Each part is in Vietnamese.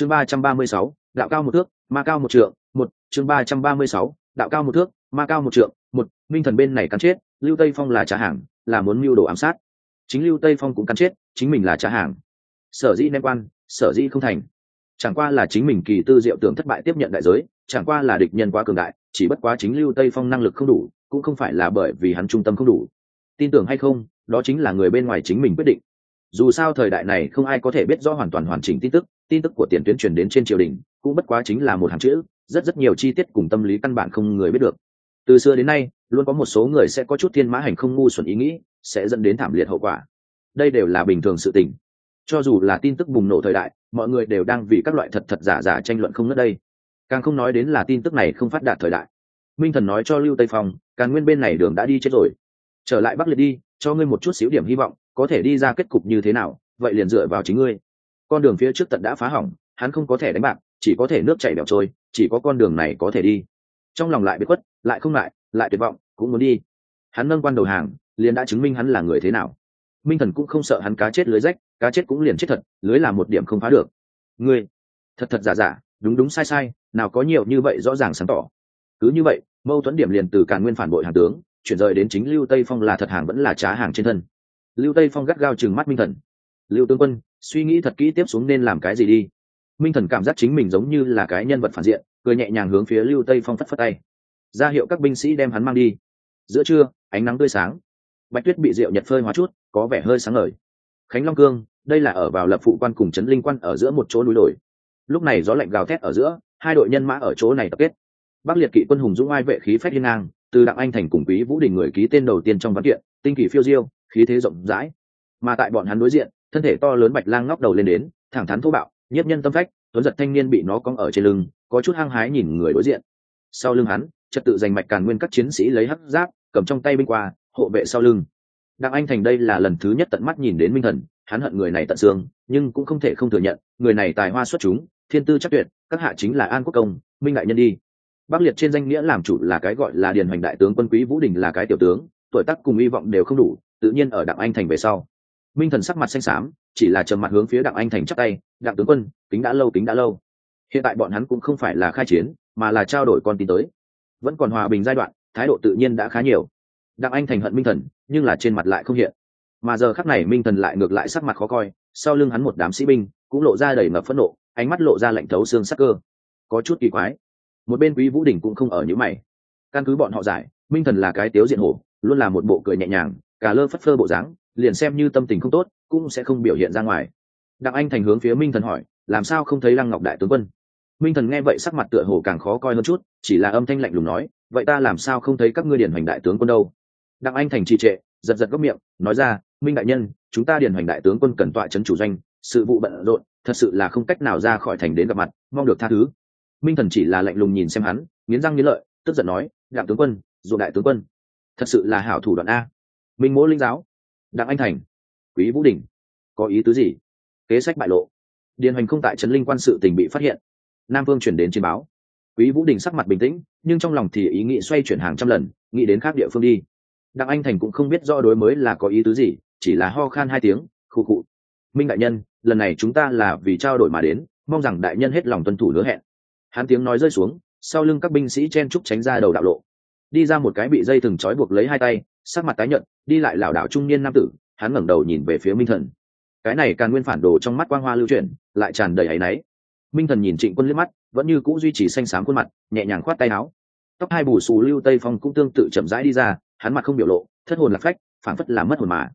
chương ba trăm ba mươi sáu, đạo cao một thước, ma cao một trượng, một, chương ba trăm ba mươi sáu, đạo cao một thước, ma cao một trượng, một, minh thần bên này cắn chết, lưu tây phong là trả hàng, là muốn mưu đồ ám sát. Chính lưu tây phong cũng cắn chết, chính mình là trả hàng. Sở dĩ nem quan, sở dĩ không thành. Chẳng qua là chính mình kỳ tư diệu tưởng thất bại tiếp nhận đại giới, chẳng qua là địch nhân quá cường đại, chỉ bất quá chính lưu tây phong năng lực không đủ, cũng không phải là bởi vì hắn trung tâm không đủ. Tin tưởng hay không, đó chính là người bên ngoài chính mình quyết định. Dù sao thời đại này không ai có thể biết rõ hoàn toàn hoàn chỉnh tin tức tin tức của tiền tuyến truyền đến trên triều đình, cũng bất quá chính là một hàng chữ, rất rất nhiều chi tiết cùng tâm lý căn bản không người biết được. Từ xưa đến nay, luôn có một số người sẽ có chút thiên mã hành không ngu xuẩn ý nghĩ, sẽ dẫn đến thảm liệt hậu quả. Đây đều là bình thường sự tình. Cho dù là tin tức bùng nổ thời đại, mọi người đều đang vì các loại thật thật giả giả tranh luận không nớt đây. Càng không nói đến là tin tức này không phát đạt thời đại. Minh thần nói cho lưu tây phong càng nguyên bên này đường đã đi chết rồi. Trở lại bắc liệt đi, cho ngươi một chút xíu điểm hy vọng, có thể đi ra kết cục như thế nào, vậy liền dựa vào chính ngươi con đường phía trước tận đã phá hỏng, hắn không có thể đánh bạc, chỉ có thể nước chảy bẻo trôi, chỉ có con đường này có thể đi. Trong lòng lại bị khuất, lại không lại lại tuyệt vọng, cũng muốn đi. Hắn nâng quan đầu hàng, liền đã chứng minh hắn là người thế nào. Minh thần cũng không sợ hắn cá chết lưới rách, cá chết cũng liền chết thật, lưới là một điểm không phá được. Ngươi, thật thật giả giả, đúng đúng sai sai, nào có nhiều như vậy rõ ràng sáng tỏ. Cứ như vậy, mâu thuẫn điểm liền từ càn nguyên phản bội hàng tướng, chuyển rời đến chính lưu tây phong là thật hàng vẫn là trá hàng trên thân. Lưu tây phong gắt gao chừng mắt minh thần. Lưu tướng quân suy nghĩ thật kỹ tiếp xuống nên làm cái gì đi. Minh thần cảm giác chính mình giống như là cái nhân vật phản diện, cười nhẹ nhàng hướng phía lưu tây phong phất phất tay. Ra hiệu các binh sĩ đem hắn mang đi. Giữa trưa, ánh nắng tươi sáng. Bạch tuyết bị rượu nhật phơi hóa chút, có vẻ hơi sáng ngời. Khánh long cương, đây là ở vào lập phụ quan cùng trấn linh quan ở giữa một chỗ núi đồi. Lúc này gió lạnh gào thét ở giữa, hai đội nhân mã ở chỗ này tập kết. Bắc liệt kỵ quân hùng dũng ai vệ khí phép hiên ngang, từ đặng anh thành cùng quý vũ đình người ký tên đầu tiên trong văn kiện, tinh kỳ phiêu diêu, khí thế rộng rãi. Mà tại bọn hắn đối diện thân thể to lớn bạch lang ngóc đầu lên đến, thẳng thắn thô bạo, nhiếp nhân tâm phách, tuấn giật thanh niên bị nó cong ở trên lưng, có chút hăng hái nhìn người đối diện. Sau lưng hắn, trật tự giành mạch càn nguyên các chiến sĩ lấy hắc giáp, cầm trong tay binh qua, hộ vệ sau lưng. Đặng anh thành đây là lần thứ nhất tận mắt nhìn đến minh thần, hắn hận người này tận xương, nhưng cũng không thể không thừa nhận, người này tài hoa xuất chúng, thiên tư chắc tuyệt, các hạ chính là an quốc công, minh đại nhân đi. Bắc liệt trên danh nghĩa làm chủ là cái gọi là điền hoành đại tướng, quân quý vũ đình là cái tiểu tướng, tuổi tác cùng hy vọng đều không đủ, tự nhiên ở đặng anh thành về sau minh thần sắc mặt xanh xám, chỉ là trầm mặt hướng phía đặng anh thành chắc tay, đặng tướng quân tính đã lâu tính đã lâu. Hiện tại bọn hắn cũng không phải là khai chiến, mà là trao đổi con tin tới. Vẫn còn hòa bình giai đoạn, thái độ tự nhiên đã khá nhiều. Đặng anh thành hận minh thần, nhưng là trên mặt lại không hiện. Mà giờ khắc này minh thần lại ngược lại sắc mặt khó coi, sau lưng hắn một đám sĩ binh cũng lộ ra đầy ngập phẫn nộ, ánh mắt lộ ra lạnh thấu xương sắc cơ. Có chút kỳ quái, một bên quý vũ đình cũng không ở những mày. Căn cứ bọn họ giải, minh thần là cái tiếu diện hổ, luôn là một bộ cười nhẹ nhàng, cả lơ phất phơ bộ dáng liền xem như tâm tình không tốt, cũng sẽ không biểu hiện ra ngoài. Đặng anh thành hướng phía minh thần hỏi, làm sao không thấy lăng ngọc đại tướng quân? Minh thần nghe vậy sắc mặt tựa hồ càng khó coi hơn chút, chỉ là âm thanh lạnh lùng nói, vậy ta làm sao không thấy các ngươi điển hoành đại tướng quân đâu? Đặng anh thành trì trệ, giật giật góc miệng, nói ra, minh đại nhân, chúng ta điển hoành đại tướng quân cần tọa trấn chủ doanh, sự vụ bận rộn, thật sự là không cách nào ra khỏi thành đến gặp mặt, mong được tha thứ. Minh thần chỉ là lạnh lùng nhìn xem hắn, nghiến răng nghiến lợi, tức giận nói, đặng tướng quân dù đại tướng quân, thật sự là hảo thủ đoạn a. Minh mỗ linh giáo đặng anh thành, quý vũ đình, có ý tứ gì? Kế sách bại lộ. Điền hoành không tại trấn linh quan sự tình bị phát hiện. Nam vương chuyển đến trên báo. Quý vũ đình sắc mặt bình tĩnh, nhưng trong lòng thì ý nghĩ xoay chuyển hàng trăm lần, nghĩ đến khác địa phương đi. Đặng anh thành cũng không biết rõ đối mới là có ý tứ gì, chỉ là ho khan hai tiếng, khụ cụ minh đại nhân, lần này chúng ta là vì trao đổi mà đến, mong rằng đại nhân hết lòng tuân thủ hứa hẹn. Hắn tiếng nói rơi xuống, sau lưng các binh sĩ chen trúc tránh ra đầu đạo lộ. Đi ra một cái bị dây thừng trói buộc lấy hai tay sắc mặt tái nhợt, đi lại lảo đảo trung niên nam tử, hắn ngẩng đầu nhìn về phía minh thần. Cái này càng nguyên phản đồ trong mắt quang hoa lưu chuyển, lại tràn đầy áy náy. Minh thần nhìn trịnh quân liếc mắt, vẫn như cũ duy trì xanh xám khuôn mặt, nhẹ nhàng khoát tay áo. Tóc hai bù xù lưu tây phong cũng tương tự chậm rãi đi ra, hắn mặt không biểu lộ, thất hồn lạc phách phản phất làm mất hồn mà.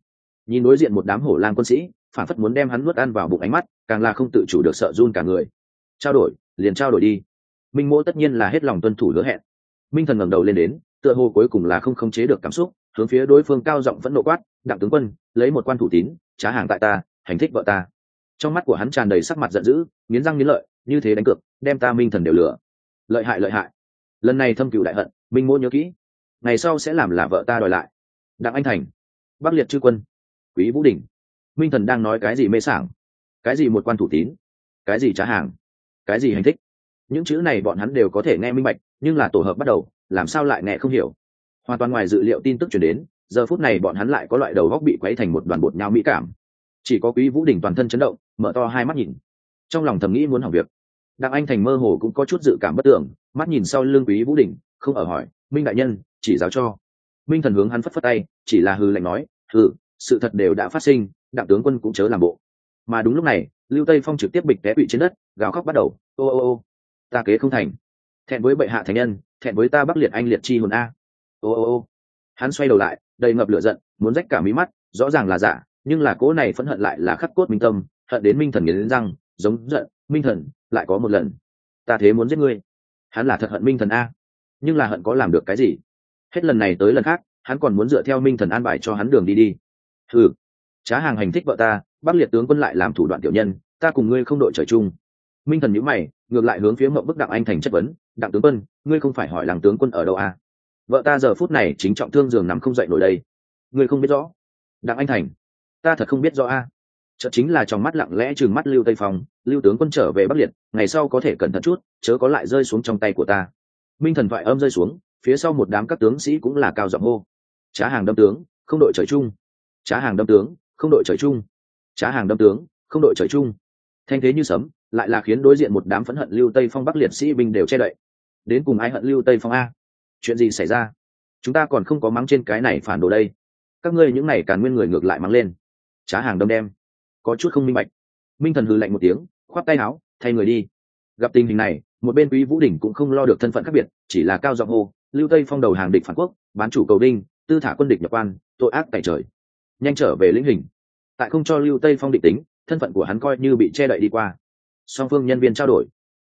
Nhìn đối diện một đám hổ lang quân sĩ phản phất muốn đem hắn nuốt ăn vào bụng ánh mắt, càng là không tự chủ được sợ run cả người. Trao đổi, liền trao đổi đi. Minh mỗ tất nhiên là hết lòng tuân thủ hứa hẹn. Minh thần ngẩng đầu lên đến tựa hồ cuối cùng là không khống chế được cảm xúc, hướng phía đối phương cao giọng vẫn nộ quát, đặng tướng quân, lấy một quan thủ tín trá hàng tại ta, hành thích vợ ta. Trong mắt của hắn tràn đầy sắc mặt giận dữ, nghiến răng nghiến lợi, như thế đánh cược, đem ta minh thần đều lừa. Lợi hại lợi hại. Lần này thâm cựu đại hận, minh mô nhớ kỹ. Ngày sau sẽ làm là vợ ta đòi lại. Đặng anh thành, bắc liệt chư quân, quý vũ đình minh thần đang nói cái gì mê sảng? Cái gì một quan thủ tín? Cái gì trá hàng? Cái gì hành thích? Những chữ này bọn hắn đều có thể nghe minh bạch, nhưng là tổ hợp bắt đầu làm sao lại nghe không hiểu? Hoàn toàn ngoài dự liệu tin tức chuyển đến, giờ phút này bọn hắn lại có loại đầu góc bị quấy thành một đoàn bột nhau mỹ cảm. Chỉ có quý vũ đình toàn thân chấn động, mở to hai mắt nhìn. Trong lòng thầm nghĩ muốn hỏng việc. Đặng anh thành mơ hồ cũng có chút dự cảm bất tưởng, mắt nhìn sau lưng quý vũ đình, không ở hỏi, minh đại nhân, chỉ giáo cho. Minh thần hướng hắn phất phất tay, chỉ là hư lệnh nói hư sự thật đều đã phát sinh, đặng tướng quân cũng chớ làm bộ. Mà đúng lúc này, lưu tây phong trực tiếp bịch té quỵ trên đất, gào khóc bắt đầu, ô ô ô, ta kế không thành. Thẹn với bệ hạ thành nhân thẹn với ta bắc liệt anh liệt chi hồn a. Ô ô ô. Hắn xoay đầu lại, đầy ngập lửa giận, muốn rách cả mí mắt, rõ ràng là giả, nhưng là cỗ này phẫn hận lại là khắc cốt minh tâm, hận đến minh thần nghiến răng, giống giận, minh thần, lại có một lần. Ta thế muốn giết ngươi. Hắn là thật hận minh thần a, nhưng là hận có làm được cái gì? Hết lần này tới lần khác, hắn còn muốn dựa theo minh thần an bài cho hắn đường đi đi. Ừ trá hàng hành thích vợ ta, bắc liệt tướng quân lại làm thủ đoạn tiểu nhân, ta cùng ngươi không đội trời chung minh thần nhữ mày, ngược lại hướng phía mậu bức đặng anh thành chất vấn, đặng tướng quân, ngươi không phải hỏi làng tướng quân ở đâu à? vợ ta giờ phút này chính trọng thương giường nằm không dậy nổi đây. Ngươi không biết rõ. Đặng anh thành, ta thật không biết rõ a à? chợ chính là trong mắt lặng lẽ chừng mắt lưu tây phong, lưu tướng quân trở về bắc liệt, ngày sau có thể cẩn thận chút, chớ có lại rơi xuống trong tay của ta. Minh thần thoại âm rơi xuống, phía sau một đám các tướng sĩ cũng là cao giọng hô, trá hàng đâm tướng, không đội trời chung. Trá hàng đâm tướng, không đội trời chung. Trá hàng đâm tướng, không đội trời chung thanh thế như sấm, lại là khiến đối diện một đám phẫn hận lưu tây phong bắc liệt sĩ binh đều che đậy. Đến cùng ai hận lưu tây phong a? Chuyện gì xảy ra? Chúng ta còn không có mắng trên cái này phản đồ đây. Các ngươi những này càn nguyên người ngược lại mắng lên. Trá hàng đông đem. Có chút không minh bạch. Minh thần hừ lạnh một tiếng, khoát tay áo, thay người đi. Gặp tình hình này, một bên quý vũ đỉnh cũng không lo được thân phận khác biệt, chỉ là cao giọng hô, lưu tây phong đầu hàng địch phản quốc, bán chủ cầu đinh, tư thả quân địch nhập quan, tội ác tại trời. Nhanh trở về lĩnh hình. Tại không cho lưu tây phong định tính thân phận của hắn coi như bị che đậy đi qua. Song phương nhân viên trao đổi.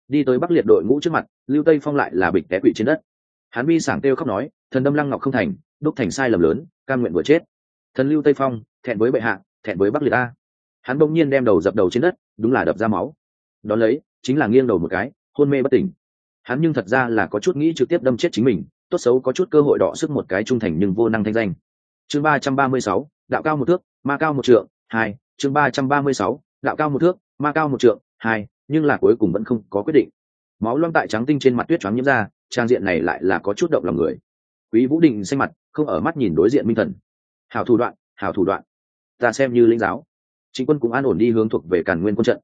Đi tới bắc liệt đội ngũ trước mặt, lưu tây phong lại là bịch té quỵ trên đất. Hắn bi sảng têu khóc nói, thần đâm lăng ngọc không thành, đúc thành sai lầm lớn, cam nguyện vừa chết. Thần lưu tây phong, thẹn với bệ hạ, thẹn với bắc liệt a. Hắn bỗng nhiên đem đầu dập đầu trên đất, đúng là đập ra máu. Đón lấy, chính là nghiêng đầu một cái, hôn mê bất tỉnh. Hắn nhưng thật ra là có chút nghĩ trực tiếp đâm chết chính mình, tốt xấu có chút cơ hội đọ sức một cái trung thành nhưng vô năng thanh danh. Chương ba trăm ba mươi sáu, đạo cao một thước, ma cao một trượng, hai chương ba trăm ba mươi sáu, đạo cao một thước, ma cao một trượng, hai, nhưng là cuối cùng vẫn không có quyết định. Máu loang tại trắng tinh trên mặt tuyết choáng nhiễm ra, trang diện này lại là có chút động lòng người. Quý vũ định xanh mặt, không ở mắt nhìn đối diện minh thần. Hảo thủ đoạn, hảo thủ đoạn. Ta xem như linh giáo. Chính quân cũng an ổn đi hướng thuộc về càn nguyên quân trận.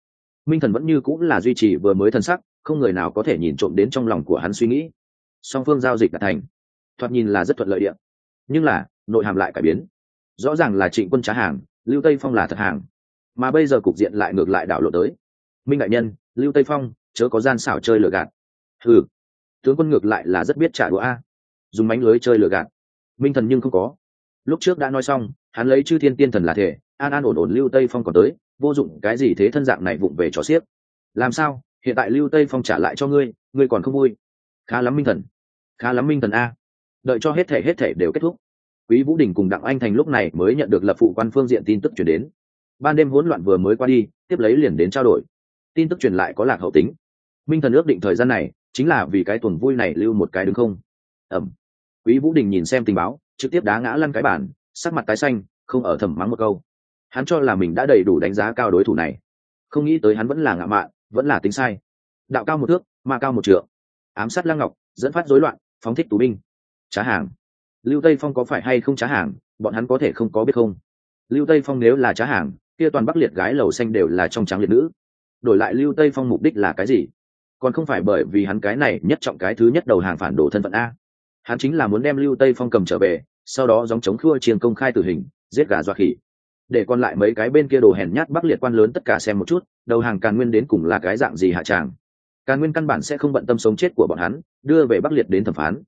Minh thần vẫn như cũng là duy trì vừa mới thần sắc, không người nào có thể nhìn trộm đến trong lòng của hắn suy nghĩ. Song phương giao dịch đã thành. Thoạt nhìn là rất thuận lợi điện nhưng là, nội hàm lại cải biến. Rõ ràng là trịnh quân trá hàng lưu tây phong là thật hàng. Mà bây giờ cục diện lại ngược lại đảo lộ tới. Minh đại nhân, lưu tây phong, chớ có gian xảo chơi lừa gạt. Ừ tướng quân ngược lại là rất biết trả đũa a. Dùng mánh lưới chơi lừa gạt. Minh thần nhưng không có. Lúc trước đã nói xong, hắn lấy chư thiên tiên thần là thể, an an ổn ổn lưu tây phong còn tới, vô dụng cái gì thế thân dạng này vụng về trò xiếc. Làm sao, hiện tại lưu tây phong trả lại cho ngươi ngươi còn không vui. Khá lắm minh thần. Khá lắm minh thần a. Đợi cho hết thể hết thể đều kết thúc quý vũ đình cùng đặng anh thành lúc này mới nhận được lập phụ quan phương diện tin tức chuyển đến. Ban đêm hỗn loạn vừa mới qua đi, tiếp lấy liền đến trao đổi. Tin tức truyền lại có lạc hậu tính. Minh thần ước định thời gian này, chính là vì cái tuần vui này lưu một cái đứng không? Ẩm. Quý vũ đình nhìn xem tình báo, trực tiếp đá ngã lăn cái bản sắc mặt tái xanh, không ở thầm mắng một câu. Hắn cho là mình đã đầy đủ đánh giá cao đối thủ này. Không nghĩ tới hắn vẫn là ngạ mạn, vẫn là tính sai. Đạo cao một thước, mà cao một trượng. Ám sát lăng ngọc, dẫn phát rối loạn, phóng thích tù binh. Trá hàng lưu tây phong có phải hay không trá hàng, bọn hắn có thể không có biết không? Lưu tây phong nếu là trá hàng, kia toàn bắc liệt gái lầu xanh đều là trong trắng liệt nữ. Đổi lại lưu tây phong mục đích là cái gì? Còn không phải bởi vì hắn cái này nhất trọng cái thứ nhất đầu hàng phản đồ thân phận a. Hắn chính là muốn đem lưu tây phong cầm trở về, sau đó dòng chống khua chiên công khai tử hình, giết gà dọa khỉ. Để còn lại mấy cái bên kia đồ hèn nhát bắc liệt quan lớn tất cả xem một chút, đầu hàng càn nguyên đến cùng là cái dạng gì hạ tràng? Càn nguyên căn bản sẽ không bận tâm sống chết của bọn hắn, đưa về bắc liệt đến thẩm phán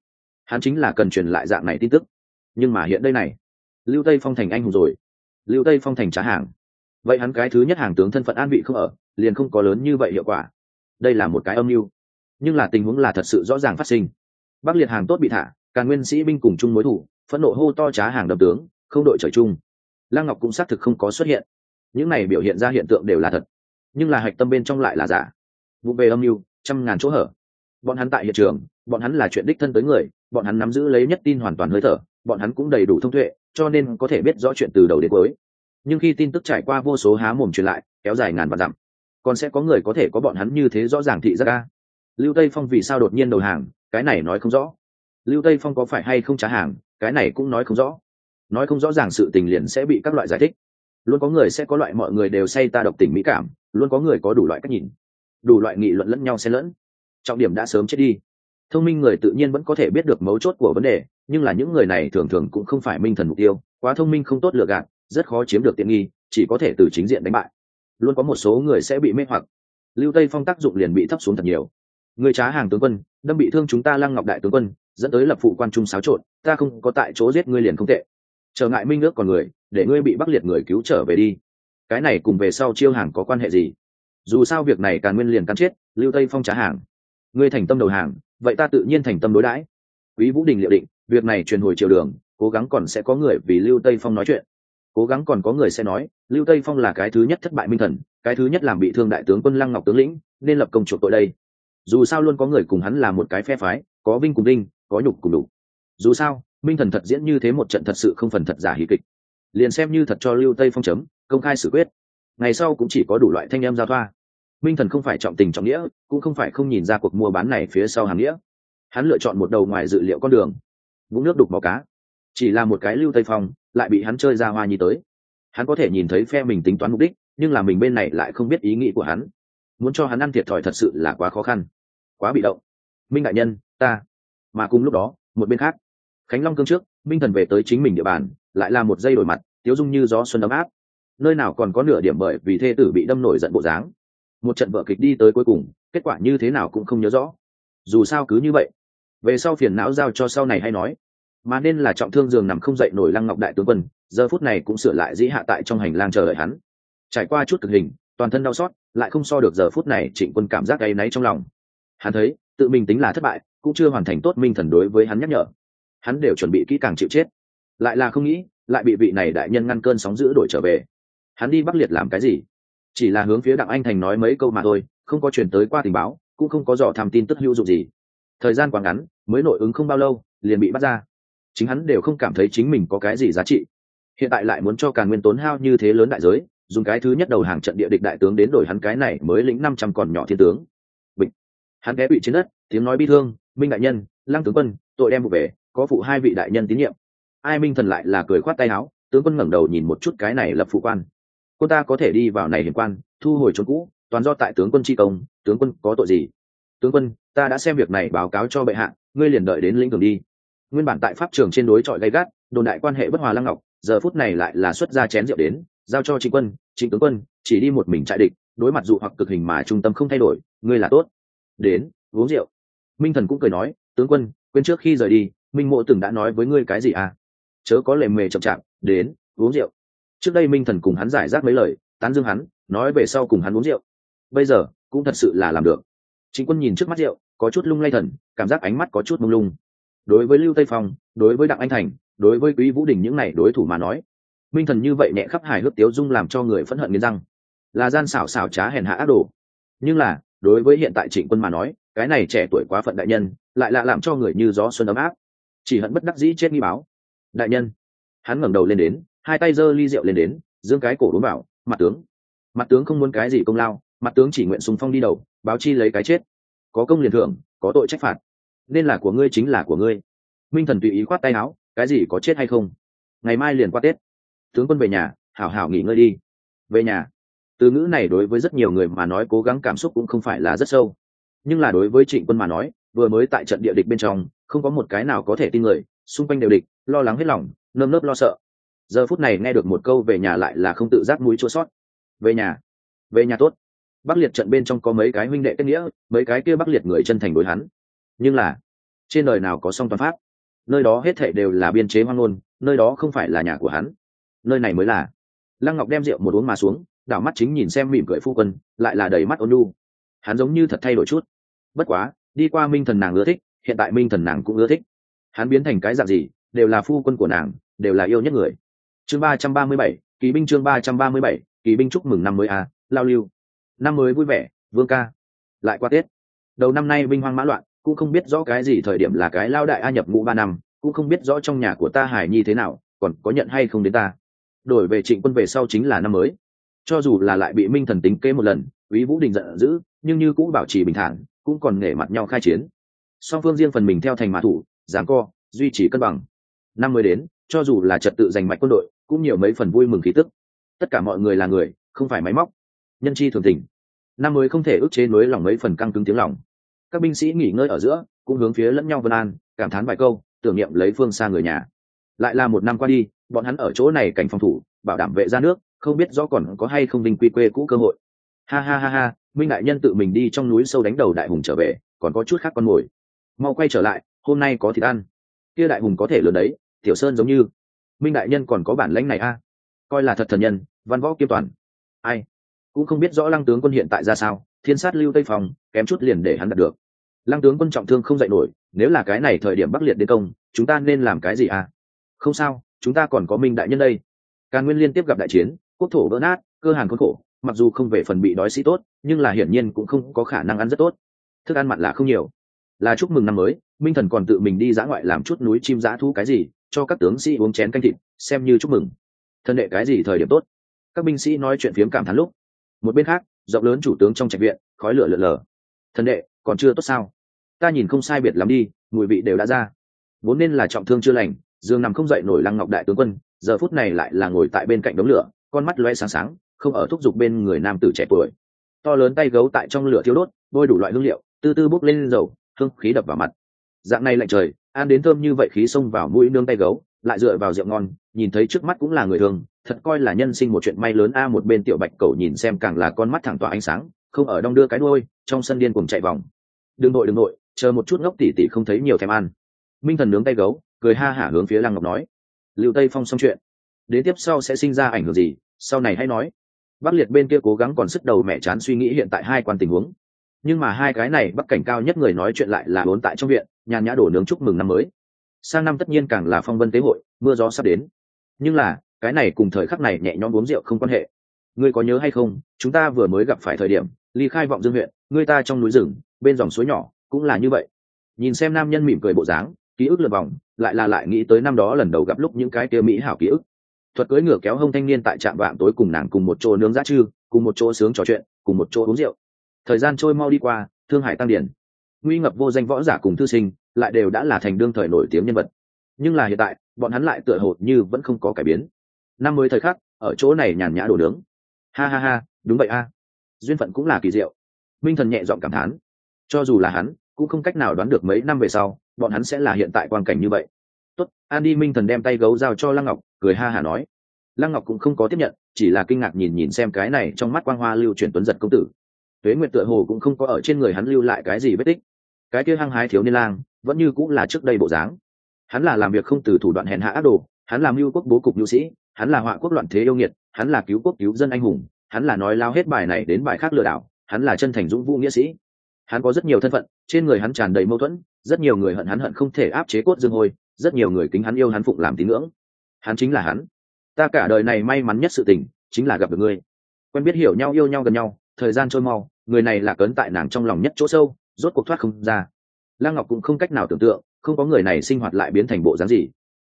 hắn chính là cần truyền lại dạng này tin tức. Nhưng mà hiện đây này, lưu tây phong thành anh hùng rồi. Lưu tây phong thành trả hàng. Vậy hắn cái thứ nhất hàng tướng thân phận an vị không ở, liền không có lớn như vậy hiệu quả. Đây là một cái âm mưu. Nhưng là tình huống là thật sự rõ ràng phát sinh. Bắc liệt hàng tốt bị thả càng nguyên sĩ binh cùng chung mối thủ, phẫn nộ hô to trá hàng đập tướng, không đội trời chung. Lăng ngọc cũng xác thực không có xuất hiện. Những này biểu hiện ra hiện tượng đều là thật. Nhưng là hạch tâm bên trong lại là giả. Vụ về âm mưu, trăm ngàn chỗ hở. Bọn hắn tại hiện trường, bọn hắn là chuyện đích thân tới người bọn hắn nắm giữ lấy nhất tin hoàn toàn hơi thở, bọn hắn cũng đầy đủ thông tuệ, cho nên có thể biết rõ chuyện từ đầu đến cuối. Nhưng khi tin tức trải qua vô số há mồm truyền lại, kéo dài ngàn vạn dặm, còn sẽ có người có thể có bọn hắn như thế rõ ràng thị giác ca lưu tây phong vì sao đột nhiên đầu hàng, cái này nói không rõ. Lưu tây phong có phải hay không trả hàng, cái này cũng nói không rõ. Nói không rõ ràng sự tình liền sẽ bị các loại giải thích. Luôn có người sẽ có loại mọi người đều say ta độc tình mỹ cảm, luôn có người có đủ loại cách nhìn. Đủ loại nghị luận lẫn nhau xen lẫn. Trọng điểm đã sớm chết đi thông minh người tự nhiên vẫn có thể biết được mấu chốt của vấn đề, nhưng là những người này thường thường cũng không phải minh thần mục tiêu, quá thông minh không tốt lựa gạt, rất khó chiếm được tiện nghi, chỉ có thể từ chính diện đánh bại. Luôn có một số người sẽ bị mê hoặc. Lưu tây phong tác dụng liền bị thấp xuống thật nhiều. Người trá hàng tướng quân, đâm bị thương chúng ta lăng ngọc đại tướng quân, dẫn tới lập phụ quan trung xáo trộn, ta không có tại chỗ giết ngươi liền không tệ. Trở ngại minh ước còn người, để ngươi bị bắc liệt người cứu trở về đi. Cái này cùng về sau chiêu hàng có quan hệ gì? Dù sao việc này càng nguyên liền cắn chết, lưu tây phong trá hàng. Ngươi thành tâm đầu hàng vậy ta tự nhiên thành tâm đối đãi. Quý vũ đình liệu định, việc này truyền hồi triều đường, cố gắng còn sẽ có người vì lưu tây phong nói chuyện. Cố gắng còn có người sẽ nói, lưu tây phong là cái thứ nhất thất bại minh thần, cái thứ nhất làm bị thương đại tướng quân lăng ngọc tướng lĩnh, nên lập công chuộc tội đây. Dù sao luôn có người cùng hắn là một cái phe phái, có vinh cùng đinh có nhục cùng đủ dù sao, minh thần thật diễn như thế một trận thật sự không phần thật giả hí kịch. Liền xem như thật cho lưu tây phong chấm, công khai xử quyết. Ngày sau cũng chỉ có đủ loại thanh em giao thoa minh thần không phải trọng tình trọng nghĩa, cũng không phải không nhìn ra cuộc mua bán này phía sau hàng nghĩa. Hắn lựa chọn một đầu ngoài dự liệu con đường. Vũng nước đục màu cá. Chỉ là một cái lưu tây phong, lại bị hắn chơi ra hoa nhi tới. Hắn có thể nhìn thấy phe mình tính toán mục đích, nhưng là mình bên này lại không biết ý nghĩ của hắn. Muốn cho hắn ăn thiệt thòi thật sự là quá khó khăn. Quá bị động. Minh đại nhân, ta. Mà cùng lúc đó, một bên khác. Khánh long cương trước, minh thần về tới chính mình địa bàn, lại là một dây đổi mặt, tiếu dung như gió xuân ấm áp. Nơi nào còn có nửa điểm bởi vì thê tử bị đâm nổi giận bộ dáng một trận vở kịch đi tới cuối cùng, kết quả như thế nào cũng không nhớ rõ. Dù sao cứ như vậy, về sau phiền não giao cho sau này hay nói. Mà nên là trọng thương giường nằm không dậy nổi lăng ngọc đại tướng quân, giờ phút này cũng sửa lại dĩ hạ tại trong hành lang chờ đợi hắn. Trải qua chút cực hình, toàn thân đau xót, lại không so được giờ phút này trịnh quân cảm giác áy náy trong lòng. Hắn thấy, tự mình tính là thất bại, cũng chưa hoàn thành tốt minh thần đối với hắn nhắc nhở. Hắn đều chuẩn bị kỹ càng chịu chết. Lại là không nghĩ, lại bị vị này đại nhân ngăn cơn sóng giữ đổi trở về. Hắn đi bắc liệt làm cái gì? Chỉ là hướng phía đặng anh thành nói mấy câu mà thôi, không có chuyển tới qua tình báo, cũng không có dò tham tin tức hữu dụng gì. Thời gian quá ngắn, mới nội ứng không bao lâu, liền bị bắt ra. Chính hắn đều không cảm thấy chính mình có cái gì giá trị. Hiện tại lại muốn cho càn nguyên tốn hao như thế lớn đại giới, dùng cái thứ nhất đầu hàng trận địa địch đại tướng đến đổi hắn cái này mới lĩnh năm trăm còn nhỏ thiên tướng. Bịch. Hắn ghé bị trên đất, tiếng nói bi thương, minh đại nhân, lăng tướng quân, tội đem vụ về, có phụ hai vị đại nhân tín nhiệm. Ai minh thần lại là cười khoát tay áo, tướng quân ngẩng đầu nhìn một chút cái này lập phụ quan quân ta có thể đi vào này hiểm quan, thu hồi trốn cũ, toàn do tại tướng quân tri công, tướng quân có tội gì? Tướng quân, ta đã xem việc này báo cáo cho bệ hạ, ngươi liền đợi đến lĩnh cường đi. Nguyên bản tại pháp trường trên đối chọi gay gắt, đồn đại quan hệ bất hòa lăng ngọc, giờ phút này lại là xuất ra chén rượu đến, giao cho trịnh quân, trịnh tướng quân, chỉ đi một mình trại địch, đối mặt dụ hoặc cực hình mà trung tâm không thay đổi, ngươi là tốt. Đến, uống rượu. Minh thần cũng cười nói, tướng quân, quên trước khi rời đi, minh mộ từng đã nói với ngươi cái gì à? Chớ có lề mề chậm chạp, đến, uống rượu trước đây minh thần cùng hắn giải rác mấy lời, tán dương hắn, nói về sau cùng hắn uống rượu. Bây giờ, cũng thật sự là làm được. Chính quân nhìn trước mắt rượu, có chút lung lay thần, cảm giác ánh mắt có chút mông lung. Đối với lưu tây phong, đối với đặng anh thành, đối với quý vũ đình những này đối thủ mà nói, minh thần như vậy nhẹ khắp hài hước tiếu dung làm cho người phẫn hận nghiến răng. Là gian xảo xảo trá hèn hạ ác đồ. Nhưng là, đối với hiện tại trịnh quân mà nói, cái này trẻ tuổi quá phận đại nhân, lại lạ làm cho người như gió xuân ấm áp. Chỉ hận bất đắc dĩ chết nghi báo. Đại nhân, hắn ngẩng đầu lên đến hai tay giơ ly rượu lên đến dương cái cổ đốn bảo mặt tướng mặt tướng không muốn cái gì công lao, mặt tướng chỉ nguyện sùng phong đi đầu, báo chi lấy cái chết. Có công liền thưởng, có tội trách phạt. Nên là của ngươi chính là của ngươi. Minh thần tùy ý khoát tay áo, cái gì có chết hay không? Ngày mai liền qua tết. Tướng quân về nhà, hảo hảo nghỉ ngơi đi. Về nhà. Từ ngữ này đối với rất nhiều người mà nói cố gắng cảm xúc cũng không phải là rất sâu. Nhưng là đối với trịnh quân mà nói, vừa mới tại trận địa địch bên trong, không có một cái nào có thể tin người, xung quanh đều địch, lo lắng hết lòng, nơm nớp lo sợ giờ phút này nghe được một câu về nhà lại là không tự giác mũi chua sót. Về nhà. Về nhà tốt. Bắc liệt trận bên trong có mấy cái huynh đệ kết nghĩa, mấy cái kia bắc liệt người chân thành đối hắn. Nhưng là, trên đời nào có song toàn pháp? Nơi đó hết thệ đều là biên chế hoang ngôn, nơi đó không phải là nhà của hắn. Nơi này mới là. Lăng ngọc đem rượu một uống mà xuống, đảo mắt chính nhìn xem mỉm cười phu quân, lại là đầy mắt ôn nhu. Hắn giống như thật thay đổi chút. Bất quá, đi qua minh thần nàng ưa thích, hiện tại minh thần nàng cũng ưa thích. Hắn biến thành cái dạng gì, đều là phu quân của nàng, đều là yêu nhất người chương ba trăm ba mươi bảy, kỳ binh chương ba trăm ba mươi bảy, kỳ binh chúc mừng năm mới a, lao lưu. Năm mới vui vẻ, vương ca. Lại qua tết. Đầu năm nay binh hoang mã loạn, cũng không biết rõ cái gì thời điểm là cái lao đại a nhập ngũ ba năm, cũng không biết rõ trong nhà của ta hải nhi thế nào, còn có nhận hay không đến ta. Đổi về trịnh quân về sau chính là năm mới. Cho dù là lại bị minh thần tính kế một lần, quý vũ đình giận dữ, nhưng như cũng bảo trì bình thản, cũng còn nể mặt nhau khai chiến. Song phương riêng phần mình theo thành mã thủ, giảng co, duy trì cân bằng. Năm mới đến, cho dù là trật tự giành mạch quân đội cũng nhiều mấy phần vui mừng khí tức. Tất cả mọi người là người, không phải máy móc. Nhân chi thường tình. Năm mới không thể ức chế nối lòng mấy phần căng cứng tiếng lòng. Các binh sĩ nghỉ ngơi ở giữa, cũng hướng phía lẫn nhau vân an, cảm thán vài câu, tưởng niệm lấy phương xa người nhà. Lại là một năm qua đi, bọn hắn ở chỗ này cảnh phòng thủ, bảo đảm vệ ra nước, không biết rõ còn có hay không đinh quy quê cũ cơ hội. Ha ha ha ha, minh đại nhân tự mình đi trong núi sâu đánh đầu đại hùng trở về, còn có chút khác con mồi. Mau quay trở lại, hôm nay có thịt ăn. Kia đại hùng có thể lớn đấy, tiểu sơn giống như minh đại nhân còn có bản lãnh này a? Coi là thật thần nhân, văn võ kiêm toàn. Ai? Cũng không biết rõ lăng tướng quân hiện tại ra sao, thiên sát lưu tây phòng, kém chút liền để hắn đạt được. Lăng tướng quân trọng thương không dạy nổi, nếu là cái này thời điểm bắc liệt đến công, chúng ta nên làm cái gì à không sao, chúng ta còn có minh đại nhân đây. Càn nguyên liên tiếp gặp đại chiến, quốc thổ vỡ nát, cơ hàn khốn khổ, mặc dù không về phần bị đói sĩ tốt, nhưng là hiển nhiên cũng không có khả năng ăn rất tốt. Thức ăn mặn là không nhiều là chúc mừng năm mới, minh thần còn tự mình đi dã ngoại làm chút núi chim dã thú cái gì, cho các tướng sĩ uống chén canh thịt, xem như chúc mừng. Thân đệ cái gì thời điểm tốt? Các binh sĩ nói chuyện phiếm cảm thán lúc. Một bên khác, rộng lớn chủ tướng trong trạch viện, khói lửa lượn lờ. Thân đệ, còn chưa tốt sao? Ta nhìn không sai biệt lắm đi, mùi vị đều đã ra. Vốn nên là trọng thương chưa lành, dương nằm không dậy nổi lăng ngọc đại tướng quân, giờ phút này lại là ngồi tại bên cạnh đống lửa, con mắt loe sáng sáng, không ở thúc giục bên người nam tử trẻ tuổi. To lớn tay gấu tại trong lửa thiếu đốt, bôi đủ loại hương liệu từ từ bốc lên dầu hương khí đập vào mặt. Dạng này lạnh trời, ăn đến thơm như vậy khí xông vào mũi nương tay gấu, lại dựa vào rượu ngon, nhìn thấy trước mắt cũng là người thường, thật coi là nhân sinh một chuyện may lớn a, một bên tiểu bạch cầu nhìn xem càng là con mắt thẳng tỏa ánh sáng, không ở đong đưa cái đôi trong sân điên cùng chạy vòng. Đừng nội đừng nội, chờ một chút ngốc tỉ tỉ không thấy nhiều thèm ăn. Minh thần nướng tay gấu, cười ha hả hướng phía lăng ngọc nói. Liệu tây phong xong chuyện. Đến tiếp sau sẽ sinh ra ảnh hưởng gì? Sau này hãy nói. Bắc liệt bên kia cố gắng còn sức đầu mẹ chán suy nghĩ hiện tại hai quan tình huống nhưng mà hai cái này bắc cảnh cao nhất người nói chuyện lại là bốn tại trong viện, nhàn nhã đổ nướng chúc mừng năm mới. Sang năm tất nhiên càng là phong vân tế hội, mưa gió sắp đến. Nhưng là, cái này cùng thời khắc này nhẹ nhõm uống rượu không quan hệ. Ngươi có nhớ hay không, chúng ta vừa mới gặp phải thời điểm, ly khai vọng dương huyện, ngươi ta trong núi rừng, bên dòng suối nhỏ, cũng là như vậy. Nhìn xem nam nhân mỉm cười bộ dáng, ký ức lượt vòng, lại là lại nghĩ tới năm đó lần đầu gặp lúc những cái kia mỹ hảo ký ức. Thuật cưỡi ngựa kéo hông thanh niên tại trạm vạm tối cùng nàng cùng một chỗ nướng giá trư, cùng một chỗ sướng trò chuyện, cùng một chỗ uống rượu thời gian trôi mau đi qua, thương hải tăng điển, nguy ngập vô danh võ giả cùng thư sinh, lại đều đã là thành đương thời nổi tiếng nhân vật. Nhưng là hiện tại, bọn hắn lại tựa hồ như vẫn không có cải biến. Năm mới thời khắc, ở chỗ này nhàn nhã đổ nướng. Ha ha ha, đúng vậy a. Duyên phận cũng là kỳ diệu. Minh thần nhẹ giọng cảm thán. Cho dù là hắn, cũng không cách nào đoán được mấy năm về sau, bọn hắn sẽ là hiện tại quan cảnh như vậy. Tốt, an đi minh thần đem tay gấu giao cho lăng ngọc, cười ha hả nói. Lăng ngọc cũng không có tiếp nhận, chỉ là kinh ngạc nhìn nhìn xem cái này trong mắt quang hoa lưu truyền tuấn giật công tử tuế nguyệt tựa hồ cũng không có ở trên người hắn lưu lại cái gì vết tích. Cái kia hăng hái thiếu niên lang, vẫn như cũng là trước đây bộ dáng. Hắn là làm việc không từ thủ đoạn hèn hạ ác đồ, hắn làm mưu quốc bố cục nhu sĩ, hắn là họa quốc loạn thế yêu nghiệt, hắn là cứu quốc cứu dân anh hùng, hắn là nói lao hết bài này đến bài khác lừa đảo, hắn là chân thành dũng vũ nghĩa sĩ. Hắn có rất nhiều thân phận, trên người hắn tràn đầy mâu thuẫn, rất nhiều người hận hắn hận không thể áp chế cốt dương hôi, rất nhiều người kính hắn yêu hắn phụng làm tín ngưỡng. Hắn chính là hắn. Ta cả đời này may mắn nhất sự tình, chính là gặp được ngươi. Quen biết hiểu nhau, yêu nhau gần nhau thời gian trôi mau, người này là cấn tại nàng trong lòng nhất chỗ sâu, rốt cuộc thoát không ra. Lăng ngọc cũng không cách nào tưởng tượng, không có người này sinh hoạt lại biến thành bộ dáng gì.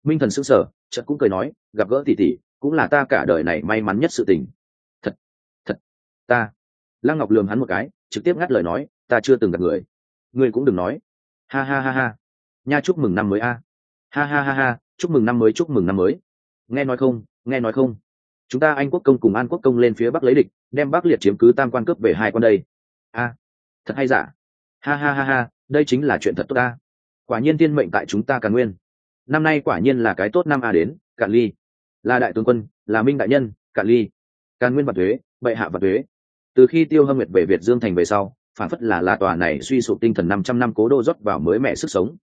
Minh thần sững sờ, chợt cũng cười nói, gặp gỡ tỷ tỷ, cũng là ta cả đời này may mắn nhất sự tình. Thật thật, ta. Lăng ngọc lườm hắn một cái, trực tiếp ngắt lời nói, ta chưa từng gặp người. Ngươi cũng đừng nói. Ha ha ha ha. Nha chúc mừng năm mới a. Ha ha ha ha, chúc mừng năm mới, chúc mừng năm mới. Nghe nói không, nghe nói không. Chúng ta anh quốc công cùng an quốc công lên phía bắc lấy địch đem bắc liệt chiếm cứ tam quan cướp về hai con đây. A, thật hay giả? Ha ha ha ha, đây chính là chuyện thật tốt ta. Quả nhiên tiên mệnh tại chúng ta càn nguyên. Năm nay quả nhiên là cái tốt năm a đến, cạn ly. Là đại tướng quân, là minh đại nhân, cạn ly. Càn nguyên và thuế, bệ hạ và thuế. Từ khi tiêu hâm nguyệt về việt dương thành về sau, phản phất là là tòa này suy sụp tinh thần năm trăm năm cố đô rót vào mới mẹ sức sống.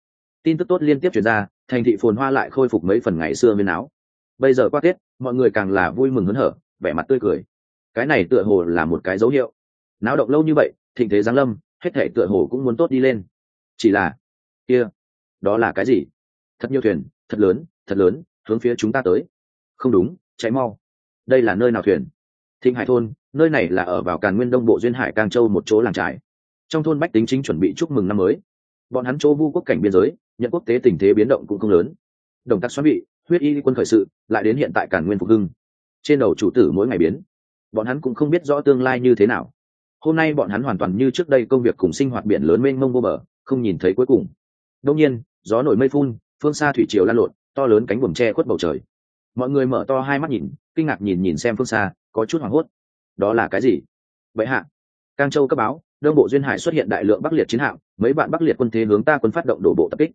Tin tức tốt liên tiếp chuyển ra, thành thị phồn hoa lại khôi phục mấy phần ngày xưa viên áo. Bây giờ qua tết, mọi người càng là vui mừng hớn hở, vẻ mặt tươi cười cái này tựa hồ là một cái dấu hiệu. Náo động lâu như vậy, thịnh thế giáng lâm, hết thể tựa hồ cũng muốn tốt đi lên. Chỉ là, kia, đó là cái gì? Thật nhiều thuyền, thật lớn thật lớn, hướng phía chúng ta tới. Không đúng cháy mau. Đây là nơi nào thuyền? Thịnh hải thôn, nơi này là ở vào càn nguyên đông bộ duyên hải cang châu một chỗ làng trải trong thôn bách tính chính chuẩn bị chúc mừng năm mới. Bọn hắn chỗ vu quốc cảnh biên giới, nhận quốc tế tình thế biến động cũng không lớn. Đồng tác xoắn bị, huyết y quân khởi sự, lại đến hiện tại càn nguyên phục hưng. Trên đầu chủ tử mỗi ngày biến bọn hắn cũng không biết rõ tương lai như thế nào. Hôm nay bọn hắn hoàn toàn như trước đây công việc cùng sinh hoạt biển lớn mênh mông vô bờ, không nhìn thấy cuối cùng. Đông nhiên, gió nổi mây phun, phương xa thủy triều lan lộn, to lớn cánh buồm tre khuất bầu trời. Mọi người mở to hai mắt nhìn, kinh ngạc nhìn nhìn xem phương xa, có chút hoảng hốt. Đó là cái gì? Vậy hạ, cang châu cấp báo, đông bộ duyên hải xuất hiện đại lượng bắc liệt chiến hạm, mấy bạn bắc liệt quân thế hướng ta quân phát động đổ bộ tập kích.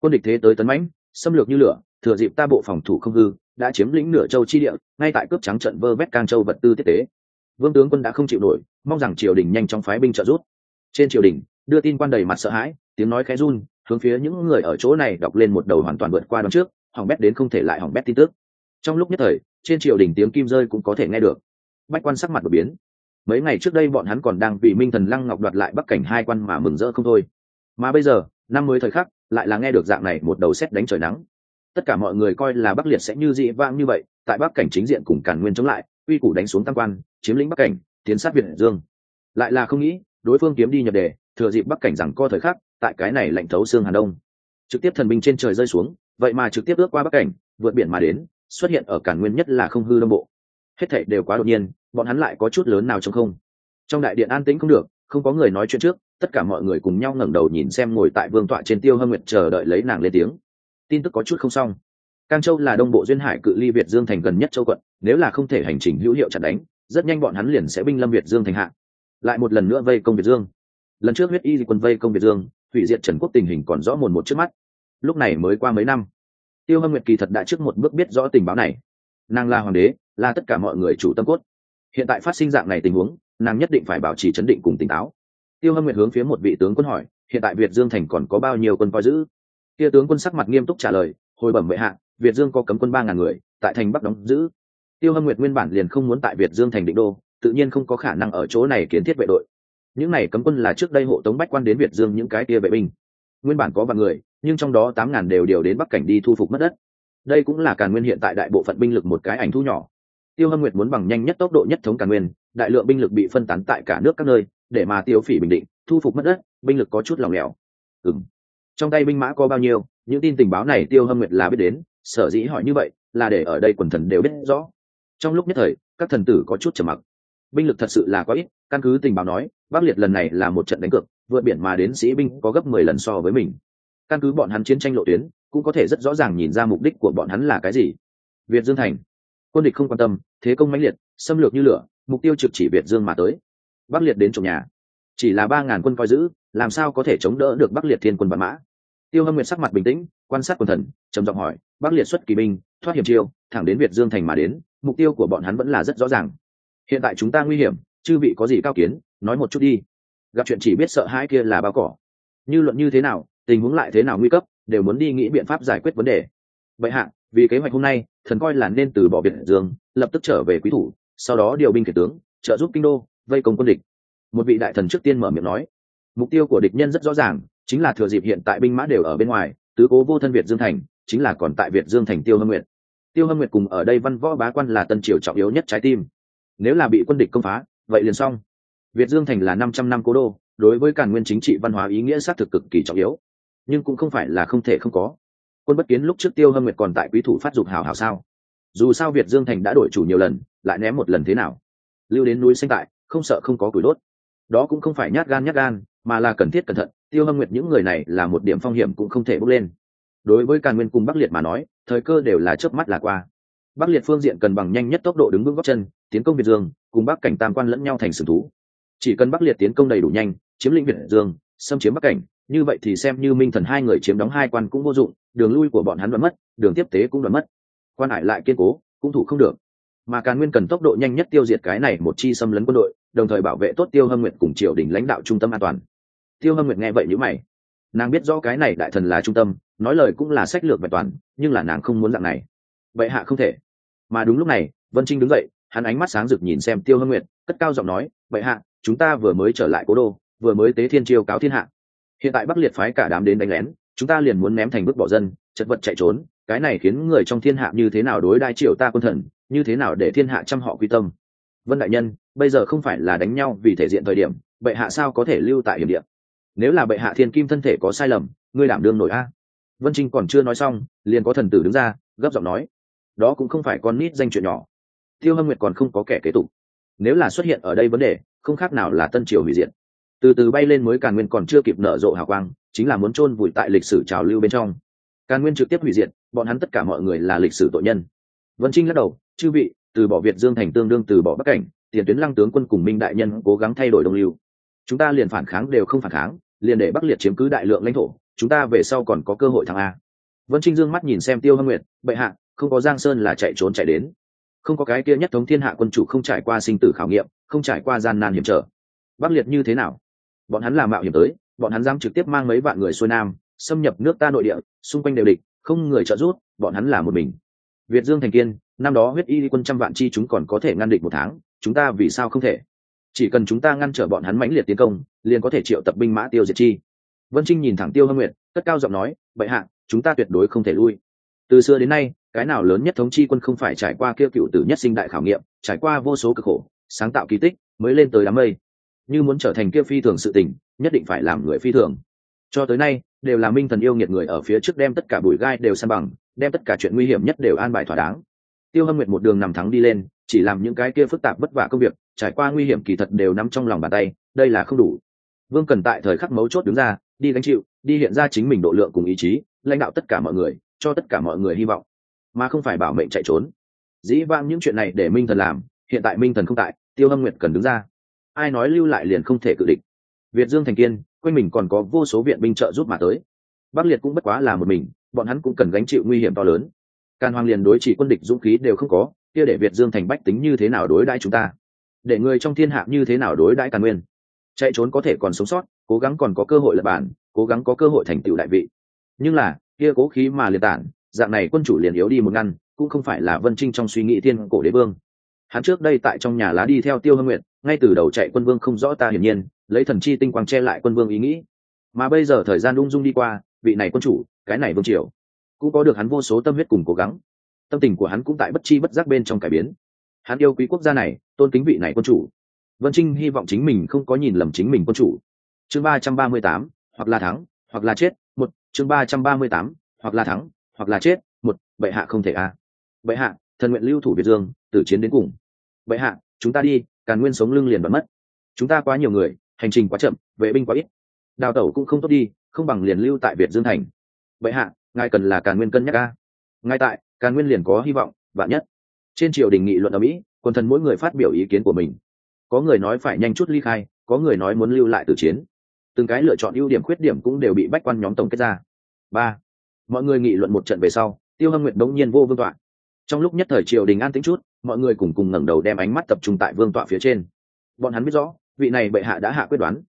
Quân địch thế tới tấn mãnh, xâm lược như lửa thừa dịp ta bộ phòng thủ không hư, đã chiếm lĩnh nửa châu chi địa, ngay tại cướp trắng trận vơ vét can châu vật tư tiếp tế vương tướng quân đã không chịu nổi, mong rằng triều đình nhanh chóng phái binh trợ rút. trên triều đình, đưa tin quan đầy mặt sợ hãi, tiếng nói khẽ run, hướng phía những người ở chỗ này đọc lên một đầu hoàn toàn vượt qua đón trước, hỏng bét đến không thể lại hỏng bét tin tức. Trong lúc nhất thời, trên triều đình tiếng kim rơi cũng có thể nghe được. Bách quan sắc mặt đột biến. Mấy ngày trước đây bọn hắn còn đang vì minh thần lăng ngọc đoạt lại bắc cảnh hai quan mà mừng rỡ không thôi. Mà bây giờ, năm mới thời khắc, lại là nghe được dạng này một đầu xét đánh trời nắng tất cả mọi người coi là bắc liệt sẽ như dị vang như vậy, tại bắc cảnh chính diện cùng càn nguyên chống lại uy củ đánh xuống tam quan, chiếm lĩnh bắc cảnh, tiến sát việt dương. Lại là không nghĩ, đối phương kiếm đi nhập đề, thừa dịp bắc cảnh rằng co thời khắc, tại cái này lạnh thấu xương hà đông. Trực tiếp thần binh trên trời rơi xuống, vậy mà trực tiếp ước qua bắc cảnh, vượt biển mà đến, xuất hiện ở cản nguyên nhất là không hư đông bộ. Hết thảy đều quá đột nhiên, bọn hắn lại có chút lớn nào trong không. Trong đại điện an tĩnh không được, không có người nói chuyện trước, tất cả mọi người cùng nhau ngẩng đầu nhìn xem ngồi tại vương tọa trên tiêu hâm nguyệt chờ đợi lấy nàng lên tiếng tin tức có chút không xong. Cang châu là đông bộ duyên hải cự ly việt dương thành gần nhất châu quận, nếu là không thể hành trình hữu hiệu chặn đánh, rất nhanh bọn hắn liền sẽ binh lâm việt dương thành hạ. Lại một lần nữa vây công việt dương. Lần trước huyết y quân vây công việt dương, hủy diệt trần quốc tình hình còn rõ mồn một trước mắt. Lúc này mới qua mấy năm, tiêu hâm nguyệt kỳ thật đã trước một bước biết rõ tình báo này. Nàng là hoàng đế, là tất cả mọi người chủ tâm cốt. Hiện tại phát sinh dạng này tình huống, nàng nhất định phải bảo trì chấn định cùng tỉnh táo. Tiêu hâm nguyệt hướng phía một vị tướng quân hỏi, hiện tại việt dương thành còn có bao nhiêu quân coi giữ? Kia tướng quân sắc mặt nghiêm túc trả lời, hồi bẩm bệ hạ, việt dương có cấm quân ba ngàn người, tại thành bắc đóng giữ. Tiêu hâm nguyệt nguyên bản liền không muốn tại việt dương thành định đô, tự nhiên không có khả năng ở chỗ này kiến thiết vệ đội. Những này cấm quân là trước đây hộ tống bách quan đến việt dương những cái kia vệ binh. Nguyên bản có vài người, nhưng trong đó tám ngàn đều điều đến bắc cảnh đi thu phục mất đất. Đây cũng là càn nguyên hiện tại đại bộ phận binh lực một cái ảnh thu nhỏ. Tiêu hâm nguyệt muốn bằng nhanh nhất tốc độ nhất thống càn nguyên, đại lượng binh lực bị phân tán tại cả nước các nơi, để mà tiêu phỉ bình định, thu phục mất đất, binh lực có chút lòng lẻo. Ừng trong tay binh mã có bao nhiêu, những tin tình báo này tiêu hâm nguyệt là biết đến, sở dĩ hỏi như vậy là để ở đây quần thần đều biết rõ. Trong lúc nhất thời, các thần tử có chút trầm mặc. Binh lực thật sự là quá ít, căn cứ tình báo nói, bắc liệt lần này là một trận đánh cược, vượt biển mà đến sĩ binh có gấp mười lần so với mình. Căn cứ bọn hắn chiến tranh lộ tuyến, cũng có thể rất rõ ràng nhìn ra mục đích của bọn hắn là cái gì. Việt dương thành. Quân địch không quan tâm, thế công mãnh liệt, xâm lược như lửa, mục tiêu trực chỉ việt dương mà tới. Bắc liệt đến trộm nhà. Chỉ là ba ngàn quân coi giữ làm sao có thể chống đỡ được bắc liệt thiên quân bản mã? Tiêu hâm nguyệt sắc mặt bình tĩnh, quan sát quần thần, trầm giọng hỏi, bắc liệt xuất kỳ binh, thoát hiểm chiêu, thẳng đến việt dương thành mà đến, mục tiêu của bọn hắn vẫn là rất rõ ràng. Hiện tại chúng ta nguy hiểm, chư vị có gì cao kiến, nói một chút đi. Gặp chuyện chỉ biết sợ hãi kia là bao cỏ. Như luận như thế nào, tình huống lại thế nào nguy cấp, đều muốn đi nghĩ biện pháp giải quyết vấn đề. Vậy hạ, vì kế hoạch hôm nay, thần coi là nên từ bỏ biển dương, lập tức trở về quý thủ, sau đó điều binh kể tướng, trợ giúp kinh đô, vây công quân địch. Một vị đại thần trước tiên mở miệng nói mục tiêu của địch nhân rất rõ ràng, chính là thừa dịp hiện tại binh mã đều ở bên ngoài, tứ cố vô thân việt dương thành, chính là còn tại việt dương thành tiêu hâm nguyệt. Tiêu hâm nguyệt cùng ở đây văn võ bá quan là tân triều trọng yếu nhất trái tim. Nếu là bị quân địch công phá, vậy liền xong. Việt dương thành là năm trăm năm cố đô, đối với càn nguyên chính trị văn hóa ý nghĩa xác thực cực kỳ trọng yếu. Nhưng cũng không phải là không thể không có. Quân bất kiến lúc trước tiêu hâm nguyệt còn tại quý thủ phát dục hào hào sao. Dù sao việt dương thành đã đổi chủ nhiều lần, lại ném một lần thế nào? Lưu đến núi xanh tại, không sợ không có củi đốt. Đó cũng không phải nhát gan nhát gan mà là cần thiết cẩn thận, tiêu hâm nguyệt những người này là một điểm phong hiểm cũng không thể bước lên. Đối với càn nguyên cùng bắc liệt mà nói, thời cơ đều là chớp mắt là qua. Bắc liệt phương diện cần bằng nhanh nhất tốc độ đứng vững góc chân, tiến công việt dương, cùng bắc cảnh tam quan lẫn nhau thành sừng thú. Chỉ cần bắc liệt tiến công đầy đủ nhanh, chiếm lĩnh việt dương, xâm chiếm bắc cảnh, như vậy thì xem như minh thần hai người chiếm đóng hai quan cũng vô dụng, đường lui của bọn hắn đoạn mất, đường tiếp tế cũng đoạn mất. Quan hải lại kiên cố, cũng thủ không được. Mà càn nguyên cần tốc độ nhanh nhất tiêu diệt cái này một chi xâm lấn quân đội, đồng thời bảo vệ tốt tiêu hâm nguyệt cùng triều đình lãnh đạo trung tâm an toàn tiêu hâm nguyệt nghe vậy nhữ mày. Nàng biết rõ cái này đại thần là trung tâm, nói lời cũng là sách lược bài toàn, nhưng là nàng không muốn dạng này. Vậy hạ không thể. Mà đúng lúc này, vân trinh đứng dậy, hắn ánh mắt sáng rực nhìn xem tiêu hâm nguyệt, cất cao giọng nói, vậy hạ, chúng ta vừa mới trở lại cố đô, vừa mới tế thiên chiêu cáo thiên hạ. Hiện tại bắc liệt phái cả đám đến đánh lén, chúng ta liền muốn ném thành bước bỏ dân, chật vật chạy trốn, cái này khiến người trong thiên hạ như thế nào đối đai triều ta quân thần, như thế nào để thiên hạ chăm họ quy tâm? Vân đại nhân, bây giờ không phải là đánh nhau vì thể diện thời điểm bệ hạ sao có thể lưu tại hiểm địa? Nếu là bệ hạ thiên kim thân thể có sai lầm, ngươi đảm đương nổi a. Vân trinh còn chưa nói xong, liền có thần tử đứng ra, gấp giọng nói. Đó cũng không phải con nít danh chuyện nhỏ. Tiêu hâm nguyệt còn không có kẻ kế tục. Nếu là xuất hiện ở đây vấn đề, không khác nào là tân triều hủy diệt. Từ từ bay lên mới càn nguyên còn chưa kịp nở rộ hào quang, chính là muốn chôn vùi tại lịch sử trào lưu bên trong. Càn nguyên trực tiếp hủy diệt, bọn hắn tất cả mọi người là lịch sử tội nhân. Vân trinh lắc đầu, chư vị, từ bỏ việt dương thành tương đương từ bỏ bắc cảnh, tiền tuyến lăng tướng quân cùng minh đại nhân cố gắng thay đổi đồng lưu. Chúng ta liền phản kháng đều không phản kháng liền để bắc liệt chiếm cứ đại lượng lãnh thổ, chúng ta về sau còn có cơ hội thắng a. Vân trinh dương mắt nhìn xem tiêu hâm nguyệt, bệ hạ, không có giang sơn là chạy trốn chạy đến. Không có cái kia nhất thống thiên hạ quân chủ không trải qua sinh tử khảo nghiệm, không trải qua gian nan hiểm trở. Bắc liệt như thế nào? Bọn hắn làm mạo hiểm tới, bọn hắn dám trực tiếp mang mấy vạn người xuôi nam, xâm nhập nước ta nội địa, xung quanh đều địch, không người trợ giúp, bọn hắn là một mình. Việt dương thành kiên, năm đó huyết y quân trăm vạn chi chúng còn có thể ngăn địch một tháng, chúng ta vì sao không thể? Chỉ cần chúng ta ngăn trở bọn hắn mãnh liệt tiến công, liền có thể triệu tập binh mã tiêu diệt chi. Vân trinh nhìn thẳng tiêu hâm nguyệt, cất cao giọng nói, bệ hạ, chúng ta tuyệt đối không thể lui. Từ xưa đến nay, cái nào lớn nhất thống chi quân không phải trải qua kêu cựu tử nhất sinh đại khảo nghiệm, trải qua vô số cực khổ, sáng tạo kỳ tích, mới lên tới đám mây. Như muốn trở thành kia phi thường sự tình, nhất định phải làm người phi thường. Cho tới nay, đều là minh thần yêu nghiệt người ở phía trước đem tất cả bụi gai đều san bằng, đem tất cả chuyện nguy hiểm nhất đều an bài thỏa đáng. Tiêu hâm nguyệt một đường nằm thắng đi lên, chỉ làm những cái kia phức tạp vất vả công việc trải qua nguy hiểm kỳ thật đều nắm trong lòng bàn tay, đây là không đủ. Vương cần tại thời khắc mấu chốt đứng ra, đi gánh chịu, đi hiện ra chính mình độ lượng cùng ý chí, lãnh đạo tất cả mọi người, cho tất cả mọi người hy vọng, mà không phải bảo mệnh chạy trốn. Dĩ vãng những chuyện này để minh thần làm, hiện tại minh thần không tại, tiêu hâm nguyệt cần đứng ra. Ai nói lưu lại liền không thể cự địch. Việt dương thành kiên, quanh mình còn có vô số viện binh trợ giúp mà tới. Bắc liệt cũng bất quá là một mình, bọn hắn cũng cần gánh chịu nguy hiểm to lớn. Càn hoàng liền đối trị quân địch dũng khí đều không có, kia để việt dương thành bách tính như thế nào đối đãi chúng ta? Để người trong thiên hạ như thế nào đối đãi càn nguyên? Chạy trốn có thể còn sống sót, cố gắng còn có cơ hội lập bản, cố gắng có cơ hội thành tựu đại vị. Nhưng là, kia cố khí mà liệt tản, dạng này quân chủ liền yếu đi một ngăn, cũng không phải là vân trinh trong suy nghĩ thiên cổ đế vương. Hắn trước đây tại trong nhà lá đi theo tiêu hương nguyện ngay từ đầu chạy quân vương không rõ ta hiển nhiên, lấy thần chi tinh quang che lại quân vương ý nghĩ. Mà bây giờ thời gian ung dung đi qua, vị này quân chủ, cái này vương triều, cũng có được hắn vô số tâm huyết cùng cố gắng. Tâm tình của hắn cũng tại bất chi bất giác bên trong cải biến hắn yêu quý quốc gia này, tôn kính vị này quân chủ. Vân trinh hy vọng chính mình không có nhìn lầm chính mình quân chủ. Chương ba trăm ba mươi tám, hoặc là thắng, hoặc là chết, một, chương ba trăm ba mươi tám, hoặc là thắng, hoặc là chết, một, bệ hạ không thể a. À. bệ hạ, thần nguyện lưu thủ việt dương từ chiến đến cùng. Bệ hạ, chúng ta đi, càn nguyên sống lưng liền bật mất. Chúng ta quá nhiều người, hành trình quá chậm, vệ binh quá ít. Đào tẩu cũng không tốt đi, không bằng liền lưu tại việt dương thành. Bệ hạ, ngài cần là càn nguyên cân nhắc a. Ngay tại, càn nguyên liền có hy vọng, vạn nhất trên triều đình nghị luận ở mỹ, quần thần mỗi người phát biểu ý kiến của mình. Có người nói phải nhanh chút ly khai, có người nói muốn lưu lại từ chiến. Từng cái lựa chọn ưu điểm khuyết điểm cũng đều bị bách quan nhóm tổng kết ra. Ba, mọi người nghị luận một trận về sau, tiêu hâm nguyện đống nhiên vô vương tọa. Trong lúc nhất thời triều đình an tĩnh chút, mọi người cùng cùng ngẩng đầu đem ánh mắt tập trung tại vương tọa phía trên. Bọn hắn biết rõ, vị này bệ hạ đã hạ quyết đoán.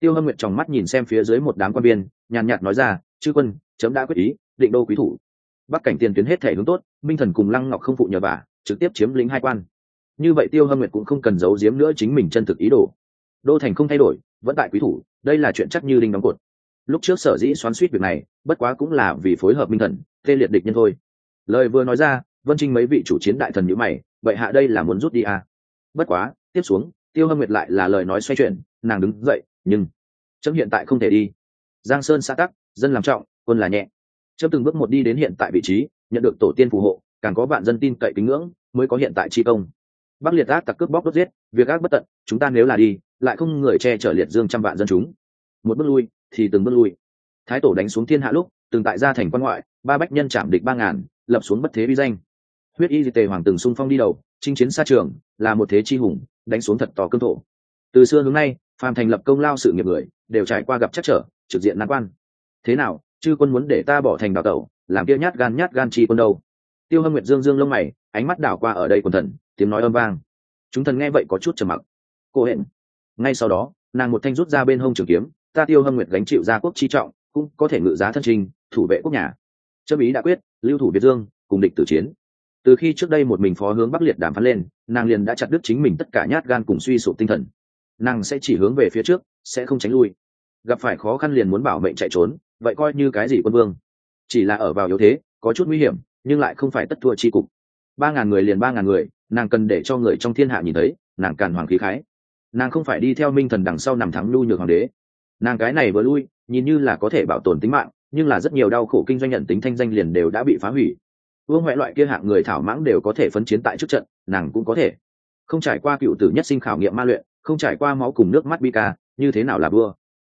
Tiêu hâm nguyện tròng mắt nhìn xem phía dưới một đám quan viên, nhàn nhạt nói ra, chư quân, chấm đã quyết ý, định đô quý thủ. Bắc cảnh tiền tuyến hết thể hướng tốt, minh thần cùng lăng ngọc không phụ nhờ vả trực tiếp chiếm lĩnh hai quan. Như vậy tiêu hâm nguyệt cũng không cần giấu giếm nữa chính mình chân thực ý đồ. Đô thành không thay đổi, vẫn tại quý thủ, đây là chuyện chắc như đinh đóng cột. Lúc trước sở dĩ xoắn suýt việc này, bất quá cũng là vì phối hợp minh thần, tê liệt địch nhân thôi. Lời vừa nói ra, vân trinh mấy vị chủ chiến đại thần nhữ mày vậy hạ đây là muốn rút đi à. bất quá, tiếp xuống, tiêu hâm nguyệt lại là lời nói xoay chuyển, nàng đứng dậy, nhưng, chấm hiện tại không thể đi. Giang sơn xã tắc, dân làm trọng, quân là nhẹ. Chấm từng bước một đi đến hiện tại vị trí, nhận được tổ tiên phù hộ càng có vạn dân tin cậy kính ngưỡng mới có hiện tại chi công. Bắc liệt ác tặc cướp bóc đốt giết, việc ác bất tận, chúng ta nếu là đi, lại không người che chở liệt dương trăm vạn dân chúng. Một bước lui, thì từng bước lui. Thái tổ đánh xuống thiên hạ lúc, từng tại gia thành quan ngoại, ba bách nhân chạm địch ba ngàn, lập xuống bất thế vi danh. Huyết y di tề hoàng từng sung phong đi đầu, chinh chiến xa trường, là một thế chi hùng, đánh xuống thật tỏ cương thổ. Từ xưa hướng nay, phàm thành lập công lao sự nghiệp người, đều trải qua gặp chắc trở, trực diện nan quan. Thế nào, chư quân muốn để ta bỏ thành đào tẩu, làm kia nhát gan nhát gan chi quân đâu? Tiêu hâm nguyệt dương dương lông mày, ánh mắt đảo qua ở đây quần thần, tiếng nói âm vang. Chúng thần nghe vậy có chút trầm mặc. Cô hẹn ngay sau đó, nàng một thanh rút ra bên hông trường kiếm, ta tiêu hâm nguyệt gánh chịu gia quốc chi trọng, cũng có thể ngự giá thân trình, thủ vệ quốc nhà. Châm ý đã quyết, lưu thủ việt dương, cùng địch tử chiến. Từ khi trước đây một mình phó hướng bắc liệt đàm phán lên, nàng liền đã chặt đứt chính mình tất cả nhát gan cùng suy sụp tinh thần. Nàng sẽ chỉ hướng về phía trước, sẽ không tránh lui. Gặp phải khó khăn liền muốn bảo mệnh chạy trốn, vậy coi như cái gì quân vương. Chỉ là ở vào yếu thế, có chút nguy hiểm nhưng lại không phải tất thua chi cục. Ba ngàn người liền ba ngàn người, nàng cần để cho người trong thiên hạ nhìn thấy, nàng càn hoàng khí khái. Nàng không phải đi theo minh thần đằng sau nằm thắng lưu nhược hoàng đế. Nàng cái này vừa lui, nhìn như là có thể bảo tồn tính mạng, nhưng là rất nhiều đau khổ kinh doanh nhận tính thanh danh liền đều đã bị phá hủy. Vương huệ loại kia hạng người thảo mãng đều có thể phấn chiến tại trước trận, nàng cũng có thể. Không trải qua cựu tử nhất sinh khảo nghiệm ma luyện, không trải qua máu cùng nước mắt bi ca, như thế nào là vua?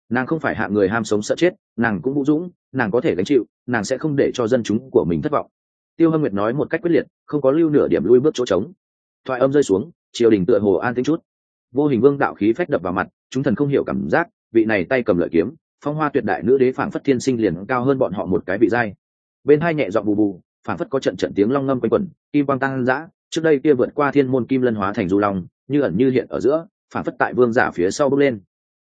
Nàng không phải hạng người ham sống sợ chết, nàng cũng vũ dũng, nàng có thể gánh chịu, nàng sẽ không để cho dân chúng của mình thất vọng tiêu hâm nguyệt nói một cách quyết liệt, không có lưu nửa điểm lui bước chỗ trống. Thoại âm rơi xuống, triều đình tựa hồ an tĩnh chút. Vô hình vương đạo khí phách đập vào mặt, chúng thần không hiểu cảm giác, vị này tay cầm lợi kiếm, phong hoa tuyệt đại nữ đế phảng phất thiên sinh liền cao hơn bọn họ một cái vị giai. Bên hai nhẹ dọn bù bù, phảng phất có trận trận tiếng long ngâm quanh quẩn, kim quang tăng dã, trước đây kia vượt qua thiên môn kim lân hóa thành du long, như ẩn như hiện ở giữa, phảng phất tại vương giả phía sau bước lên.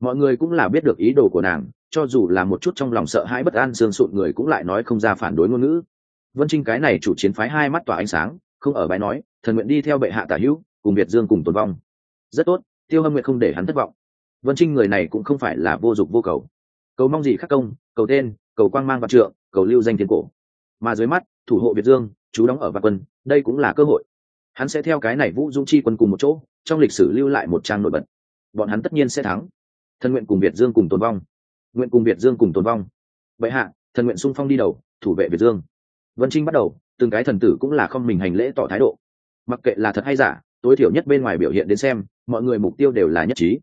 Mọi người cũng là biết được ý đồ của nàng, cho dù là một chút trong lòng sợ hãi bất an sương sụn người cũng lại nói không ra phản đối ngôn ngữ vân trinh cái này chủ chiến phái hai mắt tỏa ánh sáng, không ở bãi nói, thần nguyện đi theo bệ hạ tả hữu, cùng việt dương cùng tồn vong. Rất tốt, tiêu hâm nguyện không để hắn thất vọng. Vân trinh người này cũng không phải là vô dụng vô cầu. Cầu mong gì khắc công, cầu tên, cầu quang mang vạn trượng, cầu lưu danh thiên cổ. Mà dưới mắt, thủ hộ việt dương, chú đóng ở vạn quân, đây cũng là cơ hội. Hắn sẽ theo cái này vũ dũng chi quân cùng một chỗ, trong lịch sử lưu lại một trang nổi bật. Bọn hắn tất nhiên sẽ thắng. Thân nguyện cùng việt dương cùng tồn vong. Nguyện cùng việt dương cùng tồn vong. Vậy hạ, thần nguyện sung phong đi đầu, thủ vệ việt dương vân trinh bắt đầu, từng cái thần tử cũng là không mình hành lễ tỏ thái độ. Mặc kệ là thật hay giả, tối thiểu nhất bên ngoài biểu hiện đến xem, mọi người mục tiêu đều là nhất trí.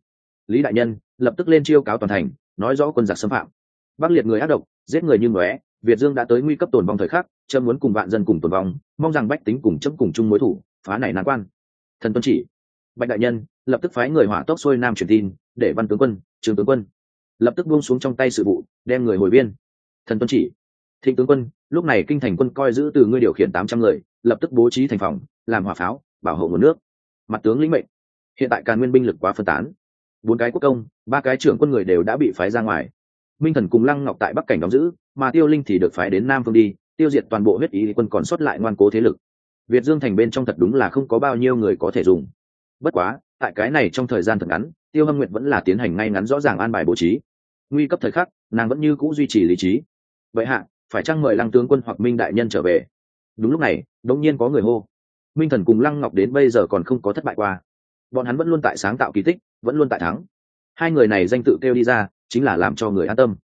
Lý đại nhân, lập tức lên chiêu cáo toàn thành, nói rõ quân giặc xâm phạm. Bắc liệt người ác độc, giết người như ngóe, việt dương đã tới nguy cấp tồn vong thời khắc, chấm muốn cùng vạn dân cùng tồn vong, mong rằng bách tính cùng chấm cùng chung mối thủ, phá này nan quan. Thần tuân chỉ. Bạch đại nhân, lập tức phái người hỏa tốc xuôi nam truyền tin, để văn tướng quân trường tướng quân. Lập tức buông xuống trong tay sự vụ, đem người hồi biên. Thần tuân chỉ. Thịnh tướng quân lúc này kinh thành quân coi giữ từ ngươi điều khiển tám trăm người, lập tức bố trí thành phòng, làm hỏa pháo, bảo hộ nguồn nước. Mặt tướng lĩnh mệnh. Hiện tại càn nguyên binh lực quá phân tán. Bốn cái quốc công, ba cái trưởng quân người đều đã bị phái ra ngoài. Minh thần cùng lăng ngọc tại bắc cảnh đóng giữ, mà tiêu linh thì được phái đến nam phương đi, tiêu diệt toàn bộ huyết ý quân còn sót lại ngoan cố thế lực. Việt dương thành bên trong thật đúng là không có bao nhiêu người có thể dùng. Bất quá, tại cái này trong thời gian thật ngắn, tiêu hâm nguyệt vẫn là tiến hành ngay ngắn rõ ràng an bài bố trí. Nguy cấp thời khắc, nàng vẫn như c ũ duy trì lý trí. Vậy hạ phải chăng mời lăng tướng quân hoặc minh đại nhân trở về? Đúng lúc này, đống nhiên có người hô. Minh thần cùng lăng ngọc đến bây giờ còn không có thất bại qua. Bọn hắn vẫn luôn tại sáng tạo kỳ tích, vẫn luôn tại thắng. Hai người này danh tự kêu đi ra, chính là làm cho người an tâm.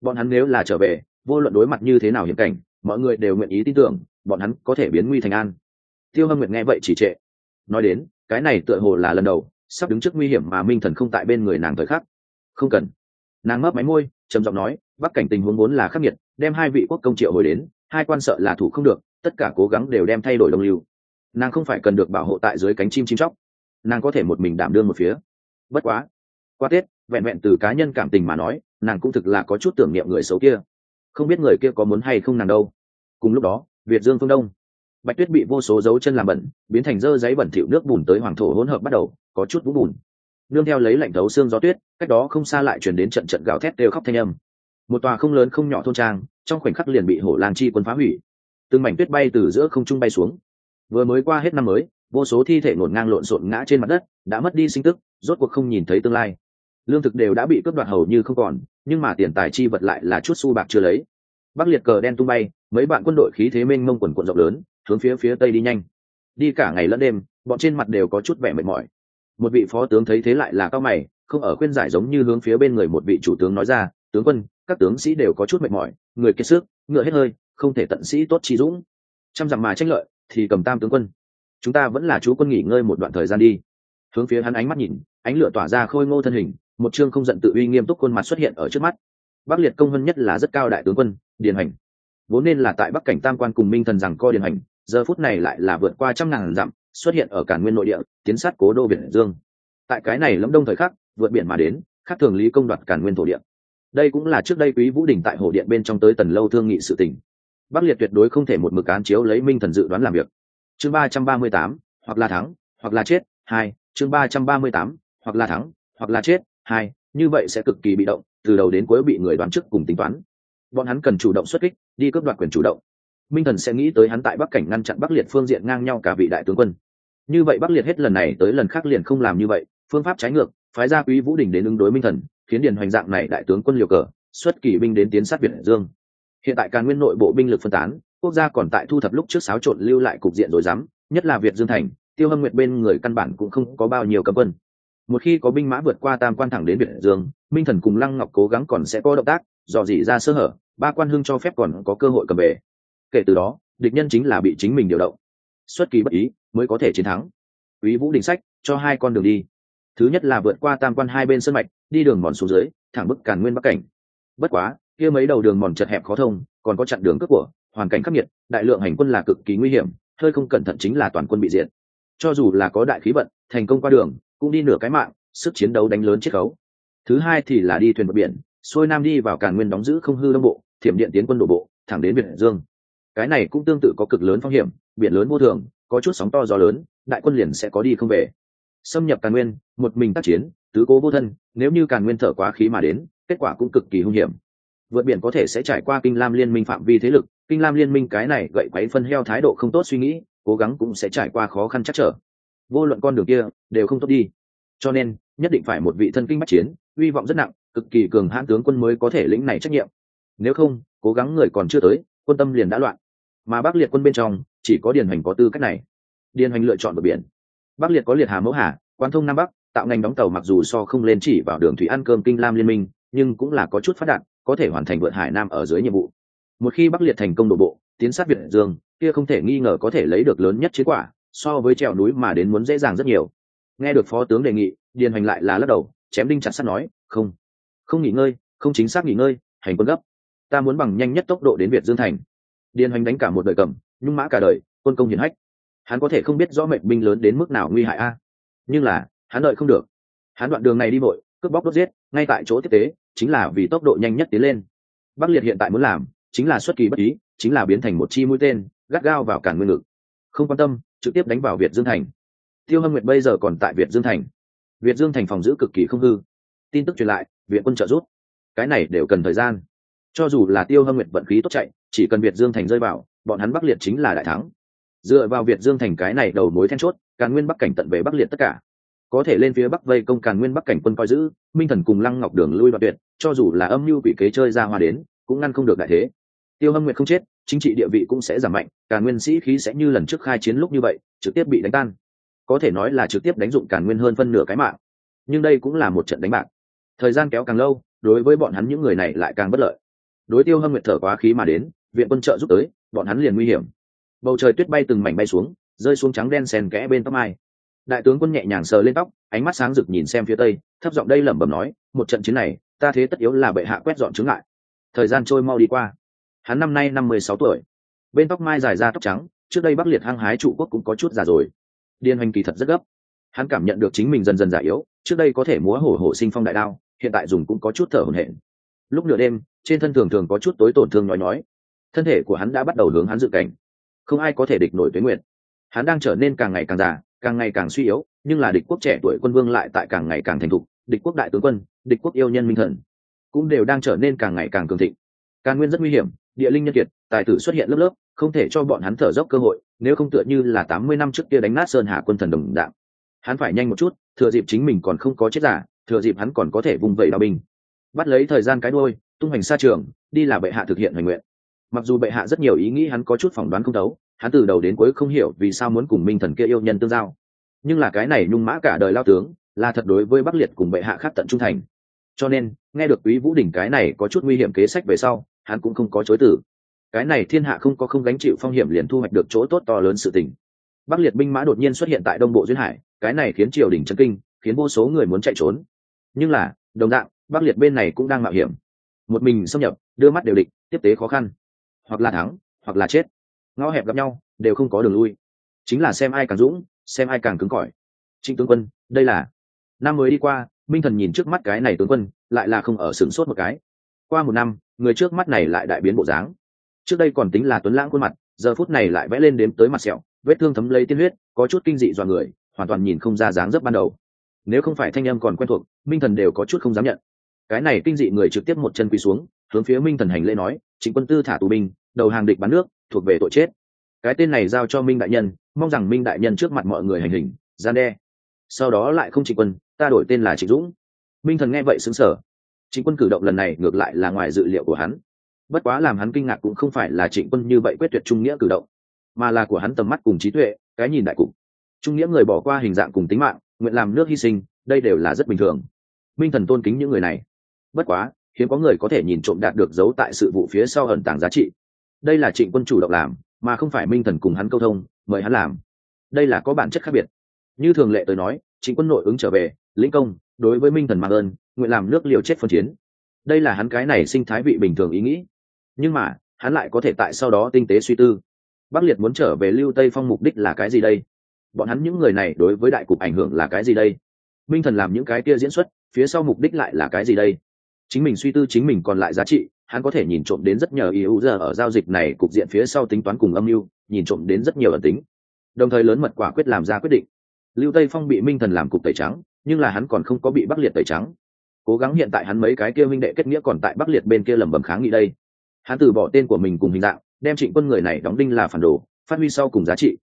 Bọn hắn nếu là trở về, vô luận đối mặt như thế nào hiểm cảnh, mọi người đều nguyện ý tin tưởng, bọn hắn có thể biến nguy thành an. Tiêu hâm nguyện nghe vậy chỉ trệ. Nói đến, cái này tựa hồ là lần đầu, sắp đứng trước nguy hiểm mà minh thần không tại bên người nàng thời khắc. Không cần. Nàng mấp máy môi trầm giọng nói, bắc cảnh tình huống vốn là khắc nghiệt, đem hai vị quốc công triệu hồi đến, hai quan sợ là thủ không được, tất cả cố gắng đều đem thay đổi đồng lưu. Nàng không phải cần được bảo hộ tại dưới cánh chim chim chóc, nàng có thể một mình đảm đương một phía. Bất quá, qua tết, vẹn vẹn từ cá nhân cảm tình mà nói, nàng cũng thực là có chút tưởng niệm người xấu kia. Không biết người kia có muốn hay không nàng đâu. Cùng lúc đó, việt dương phương đông, bạch tuyết bị vô số dấu chân làm bẩn, biến thành dơ giấy bẩn thỉu nước bùn tới hoàng thổ hỗn hợp bắt đầu, có chút vũ bùn nương theo lấy lạnh thấu xương gió tuyết, cách đó không xa lại chuyển đến trận trận gào thét đều khóc thanh âm. Một tòa không lớn không nhỏ thôn trang, trong khoảnh khắc liền bị hổ lang chi quân phá hủy. Từng mảnh tuyết bay từ giữa không trung bay xuống. Vừa mới qua hết năm mới, vô số thi thể ngổn ngang lộn xộn ngã trên mặt đất, đã mất đi sinh tức, rốt cuộc không nhìn thấy tương lai. Lương thực đều đã bị cướp đoạt hầu như không còn, nhưng mà tiền tài chi vật lại là chút xu bạc chưa lấy. Bắc liệt cờ đen tung bay, mấy bạn quân đội khí thế mênh mông quần quận rộng lớn, hướng phía phía tây đi nhanh. Đi cả ngày lẫn đêm, bọn trên mặt đều có chút vẻ mệt mỏi một vị phó tướng thấy thế lại là cao mày, không ở khuyên giải giống như hướng phía bên người một vị chủ tướng nói ra, tướng quân, các tướng sĩ đều có chút mệt mỏi, người kiệt sức, ngựa hết hơi, không thể tận sĩ tốt trí dũng. Trăm dặm mà tranh lợi, thì cầm tam tướng quân. Chúng ta vẫn là chú quân nghỉ ngơi một đoạn thời gian đi. Hướng phía hắn ánh mắt nhìn, ánh lửa tỏa ra khôi ngô thân hình, một chương không giận tự uy nghiêm túc khuôn mặt xuất hiện ở trước mắt. Bắc liệt công hơn nhất là rất cao đại tướng quân, điền hành. Vốn nên là tại bắc cảnh tam quan cùng minh thần rằng co điền hành, giờ phút này lại là vượt qua trăm ngàn dặm xuất hiện ở cản nguyên nội địa, tiến sát cố đô biển dương. Tại cái này lâm đông thời khắc, vượt biển mà đến, khác thường lý công đoạt cản nguyên thổ địa. Đây cũng là trước đây quý vũ đình tại hồ điện bên trong tới tần lâu thương nghị sự tình. Bắc liệt tuyệt đối không thể một mực án chiếu lấy minh thần dự đoán làm việc. Chương ba trăm ba mươi tám, hoặc là thắng, hoặc là chết, hai, chương ba trăm ba mươi tám, hoặc là thắng, hoặc là chết, hai, như vậy sẽ cực kỳ bị động, từ đầu đến cuối bị người đoán trước cùng tính toán. Bọn hắn cần chủ động xuất kích, đi cướp đoạt quyền chủ động. Minh thần sẽ nghĩ tới hắn tại bắc cảnh ngăn chặn bắc liệt phương diện ngang nhau cả vị đại tướng quân như vậy bắc liệt hết lần này tới lần khác liền không làm như vậy, phương pháp trái ngược, phái gia quý vũ đình đến ứng đối minh thần, khiến điền hoành dạng này đại tướng quân liều cờ, xuất kỳ binh đến tiến sát việt dương. Hiện tại càn nguyên nội bộ binh lực phân tán, quốc gia còn tại thu thập lúc trước xáo trộn lưu lại cục diện rồi dám, nhất là việt dương thành, tiêu hâm nguyệt bên người căn bản cũng không có bao nhiêu cấm quân. Một khi có binh mã vượt qua tam quan thẳng đến việt dương, minh thần cùng lăng ngọc cố gắng còn sẽ có động tác, dò dỉ ra sơ hở, ba quan hưng cho phép còn có cơ hội cầm về. Kể từ đó, địch nhân chính là bị chính mình điều động xuất kỳ bất ý, mới có thể chiến thắng. Quý vũ đình sách, cho hai con đường đi. Thứ nhất là vượt qua tam quan hai bên sân mạch, đi đường mòn xuống dưới, thẳng bức càn nguyên bắc cảnh. Bất quá, kia mấy đầu đường mòn chật hẹp khó thông, còn có chặn đường cướp của, hoàn cảnh khắc nghiệt, đại lượng hành quân là cực kỳ nguy hiểm, hơi không cẩn thận chính là toàn quân bị diệt. Cho dù là có đại khí vận, thành công qua đường, cũng đi nửa cái mạng, sức chiến đấu đánh lớn chiết khấu. Thứ hai thì là đi thuyền bờ biển, xuôi nam đi vào càn nguyên đóng giữ không hư đông bộ, thiểm điện tiến quân đổ bộ, thẳng đến biển dương cái này cũng tương tự có cực lớn phong hiểm, biển lớn vô thường, có chút sóng to gió lớn, đại quân liền sẽ có đi không về. Xâm nhập càn nguyên, một mình tác chiến, tứ cố vô thân, nếu như càn nguyên thở quá khí mà đến, kết quả cũng cực kỳ hung hiểm. Vượt biển có thể sẽ trải qua kinh lam liên minh phạm vi thế lực, kinh lam liên minh cái này gậy quấy phân heo thái độ không tốt suy nghĩ, cố gắng cũng sẽ trải qua khó khăn chắc trở. Vô luận con đường kia, đều không tốt đi. Cho nên, nhất định phải một vị thân kinh bắt chiến, hy vọng rất nặng, cực kỳ cường hãn tướng quân mới có thể lĩnh này trách nhiệm. Nếu không, cố gắng người còn chưa tới, quân tâm liền đã loạn mà bắc liệt quân bên trong chỉ có điền hành có tư cách này. Điền hành lựa chọn bờ biển. Bắc liệt có liệt hà mẫu hà, quan thông nam bắc, tạo ngành đóng tàu mặc dù so không lên chỉ vào đường thủy ăn cơm kinh lam liên minh, nhưng cũng là có chút phát đạt, có thể hoàn thành vượt hải nam ở dưới nhiệm vụ. Một khi bắc liệt thành công đổ bộ, tiến sát việt dương, kia không thể nghi ngờ có thể lấy được lớn nhất chiến quả, so với trèo núi mà đến muốn dễ dàng rất nhiều. Nghe được phó tướng đề nghị, điền hành lại là lắc đầu, chém đinh chặt sắt nói, không không nghỉ ngơi, không chính xác nghỉ ngơi, hành quân gấp. Ta muốn bằng nhanh nhất tốc độ đến việt dương thành điền hoành đánh cả một đời cầm, nhung mã cả đời, quân công hiển hách. Hắn có thể không biết rõ mệnh binh lớn đến mức nào nguy hại a. Nhưng là, hắn đợi không được. Hắn đoạn đường này đi vội, cướp bóc đốt giết, ngay tại chỗ tiếp tế, chính là vì tốc độ nhanh nhất tiến lên. Bắc liệt hiện tại muốn làm, chính là xuất kỳ bất ý, chính là biến thành một chi mũi tên, gắt gao vào cản nguyên ngực. Không quan tâm, trực tiếp đánh vào việt dương thành. Tiêu hâm nguyệt bây giờ còn tại việt dương thành. Việt dương thành phòng giữ cực kỳ không hư. Tin tức truyền lại, viện quân trợ rút cái này đều cần thời gian cho dù là tiêu hâm nguyệt vận khí tốt chạy, chỉ cần việt dương thành rơi vào, bọn hắn bắc liệt chính là đại thắng. Dựa vào việt dương thành cái này đầu mối then chốt, càn nguyên bắc cảnh tận về bắc liệt tất cả. Có thể lên phía bắc vây công càn nguyên bắc cảnh quân coi giữ, minh thần cùng lăng ngọc đường lui đoạn tuyệt, cho dù là âm mưu bị kế chơi ra hoa đến, cũng ngăn không được đại thế. Tiêu hâm nguyệt không chết, chính trị địa vị cũng sẽ giảm mạnh, càn nguyên sĩ khí sẽ như lần trước khai chiến lúc như vậy, trực tiếp bị đánh tan. Có thể nói là trực tiếp đánh dụng càn nguyên hơn phân nửa cái mạng. Nhưng đây cũng là một trận đánh bạc. Thời gian kéo càng lâu, đối với bọn hắn những người này lại càng bất lợi đối tiêu hâm nguyệt thở quá khí mà đến, viện quân trợ giúp tới, bọn hắn liền nguy hiểm. Bầu trời tuyết bay từng mảnh bay xuống, rơi xuống trắng đen xen kẽ bên tóc mai. Đại tướng quân nhẹ nhàng sờ lên tóc, ánh mắt sáng rực nhìn xem phía tây, thấp giọng đây lẩm bẩm nói, một trận chiến này, ta thế tất yếu là bệ hạ quét dọn chứng lại thời gian trôi mau đi qua. Hắn năm nay năm mươi sáu tuổi. Bên tóc mai dài ra tóc trắng, trước đây bắc liệt hăng hái trụ quốc cũng có chút già rồi. Điên hoành kỳ thật rất gấp. Hắn cảm nhận được chính mình dần dần già yếu, trước đây có thể múa hổ hổ sinh phong đại đao, hiện tại dùng cũng có chút thở hổn hển lúc nửa đêm, trên thân thường thường có chút tối tổn thương nói nói thân thể của hắn đã bắt đầu hướng hắn dự cảnh. Không ai có thể địch nổi tuế nguyện hắn đang trở nên càng ngày càng già, càng ngày càng suy yếu, nhưng là địch quốc trẻ tuổi quân vương lại tại càng ngày càng thành thục, địch quốc đại tướng quân, địch quốc yêu nhân minh thần, cũng đều đang trở nên càng ngày càng cường thịnh. Càng nguyên rất nguy hiểm, địa linh nhân kiệt, tài tử xuất hiện lớp lớp, không thể cho bọn hắn thở dốc cơ hội, nếu không tựa như là tám mươi năm trước kia đánh nát sơn hạ quân thần đồng đạo hắn phải nhanh một chút, thừa dịp chính mình còn không có chết giả, thừa dịp hắn còn có thể vùng vẫy đào binh bắt lấy thời gian cái đôi tung hành xa trường, đi là bệ hạ thực hiện hoành nguyện. Mặc dù bệ hạ rất nhiều ý nghĩ hắn có chút phỏng đoán không đấu hắn từ đầu đến cuối không hiểu vì sao muốn cùng minh thần kia yêu nhân tương giao. Nhưng là cái này nhung mã cả đời lao tướng, là thật đối với bắc liệt cùng bệ hạ khác tận trung thành. Cho nên, nghe được quý vũ đỉnh cái này có chút nguy hiểm kế sách về sau, hắn cũng không có chối từ. Cái này thiên hạ không có không gánh chịu phong hiểm liền thu hoạch được chỗ tốt to lớn sự tình. Bắc liệt binh mã đột nhiên xuất hiện tại đông bộ duyên hải, cái này khiến triều đình chấn kinh, khiến vô số người muốn chạy trốn. Nhưng là, đồng dạng bắc liệt bên này cũng đang mạo hiểm. Một mình xâm nhập, đưa mắt đều địch, tiếp tế khó khăn. Hoặc là thắng, hoặc là chết. Ngõ hẹp gặp nhau, đều không có đường lui. Chính là xem ai càng dũng, xem ai càng cứng cỏi. Trịnh tướng quân, đây là năm mới đi qua, minh thần nhìn trước mắt cái này tướng quân, lại là không ở sửng sốt một cái. Qua một năm, người trước mắt này lại đại biến bộ dáng. Trước đây còn tính là tuấn lãng khuôn mặt, giờ phút này lại vẽ lên đếm tới mặt sẹo, vết thương thấm lấy tiên huyết, có chút kinh dị dọa người, hoàn toàn nhìn không ra dáng dấp ban đầu. Nếu không phải thanh âm còn quen thuộc, minh thần đều có chút không dám nhận cái này kinh dị người trực tiếp một chân quỳ xuống, hướng phía minh thần hành lễ nói chính quân tư thả tù binh, đầu hàng địch bắn nước, thuộc về tội chết. Cái tên này giao cho minh đại nhân, mong rằng minh đại nhân trước mặt mọi người hành hình, gian đe. Sau đó lại không trịnh quân, ta đổi tên là trịnh dũng. Minh thần nghe vậy xứng sở trịnh quân cử động lần này ngược lại là ngoài dự liệu của hắn. Bất quá làm hắn kinh ngạc cũng không phải là trịnh quân như vậy quyết tuyệt trung nghĩa cử động, mà là của hắn tầm mắt cùng trí tuệ, cái nhìn đại cục. Trung nghĩa người bỏ qua hình dạng cùng tính mạng, nguyện làm nước hy sinh, đây đều là rất bình thường. Minh thần tôn kính những người này bất quá, hiếm có người có thể nhìn trộm đạt được dấu tại sự vụ phía sau ẩn tàng giá trị. Đây là trịnh quân chủ động làm, mà không phải minh thần cùng hắn câu thông, mời hắn làm. Đây là có bản chất khác biệt. Như thường lệ tới nói, trịnh quân nội ứng trở về, lĩnh công, đối với minh thần mạng ơn, nguyện làm nước liều chết phân chiến. Đây là hắn cái này sinh thái vị bình thường ý nghĩ. Nhưng mà, hắn lại có thể tại sau đó tinh tế suy tư. Bắc liệt muốn trở về lưu tây phong mục đích là cái gì đây? Bọn hắn những người này đối với đại cục ảnh hưởng là cái gì đây? Minh thần làm những cái kia diễn xuất, phía sau mục đích lại là cái gì đây? Chính mình suy tư chính mình còn lại giá trị, hắn có thể nhìn trộm đến rất nhờ yếu giờ ở giao dịch này cục diện phía sau tính toán cùng âm mưu, nhìn trộm đến rất nhiều ẩn tính. Đồng thời lớn mật quả quyết làm ra quyết định. Lưu tây phong bị minh thần làm cục tẩy trắng, nhưng là hắn còn không có bị bắc liệt tẩy trắng. Cố gắng hiện tại hắn mấy cái kia minh đệ kết nghĩa còn tại bắc liệt bên kia lẩm bẩm kháng nghị đây. Hắn từ bỏ tên của mình cùng hình dạng, đem trịnh quân người này đóng đinh là phản đồ, phát huy sau cùng giá trị.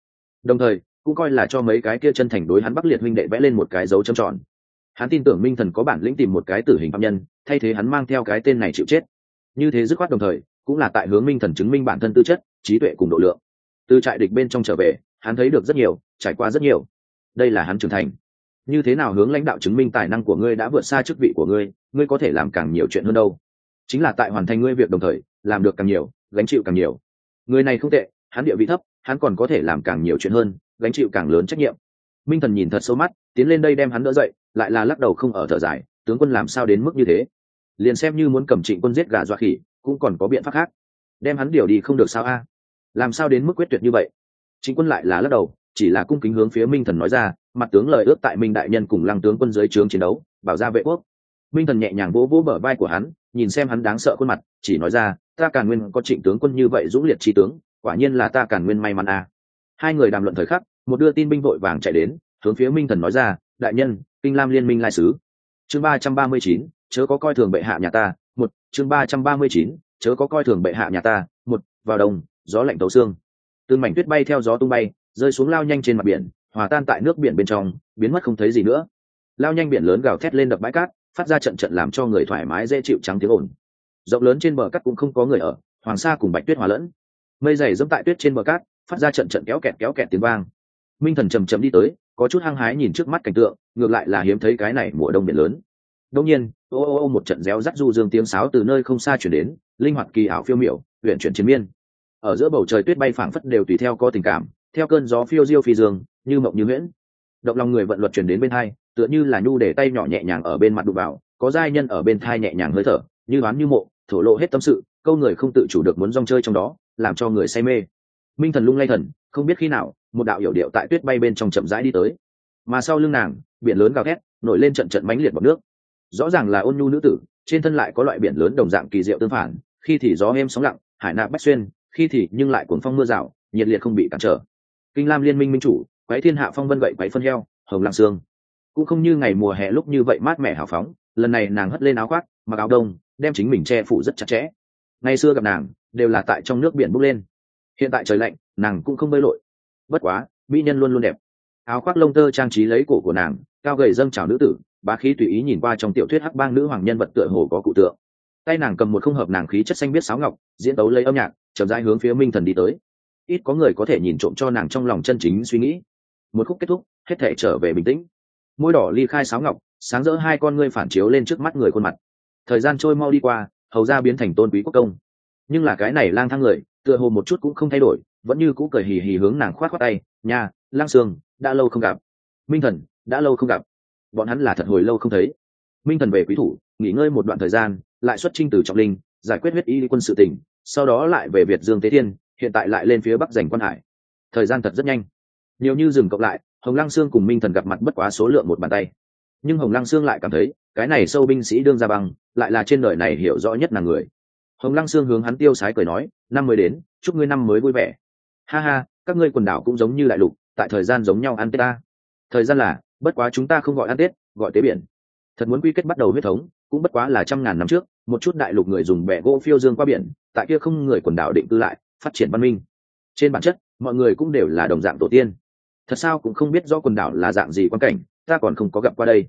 Đồng thời, cũng coi là cho mấy cái kia chân thành đối hắn bắc liệt minh đệ vẽ lên một cái dấu trầm tròn hắn tin tưởng minh thần có bản lĩnh tìm một cái tử hình phạm nhân, thay thế hắn mang theo cái tên này chịu chết. Như thế dứt khoát đồng thời, cũng là tại hướng minh thần chứng minh bản thân tư chất, trí tuệ cùng độ lượng. Từ trại địch bên trong trở về, hắn thấy được rất nhiều, trải qua rất nhiều. Đây là hắn trưởng thành. Như thế nào hướng lãnh đạo chứng minh tài năng của ngươi đã vượt xa chức vị của ngươi ngươi có thể làm càng nhiều chuyện hơn đâu. Chính là tại hoàn thành ngươi việc đồng thời, làm được càng nhiều, gánh chịu càng nhiều. Người này không tệ, hắn địa vị thấp, hắn còn có thể làm càng nhiều chuyện hơn, gánh chịu càng lớn trách nhiệm. Minh thần nhìn thật sâu mắt, tiến lên đây đem hắn đỡ dậy lại là lắc đầu không ở thở dài, tướng quân làm sao đến mức như thế? Liền xem như muốn cầm trịnh quân giết gà dọa khỉ, cũng còn có biện pháp khác. Đem hắn điều đi không được sao a? Làm sao đến mức quyết tuyệt như vậy? Trịnh quân lại là lắc đầu, chỉ là cung kính hướng phía minh thần nói ra, mặt tướng lời ước tại minh đại nhân cùng lăng tướng quân dưới trướng chiến đấu, bảo ra vệ quốc. Minh thần nhẹ nhàng vỗ vỗ bờ vai của hắn, nhìn xem hắn đáng sợ khuôn mặt, chỉ nói ra, ta càn nguyên có trịnh tướng quân như vậy dũng liệt tri tướng, quả nhiên là ta càn nguyên may mắn a. Hai người đàm luận thời khắc, một đưa tin binh vội vàng chạy đến, hướng phía minh thần nói ra, đại nhân kinh lam liên minh lai sứ. Chương ba trăm ba mươi chín, chớ có coi thường bệ hạ nhà ta, một. Chương ba trăm ba mươi chín, chớ có coi thường bệ hạ nhà ta, một. Vào đồng gió lạnh tấu xương. Từng mảnh tuyết bay theo gió tung bay, rơi xuống lao nhanh trên mặt biển, hòa tan tại nước biển bên trong, biến mất không thấy gì nữa. Lao nhanh biển lớn gào thét lên đập bãi cát, phát ra trận trận làm cho người thoải mái dễ chịu trắng tiếng ồn. Rộng lớn trên bờ cát cũng không có người ở, hoàng sa cùng bạch tuyết hòa lẫn. Mây dày dẫm tại tuyết trên bờ cát, phát ra trận trận kéo kẹt kéo kẹt tiếng vang. Minh thần chầm chầm đi tới có chút hăng hái nhìn trước mắt cảnh tượng, ngược lại là hiếm thấy cái này mùa đông biển lớn. Đông nhiên, ô ô ô một trận réo rắt du dương tiếng sáo từ nơi không xa chuyển đến, linh hoạt kỳ ảo phiêu miểu huyện chuyển chiến miên. Ở giữa bầu trời tuyết bay phảng phất đều tùy theo có tình cảm, theo cơn gió phiêu diêu phi dương, như mộng như nguyễn động lòng người vận luật chuyển đến bên hai, tựa như là nhu để tay nhỏ nhẹ nhàng ở bên mặt đụng vào, có giai nhân ở bên thai nhẹ nhàng hơi thở, như oán như mộ, thổ lộ hết tâm sự, câu người không tự chủ được muốn rong chơi trong đó, làm cho người say mê minh thần lung lay thần, không biết khi nào, một đạo hiểu điệu tại tuyết bay bên trong chậm rãi đi tới. Mà sau lưng nàng, biển lớn gào thét, nổi lên trận trận mánh liệt bọc nước. Rõ ràng là ôn nhu nữ tử, trên thân lại có loại biển lớn đồng dạng kỳ diệu tương phản, khi thì gió êm sóng lặng, hải nạp bách xuyên, khi thì nhưng lại cuốn phong mưa rào, nhiệt liệt không bị cản trở. Kinh lam liên minh minh chủ quái thiên hạ phong vân gậy quái phân heo, hồng lăng xương. Cũng không như ngày mùa hè lúc như vậy mát mẻ hào phóng, lần này nàng hất lên áo khoác, mặc áo đông, đem chính mình che phủ rất chặt chẽ. Ngày xưa gặp nàng, đều là tại trong nước biển bốc lên hiện tại trời lạnh, nàng cũng không bơi lội. Bất quá, mỹ nhân luôn luôn đẹp. Áo khoác lông tơ trang trí lấy cổ của nàng, cao gầy dâng trào nữ tử, bá khí tùy ý nhìn qua trong tiểu thuyết hắc bang nữ hoàng nhân vật tựa hồ có cụ tượng. Tay nàng cầm một không hợp nàng khí chất xanh biết sáo ngọc, diễn tấu lấy âm nhạc, chậm rãi hướng phía minh thần đi tới. Ít có người có thể nhìn trộm cho nàng trong lòng chân chính suy nghĩ. Một khúc kết thúc, hết thể trở về bình tĩnh. Môi đỏ ly khai sáo ngọc, sáng rỡ hai con ngươi phản chiếu lên trước mắt người khuôn mặt. Thời gian trôi mau đi qua, hầu ra biến thành tôn quý quốc công. Nhưng là cái này lang thang người tựa hồ một chút cũng không thay đổi, vẫn như cũ cười hì hì hướng nàng khoát khoát tay nhà lang sương, đã lâu không gặp. Minh thần, đã lâu không gặp. Bọn hắn là thật hồi lâu không thấy. Minh thần về quý thủ, nghỉ ngơi một đoạn thời gian, lại xuất trinh từ trọng linh, giải quyết huyết y quân sự tỉnh, sau đó lại về việt dương tế thiên, hiện tại lại lên phía bắc giành quan hải. Thời gian thật rất nhanh. Nhiều như dừng cộng lại, hồng lăng sương cùng minh thần gặp mặt bất quá số lượng một bàn tay. Nhưng hồng lăng sương lại cảm thấy, cái này sâu binh sĩ đương ra băng, lại là trên đời này hiểu rõ nhất là người hồng lăng sương hướng hắn tiêu sái cười nói, năm mới đến, chúc ngươi năm mới vui vẻ. Ha ha, các ngươi quần đảo cũng giống như đại lục, tại thời gian giống nhau ăn tết ta. Thời gian là, bất quá chúng ta không gọi ăn tết, gọi tế biển. Thật muốn quy kết bắt đầu huyết thống, cũng bất quá là trăm ngàn năm trước, một chút đại lục người dùng bẻ gỗ phiêu dương qua biển, tại kia không người quần đảo định cư lại, phát triển văn minh. Trên bản chất, mọi người cũng đều là đồng dạng tổ tiên. Thật sao cũng không biết do quần đảo là dạng gì quan cảnh, ta còn không có gặp qua đây.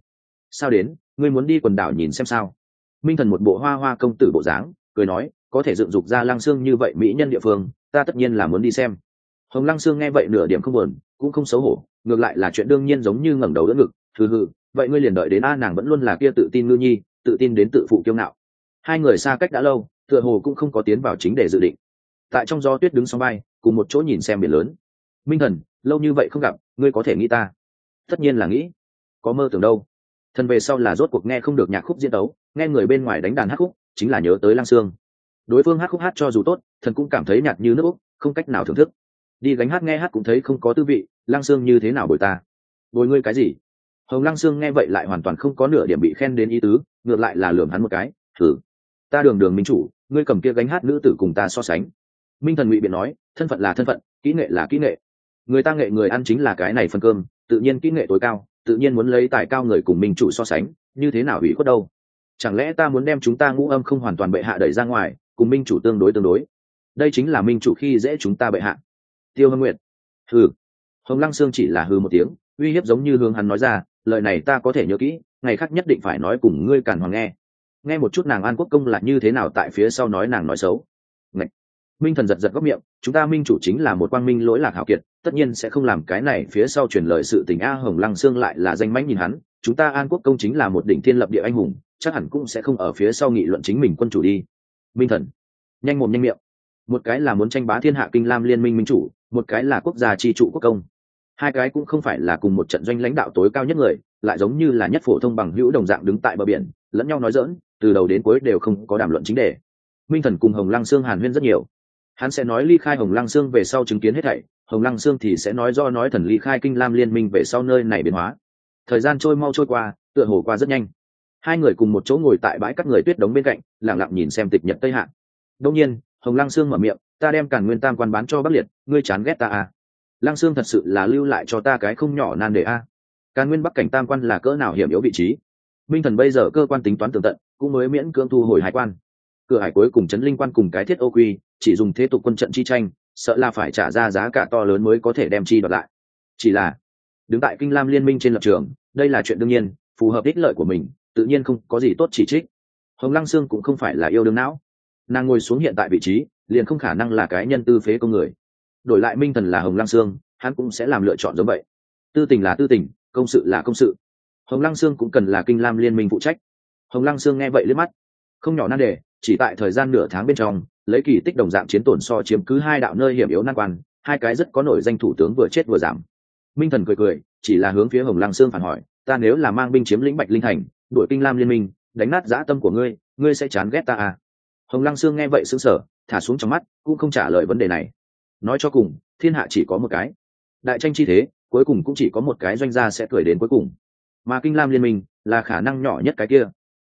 Sao đến, ngươi muốn đi quần đảo nhìn xem sao? Minh thần một bộ hoa hoa công tử bộ dáng cười nói, có thể dựng dục ra lăng xương như vậy mỹ nhân địa phương, ta tất nhiên là muốn đi xem. Hồng lăng xương nghe vậy nửa điểm không buồn, cũng không xấu hổ, ngược lại là chuyện đương nhiên giống như ngẩng đầu đỡ ngực, hừ hừ, vậy ngươi liền đợi đến a nàng vẫn luôn là kia tự tin ngư nhi, tự tin đến tự phụ kiêu ngạo. Hai người xa cách đã lâu, tựa hồ cũng không có tiến vào chính để dự định. Tại trong gió tuyết đứng sóng bay, cùng một chỗ nhìn xem biển lớn. Minh thần, lâu như vậy không gặp, ngươi có thể nghĩ ta? Tất nhiên là nghĩ. Có mơ tưởng đâu. Thần về sau là rốt cuộc nghe không được nhạc khúc diễn tấu, nghe người bên ngoài đánh đàn hát khúc chính là nhớ tới lang sương. Đối phương hát khúc hát cho dù tốt, thần cũng cảm thấy nhạt như nước úc, không cách nào thưởng thức. Đi gánh hát nghe hát cũng thấy không có tư vị, lăng xương như thế nào bồi ta? Bồi ngươi cái gì? Hồng lăng xương nghe vậy lại hoàn toàn không có nửa điểm bị khen đến ý tứ, ngược lại là lường hắn một cái thử ta đường đường minh chủ, ngươi cầm kia gánh hát nữ tử cùng ta so sánh. Minh thần ngụy biện nói, thân phận là thân phận, kỹ nghệ là kỹ nghệ. Người ta nghệ người ăn chính là cái này phân cơm, tự nhiên kỹ nghệ tối cao, tự nhiên muốn lấy tài cao người cùng minh chủ so sánh, như thế nào ủy khuất đâu? Chẳng lẽ ta muốn đem chúng ta ngũ âm không hoàn toàn bệ hạ đẩy ra ngoài, cùng minh chủ tương đối tương đối? Đây chính là minh chủ khi dễ chúng ta bệ hạ. Tiêu hâm nguyệt. Hừ. Hồng lăng sương chỉ là hừ một tiếng, uy hiếp giống như hướng hắn nói ra, lời này ta có thể nhớ kỹ, ngày khác nhất định phải nói cùng ngươi càn hoàng nghe. Nghe một chút nàng an quốc công là như thế nào tại phía sau nói nàng nói xấu. Ngậy! minh thần giật giật góc miệng, chúng ta minh chủ chính là một quang minh lỗi lạc hảo kiệt, tất nhiên sẽ không làm cái này phía sau truyền lời sự tình a hồng lăng xương lại là danh mãnh nhìn hắn, chúng ta an quốc công chính là một đỉnh thiên lập địa anh hùng chắc hẳn cũng sẽ không ở phía sau nghị luận chính mình quân chủ đi. Minh thần, nhanh mồm nhanh miệng. Một cái là muốn tranh bá thiên hạ kinh lam liên minh minh chủ, một cái là quốc gia tri trụ quốc công. Hai cái cũng không phải là cùng một trận doanh lãnh đạo tối cao nhất người, lại giống như là nhất phổ thông bằng hữu đồng dạng đứng tại bờ biển, lẫn nhau nói dỡn từ đầu đến cuối đều không có đàm luận chính đề. Minh thần cùng hồng lăng sương hàn huyên rất nhiều. Hắn sẽ nói ly khai hồng lăng sương về sau chứng kiến hết thảy, hồng lăng sương thì sẽ nói do nói thần ly khai kinh lam liên minh về sau nơi này biến hóa. Thời gian trôi mau trôi qua, tựa hồ qua rất nhanh hai người cùng một chỗ ngồi tại bãi các người tuyết đống bên cạnh lẳng lặng nhìn xem tịch nhật tây hạ. Đông nhiên, hồng lăng sương mở miệng, ta đem càn nguyên tam quan bán cho bắc liệt, ngươi chán ghét ta à? Lăng sương thật sự là lưu lại cho ta cái không nhỏ nan đề a. À. càn nguyên bắc cảnh tam quan là cỡ nào hiểm yếu vị trí? Minh thần bây giờ cơ quan tính toán tường tận, cũng mới miễn cưỡng thu hồi hải quan. Cửa hải cuối cùng chấn linh quan cùng cái thiết ô quy, chỉ dùng thế tục quân trận chi tranh, sợ là phải trả ra giá cả to lớn mới có thể đem chi đoạt lại. Chỉ là, đứng tại kinh lam liên minh trên lập trường, đây là chuyện đương nhiên, phù hợp ích lợi của mình tự nhiên không có gì tốt chỉ trích. Hồng lăng sương cũng không phải là yêu đương não. Nàng ngồi xuống hiện tại vị trí, liền không khả năng là cái nhân tư phế công người. Đổi lại minh thần là hồng lăng sương, hắn cũng sẽ làm lựa chọn giống vậy. Tư tình là tư tình, công sự là công sự. Hồng lăng sương cũng cần là kinh lam liên minh phụ trách. Hồng lăng sương nghe vậy liếc mắt. Không nhỏ nan đề, chỉ tại thời gian nửa tháng bên trong, lấy kỳ tích đồng dạng chiến tổn so chiếm cứ hai đạo nơi hiểm yếu nan quan, hai cái rất có nổi danh thủ tướng vừa chết vừa giảm. Minh thần cười cười, chỉ là hướng phía hồng lăng sương phản hỏi, ta nếu là mang binh chiếm lĩnh bạch linh thành đuổi kinh lam liên minh, đánh nát dã tâm của ngươi ngươi sẽ chán ghét ta à? Hồng lăng sương nghe vậy sững sờ, thả xuống trong mắt, cũng không trả lời vấn đề này. Nói cho cùng, thiên hạ chỉ có một cái. Đại tranh chi thế, cuối cùng cũng chỉ có một cái doanh gia sẽ cười đến cuối cùng. Mà kinh lam liên minh là khả năng nhỏ nhất cái kia.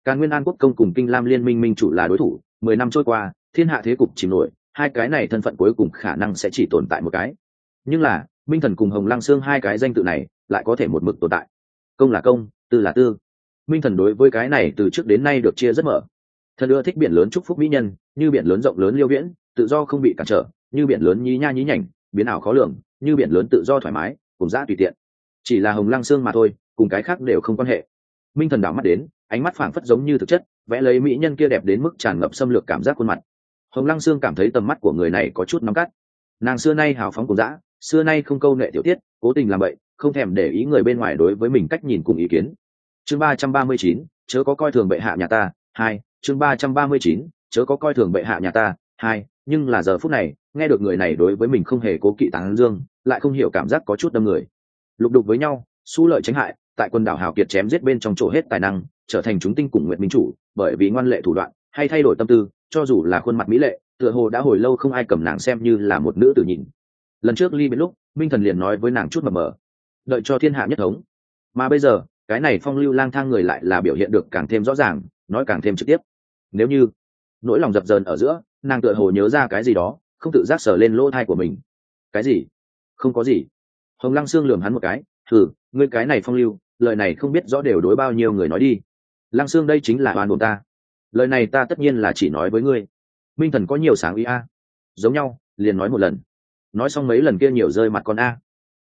Càng nguyên an quốc công cùng kinh lam liên minh minh chủ là đối thủ, mười năm trôi qua, thiên hạ thế cục chìm nổi, hai cái này thân phận cuối cùng khả năng sẽ chỉ tồn tại một cái. Nhưng là, minh thần cùng hồng lăng xương hai cái danh tự này lại có thể một mực tồn tại. Công là công, tư là tư minh thần đối với cái này từ trước đến nay được chia rất mở. Thần ưa thích biển lớn chúc phúc mỹ nhân, như biển lớn rộng lớn liêu viễn, tự do không bị cản trở, như biển lớn nhí nha nhí nhảnh, biến ảo khó lường, như biển lớn tự do thoải mái, cùng dã tùy tiện. Chỉ là hồng lăng xương mà thôi, cùng cái khác đều không quan hệ. Minh thần đảo mắt đến, ánh mắt phảng phất giống như thực chất, vẽ lấy mỹ nhân kia đẹp đến mức tràn ngập xâm lược cảm giác khuôn mặt. Hồng lăng xương cảm thấy tầm mắt của người này có chút nóng cắt nàng xưa nay hào phóng cùng dã, xưa nay không câu nệ tiểu tiết, cố tình làm vậy không thèm để ý người bên ngoài đối với mình cách nhìn cùng ý kiến chương ba trăm ba mươi chín, chớ có coi thường bệ hạ nhà ta, hai, chương ba trăm ba mươi chín, chớ có coi thường bệ hạ nhà ta, hai, nhưng là giờ phút này, nghe được người này đối với mình không hề cố kỵ tán dương, lại không hiểu cảm giác có chút đâm người. Lục đục với nhau su lợi tránh hại, tại quần đảo hào kiệt chém giết bên trong chỗ hết tài năng, trở thành chúng tinh cùng nguyện minh chủ, bởi vì ngoan lệ thủ đoạn, hay thay đổi tâm tư, cho dù là khuôn mặt mỹ lệ, tựa hồ đã hồi lâu không ai cầm nàng xem như là một nữ tử nhìn lần trước ly biệt lúc, minh thần liền nói với nàng chút mờ mờ, đợi cho thiên hạ nhất thống. Mà bây giờ cái này phong lưu lang thang người lại là biểu hiện được càng thêm rõ ràng, nói càng thêm trực tiếp. Nếu như nỗi lòng dập dờn ở giữa, nàng tựa hồ nhớ ra cái gì đó, không tự giác sờ lên lỗ thai của mình. Cái gì? Không có gì. Hồng lăng sương lườm hắn một cái thử ngươi cái này phong lưu, lời này không biết rõ đều đối bao nhiêu người nói đi. Lăng sương đây chính là oan buồn ta. Lời này ta tất nhiên là chỉ nói với ngươi. Minh thần có nhiều sáng ý a. Giống nhau, liền nói một lần. Nói xong mấy lần kia nhiều rơi mặt con a.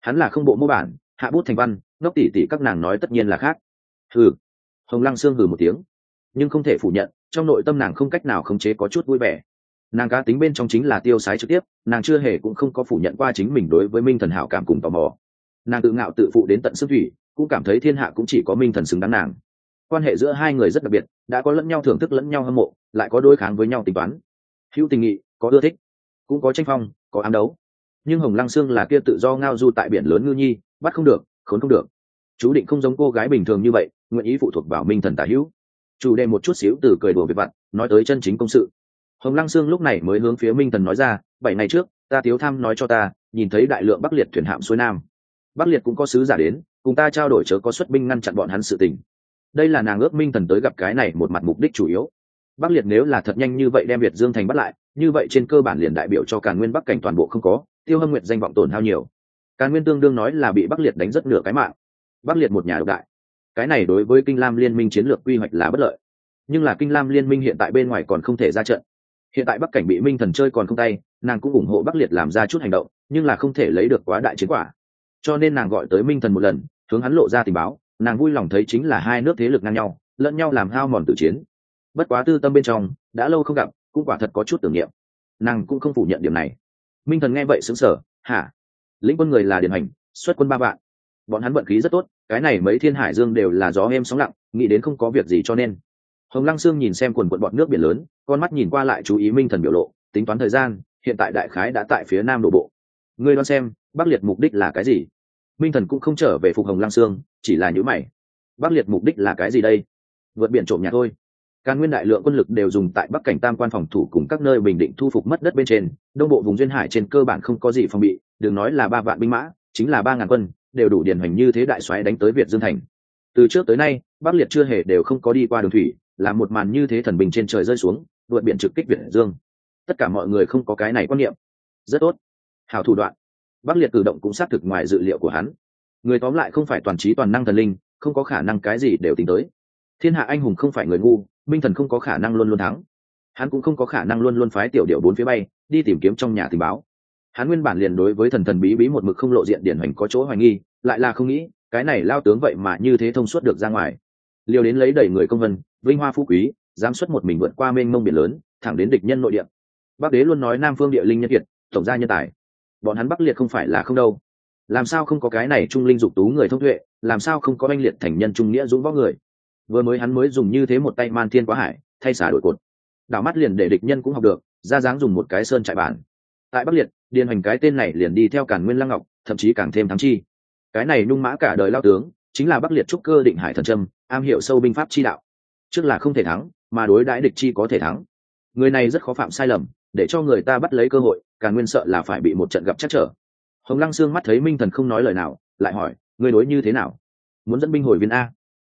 Hắn là không bộ mô bản hạ bút thành văn, ngốc tỉ tỉ các nàng nói tất nhiên là khác. Hừ. Hồng lăng sương hừ một tiếng, nhưng không thể phủ nhận, trong nội tâm nàng không cách nào khống chế có chút vui vẻ. Nàng cá tính bên trong chính là tiêu sái trực tiếp, nàng chưa hề cũng không có phủ nhận qua chính mình đối với minh thần hảo cảm cùng tò mò. Nàng tự ngạo tự phụ đến tận sức thủy, cũng cảm thấy thiên hạ cũng chỉ có minh thần xứng đáng nàng. Quan hệ giữa hai người rất đặc biệt, đã có lẫn nhau thưởng thức lẫn nhau hâm mộ, lại có đối kháng với nhau tính toán. Hữu tình nghị, có ưa thích, cũng có tranh phong, có ám đấu. Nhưng hồng lăng sương là kia tự do ngao du tại biển lớn ngư nhi bắt không được, khốn không được. Chú định không giống cô gái bình thường như vậy, nguyện ý phụ thuộc vào minh thần tả hữu. Chủ đề một chút xíu từ cười đùa về vặt, nói tới chân chính công sự. Hồng lăng sương lúc này mới hướng phía minh thần nói ra, bảy ngày trước, ta tiếu tham nói cho ta, nhìn thấy đại lượng bắc liệt thuyền hạm xuôi nam. Bắc liệt cũng có sứ giả đến, cùng ta trao đổi chớ có xuất binh ngăn chặn bọn hắn sự tình. Đây là nàng ước minh thần tới gặp cái này một mặt mục đích chủ yếu. Bắc liệt nếu là thật nhanh như vậy đem việt dương thành bắt lại, như vậy trên cơ bản liền đại biểu cho cả nguyên bắc cảnh toàn bộ không có, tiêu hâm nguyện danh vọng tổn hao nhiều càn nguyên tương đương nói là bị bắc liệt đánh rất nửa cái mạng. Bắc liệt một nhà độc đại. Cái này đối với kinh lam liên minh chiến lược quy hoạch là bất lợi. Nhưng là kinh lam liên minh hiện tại bên ngoài còn không thể ra trận. Hiện tại bắc cảnh bị minh thần chơi còn không tay, nàng cũng ủng hộ bắc liệt làm ra chút hành động, nhưng là không thể lấy được quá đại chiến quả. Cho nên nàng gọi tới minh thần một lần, hướng hắn lộ ra tình báo, nàng vui lòng thấy chính là hai nước thế lực ngang nhau, lẫn nhau làm hao mòn tự chiến. Bất quá tư tâm bên trong, đã lâu không gặp, cũng quả thật có chút tưởng niệm. Nàng cũng không phủ nhận điểm này. Minh thần nghe vậy xứng sở hả? Lĩnh quân người là điển hành, xuất quân ba vạn. Bọn hắn vận khí rất tốt, cái này mấy thiên hải dương đều là gió em sóng lặng, nghĩ đến không có việc gì cho nên. Hồng lăng sương nhìn xem quần quận bọn nước biển lớn, con mắt nhìn qua lại chú ý minh thần biểu lộ, tính toán thời gian, hiện tại đại khái đã tại phía nam đổ bộ. Ngươi đoán xem, bắc liệt mục đích là cái gì? Minh thần cũng không trở về phục hồng lăng sương, chỉ là nhữ mày. Bắc liệt mục đích là cái gì đây? Vượt biển trộm nhà thôi. Càn nguyên đại lượng quân lực đều dùng tại bắc cảnh tam quan phòng thủ cùng các nơi bình định thu phục mất đất bên trên, đông bộ vùng duyên hải trên cơ bản không có gì phòng bị đừng nói là ba vạn binh mã, chính là ba ngàn quân, đều đủ điển hình như thế đại xoáy đánh tới việt dương thành. Từ trước tới nay, bắc liệt chưa hề đều không có đi qua đường thủy, là một màn như thế thần bình trên trời rơi xuống, vượt biển trực kích việt dương. Tất cả mọi người không có cái này quan niệm. Rất tốt. Hào thủ đoạn. Bắc liệt cử động cũng xác thực ngoài dự liệu của hắn. Người tóm lại không phải toàn trí toàn năng thần linh, không có khả năng cái gì đều tính tới. Thiên hạ anh hùng không phải người ngu minh thần không có khả năng luôn luôn thắng. Hắn cũng không có khả năng luôn luôn phái tiểu điệu bốn phía bay, đi tìm kiếm trong nhà tình báo hắn nguyên bản liền đối với thần thần bí bí một mực không lộ diện điển hình có chỗ hoài nghi, lại là không nghĩ, cái này lao tướng vậy mà như thế thông suốt được ra ngoài. Liều đến lấy đẩy người công vân, vinh hoa phú quý dám xuất một mình vượt qua mênh mông biển lớn, thẳng đến địch nhân nội địa. Bắc đế luôn nói nam phương địa linh nhân kiệt, tổng gia nhân tài. Bọn hắn bắc liệt không phải là không đâu. Làm sao không có cái này trung linh dục tú người thông tuệ, làm sao không có anh liệt thành nhân trung nghĩa dũng võ người? Vừa mới hắn mới dùng như thế một tay man thiên quá hải, thay xả đổi cột. Đảo mắt liền để địch nhân cũng học được, ra dáng dùng một cái sơn trại bản tại bắc liệt, điền Hoành cái tên này liền đi theo cản nguyên lăng ngọc, thậm chí càng thêm thắng chi. Cái này nung mã cả đời lao tướng, chính là bắc liệt trúc cơ định hải thần trâm am hiểu sâu binh pháp chi đạo. Trước là không thể thắng, mà đối đãi địch chi có thể thắng. Người này rất khó phạm sai lầm, để cho người ta bắt lấy cơ hội càng nguyên sợ là phải bị một trận gặp chắc trở. Hồng lăng sương mắt thấy minh thần không nói lời nào, lại hỏi người đối như thế nào? Muốn dẫn binh hồi viên a?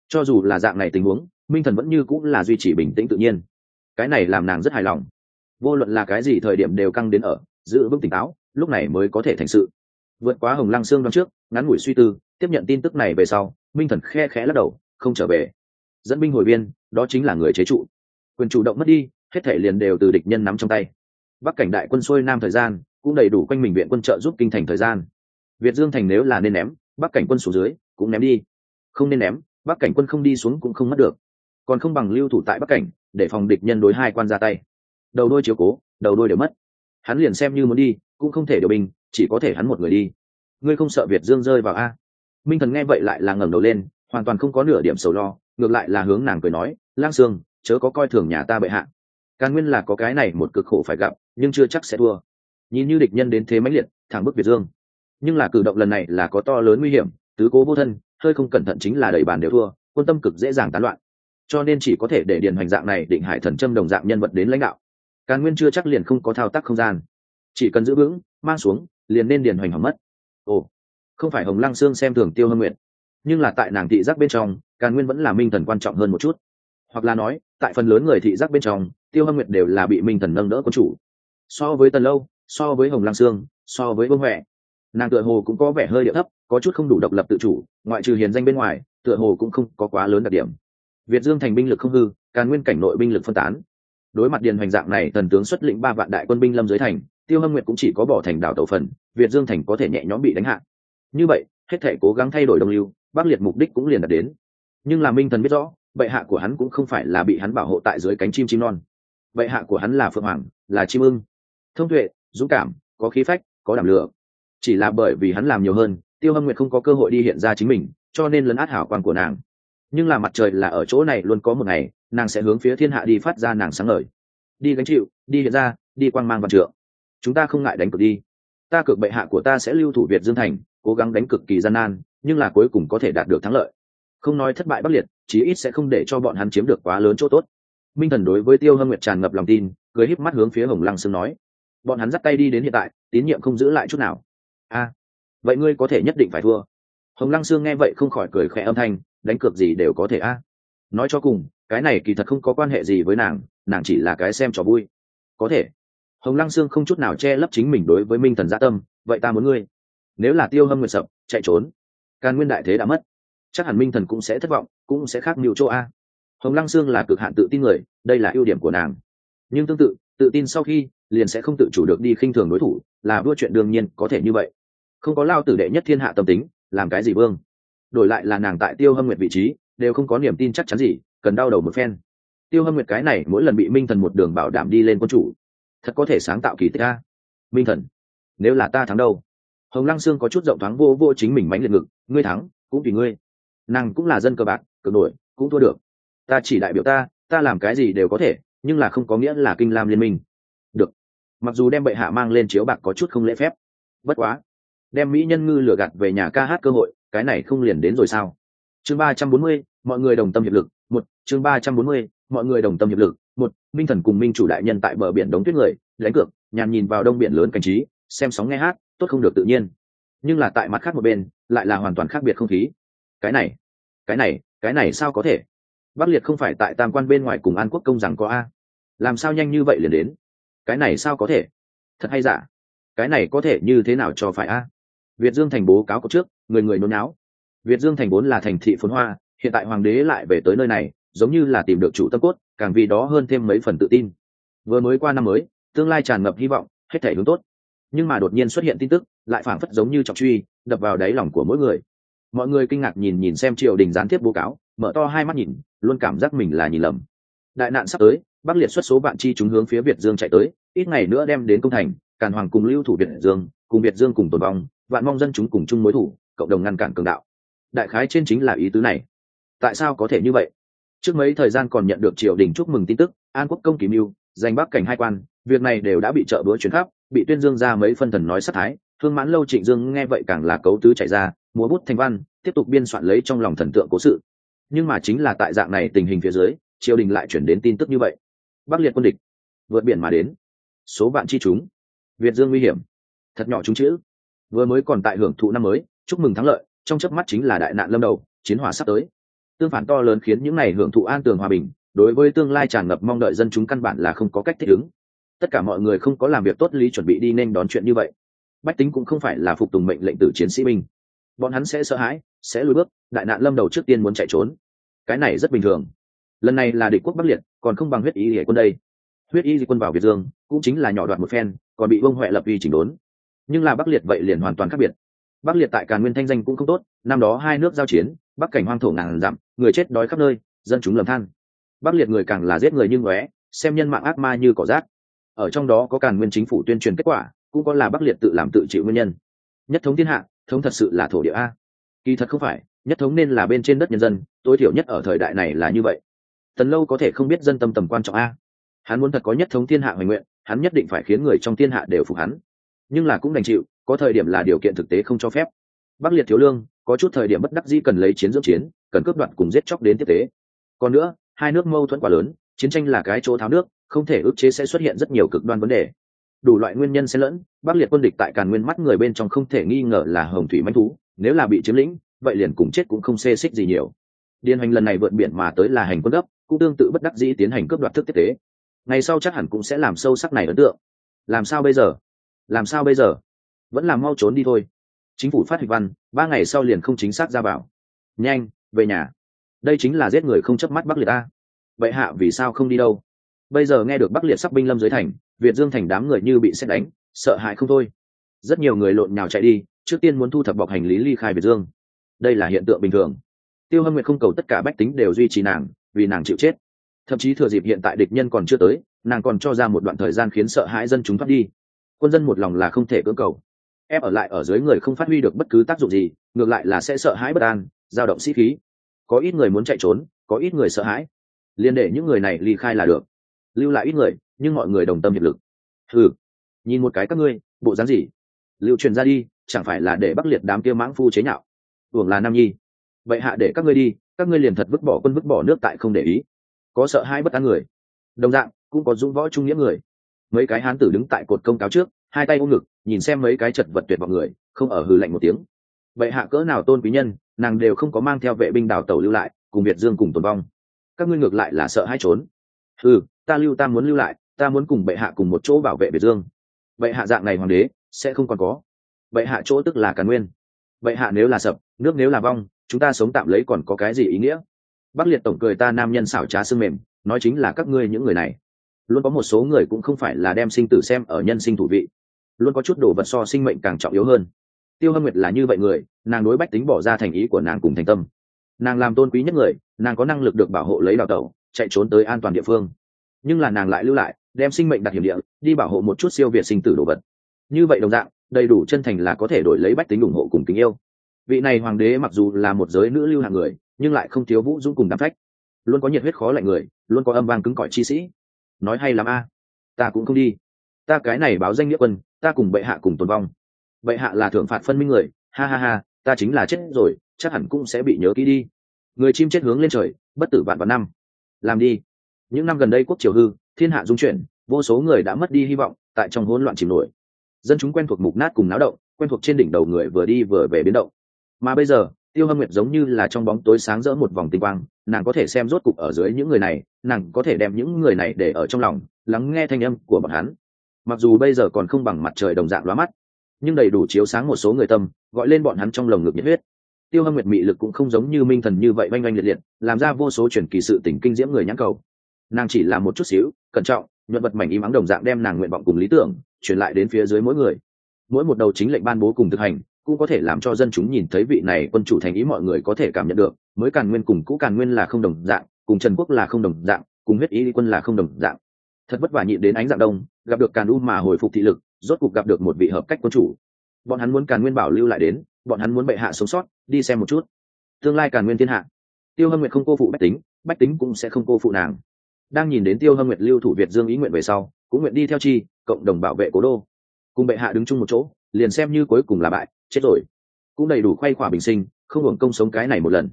Cho dù là dạng này tình huống, minh thần vẫn như cũng là duy trì bình tĩnh tự nhiên. Cái này làm nàng rất hài lòng. Vô luận là cái gì thời điểm đều căng đến ở giữ vững tỉnh táo, lúc này mới có thể thành sự. Vượt quá hồng lăng xương đoán trước, ngắn ngủi suy tư, tiếp nhận tin tức này về sau, minh thần khe khẽ lắc đầu, không trở về. Dẫn binh hồi viên đó chính là người chế trụ. Quyền chủ động mất đi, hết thể liền đều từ địch nhân nắm trong tay. Bắc cảnh đại quân xuôi nam thời gian, cũng đầy đủ quanh mình viện quân trợ giúp kinh thành thời gian. Việt dương thành nếu là nên ném, bắc cảnh quân xuống dưới, cũng ném đi. Không nên ném, bắc cảnh quân không đi xuống cũng không mất được. Còn không bằng lưu thủ tại bắc cảnh, để phòng địch nhân đối hai quan ra tay. Đầu đôi chiếu cố, đầu đôi đều mất hắn liền xem như muốn đi, cũng không thể điều binh, chỉ có thể hắn một người đi. Ngươi không sợ việt dương rơi vào a? Minh thần nghe vậy lại là ngẩng đầu lên, hoàn toàn không có nửa điểm sầu lo, ngược lại là hướng nàng cười nói, lang sương, chớ có coi thường nhà ta bệ hạ. Càn nguyên là có cái này một cực khổ phải gặp, nhưng chưa chắc sẽ thua. Nhìn như địch nhân đến thế mãnh liệt, thẳng bức việt dương. Nhưng là cử động lần này là có to lớn nguy hiểm, tứ cố vô thân, hơi không cẩn thận chính là đẩy bàn đều thua, quân tâm cực dễ dàng tán loạn. Cho nên chỉ có thể để điền hoành dạng này định hải thần châm đồng dạng nhân vật đến lãnh đạo càn nguyên chưa chắc liền không có thao tác không gian. Chỉ cần giữ vững, mang xuống, liền nên điền hoành hỏng mất. Ồ, không phải hồng lăng sương xem thường tiêu hâm nguyện nhưng là tại nàng thị giác bên trong, càn nguyên vẫn là minh thần quan trọng hơn một chút. Hoặc là nói, tại phần lớn người thị giác bên trong, tiêu hâm nguyệt đều là bị minh thần nâng đỡ quân chủ. So với tần lâu, so với hồng lang sương, so với vương huệ, nàng tựa hồ cũng có vẻ hơi địa thấp, có chút không đủ độc lập tự chủ, ngoại trừ hiền danh bên ngoài, tựa hồ cũng không có quá lớn đặc điểm. Việt dương thành binh lực không hư, càn nguyên cảnh nội binh lực phân tán đối mặt điền hoành dạng này, thần tướng xuất lĩnh ba vạn đại quân binh lâm dưới thành, tiêu hâm nguyệt cũng chỉ có bỏ thành đảo tàu phần, việt dương thành có thể nhẹ nhõm bị đánh hạ. Như vậy, hết thể cố gắng thay đổi đồng lưu, bắc liệt mục đích cũng liền đạt đến. Nhưng là minh thần biết rõ, bệ hạ của hắn cũng không phải là bị hắn bảo hộ tại dưới cánh chim chim non. Bệ hạ của hắn là phượng hoàng, là chim ưng. Thông tuệ, dũng cảm, có khí phách, có đảm lựa chỉ là bởi vì hắn làm nhiều hơn, tiêu hâm nguyệt không có cơ hội đi hiện ra chính mình, cho nên lấn át hảo quan của nàng. Nhưng là mặt trời là ở chỗ này luôn có một ngày nàng sẽ hướng phía thiên hạ đi phát ra nàng sáng ngời. Đi gánh chịu, đi hiện ra, đi quang mang văn trượng. Chúng ta không ngại đánh cực đi. Ta cực bệ hạ của ta sẽ lưu thủ việt dương thành, cố gắng đánh cực kỳ gian nan, nhưng là cuối cùng có thể đạt được thắng lợi. Không nói thất bại bắc liệt, chí ít sẽ không để cho bọn hắn chiếm được quá lớn chỗ tốt. Minh thần đối với tiêu hâm nguyệt tràn ngập lòng tin, cười híp mắt hướng phía hồng lăng sương nói. Bọn hắn dắt tay đi đến hiện tại, tín nhiệm không giữ lại chút nào. A, vậy ngươi có thể nhất định phải thua. Hồng lăng sương nghe vậy không khỏi cười khẽ âm thanh, đánh cược gì đều có thể a. Nói cho cùng cái này kỳ thật không có quan hệ gì với nàng nàng chỉ là cái xem trò vui. Có thể, hồng lăng sương không chút nào che lấp chính mình đối với minh thần gia tâm, vậy ta muốn ngươi. Nếu là tiêu hâm nguyệt sập chạy trốn. Càn nguyên đại thế đã mất. Chắc hẳn minh thần cũng sẽ thất vọng, cũng sẽ khác nhiều chỗ a. Hồng lăng sương là cực hạn tự tin người, đây là ưu điểm của nàng. Nhưng tương tự tự tin sau khi, liền sẽ không tự chủ được đi khinh thường đối thủ, là vua chuyện đương nhiên có thể như vậy. Không có lao tử đệ nhất thiên hạ tâm tính, làm cái gì vương? Đổi lại là nàng tại tiêu hâm nguyệt vị trí, đều không có niềm tin chắc chắn gì cần đau đầu một phen. Tiêu hâm nguyệt cái này mỗi lần bị minh thần một đường bảo đảm đi lên quân chủ, thật có thể sáng tạo kỳ tích a. Minh thần, nếu là ta thắng đâu? Hồng lăng sương có chút rộng thoáng vô vô chính mình mánh liệt ngực, ngươi thắng, cũng vì ngươi. Nàng cũng là dân cơ bạc cực nổi, cũng thua được. Ta chỉ đại biểu ta ta làm cái gì đều có thể, nhưng là không có nghĩa là kinh lam liên minh. Được. Mặc dù đem bệ hạ mang lên chiếu bạc có chút không lễ phép, bất quá, đem mỹ nhân ngư lừa gạt về nhà ca hát cơ hội, cái này không liền đến rồi sao? Chương ba trăm bốn mươi, mọi người đồng tâm hiệp lực chương ba trăm bốn mươi, mọi người đồng tâm hiệp lực. Một, minh thần cùng minh chủ đại nhân tại bờ biển đống tuyết người lãnh cược, nhàn nhìn vào đông biển lớn cảnh trí, xem sóng nghe hát, tốt không được tự nhiên. Nhưng là tại mặt khác một bên, lại là hoàn toàn khác biệt không khí. Cái này cái này cái này sao có thể? Bắc liệt không phải tại tam quan bên ngoài cùng an quốc công rằng có a. Làm sao nhanh như vậy liền đến? Cái này sao có thể? Thật hay giả? Cái này có thể như thế nào cho phải a? Việt dương thành bố cáo có trước, người người nôn náo. Việt dương thành vốn là thành thị phồn hoa, hiện tại hoàng đế lại về tới nơi này giống như là tìm được chủ tâm cốt, càng vì đó hơn thêm mấy phần tự tin. Vừa mới qua năm mới, tương lai tràn ngập hy vọng, hết thể hướng tốt. Nhưng mà đột nhiên xuất hiện tin tức, lại phảng phất giống như trọng truy, đập vào đáy lòng của mỗi người. Mọi người kinh ngạc nhìn nhìn xem triều đình gián tiếp bố cáo, mở to hai mắt nhìn, luôn cảm giác mình là nhìn lầm. Đại nạn sắp tới, bắc liệt xuất số bạn chi chúng hướng phía việt dương chạy tới, ít ngày nữa đem đến công thành, càn hoàng cùng lưu thủ việt dương, cùng việt dương cùng tồn vong, vạn mong dân chúng cùng chung mối thủ, cộng đồng ngăn cản cường đạo. Đại khái trên chính là ý tứ này. Tại sao có thể như vậy? Trước mấy thời gian còn nhận được triều đình chúc mừng tin tức, an quốc công kỳ mưu danh bắc cảnh hai quan, việc này đều đã bị trợ bữa chuyển khắp, bị tuyên dương ra mấy phân thần nói sát thái. Thương mãn lâu trịnh dương nghe vậy càng là cấu tứ chạy ra, múa bút thành văn, tiếp tục biên soạn lấy trong lòng thần tượng cố sự. Nhưng mà chính là tại dạng này tình hình phía dưới, triều đình lại chuyển đến tin tức như vậy. Bắc liệt quân địch, vượt biển mà đến. Số bạn chi chúng, việt dương nguy hiểm. Thật nhỏ chúng chữ. Vừa mới còn tại hưởng thụ năm mới, chúc mừng thắng lợi, trong chớp mắt chính là đại nạn lâm đầu, chiến hỏa sắp tới tương phản to lớn khiến những này hưởng thụ an tường hòa bình, đối với tương lai tràn ngập mong đợi dân chúng căn bản là không có cách thích ứng. Tất cả mọi người không có làm việc tốt lý chuẩn bị đi nên đón chuyện như vậy. Bách tính cũng không phải là phục tùng mệnh lệnh từ chiến sĩ binh. Bọn hắn sẽ sợ hãi, sẽ lùi bước, đại nạn lâm đầu trước tiên muốn chạy trốn. Cái này rất bình thường. Lần này là địch quốc bắc liệt, còn không bằng huyết y hệ quân đây. Huyết y quân vào việt dương, cũng chính là nhỏ đoạt một phen, còn bị vương huệ lập uy chỉnh đốn. Nhưng là bắc liệt vậy liền hoàn toàn khác biệt bắc liệt tại càn nguyên thanh danh cũng không tốt, năm đó hai nước giao chiến, bắc cảnh hoang thổ ngàn dặm, người chết đói khắp nơi, dân chúng lầm than. Bắc liệt người càng là giết người như ngóe, xem nhân mạng ác ma như cỏ rác. Ở trong đó có càn nguyên chính phủ tuyên truyền kết quả, cũng có là bắc liệt tự làm tự chịu nguyên nhân. Nhất thống thiên hạ, thống thật sự là thổ địa a. Kỳ thật không phải, nhất thống nên là bên trên đất nhân dân, tối thiểu nhất ở thời đại này là như vậy. Tần lâu có thể không biết dân tâm tầm quan trọng a. Hắn muốn thật có nhất thống thiên hạ hoành nguyện, hắn nhất định phải khiến người trong thiên hạ đều phục hắn. Nhưng là cũng đành chịu có thời điểm là điều kiện thực tế không cho phép. Bắc liệt thiếu lương, có chút thời điểm bất đắc dĩ cần lấy chiến dưỡng chiến, cần cướp đoạt cùng giết chóc đến tiếp tế. Còn nữa, hai nước mâu thuẫn quá lớn, chiến tranh là cái chỗ tháo nước, không thể ức chế sẽ xuất hiện rất nhiều cực đoan vấn đề. Đủ loại nguyên nhân xen lẫn, bắc liệt quân địch tại càn nguyên mắt người bên trong không thể nghi ngờ là hồng thủy manh thú, nếu là bị chiếm lĩnh, vậy liền cùng chết cũng không xê xích gì nhiều. Điền hành lần này vượt biển mà tới là hành quân gấp, cũng tương tự bất đắc dĩ tiến hành cướp đoạt thức tiếp tế. Ngày sau chắc hẳn cũng sẽ làm sâu sắc này ấn tượng. Làm sao bây giờ? Làm sao bây giờ? Vẫn làm mau trốn đi thôi. Chính phủ phát hịch văn, ba ngày sau liền không chính xác ra bảo. Nhanh, về nhà. Đây chính là giết người không chấp mắt bắc liệt a. Vậy hạ vì sao không đi đâu? Bây giờ nghe được bắc liệt sắp binh lâm dưới thành, việt dương thành đám người như bị xét đánh, sợ hãi không thôi. Rất nhiều người lộn nhào chạy đi, trước tiên muốn thu thập bọc hành lý ly khai việt dương. Đây là hiện tượng bình thường. Tiêu hâm nguyệt không cầu tất cả bách tính đều duy trì nàng, vì nàng chịu chết. Thậm chí thừa dịp hiện tại địch nhân còn chưa tới, nàng còn cho ra một đoạn thời gian khiến sợ hãi dân chúng thoát đi. Quân dân một lòng là không thể cưỡng cầu em ở lại ở dưới người không phát huy được bất cứ tác dụng gì, ngược lại là sẽ sợ hãi bất an, dao động sĩ khí. Có ít người muốn chạy trốn, có ít người sợ hãi. Liên để những người này ly khai là được. Lưu lại ít người, nhưng mọi người đồng tâm hiệp lực. Ừ nhìn một cái các ngươi, bộ dáng gì? Lưu truyền ra đi, chẳng phải là để bắc liệt đám kia mãng phu chế nhạo? Tưởng là nam nhi. Vậy hạ để các ngươi đi, các ngươi liền thật vứt bỏ quân vứt bỏ nước tại không để ý. Có sợ hai bất an người. Đồng dạng, cũng có dũng võ trung nghĩa người. Mấy cái hán tử đứng tại cột công cáo trước, hai tay ôm ngực nhìn xem mấy cái chật vật tuyệt vọng người, không ở hừ lạnh một tiếng. Vậy hạ cỡ nào tôn quý nhân, nàng đều không có mang theo vệ binh đào tẩu lưu lại, cùng việt dương cùng tồn vong. Các ngươi ngược lại là sợ hay trốn. Ừ ta lưu, ta muốn lưu lại, ta muốn cùng bệ hạ cùng một chỗ bảo vệ việt dương. Bệ hạ dạng này hoàng đế, sẽ không còn có. Bệ hạ chỗ tức là càn nguyên. Bệ hạ nếu là sập, nước nếu là vong, chúng ta sống tạm lấy còn có cái gì ý nghĩa? Bắc liệt tổng cười ta nam nhân xảo trá xương mềm, nói chính là các ngươi những người này. Luôn có một số người cũng không phải là đem sinh tử xem ở nhân sinh thủ vị luôn có chút đồ vật so sinh mệnh càng trọng yếu hơn. Tiêu hâm nguyệt là như vậy người, nàng đối bách tính bỏ ra thành ý của nàng cùng thành tâm. Nàng làm tôn quý nhất người, nàng có năng lực được bảo hộ lấy đào tẩu, chạy trốn tới an toàn địa phương. Nhưng là nàng lại lưu lại, đem sinh mệnh đặt hiểm địa, đi bảo hộ một chút siêu việt sinh tử đồ vật. Như vậy đồng dạng, đầy đủ chân thành là có thể đổi lấy bách tính ủng hộ cùng kính yêu. Vị này hoàng đế mặc dù là một giới nữ lưu hạng người, nhưng lại không thiếu vũ dũng cùng đám phách. Luôn có nhiệt huyết khó lạnh người, luôn có âm vang cứng cỏi chi sĩ. Nói hay lắm a, ta cũng không đi. Ta cái này báo danh nghĩa quân ta cùng bệ hạ cùng tồn vong. Bệ hạ là thượng phạt phân minh người, ha ha ha, ta chính là chết rồi, chắc hẳn cũng sẽ bị nhớ kỹ đi. Người chim chết hướng lên trời, bất tử vạn vạn năm. Làm đi. Những năm gần đây quốc triều hư, thiên hạ dung chuyển, vô số người đã mất đi hy vọng, tại trong hỗn loạn chìm nổi. Dân chúng quen thuộc mục nát cùng náo động, quen thuộc trên đỉnh đầu người vừa đi vừa về biến động. Mà bây giờ, tiêu hâm nguyệt giống như là trong bóng tối sáng rỡ một vòng tinh quang, nàng có thể xem rốt cục ở dưới những người này, nàng có thể đem những người này để ở trong lòng, lắng nghe thanh âm của bọn hắn mặc dù bây giờ còn không bằng mặt trời đồng dạng lóa mắt, nhưng đầy đủ chiếu sáng một số người tâm, gọi lên bọn hắn trong lồng ngực nhiệt huyết. Tiêu hâm nguyệt mị lực cũng không giống như minh thần như vậy oanh oanh liệt liệt, làm ra vô số truyền kỳ sự tỉnh kinh diễm người nhãn cầu. Nàng chỉ là một chút xíu, cẩn trọng, nhuận vật mảnh im ắng đồng dạng đem nàng nguyện vọng cùng lý tưởng truyền lại đến phía dưới mỗi người. Mỗi một đầu chính lệnh ban bố cùng thực hành, cũng có thể làm cho dân chúng nhìn thấy vị này quân chủ thành ý mọi người có thể cảm nhận được, mới càn nguyên cùng cũ càn nguyên là không đồng dạng, cùng trần quốc là không đồng dạng, cùng huyết ý quân là không đồng dạng. Thật vất vả nhịn đến ánh dạng đông gặp được càn u mà hồi phục thị lực, rốt cuộc gặp được một vị hợp cách quân chủ. Bọn hắn muốn càn nguyên bảo lưu lại đến, bọn hắn muốn bệ hạ sống sót, đi xem một chút. Tương lai càn nguyên thiên hạ. Tiêu hâm nguyệt không cô phụ bách tính bách tính cũng sẽ không cô phụ nàng. Đang nhìn đến tiêu hâm nguyệt lưu thủ việt dương ý nguyện về sau, cũng nguyện đi theo chi, cộng đồng bảo vệ cố đô. Cùng bệ hạ đứng chung một chỗ, liền xem như cuối cùng là bại, chết rồi. Cũng đầy đủ khoay khỏa bình sinh, không hưởng công sống cái này một lần.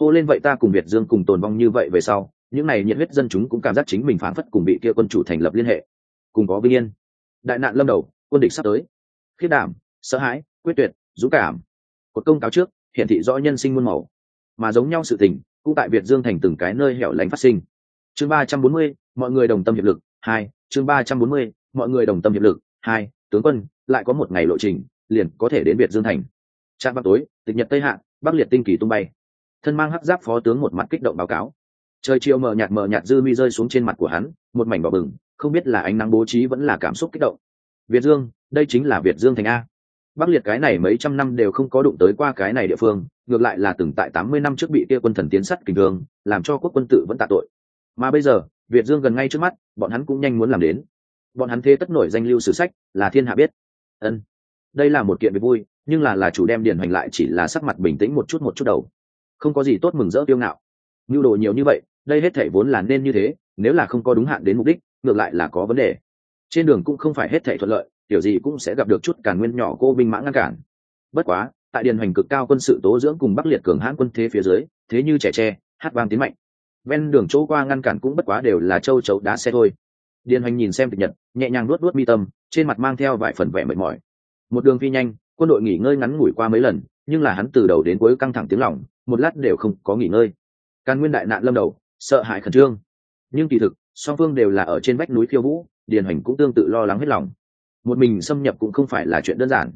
Hô lên vậy ta cùng việt dương cùng tồn vong như vậy về sau, những này nhiệt huyết dân chúng cũng cảm giác chính mình phản phất cùng bị kia quân chủ thành lập liên hệ cùng có vinh yên. Đại nạn lâm đầu, quân địch sắp tới. Khiết đảm, sợ hãi, quyết tuyệt, dũng cảm. Một công cáo trước hiện thị rõ nhân sinh muôn màu. Mà giống nhau sự tình, cũng tại việt dương thành từng cái nơi hẻo lánh phát sinh. Chương ba trăm bốn mươi, mọi người đồng tâm hiệp lực, hai, chương ba trăm bốn mươi, mọi người đồng tâm hiệp lực, hai, tướng quân, lại có một ngày lộ trình, liền có thể đến việt dương thành. Trạm bắc tối, tịch nhật tây hạ, bắc liệt tinh kỳ tung bay. Thân mang hắc giáp phó tướng một mặt kích động báo cáo. Trời chiều mờ nhạt mờ nhạt dư mi rơi xuống trên mặt của hắn, một mảnh bỏ bừng không biết là ánh nắng bố trí vẫn là cảm xúc kích động. Việt dương, đây chính là việt dương thành a. Bắc liệt cái này mấy trăm năm đều không có đụng tới qua cái này địa phương, ngược lại là từng tại tám mươi năm trước bị kia quân thần tiến sắt kình thường làm cho quốc quân tự vẫn tạ tội. Mà bây giờ, việt dương gần ngay trước mắt, bọn hắn cũng nhanh muốn làm đến. Bọn hắn thế tất nổi danh lưu sử sách, là thiên hạ biết. Ân, đây là một kiện việc vui, nhưng là là chủ đem điển hoành lại chỉ là sắc mặt bình tĩnh một chút một chút đầu. Không có gì tốt mừng rỡ tiêu ngạo. Nhu đồ nhiều như vậy, đây hết thể vốn là nên như thế, nếu là không có đúng hạn đến mục đích ngược lại là có vấn đề. Trên đường cũng không phải hết thể thuận lợi, kiểu gì cũng sẽ gặp được chút cản nguyên nhỏ cô binh mã ngăn cản. Bất quá, tại điền hoành cực cao quân sự tố dưỡng cùng bắc liệt cường hãn quân thế phía dưới, thế như trẻ tre, hát vang tiến mạnh. Ven đường chỗ qua ngăn cản cũng bất quá đều là châu chấu đá xe thôi. Điền hoành nhìn xem tịch nhật, nhẹ nhàng luốt luốt mi tâm, trên mặt mang theo vài phần vẻ mệt mỏi. Một đường phi nhanh, quân đội nghỉ ngơi ngắn ngủi qua mấy lần, nhưng là hắn từ đầu đến cuối căng thẳng tiếng lòng, một lát đều không có nghỉ ngơi. Càn nguyên đại nạn lâm đầu, sợ hãi khẩn trương. Nhưng kỳ thực song phương đều là ở trên vách núi khiêu vũ, điền hoành cũng tương tự lo lắng hết lòng. Một mình xâm nhập cũng không phải là chuyện đơn giản.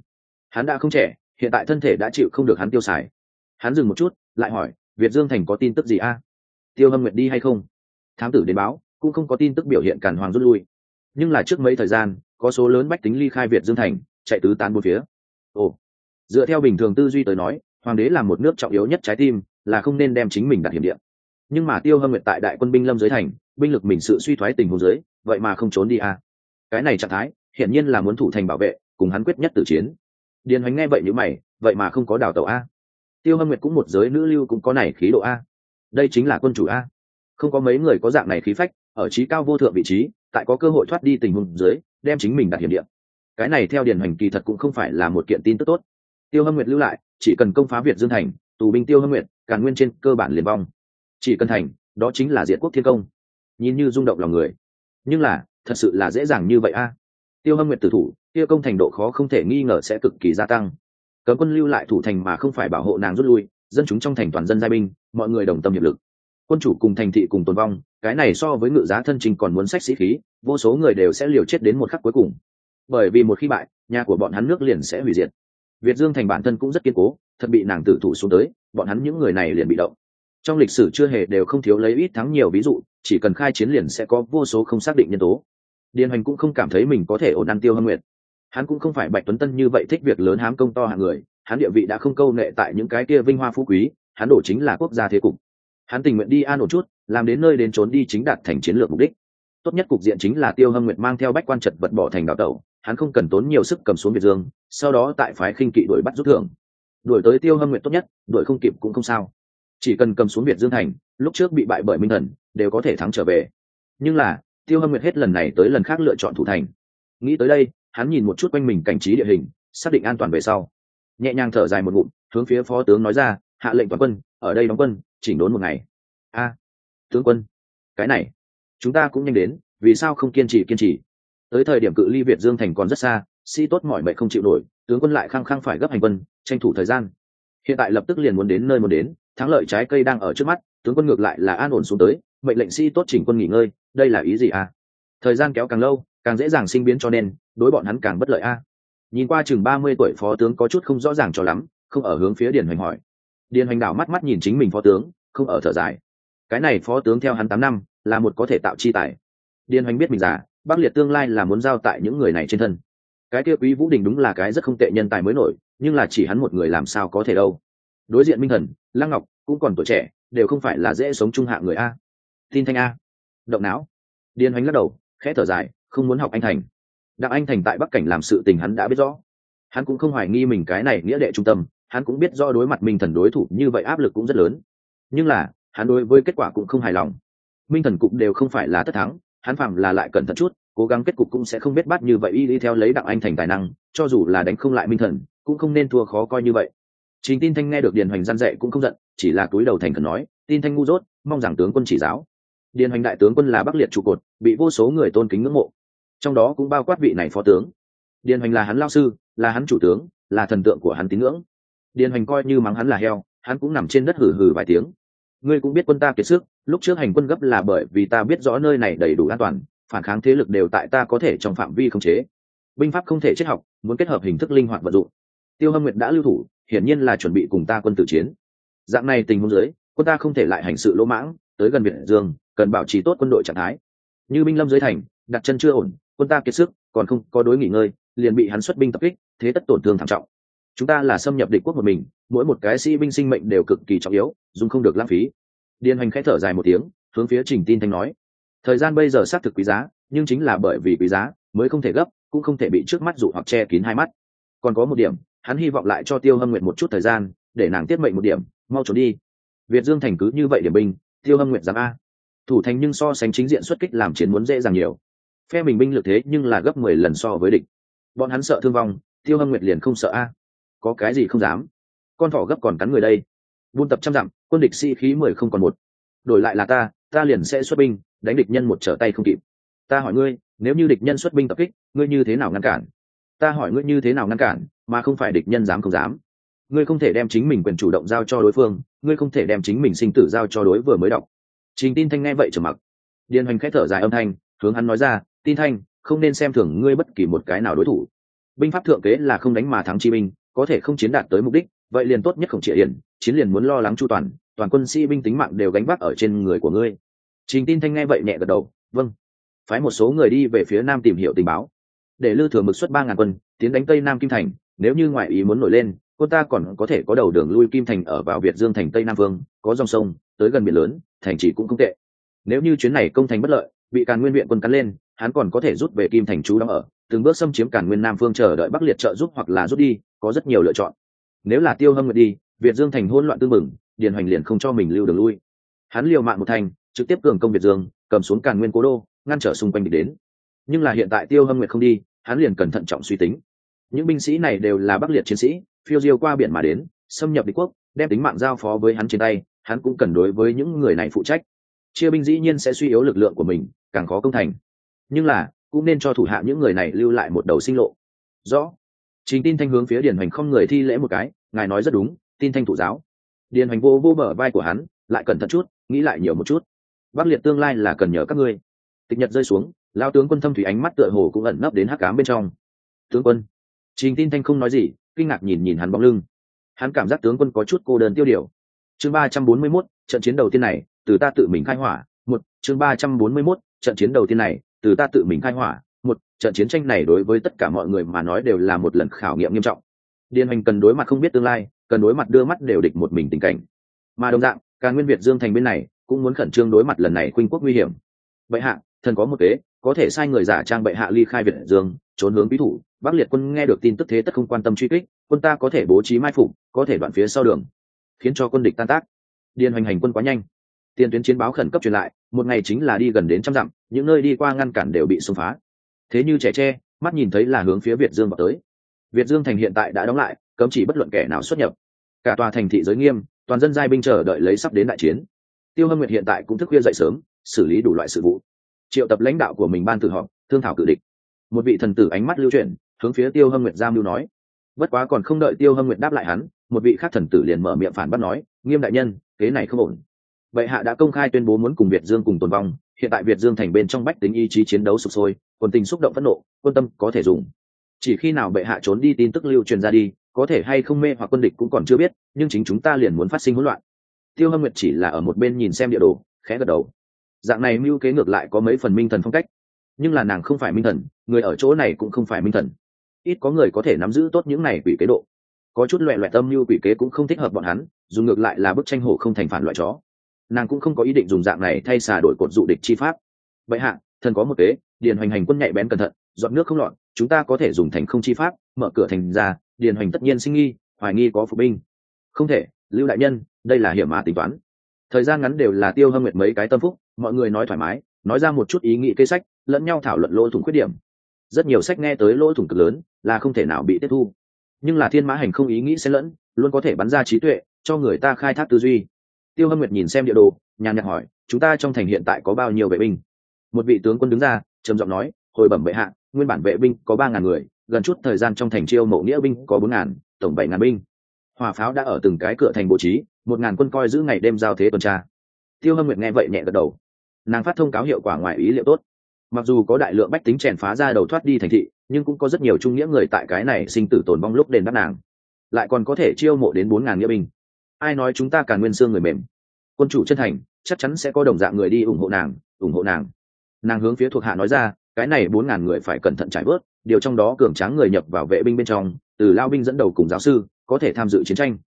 Hắn đã không trẻ, hiện tại thân thể đã chịu không được hắn tiêu xài. Hắn dừng một chút, lại hỏi, việt dương thành có tin tức gì a? Tiêu hâm nguyệt đi hay không? Thám tử đến báo, cũng không có tin tức biểu hiện càn hoàng rút lui. Nhưng là trước mấy thời gian, có số lớn bách tính ly khai việt dương thành, chạy tứ tán bốn phía. Ồ. Dựa theo bình thường tư duy tới nói, hoàng đế là một nước trọng yếu nhất trái tim, là không nên đem chính mình đặt hiểm điện nhưng mà tiêu hâm nguyệt tại đại quân binh lâm giới thành, binh lực mình sự suy thoái tình huống giới vậy mà không trốn đi à. cái này trạng thái, hiển nhiên là muốn thủ thành bảo vệ, cùng hắn quyết nhất tử chiến. Điền hoành nghe vậy như mày, vậy mà không có đào tàu a? Tiêu hâm nguyệt cũng một giới nữ lưu cũng có này khí độ a? Đây chính là quân chủ a? Không có mấy người có dạng này khí phách, ở trí cao vô thượng vị trí, tại có cơ hội thoát đi tình huống dưới, đem chính mình đặt hiểm điện cái này theo điền hoành kỳ thật cũng không phải là một kiện tin tức tốt. Tiêu hâm nguyệt lưu lại, chỉ cần công phá việt dương thành, tù binh tiêu hâm nguyệt, càn nguyên trên cơ bản liền vong chỉ cần thành, đó chính là diện quốc thiên công. Nhìn như rung động lòng người. Nhưng là, thật sự là dễ dàng như vậy a. Tiêu hâm nguyệt tử thủ tiêu công thành độ khó không thể nghi ngờ sẽ cực kỳ gia tăng. Cấm quân lưu lại thủ thành mà không phải bảo hộ nàng rút lui, dân chúng trong thành toàn dân giai binh, mọi người đồng tâm hiệp lực. Quân chủ cùng thành thị cùng tồn vong, cái này so với ngự giá thân trình còn muốn sách sĩ khí, vô số người đều sẽ liều chết đến một khắc cuối cùng. Bởi vì một khi bại, nhà của bọn hắn nước liền sẽ hủy diệt. Việt dương thành bản thân cũng rất kiên cố, thật bị nàng tử thủ xuống tới, bọn hắn những người này liền bị động trong lịch sử chưa hề đều không thiếu lấy ít thắng nhiều ví dụ, chỉ cần khai chiến liền sẽ có vô số không xác định nhân tố. Điền hoành cũng không cảm thấy mình có thể ổn ăn tiêu hâm nguyệt. Hắn cũng không phải bạch tuấn tân như vậy thích việc lớn hám công to hạng người, hắn địa vị đã không câu nệ tại những cái kia vinh hoa phú quý, hắn đổ chính là quốc gia thế cục. Hắn tình nguyện đi an ổn chút, làm đến nơi đến trốn đi chính đạt thành chiến lược mục đích. Tốt nhất cục diện chính là tiêu hâm nguyệt mang theo bách quan trật vật bỏ thành đạo tẩu, hắn không cần tốn nhiều sức cầm xuống việt dương, sau đó tại phái khinh kỵ đuổi bắt rút thưởng. Đuổi tới tiêu hâm nguyệt tốt nhất, đuổi không kịp cũng không sao chỉ cần cầm xuống việt dương thành, lúc trước bị bại bởi minh thần, đều có thể thắng trở về. Nhưng là, tiêu hâm nguyệt hết lần này tới lần khác lựa chọn thủ thành. Nghĩ tới đây, hắn nhìn một chút quanh mình cảnh trí địa hình, xác định an toàn về sau. Nhẹ nhàng thở dài một ngụm, hướng phía phó tướng nói ra, hạ lệnh toàn quân, ở đây đóng quân, chỉnh đốn một ngày. A, tướng quân, cái này, chúng ta cũng nhanh đến, vì sao không kiên trì kiên trì? Tới thời điểm cự ly việt dương thành còn rất xa, sĩ tốt mọi mệnh không chịu nổi, tướng quân lại khăng khăng phải gấp hành quân, tranh thủ thời gian. Hiện tại lập tức liền muốn đến nơi muốn đến thắng lợi trái cây đang ở trước mắt, tướng quân ngược lại là an ổn xuống tới, mệnh lệnh sĩ tốt chỉnh quân nghỉ ngơi, đây là ý gì à? Thời gian kéo càng lâu, càng dễ dàng sinh biến cho nên, đối bọn hắn càng bất lợi a nhìn qua chừng ba mươi tuổi phó tướng có chút không rõ ràng cho lắm, không ở hướng phía điền hoành hỏi. Điền hoành đảo mắt mắt nhìn chính mình phó tướng, không ở thở dài. Cái này phó tướng theo hắn tám năm, là một có thể tạo chi tài. Điền hoành biết mình già, bắc liệt tương lai là muốn giao tại những người này trên thân. Cái kia quý vũ đình đúng là cái rất không tệ nhân tài mới nổi, nhưng là chỉ hắn một người làm sao có thể đâu đối diện minh thần, lăng ngọc, cũng còn tuổi trẻ, đều không phải là dễ sống trung hạ người a. Tin thanh a. Động não. Điền hoánh lắc đầu, khẽ thở dài, không muốn học anh thành. Đặng anh thành tại bắc cảnh làm sự tình hắn đã biết rõ. Hắn cũng không hoài nghi mình cái này nghĩa đệ trung tâm, hắn cũng biết do đối mặt minh thần đối thủ như vậy áp lực cũng rất lớn. Nhưng là, hắn đối với kết quả cũng không hài lòng. Minh thần cũng đều không phải là tất thắng, hắn phạm là lại cẩn thận chút, cố gắng kết cục cũng sẽ không biết bắt như vậy y đi theo lấy đặng anh thành tài năng, cho dù là đánh không lại minh thần, cũng không nên thua khó coi như vậy. Trình tin thanh nghe được điền hoành gian dạy cũng không giận, chỉ là túi đầu thành khẩn nói, tin thanh ngu dốt, mong rằng tướng quân chỉ giáo. Điền hoành đại tướng quân là bắc liệt trụ cột, bị vô số người tôn kính ngưỡng mộ. Trong đó cũng bao quát vị này phó tướng. Điền hoành là hắn lao sư, là hắn chủ tướng, là thần tượng của hắn tín ngưỡng. Điền hoành coi như mắng hắn là heo, hắn cũng nằm trên đất hừ hừ vài tiếng. Ngươi cũng biết quân ta kiệt sức, lúc trước hành quân gấp là bởi vì ta biết rõ nơi này đầy đủ an toàn, phản kháng thế lực đều tại ta có thể trong phạm vi khống chế. Binh pháp không thể chết học, muốn kết hợp hình thức linh hoạt vận dụng. Tiêu hâm nguyệt đã lưu thủ hiển nhiên là chuẩn bị cùng ta quân tử chiến. Dạng này tình huống dưới, quân ta không thể lại hành sự lỗ mãng, tới gần biển dương, cần bảo trì tốt quân đội trạng thái. Như binh lâm dưới thành, đặt chân chưa ổn, quân ta kiệt sức, còn không có đối nghỉ ngơi, liền bị hắn xuất binh tập kích, thế tất tổn thương thảm trọng. Chúng ta là xâm nhập địch quốc một mình, mỗi một cái sĩ binh sinh mệnh đều cực kỳ trọng yếu, dùng không được lãng phí. Điền Hành khẽ thở dài một tiếng, hướng phía trình tin thanh nói. Thời gian bây giờ xác thực quý giá, nhưng chính là bởi vì quý giá, mới không thể gấp, cũng không thể bị trước mắt dụ hoặc che kín hai mắt. Còn có một điểm hắn hy vọng lại cho tiêu hâm nguyện một chút thời gian, để nàng tiết mệnh một điểm, mau trốn đi. Việt dương thành cứ như vậy điểm binh, tiêu hâm nguyện dám a. Thủ thành nhưng so sánh chính diện xuất kích làm chiến muốn dễ dàng nhiều. Phe mình binh lực thế nhưng là gấp mười lần so với địch. Bọn hắn sợ thương vong, tiêu hâm nguyệt liền không sợ a. Có cái gì không dám? Con thỏ gấp còn cắn người đây. Buôn tập trăm dặm, quân địch sĩ、si、khí mười không còn một. Đổi lại là ta ta liền sẽ xuất binh, đánh địch nhân một trở tay không kịp. Ta hỏi ngươi, nếu như địch nhân xuất binh tập kích, ngươi như thế nào ngăn cản? Ta hỏi ngươi như thế nào ngăn cản, mà không phải địch nhân dám không dám. Ngươi không thể đem chính mình quyền chủ động giao cho đối phương, ngươi không thể đem chính mình sinh tử giao cho đối vừa mới đọc. Trình tin thanh nghe vậy trở mặc. Điền hoành khẽ thở dài âm thanh, hướng hắn nói ra, tin thanh, không nên xem thường ngươi bất kỳ một cái nào đối thủ. Binh pháp thượng kế là không đánh mà thắng chi binh, có thể không chiến đạt tới mục đích, vậy liền tốt nhất không chỉ hiển chiến liền muốn lo lắng chu toàn toàn quân sĩ binh tính mạng đều gánh vác ở trên người của ngươi. Trình tin thanh nghe vậy nhẹ gật đầu vâng. Phái một số người đi về phía nam tìm hiểu tình báo để lư thừa mực xuất ba ngàn quân, tiến đánh tây nam kim thành, nếu như ngoại ý muốn nổi lên, quân ta còn có thể có đầu đường lui kim thành ở vào việt dương thành tây nam vương, có dòng sông, tới gần biển lớn, thành chỉ cũng không tệ. Nếu như chuyến này công thành bất lợi, bị càn nguyên viện quân cắn lên, hắn còn có thể rút về kim thành chú đóng ở, từng bước xâm chiếm càn nguyên nam phương chờ đợi bắc liệt trợ giúp hoặc là rút đi, có rất nhiều lựa chọn. Nếu là tiêu hâm nguyện đi, việt dương thành hỗn loạn tư mừng, điền hoành liền không cho mình lưu đường lui. Hắn liều mạng một thành, trực tiếp cường công việt dương, cầm xuống càn nguyên cố đô, ngăn trở xung quanh địch đến. Nhưng là hiện tại tiêu hâm nguyện không đi hắn liền cẩn thận trọng suy tính. Những binh sĩ này đều là bắc liệt chiến sĩ, phiêu diêu qua biển mà đến, xâm nhập địch quốc, đem tính mạng giao phó với hắn trên tay, hắn cũng cần đối với những người này phụ trách. Chia binh dĩ nhiên sẽ suy yếu lực lượng của mình, càng khó công thành. Nhưng là, cũng nên cho thủ hạ những người này lưu lại một đầu sinh lộ. Rõ. Chính tin thanh hướng phía điền hoành không người thi lễ một cái, ngài nói rất đúng, tin thanh thủ giáo. Điền hoành vô vô bờ vai của hắn, lại cẩn thận chút, nghĩ lại nhiều một chút. Bắc liệt tương lai là cần nhờ các ngươi. Tịch nhật rơi xuống lao tướng quân thâm thủy ánh mắt tựa hồ cũng ẩn nấp đến hắc cám bên trong. Tướng quân. Trình tin thanh không nói gì, kinh ngạc nhìn nhìn hắn bóng lưng. Hắn cảm giác tướng quân có chút cô đơn tiêu điều. Chương ba trăm bốn mươi mốt, trận chiến đầu tiên này, từ ta tự mình khai hỏa. Một, chương ba trăm bốn mươi mốt, trận chiến đầu tiên này, từ ta tự mình khai hỏa. Một, trận chiến tranh này đối với tất cả mọi người mà nói đều là một lần khảo nghiệm nghiêm trọng. Điền hành cần đối mặt không biết tương lai, cần đối mặt đưa mắt đều địch một mình tình cảnh. Mà đồng dạng càng nguyên việt dương thành bên này, cũng muốn khẩn trương đối mặt lần này khuynh quốc nguy hiểm. Vậy hạ, thần có một kế có thể sai người giả trang bệ hạ ly khai việt dương, trốn hướng bí thủ, bắc liệt quân nghe được tin tức thế tất không quan tâm truy kích, quân ta có thể bố trí mai phục, có thể đoạn phía sau đường, khiến cho quân địch tan tác. Điền hoành hành quân quá nhanh. Tiền tuyến chiến báo khẩn cấp truyền lại, một ngày chính là đi gần đến trăm dặm, những nơi đi qua ngăn cản đều bị xông phá. Thế như trẻ tre, mắt nhìn thấy là hướng phía việt dương vào tới. Việt dương thành hiện tại đã đóng lại, cấm chỉ bất luận kẻ nào xuất nhập. Cả tòa thành thị giới nghiêm, toàn dân giai binh chờ đợi lấy sắp đến đại chiến. Tiêu hâm nguyệt hiện tại cũng thức khuya dậy sớm, xử lý đủ loại sự vụ triệu tập lãnh đạo của mình ban tự họp, thương thảo cử địch. Một vị thần tử ánh mắt lưu chuyển, hướng phía tiêu hâm nguyệt giam lưu nói. Bất quá còn không đợi tiêu hâm nguyệt đáp lại hắn, một vị khác thần tử liền mở miệng phản bác nói, nghiêm đại nhân, kế này không ổn. Vậy hạ đã công khai tuyên bố muốn cùng việt dương cùng tồn vong, hiện tại việt dương thành bên trong bách tính ý chí chiến đấu sụp sôi, quân tình xúc động phẫn nộ, quân tâm có thể dùng. Chỉ khi nào bệ hạ trốn đi tin tức lưu truyền ra đi, có thể hay không mê hoặc quân địch cũng còn chưa biết, nhưng chính chúng ta liền muốn phát sinh hỗn loạn. Tiêu hâm nguyệt chỉ là ở một bên nhìn xem địa đồ, khẽ gật đầu dạng này mưu kế ngược lại có mấy phần minh thần phong cách. Nhưng là nàng không phải minh thần, người ở chỗ này cũng không phải minh thần. Ít có người có thể nắm giữ tốt những này quỷ kế độ. Có chút loẹ loẹ tâm như quỷ kế cũng không thích hợp bọn hắn, dù ngược lại là bức tranh hổ không thành phản loại chó. Nàng cũng không có ý định dùng dạng này thay xà đổi cột dụ địch chi pháp. Vậy hạ, thần có một kế, điền hoành hành quân nhạy bén cẩn thận, dọn nước không lọn chúng ta có thể dùng thành không chi pháp, mở cửa thành ra, điền hoành tất nhiên sinh nghi, hoài nghi có phục binh. Không thể, lưu đại nhân, đây là hiểm mà tính toán. Thời gian ngắn đều là tiêu hâm nguyệt mấy cái tâm phúc mọi người nói thoải mái, nói ra một chút ý nghĩ kế sách, lẫn nhau thảo luận lỗ thủng khuyết điểm. Rất nhiều sách nghe tới lỗ thủng cực lớn là không thể nào bị tiếp thu. Nhưng là thiên mã hành không ý nghĩ xen lẫn, luôn có thể bắn ra trí tuệ, cho người ta khai thác tư duy. Tiêu hâm nguyệt nhìn xem địa đồ, nhàn nhạt hỏi, chúng ta trong thành hiện tại có bao nhiêu vệ binh? Một vị tướng quân đứng ra, trầm giọng nói, hồi bẩm bệ hạ, nguyên bản vệ binh có ba ngàn người, gần chút thời gian trong thành chiêu mộ nghĩa binh có bốn ngàn, tổng bảy ngàn binh. Hỏa pháo đã ở từng cái cửa thành bố trí, một ngàn quân coi giữ ngày đêm giao thế tuần tra. Tiêu hâm nguyệt nghe vậy nhẹ gật đầu nàng phát thông cáo hiệu quả ngoài ý liệu tốt. Mặc dù có đại lượng bách tính chèn phá ra đầu thoát đi thành thị, nhưng cũng có rất nhiều trung nghĩa người tại cái này sinh tử tồn vong lúc đền đáp nàng. Lại còn có thể chiêu mộ đến bốn ngàn nghĩa binh. Ai nói chúng ta càng nguyên xương người mềm? Quân chủ chân thành, chắc chắn sẽ có đồng dạng người đi ủng hộ nàng, ủng hộ nàng. Nàng hướng phía thuộc hạ nói ra, cái này bốn ngàn người phải cẩn thận trải bớt điều trong đó cường tráng người nhập vào vệ binh bên trong, từ lao binh dẫn đầu cùng giáo sư, có thể tham dự chiến tranh.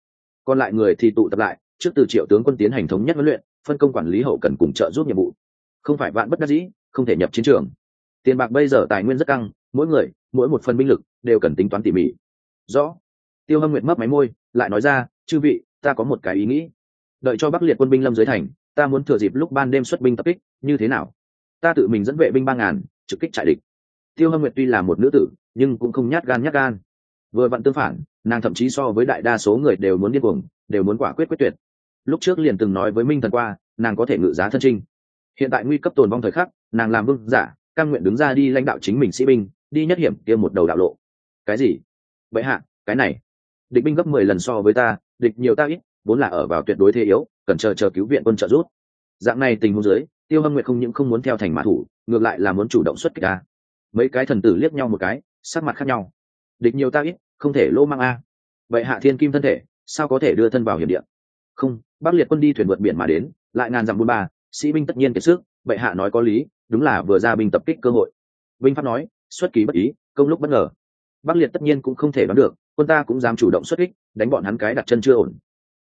Còn lại người thì tụ tập lại, trước từ triệu tướng quân tiến hành thống nhất huấn luyện phân công quản lý hậu cần cùng trợ giúp nhiệm vụ. Không phải bạn bất đắc dĩ, không thể nhập chiến trường. Tiền bạc bây giờ tài nguyên rất căng, mỗi người, mỗi một phần binh lực đều cần tính toán tỉ mỉ. Rõ. Tiêu hâm nguyện mấp máy môi, lại nói ra, chư vị, ta có một cái ý nghĩ. Đợi cho bắc liệt quân binh lâm dưới thành, ta muốn thừa dịp lúc ban đêm xuất binh tập kích, như thế nào? Ta tự mình dẫn vệ binh ba ngàn, trực kích trại địch. Tiêu hâm nguyệt tuy là một nữ tử, nhưng cũng không nhát gan nhát gan. Vừa vặn tương phản, nàng thậm chí so với đại đa số người đều muốn điên cuồng, đều muốn quả quyết quyết tuyệt lúc trước liền từng nói với minh thần qua, nàng có thể ngự giá thân trinh. Hiện tại nguy cấp tồn vong thời khắc, nàng làm vương giả căn nguyện đứng ra đi lãnh đạo chính mình sĩ binh, đi nhất hiểm kia một đầu đạo lộ. Cái gì? Vậy hạ, cái này. Địch binh gấp mười lần so với ta, địch nhiều ta ít, vốn là ở vào tuyệt đối thế yếu, cần chờ chờ cứu viện quân trợ rút dạng này tình huống dưới, tiêu hâm nguyệt không những không muốn theo thành mã thủ, ngược lại là muốn chủ động xuất kích ta. Mấy cái thần tử liếc nhau một cái, sắc mặt khác nhau. Địch nhiều ta ít, không thể lỗ mang a. Vậy hạ thiên kim thân thể, sao có thể đưa thân vào hiểm điện không, bắc liệt quân đi thuyền vượt biển mà đến, lại ngàn dặm buôn ba, sĩ binh tất nhiên kiệt sức, bệ hạ nói có lý, đúng là vừa ra binh tập kích cơ hội. Binh pháp nói, xuất kỳ bất ý, công lúc bất ngờ. Bắc liệt tất nhiên cũng không thể đoán được, quân ta cũng dám chủ động xuất kích, đánh bọn hắn cái đặt chân chưa ổn.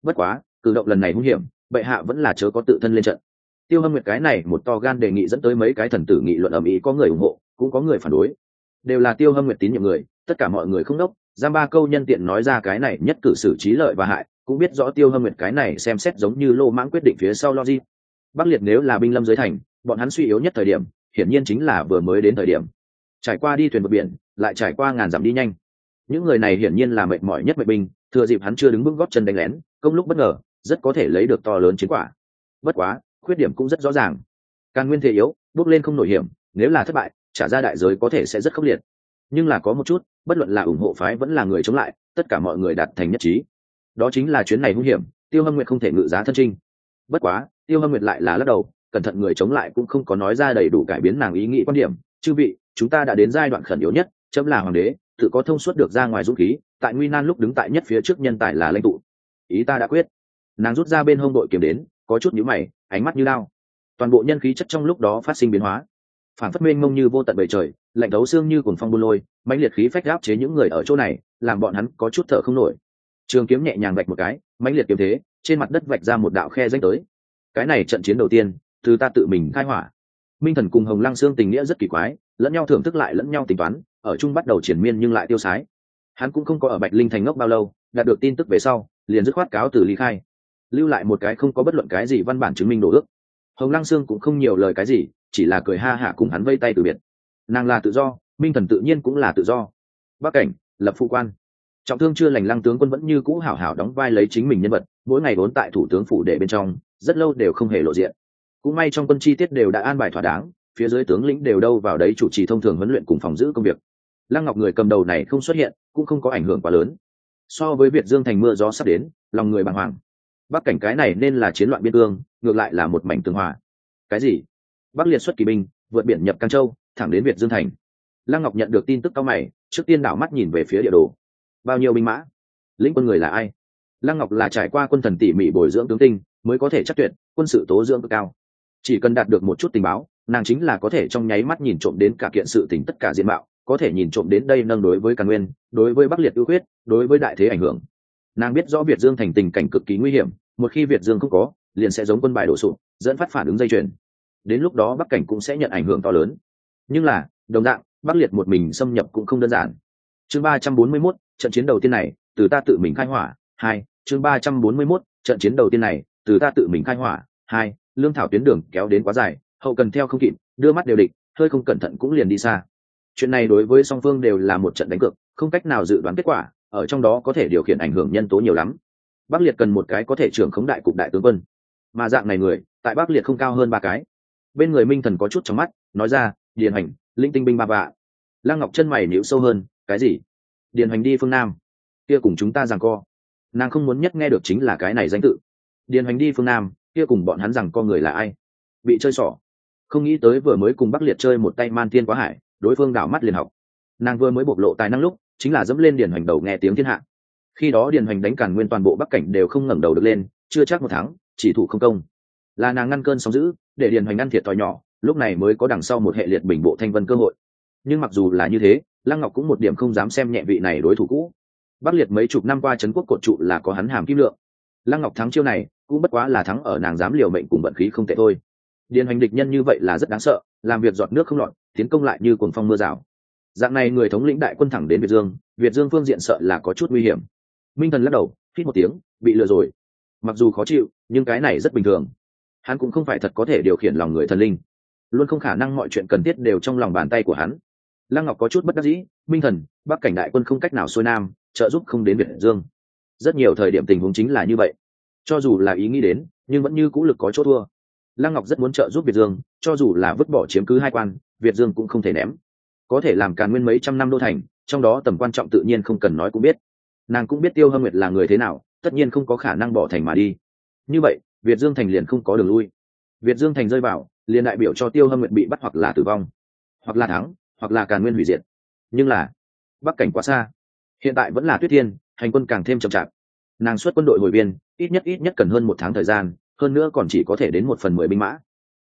Bất quá, cử động lần này hung hiểm, bệ hạ vẫn là chớ có tự thân lên trận. Tiêu hâm nguyệt cái này một to gan đề nghị dẫn tới mấy cái thần tử nghị luận ầm ĩ, có người ủng hộ, cũng có người phản đối. Đều là tiêu hâm nguyệt tín nhiệm người, tất cả mọi người không đốc, giam ba câu nhân tiện nói ra cái này nhất cử xử trí lợi và hại cũng biết rõ tiêu hâm nguyệt cái này xem xét giống như lô mãng quyết định phía sau logic. Bắc liệt nếu là binh lâm dưới thành, bọn hắn suy yếu nhất thời điểm, hiển nhiên chính là vừa mới đến thời điểm. Trải qua đi thuyền bờ biển, lại trải qua ngàn dặm đi nhanh. Những người này hiển nhiên là mệt mỏi nhất mệnh binh, thừa dịp hắn chưa đứng bước góp chân đánh lén, công lúc bất ngờ, rất có thể lấy được to lớn chiến quả. Bất quá, khuyết điểm cũng rất rõ ràng. Càng nguyên thể yếu, bước lên không nổi hiểm, nếu là thất bại, trả ra đại giới có thể sẽ rất khốc liệt. Nhưng là có một chút, bất luận là ủng hộ phái vẫn là người chống lại, tất cả mọi người đạt thành nhất trí đó chính là chuyến này hung hiểm, tiêu hâm nguyệt không thể ngự giá thân trinh. Bất quá, tiêu hâm nguyệt lại là lắc đầu, cẩn thận người chống lại cũng không có nói ra đầy đủ cải biến nàng ý nghĩ quan điểm. Chư vị, chúng ta đã đến giai đoạn khẩn yếu nhất, chấm là hoàng đế, tự có thông suốt được ra ngoài dũng khí, tại nguy nan lúc đứng tại nhất phía trước nhân tài là lãnh tụ. Ý ta đã quyết. Nàng rút ra bên hông đội kiểm đến, có chút nhũ mày, ánh mắt như lao toàn bộ nhân khí chất trong lúc đó phát sinh biến hóa. Phản phất mênh mông như vô tận bầy trời, lạnh thấu xương như cuồng phong buôn lôi, mãnh liệt khí phách gáp chế những người ở chỗ này, làm bọn hắn có chút thở không nổi trường kiếm nhẹ nhàng vạch một cái, mãnh liệt kiếm thế, trên mặt đất vạch ra một đạo khe danh tới. Cái này trận chiến đầu tiên từ ta tự mình khai hỏa. Minh thần cùng hồng lăng xương tình nghĩa rất kỳ quái, lẫn nhau thưởng thức lại lẫn nhau tính toán, ở chung bắt đầu triển miên nhưng lại tiêu sái. Hắn cũng không có ở bạch linh thành ngốc bao lâu, đạt được tin tức về sau, liền dứt khoát cáo từ ly khai. Lưu lại một cái không có bất luận cái gì văn bản chứng minh đồ ước. Hồng lăng sương cũng không nhiều lời cái gì, chỉ là cười ha hả cùng hắn vây tay từ biệt. Nàng là tự do, minh thần tự nhiên cũng là tự do. Bắc cảnh, lập phụ quan trọng thương chưa lành lăng tướng quân vẫn như cũ hảo hảo đóng vai lấy chính mình nhân vật, mỗi ngày vốn tại thủ tướng phủ để bên trong, rất lâu đều không hề lộ diện. Cũng may trong quân chi tiết đều đã an bài thỏa đáng, phía dưới tướng lĩnh đều đâu vào đấy chủ trì thông thường huấn luyện cùng phòng giữ công việc. Lăng ngọc người cầm đầu này không xuất hiện, cũng không có ảnh hưởng quá lớn. So với việt dương thành mưa gió sắp đến, lòng người bàng hoàng. Bắc cảnh cái này nên là chiến loạn biên cương, ngược lại là một mảnh tương hòa. Cái gì? Bắc liệt xuất kỳ binh, vượt biển nhập cang châu, thẳng đến việt dương thành. Lăng ngọc nhận được tin tức cao mày, trước tiên đảo mắt nhìn về phía địa đồ bao nhiêu binh mã? Lĩnh quân người là ai? Lăng ngọc là trải qua quân thần tỉ mỉ bồi dưỡng tướng tinh, mới có thể chắc tuyệt, quân sự tố dưỡng cực cao. Chỉ cần đạt được một chút tình báo, nàng chính là có thể trong nháy mắt nhìn trộm đến cả kiện sự tình tất cả diện mạo, có thể nhìn trộm đến đây nâng đối với càn nguyên, đối với bắc liệt ưu huyết đối với đại thế ảnh hưởng. Nàng biết rõ việt dương thành tình cảnh cực kỳ nguy hiểm, một khi việt dương không có, liền sẽ giống quân bài đổ sụp, dẫn phát phản ứng dây chuyền. Đến lúc đó bắc cảnh cũng sẽ nhận ảnh hưởng to lớn. Nhưng là, đồng dạng, bắc liệt một mình xâm nhập cũng không đơn giản. Chương ba trăm bốn mươi mốt trận chiến đầu tiên này, từ ta tự mình khai hỏa, hai, chương ba trăm bốn mươi mốt, trận chiến đầu tiên này, từ ta tự mình khai hỏa, hai, lương thảo tuyến đường kéo đến quá dài, hậu cần theo không kịp, đưa mắt đều địch, hơi không cẩn thận cũng liền đi xa. Chuyện này đối với song phương đều là một trận đánh cược, không cách nào dự đoán kết quả, ở trong đó có thể điều khiển ảnh hưởng nhân tố nhiều lắm. Bắc liệt cần một cái có thể trưởng khống đại cục đại tướng quân. Mà dạng này người, tại bắc liệt không cao hơn ba cái. Bên người minh thần có chút trong mắt, nói ra, điền hành, linh tinh binh ba vạ lăng ngọc chân mày níu sâu hơn, cái gì? Điền Hoành đi phương nam. Kia cùng chúng ta rằng co. Nàng không muốn nhất nghe được chính là cái này danh tự. Điền Hoành đi phương nam, kia cùng bọn hắn rằng co người là ai? Bị chơi xỏ. Không nghĩ tới vừa mới cùng bắc liệt chơi một tay man thiên quá hải, đối phương đảo mắt liền học. Nàng vừa mới bộc lộ tài năng lúc, chính là dẫm lên điền hoành đầu nghe tiếng thiên hạ. Khi đó điền hoành đánh càn nguyên toàn bộ bắc cảnh đều không ngẩng đầu được lên, chưa chắc một tháng chỉ thủ không công. Là nàng ngăn cơn sóng giữ để điền hoành ăn thiệt thòi nhỏ, lúc này mới có đằng sau một hệ liệt bình bộ thanh vân cơ hội. Nhưng mặc dù là như thế lăng ngọc cũng một điểm không dám xem nhẹ vị này đối thủ cũ. Bắc liệt mấy chục năm qua trấn quốc cột trụ là có hắn hàm kim lượng. Lăng ngọc thắng chiêu này, cũng bất quá là thắng ở nàng dám liều mệnh cùng vận khí không tệ thôi. Điền hoành địch nhân như vậy là rất đáng sợ, làm việc giọt nước không lọt, tiến công lại như cuồng phong mưa rào. Dạng này người thống lĩnh đại quân thẳng đến việt dương việt dương phương diện sợ là có chút nguy hiểm. Minh thần lắc đầu, hít một tiếng, bị lừa rồi. Mặc dù khó chịu, nhưng cái này rất bình thường. Hắn cũng không phải thật có thể điều khiển lòng người thần linh. Luôn không khả năng mọi chuyện cần thiết đều trong lòng bàn tay của hắn lăng ngọc có chút bất đắc dĩ, minh thần, bắc cảnh đại quân không cách nào xuôi nam, trợ giúp không đến việt dương. Rất nhiều thời điểm tình huống chính là như vậy. Cho dù là ý nghĩ đến, nhưng vẫn như cũ lực có chỗ thua. Lăng ngọc rất muốn trợ giúp việt dương, cho dù là vứt bỏ chiếm cứ hai quan, việt dương cũng không thể ném. Có thể làm càn nguyên mấy trăm năm đô thành, trong đó tầm quan trọng tự nhiên không cần nói cũng biết. Nàng cũng biết tiêu hâm nguyệt là người thế nào, tất nhiên không có khả năng bỏ thành mà đi. Như vậy, việt dương thành liền không có đường lui. Việt dương thành rơi vào, liền đại biểu cho tiêu hâm nguyệt bị bắt hoặc là tử vong, hoặc là thắng hoặc là càn nguyên hủy diệt. Nhưng là, bắc cảnh quá xa. Hiện tại vẫn là tuyết thiên, hành quân càng thêm chậm chạp. Nàng xuất quân đội hồi biên, ít nhất ít nhất cần hơn một tháng thời gian, hơn nữa còn chỉ có thể đến một phần mười binh mã.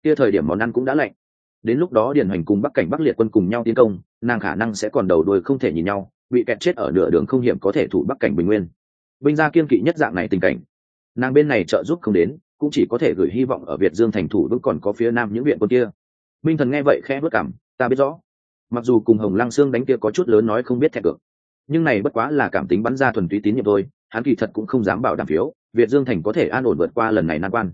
Kia thời điểm món ăn cũng đã lạnh. Đến lúc đó điền hành cùng bắc cảnh bắc liệt quân cùng nhau tiến công, nàng khả năng sẽ còn đầu đuôi không thể nhìn nhau, bị kẹt chết ở nửa đường không hiểm có thể thủ bắc cảnh bình nguyên. Binh gia kiên kỵ nhất dạng này tình cảnh. Nàng bên này trợ giúp không đến, cũng chỉ có thể gửi hy vọng ở việt dương thành thủ vẫn còn có phía nam những viện quân kia. Minh thần nghe vậy khẽ vất cảm, ta biết rõ mặc dù cùng hồng lăng xương đánh kia có chút lớn nói không biết thẹn cược, nhưng này bất quá là cảm tính bắn ra thuần túy tín nhiệm thôi, hắn kỳ thật cũng không dám bảo đảm phiếu, việt dương thành có thể an ổn vượt qua lần này nan quan.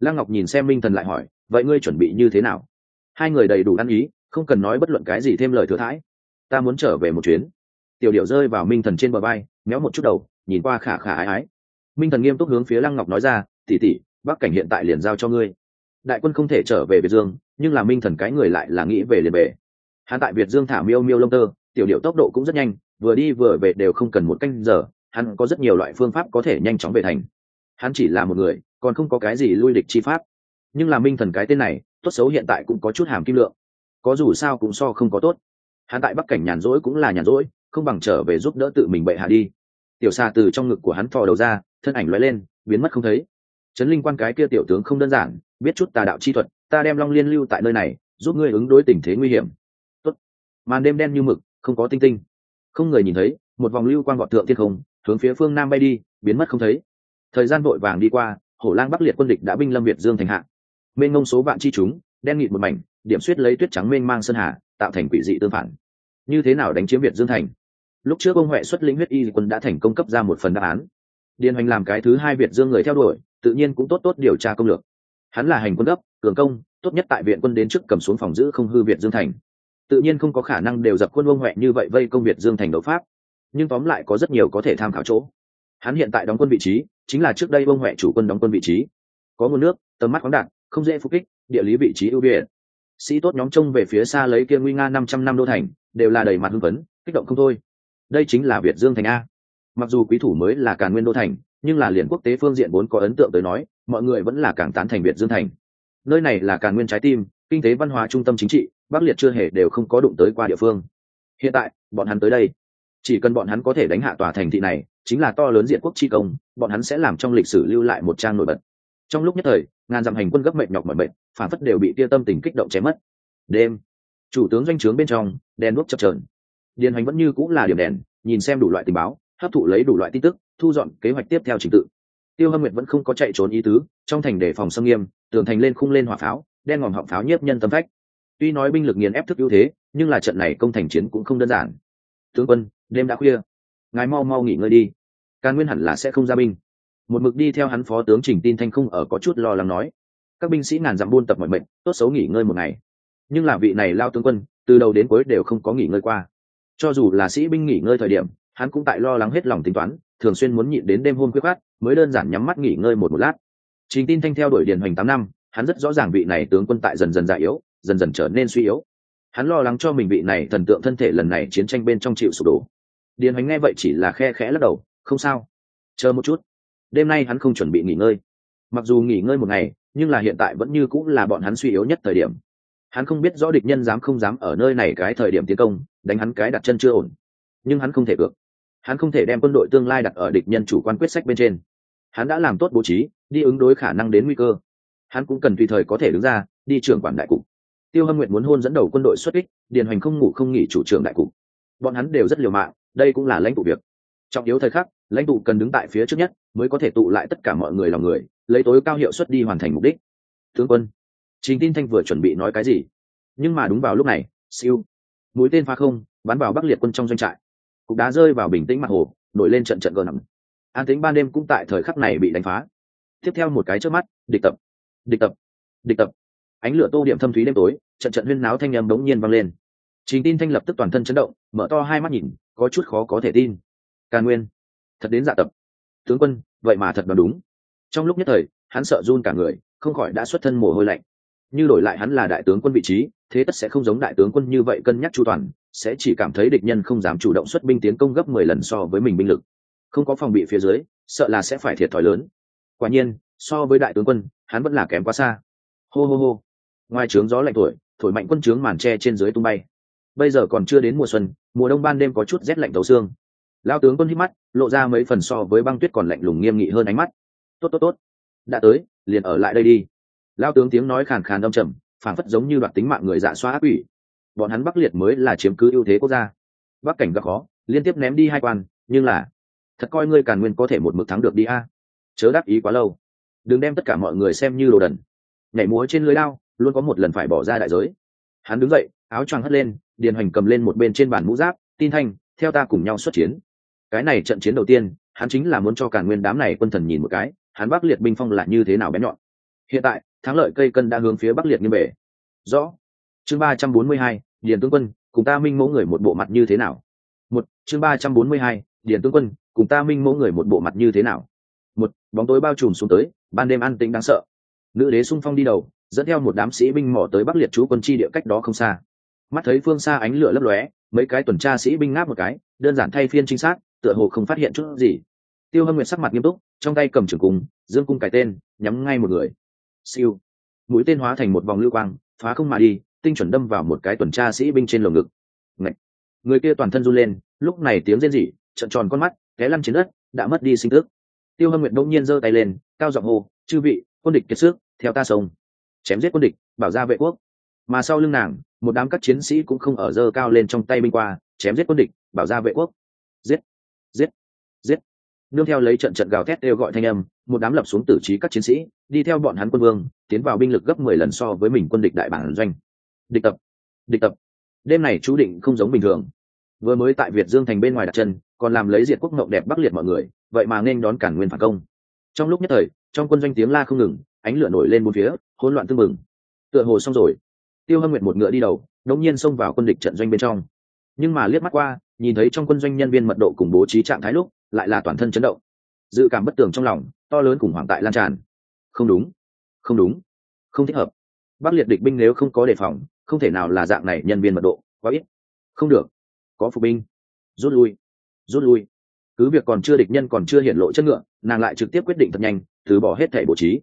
Lăng ngọc nhìn xem minh thần lại hỏi, vậy ngươi chuẩn bị như thế nào? Hai người đầy đủ ăn ý, không cần nói bất luận cái gì thêm lời thừa thãi. Ta muốn trở về một chuyến. Tiểu điệu rơi vào minh thần trên bờ bay méo một chút đầu, nhìn qua khả khả ái ái. Minh thần nghiêm túc hướng phía lăng ngọc nói ra tỉ tỉ bắc cảnh hiện tại liền giao cho ngươi. Đại quân không thể trở về việt dương, nhưng là minh thần cái người lại là nghĩ về liền về hắn tại việt dương thả miêu miêu lông tơ, tiểu điệu tốc độ cũng rất nhanh, vừa đi vừa về đều không cần một canh giờ, hắn có rất nhiều loại phương pháp có thể nhanh chóng về thành. Hắn chỉ là một người, còn không có cái gì lui địch chi pháp. Nhưng là minh thần cái tên này, tốt xấu hiện tại cũng có chút hàm kim lượng. Có dù sao cũng so không có tốt. Hắn tại bắc cảnh nhàn rỗi cũng là nhàn rỗi, không bằng trở về giúp đỡ tự mình bệ hạ đi. Tiểu xa từ trong ngực của hắn thò đầu ra, thân ảnh loay lên, biến mất không thấy. Trấn linh quan cái kia tiểu tướng không đơn giản, biết chút tà đạo chi thuật, ta đem long liên lưu tại nơi này, giúp ngươi ứng đối tình thế nguy hiểm màn đêm đen như mực, không có tinh tinh. Không người nhìn thấy, một vòng lưu quan gọt thượng thiên không, hướng phía phương nam bay đi, biến mất không thấy. Thời gian vội vàng đi qua, hổ lang bắc liệt quân địch đã binh lâm việt dương thành hạ. Mênh ngông số vạn chi chúng, đen nghịt một mảnh, điểm suýt lấy tuyết trắng mênh mang sơn hà, tạo thành quỷ dị tương phản. Như thế nào đánh chiếm việt dương thành? Lúc trước ông huệ xuất lĩnh huyết y quân đã thành công cấp ra một phần đáp án. Điền hoành làm cái thứ hai việt dương người theo đuổi, tự nhiên cũng tốt tốt điều tra công lược. Hắn là hành quân gấp, cường công, tốt nhất tại viện quân đến trước cầm xuống phòng giữ không hư việt dương thành tự nhiên không có khả năng đều dập quân vương huệ như vậy vây công việt dương thành đấu pháp. Nhưng tóm lại có rất nhiều có thể tham khảo chỗ. Hắn hiện tại đóng quân vị trí chính là trước đây vương huệ chủ quân đóng quân vị trí. Có nguồn nước, tầm mắt khoáng đạt, không dễ phục kích, địa lý vị trí ưu việt. Sĩ tốt nhóm trông về phía xa lấy kia nguy nga năm trăm năm đô thành, đều là đầy mặt hưng phấn, kích động không thôi. Đây chính là việt dương thành a. Mặc dù quý thủ mới là càn nguyên đô thành, nhưng là liền quốc tế phương diện vốn có ấn tượng tới nói, mọi người vẫn là càng tán thành việt dương thành. Nơi này là càn nguyên trái tim kinh tế văn hóa trung tâm chính trị, bắc liệt chưa hề đều không có đụng tới qua địa phương. Hiện tại, bọn hắn tới đây. Chỉ cần bọn hắn có thể đánh hạ tòa thành thị này, chính là to lớn diện quốc chi công, bọn hắn sẽ làm trong lịch sử lưu lại một trang nổi bật. Trong lúc nhất thời, ngàn dặm hành quân gấp mệnh nhọc mọi mệnh phản phất đều bị tia tâm tình kích động chém mất. Đêm, chủ tướng doanh trướng bên trong, đèn đuốc chập trờn điền hành vẫn như cũng là điểm đèn, nhìn xem đủ loại tình báo, hấp thụ lấy đủ loại tin tức, thu dọn kế hoạch tiếp theo trình tự. Tiêu hâm nguyệt vẫn không có chạy trốn ý tứ, trong thành đề phòng xâm nghiêm, tường thành lên khung lên hỏa pháo đen ngòm họng pháo nhiếp nhân tâm phách. Tuy nói binh lực nghiền ép thức ưu thế, nhưng là trận này công thành chiến cũng không đơn giản. Tướng quân, đêm đã khuya. Ngài mau mau nghỉ ngơi đi. Càn nguyên hẳn là sẽ không ra binh. Một mực đi theo hắn phó tướng trình tin thanh không ở có chút lo lắng nói. Các binh sĩ ngàn dặm buôn tập mọi mệnh, tốt xấu nghỉ ngơi một ngày. Nhưng là vị này lao tướng quân, từ đầu đến cuối đều không có nghỉ ngơi qua. Cho dù là sĩ binh nghỉ ngơi thời điểm, hắn cũng tại lo lắng hết lòng tính toán, thường xuyên muốn nhịn đến đêm hôm quyết khát mới đơn giản nhắm mắt nghỉ ngơi một một lát. Trình tin thanh theo đuổi điền hoành tám năm hắn rất rõ ràng vị này tướng quân tại dần dần già yếu, dần dần trở nên suy yếu. Hắn lo lắng cho mình vị này thần tượng thân thể lần này chiến tranh bên trong chịu sụp đổ. Điền hoành nghe vậy chỉ là khe khẽ lắc đầu, không sao, chờ một chút. Đêm nay hắn không chuẩn bị nghỉ ngơi. Mặc dù nghỉ ngơi một ngày, nhưng là hiện tại vẫn như cũng là bọn hắn suy yếu nhất thời điểm. Hắn không biết rõ địch nhân dám không dám ở nơi này cái thời điểm tiến công, đánh hắn cái đặt chân chưa ổn. Nhưng hắn không thể cược hắn không thể đem quân đội tương lai đặt ở địch nhân chủ quan quyết sách bên trên. Hắn đã làm tốt bố trí, đi ứng đối khả năng đến nguy cơ hắn cũng cần tùy thời có thể đứng ra, đi trưởng quản đại cục. Tiêu hâm nguyện muốn hôn dẫn đầu quân đội xuất kích, điền hoành không ngủ không nghỉ chủ trưởng đại cục. Bọn hắn đều rất liều mạng, đây cũng là lãnh tụ việc. Trọng yếu thời khắc, lãnh tụ cần đứng tại phía trước nhất, mới có thể tụ lại tất cả mọi người lòng người, lấy tối cao hiệu suất đi hoàn thành mục đích. Tướng quân chính tin thanh vừa chuẩn bị nói cái gì? Nhưng mà đúng vào lúc này, siêu. Mũi tên pha không, bắn vào bắc liệt quân trong doanh trại. Cục đá rơi vào bình tĩnh mặt hồ, nổi lên trận trận gờ nằm an tính ban đêm cũng tại thời khắc này bị đánh phá. Tiếp theo một cái trước mắt, địch tập địch tập địch tập. Ánh lửa tô điểm thâm thúy đêm tối, trận trận huyên náo thanh â m đống nhiên vang lên. Chính tin thanh lập tức toàn thân chấn động, mở to hai mắt nhìn, có chút khó có thể tin. Càn nguyên, thật đến dạ tập. Tướng quân, vậy mà thật đoán đúng. Trong lúc nhất thời, hắn sợ run cả người, không khỏi đã xuất thân mồ hôi lạnh. Như đổi lại hắn là đại tướng quân vị trí, thế tất sẽ không giống đại tướng quân như vậy cân nhắc chu toàn, sẽ chỉ cảm thấy địch nhân không dám chủ động xuất binh tiến công gấp mười lần so với mình binh lực. Không có phòng bị phía dưới, sợ là sẽ phải thiệt thòi lớn. Quả nhiên so với đại tướng quân, hắn vẫn là kém quá xa. Hô hô hô. Ngoài trướng gió lạnh thổi thổi mạnh quân trướng màn tre trên dưới tung bay. Bây giờ còn chưa đến mùa xuân, mùa đông ban đêm có chút rét lạnh tấu xương. Lao tướng quân hít mắt, lộ ra mấy phần so với băng tuyết còn lạnh lùng nghiêm nghị hơn ánh mắt. Tốt tốt tốt. Đã tới, liền ở lại đây đi. Lao tướng tiếng nói khàn khàn đông trầm, phảng phất giống như đoạt tính mạng người dạ xoa ác ủy bọn hắn bắc liệt mới là chiếm cứ ưu thế quốc gia. Bắc cảnh gặp khó, liên tiếp ném đi hai quan, nhưng là, thật coi ngươi càn nguyên có thể một mực thắng được đi a. Chớ đáp ý quá lâu đừng đem tất cả mọi người xem như đồ đần. Nhảy múa trên lưới lao luôn có một lần phải bỏ ra đại giới. Hắn đứng dậy, áo choàng hất lên, điền hoành cầm lên một bên trên bàn mũ giáp, tin thanh, theo ta cùng nhau xuất chiến. Cái này trận chiến đầu tiên, hắn chính là muốn cho cả nguyên đám này quân thần nhìn một cái, hắn bắc liệt binh phong là như thế nào bé nhọn. Hiện tại, thắng lợi cây cân đã hướng phía bắc liệt như bể. Rõ. Chương ba trăm bốn mươi hai, điền tướng quân, cùng ta minh mẫu người một bộ mặt như thế nào? Một, chương ba trăm bốn mươi hai, điền tướng quân, cùng ta minh mẫu người một bộ mặt như thế nào? Một, bóng tối bao trùm xuống tới, ban đêm an tĩnh đáng sợ. Nữ đế sung phong đi đầu, dẫn theo một đám sĩ binh mỏ tới bắc liệt chú quân chi địa cách đó không xa. Mắt thấy phương xa ánh lửa lấp lóe, mấy cái tuần tra sĩ binh ngáp một cái, đơn giản thay phiên trinh sát, tựa hồ không phát hiện chút gì. Tiêu hâm nguyệt sắc mặt nghiêm túc, trong tay cầm trường cung, dương cung cải tên, nhắm ngay một người. Siêu. Mũi tên hóa thành một vòng lưu quang, phá không mà đi, tinh chuẩn đâm vào một cái tuần tra sĩ binh trên lồng ngực. Ngậy! người kia toàn thân run lên, lúc này tiếng rên rỉ, trợn tròn con mắt, té lăn trên đất, đã mất đi sinh tức tiêu hâm nguyệt đông nhiên giơ tay lên, cao giọng hô, chư vị, quân địch kiệt sức, theo ta sông. Chém giết quân địch, bảo ra vệ quốc. Mà sau lưng nàng, một đám các chiến sĩ cũng không ở dơ cao lên trong tay binh qua, chém giết quân địch, bảo ra vệ quốc. Giết giết giết. Nương theo lấy trận trận gào thét đều gọi thanh âm, một đám lập xuống tử trí các chiến sĩ, đi theo bọn hắn quân vương, tiến vào binh lực gấp mười lần so với mình quân địch đại bản doanh. Địch tập địch tập. Đêm này chú định không giống bình thường. Vừa mới tại việt dương thành bên ngoài đặt chân, còn làm lấy diệt quốc ngộng đẹp bắc liệt mọi người vậy mà nên đón cản nguyên phản công. Trong lúc nhất thời, trong quân doanh tiếng la không ngừng, ánh lửa nổi lên bốn phía, hỗn loạn tương mừng tựa hồ xong rồi. Tiêu hâm nguyệt một ngựa đi đầu, đống nhiên xông vào quân địch trận doanh bên trong. Nhưng mà liếc mắt qua, nhìn thấy trong quân doanh nhân viên mật độ cùng bố trí trạng thái lúc, lại là toàn thân chấn động. Dự cảm bất tường trong lòng, to lớn cùng hoảng tại lan tràn. Không đúng. Không đúng. Không thích hợp. Bắc liệt địch binh nếu không có đề phòng, không thể nào là dạng này nhân viên mật độ, quá ít. Không được. Có phục binh. Rút lui. Rút lui cứ việc còn chưa địch nhân còn chưa hiện lộ chất ngựa, nàng lại trực tiếp quyết định thật nhanh, từ bỏ hết thẻ bố trí.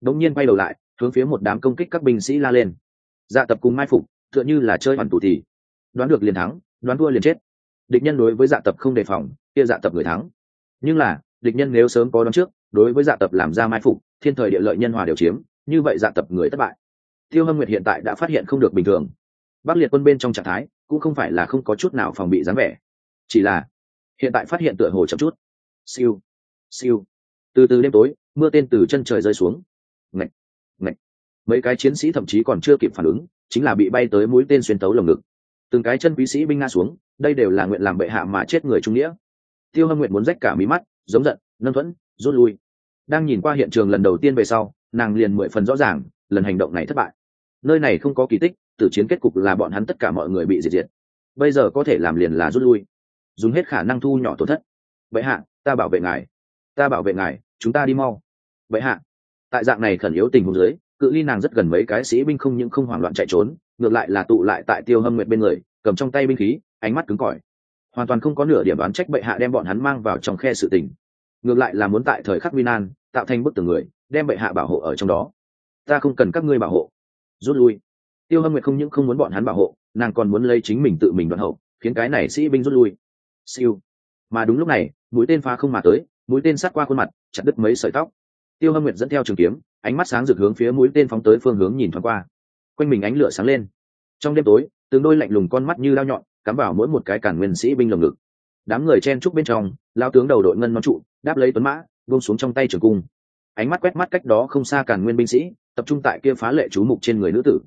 Đống nhiên quay đầu lại, hướng phía một đám công kích các binh sĩ la lên. Dạ tập cùng mai phục, tựa như là chơi hoàn tù thì. Đoán được liền thắng, đoán thua liền chết. Địch nhân đối với dạ tập không đề phòng, kia dạ tập người thắng. Nhưng là, địch nhân nếu sớm có đoán trước, đối với dạ tập làm ra mai phục, thiên thời địa lợi nhân hòa đều chiếm, như vậy dạ tập người thất bại. Tiêu hâm nguyệt hiện tại đã phát hiện không được bình thường. Bắc liệt quân bên trong trạng thái, cũng không phải là không có chút nào phòng bị dáng vẻ. Chỉ là hiện tại phát hiện tựa hồ chậm chút. Siêu siêu. Từ từ đêm tối, mưa tên từ chân trời rơi xuống. Ngạch ngạch. Mấy cái chiến sĩ thậm chí còn chưa kịp phản ứng, chính là bị bay tới mũi tên xuyên tấu lồng ngực. Từng cái chân quý sĩ binh nga xuống, đây đều là nguyện làm bệ hạ mà chết người trung nghĩa. Tiêu hâm nguyện muốn rách cả mí mắt, giống giận, nâng thuẫn, rút lui. Đang nhìn qua hiện trường lần đầu tiên về sau, nàng liền mười phần rõ ràng, lần hành động này thất bại. Nơi này không có kỳ tích, tử chiến kết cục là bọn hắn tất cả mọi người bị diệt diệt. Bây giờ có thể làm liền là rút lui dùng hết khả năng thu nhỏ tổn thất. Vậy hạ, ta bảo vệ ngài. Ta bảo vệ ngài, chúng ta đi mau. Vậy hạ. Tại dạng này khẩn yếu tình huống dưới, cự ly nàng rất gần mấy cái sĩ binh không những không hoảng loạn chạy trốn, ngược lại là tụ lại tại tiêu hâm nguyệt bên người, cầm trong tay binh khí, ánh mắt cứng cỏi. Hoàn toàn không có nửa điểm đoán trách bệ hạ đem bọn hắn mang vào trong khe sự tình. Ngược lại là muốn tại thời khắc nguy nan, tạo thành bức tường người, đem bệ hạ bảo hộ ở trong đó. Ta không cần các ngươi bảo hộ. Rút lui. Tiêu hâm nguyệt không những không muốn bọn hắn bảo hộ, nàng còn muốn lấy chính mình tự mình đoạn hậu, khiến cái này sĩ binh rút lui siêu. Mà đúng lúc này, mũi tên phá không mà tới, mũi tên sát qua khuôn mặt, chặt đứt mấy sợi tóc. Tiêu hâm nguyệt dẫn theo trường kiếm, ánh mắt sáng rực hướng phía mũi tên phóng tới phương hướng nhìn thoáng qua. Quanh mình ánh lửa sáng lên. Trong đêm tối, từng đôi lạnh lùng con mắt như lao nhọn, cắm vào mỗi một cái cản nguyên sĩ binh lồng ngực. Đám người chen trúc bên trong, lao tướng đầu đội ngân nón trụ, đáp lấy tuấn mã, buông xuống trong tay trường cung. Ánh mắt quét mắt cách đó không xa cản nguyên binh sĩ, tập trung tại kia phá lệ chú mục trên người nữ tử.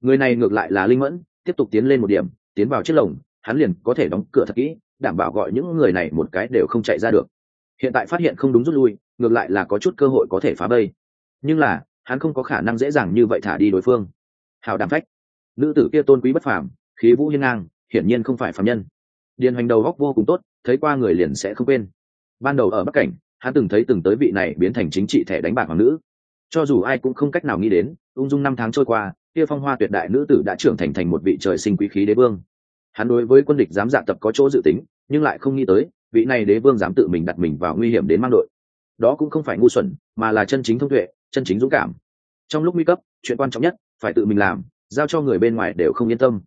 Người này ngược lại là linh mẫn, tiếp tục tiến lên một điểm, tiến vào chiếc lồng, hắn liền có thể đóng cửa thật kỹ đảm bảo gọi những người này một cái đều không chạy ra được. Hiện tại phát hiện không đúng rút lui, ngược lại là có chút cơ hội có thể phá bây nhưng là, hắn không có khả năng dễ dàng như vậy thả đi đối phương. Hào đàm phách. Nữ tử kia tôn quý bất phàm, khí vũ hiên ngang, hiển nhiên không phải phạm nhân. Điền hoành đầu góc vô cùng tốt, thấy qua người liền sẽ không quên. Ban đầu ở bắc cảnh, hắn từng thấy từng tới vị này biến thành chính trị thẻ đánh bạc hoàng nữ. Cho dù ai cũng không cách nào nghĩ đến, ung dung năm tháng trôi qua, kia phong hoa tuyệt đại nữ tử đã trưởng thành thành một vị trời sinh quý khí đế vương hắn đối với quân địch dám dạ tập có chỗ dự tính, nhưng lại không nghĩ tới, vị này đế vương dám tự mình đặt mình vào nguy hiểm đến mang đội. Đó cũng không phải ngu xuẩn, mà là chân chính thông tuệ, chân chính dũng cảm. Trong lúc nguy cấp, chuyện quan trọng nhất, phải tự mình làm, giao cho người bên ngoài đều không yên tâm.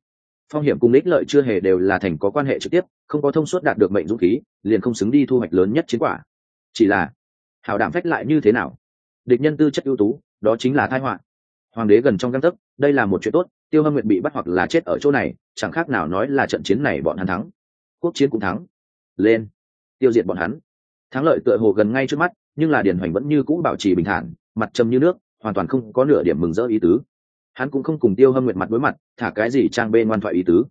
Phong hiểm cùng ích lợi chưa hề đều là thành có quan hệ trực tiếp, không có thông suốt đạt được mệnh dũng khí, liền không xứng đi thu hoạch lớn nhất chiến quả. Chỉ là, hảo đảm phách lại như thế nào? Địch nhân tư chất ưu tú, đó chính là thai họa. Hoàng đế gần trong găng tấc, đây là một chuyện tốt tiêu hâm nguyện bị bắt hoặc là chết ở chỗ này, chẳng khác nào nói là trận chiến này bọn hắn thắng. Quốc chiến cũng thắng. Lên. Tiêu diệt bọn hắn. Thắng lợi tựa hồ gần ngay trước mắt, nhưng là Điền hoành vẫn như cũ bảo trì bình thản, mặt trầm như nước, hoàn toàn không có nửa điểm mừng rỡ ý tứ. Hắn cũng không cùng tiêu hâm nguyện mặt đối mặt, thả cái gì trang bê ngoan thoại ý tứ.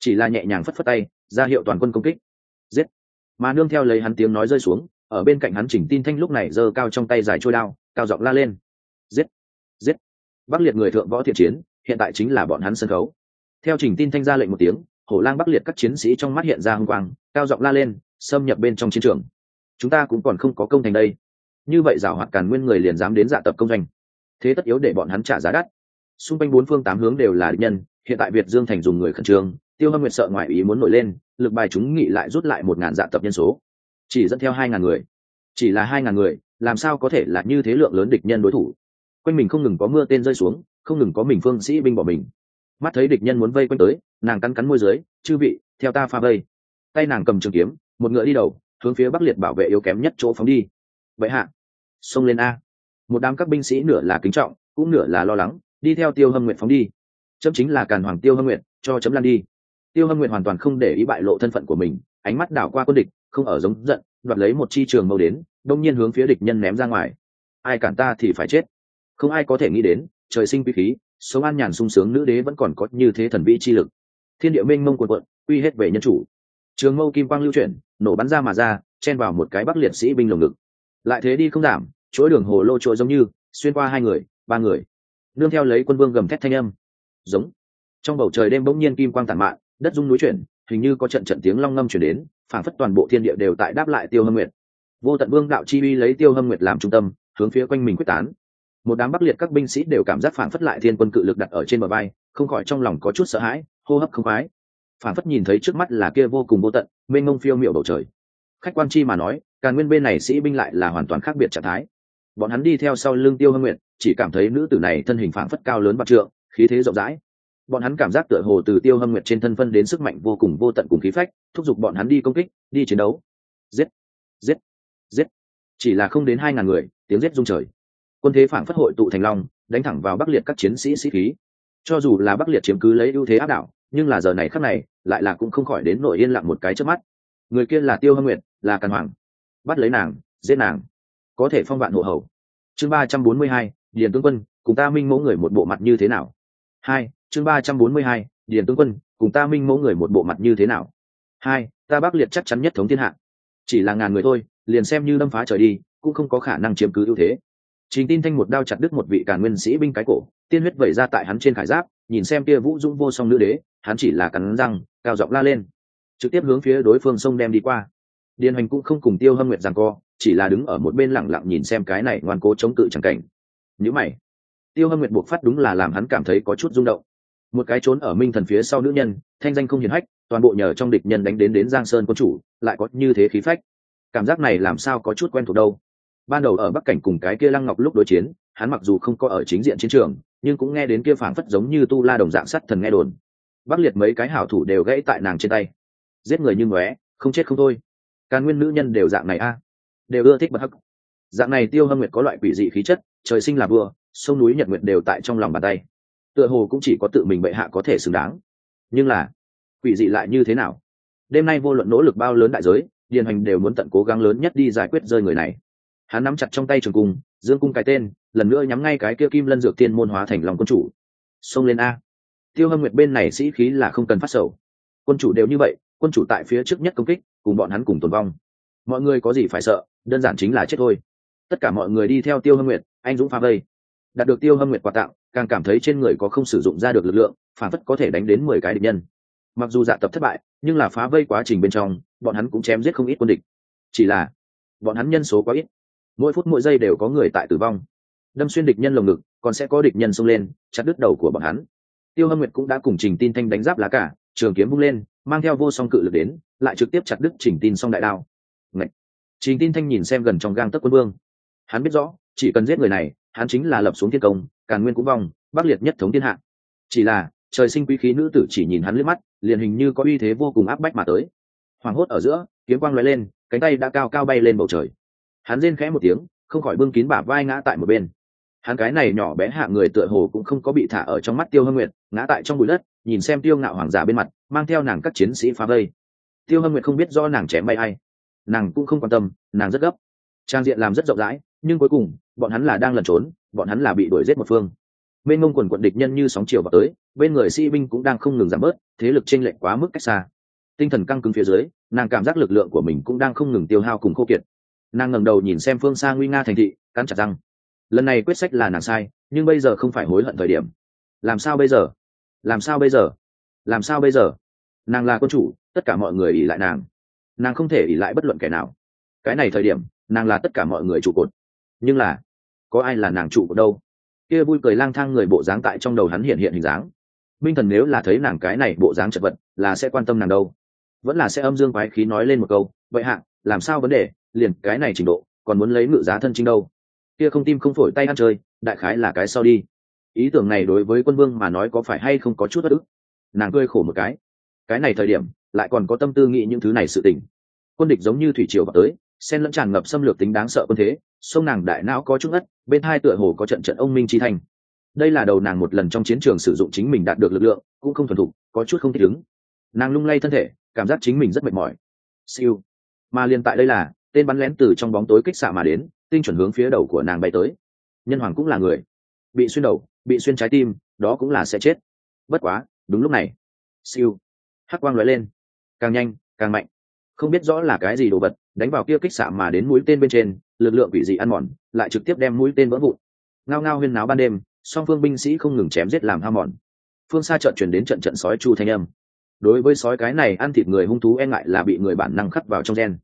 Chỉ là nhẹ nhàng phất phất tay, ra hiệu toàn quân công kích. Giết. Mà nương theo lấy hắn tiếng nói rơi xuống, ở bên cạnh hắn chỉnh tin thanh lúc này giơ cao trong tay dài trôi đao, cao giọng la lên. Giết. Giết. Bắc liệt người thượng võ thiện chiến hiện tại chính là bọn hắn sân khấu. Theo trình tin thanh ra lệnh một tiếng, hổ lang bắc liệt các chiến sĩ trong mắt hiện ra hung quang, cao giọng la lên, xâm nhập bên trong chiến trường. Chúng ta cũng còn không có công thành đây. Như vậy giảo hoạt càn nguyên người liền dám đến dạ tập công doanh. Thế tất yếu để bọn hắn trả giá đắt. Xung quanh bốn phương tám hướng đều là địch nhân, hiện tại việt dương thành dùng người khẩn trương, tiêu hâm nguyệt sợ ngoài ý muốn nổi lên, lực bài chúng nghị lại rút lại một ngàn dạ tập nhân số. Chỉ dẫn theo hai ngàn người. Chỉ là hai ngàn người, làm sao có thể là như thế lượng lớn địch nhân đối thủ? Quanh mình không ngừng có mưa tên rơi xuống không ngừng có mình phương sĩ binh bỏ mình. Mắt thấy địch nhân muốn vây quanh tới, nàng cắn cắn môi dưới, chư vị, theo ta pha vây. Tay nàng cầm trường kiếm, một ngựa đi đầu, hướng phía bắc liệt bảo vệ yếu kém nhất chỗ phóng đi. Vậy hạ, xông lên a. Một đám các binh sĩ nửa là kính trọng, cũng nửa là lo lắng, đi theo tiêu hâm nguyện phóng đi. Chấm chính là càn hoàng tiêu hâm nguyện cho chấm lan đi. Tiêu hâm nguyện hoàn toàn không để ý bại lộ thân phận của mình, ánh mắt đảo qua quân địch, không ở giống giận, đoạt lấy một chi trường mâu đến, đông nhiên hướng phía địch nhân ném ra ngoài. Ai cản ta thì phải chết. Không ai có thể nghĩ đến trời sinh quý khí, sống an nhàn sung sướng nữ đế vẫn còn có như thế thần vĩ chi lực. Thiên địa minh mông quần quận quy hết về nhân chủ. Trường mâu kim quang lưu chuyển, nổ bắn ra mà ra, chen vào một cái bắc liệt sĩ binh lồng ngực. Lại thế đi không giảm, chuỗi đường hồ lô trội giống như, xuyên qua hai người, ba người. Nương theo lấy quân vương gầm thét thanh âm. Giống. Trong bầu trời đêm bỗng nhiên kim quang tản mạn, đất rung núi chuyển, hình như có trận trận tiếng long ngâm chuyển đến, phảng phất toàn bộ thiên địa đều tại đáp lại tiêu hâm nguyệt. Vô tận vương đạo chi uy lấy tiêu hâm nguyệt làm trung tâm, hướng phía quanh mình quyết tán một đám bắc liệt các binh sĩ đều cảm giác phảng phất lại thiên quân cự lực đặt ở trên bờ bay không khỏi trong lòng có chút sợ hãi, hô hấp không khoái. Phảng phất nhìn thấy trước mắt là kia vô cùng vô tận, mênh mông phiêu miệu bầu trời. Khách quan chi mà nói càng nguyên bên này sĩ binh lại là hoàn toàn khác biệt trạng thái. Bọn hắn đi theo sau lưng tiêu hâm nguyện chỉ cảm thấy nữ tử này thân hình phảng phất cao lớn bạc trượng, khí thế rộng rãi. Bọn hắn cảm giác tựa hồ từ tiêu hâm nguyệt trên thân phân đến sức mạnh vô cùng vô tận cùng khí phách, thúc giục bọn hắn đi công kích, đi chiến đấu. Giết! Giết! Giết! Chỉ là không đến hai ngàn người, tiếng giết rung trời quân thế phảng phất hội tụ thành long, đánh thẳng vào bắc liệt các chiến sĩ sĩ khí. Cho dù là bắc liệt chiếm cứ lấy ưu thế áp đảo, nhưng là giờ này khắc này, lại là cũng không khỏi đến nội yên lặng một cái trước mắt. Người kia là tiêu hâm nguyệt, là càn hoàng. Bắt lấy nàng, giết nàng. Có thể phong vạn hộ hầu. Chương ba trăm bốn mươi hai, điền tướng quân, cùng ta minh mẫu người một bộ mặt như thế nào? Hai, chương ba trăm bốn mươi hai, điền tướng quân, cùng ta minh mẫu người một bộ mặt như thế nào? Hai, ta bắc liệt chắc chắn nhất thống thiên hạ. Chỉ là ngàn người thôi, liền xem như đâm phá trời đi, cũng không có khả năng chiếm cứ ưu thế. Trình Tin Thanh một đao chặt đứt một vị càn nguyên sĩ binh cái cổ, tiên huyết vẩy ra tại hắn trên khải giáp, nhìn xem kia Vũ Dũng vô song nữ đế, hắn chỉ là cắn răng, cao giọng la lên, trực tiếp hướng phía đối phương sông đem đi qua. Điền Hành cũng không cùng Tiêu Hâm Nguyệt giằng co, chỉ là đứng ở một bên lặng lặng nhìn xem cái này ngoan cố chống cự chẳng cảnh. Nhíu mày, Tiêu Hâm Nguyệt buộc phát đúng là làm hắn cảm thấy có chút rung động. Một cái trốn ở Minh Thần phía sau nữ nhân, thanh danh không hiển hách, toàn bộ nhờ trong địch nhân đánh đến đến Giang Sơn quân chủ, lại có như thế khí phách. Cảm giác này làm sao có chút quen thuộc đâu ban đầu ở bắc cảnh cùng cái kia lăng ngọc lúc đối chiến, hắn mặc dù không có ở chính diện chiến trường, nhưng cũng nghe đến kia phảng phất giống như tu la đồng dạng sắt thần nghe đồn. Bắc liệt mấy cái hảo thủ đều gãy tại nàng trên tay. Giết người như ngóe, không chết không thôi. Càn nguyên nữ nhân đều dạng này a. Đều ưa thích bật hắc. Dạng này tiêu hâm nguyệt có loại quỷ dị khí chất, trời sinh là vua, sông núi nhật nguyệt đều tại trong lòng bàn tay. Tựa hồ cũng chỉ có tự mình bệ hạ có thể xứng đáng. Nhưng là, quỷ dị lại như thế nào? Đêm nay vô luận nỗ lực bao lớn đại giới, điền hành đều muốn tận cố gắng lớn nhất đi giải quyết rơi người này hắn nắm chặt trong tay trường cung, dương cung cái tên, lần nữa nhắm ngay cái kia kim lân dược tiên môn hóa thành lòng quân chủ. Xông lên a. Tiêu hâm nguyệt bên này sĩ khí là không cần phát sầu. Quân chủ đều như vậy, quân chủ tại phía trước nhất công kích, cùng bọn hắn cùng tồn vong. Mọi người có gì phải sợ, đơn giản chính là chết thôi. Tất cả mọi người đi theo tiêu hâm nguyệt, anh dũng phá vây. Đạt được tiêu hâm nguyệt quà tặng, càng cảm thấy trên người có không sử dụng ra được lực lượng, phản phất có thể đánh đến mười cái địch nhân. Mặc dù dạ tập thất bại, nhưng là phá vây quá trình bên trong, bọn hắn cũng chém giết không ít quân địch. Chỉ là, bọn hắn nhân số quá ít mỗi phút mỗi giây đều có người tại tử vong. Đâm xuyên địch nhân lồng ngực, còn sẽ có địch nhân xông lên, chặt đứt đầu của bọn hắn. Tiêu hâm nguyệt cũng đã cùng trình tin thanh đánh giáp lá cả trường kiếm bung lên, mang theo vô song cự lực đến, lại trực tiếp chặt đứt trình tin song đại đao. Ngậy! trình tin thanh nhìn xem gần trong gang tấc quân vương. Hắn biết rõ, chỉ cần giết người này, hắn chính là lập xuống thiên công, càn nguyên cũng vong, bắc liệt nhất thống thiên hạ. Chỉ là, trời sinh quý khí nữ tử chỉ nhìn hắn lướt mắt, liền hình như có uy thế vô cùng áp bách mà tới. Hoảng hốt ở giữa, kiếm quang lóe lên, cánh tay đã cao cao bay lên bầu trời hắn rên khẽ một tiếng, không khỏi bưng kín bả vai ngã tại một bên. Hắn cái này nhỏ bé hạ người tựa hồ cũng không có bị thả ở trong mắt tiêu hâm nguyệt, ngã tại trong bụi đất, nhìn xem tiêu ngạo hoàng giả bên mặt, mang theo nàng các chiến sĩ phá vây. Tiêu hâm nguyệt không biết do nàng chém bay ai. Nàng cũng không quan tâm, nàng rất gấp. Trang diện làm rất rộng rãi, nhưng cuối cùng, bọn hắn là đang lẩn trốn, bọn hắn là bị đuổi giết một phương. Bên ngông quần quận địch nhân như sóng chiều vào tới, bên người sĩ binh cũng đang không ngừng giảm bớt, thế lực chênh lệch quá mức cách xa. Tinh thần căng cứng phía dưới, nàng cảm giác lực lượng của mình cũng đang không ngừng tiêu hao cùng khô kiệt nàng ngẩng đầu nhìn xem phương xa nguy nga thành thị, cắn chặt răng. Lần này quyết sách là nàng sai, nhưng bây giờ không phải hối hận thời điểm. Làm sao bây giờ? Làm sao bây giờ? Làm sao bây giờ? Nàng là quân chủ, tất cả mọi người ỉ lại nàng. Nàng không thể ỉ lại bất luận kẻ nào. Cái này thời điểm, nàng là tất cả mọi người trụ cột. Nhưng là, có ai là nàng trụ cột đâu? Kia vui cười lang thang người bộ dáng tại trong đầu hắn hiện hiện hình dáng. Minh thần nếu là thấy nàng cái này bộ dáng chật vật, là sẽ quan tâm nàng đâu. Vẫn là sẽ âm dương quái khí nói lên một câu vậy hạ, làm sao vấn đề? Liền cái này trình độ, còn muốn lấy ngự giá thân chính đâu? Kia không tim không phổi tay ăn chơi, đại khái là cái sau đi. Ý tưởng này đối với quân vương mà nói có phải hay không có chút bất ức? Nàng cười khổ một cái. Cái này thời điểm, lại còn có tâm tư nghĩ những thứ này sự tình. Quân địch giống như thủy triều vào tới sen lẫn tràn ngập xâm lược tính đáng sợ quân thế, sông nàng đại não có chút ngất, bên hai tựa hồ có trận trận ông minh chi thành đây là đầu nàng một lần trong chiến trường sử dụng chính mình đạt được lực lượng, cũng không thuần thục, có chút không thích ứng. Nàng lung lay thân thể, cảm giác chính mình rất mệt mỏi. Siêu. Mà liền tại đây là tên bắn lén từ trong bóng tối kích xạ mà đến, tinh chuẩn hướng phía đầu của nàng bay tới. Nhân hoàng cũng là người. Bị xuyên đầu, bị xuyên trái tim, đó cũng là sẽ chết. Bất quá, đúng lúc này, siêu, hắc quang lóe lên. Càng nhanh, càng mạnh. Không biết rõ là cái gì đồ vật, đánh vào kia kích xạ mà đến mũi tên bên trên, lực lượng bị dị ăn mòn, lại trực tiếp đem mũi tên vỡ vụn. Ngao ngao huyên náo ban đêm, song phương binh sĩ không ngừng chém giết làm ham mòn. Phương xa trận chuyển đến trận trận sói chu thanh âm. Đối với sói cái này ăn thịt người hung thú e ngại là bị người bản năng khắc vào trong gen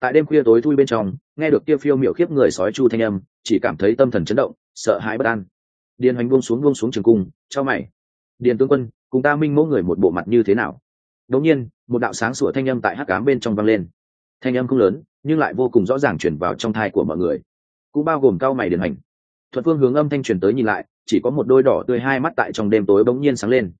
tại đêm khuya tối thui bên trong, nghe được kia phiêu miểu khiếp người sói chu thanh âm, chỉ cảm thấy tâm thần chấn động, sợ hãi bất an. Điền hoành buông xuống buông xuống trường cung cho mày. Điền tướng quân, cùng ta minh mẫu người một bộ mặt như thế nào? Đống nhiên, một đạo sáng sủa thanh âm tại hắc cám bên trong vang lên. Thanh âm không lớn, nhưng lại vô cùng rõ ràng chuyển vào trong thai của mọi người. Cũng bao gồm cao mày điền hành thuận phương hướng âm thanh truyền tới nhìn lại, chỉ có một đôi đỏ tươi hai mắt tại trong đêm tối bỗng nhiên sáng lên.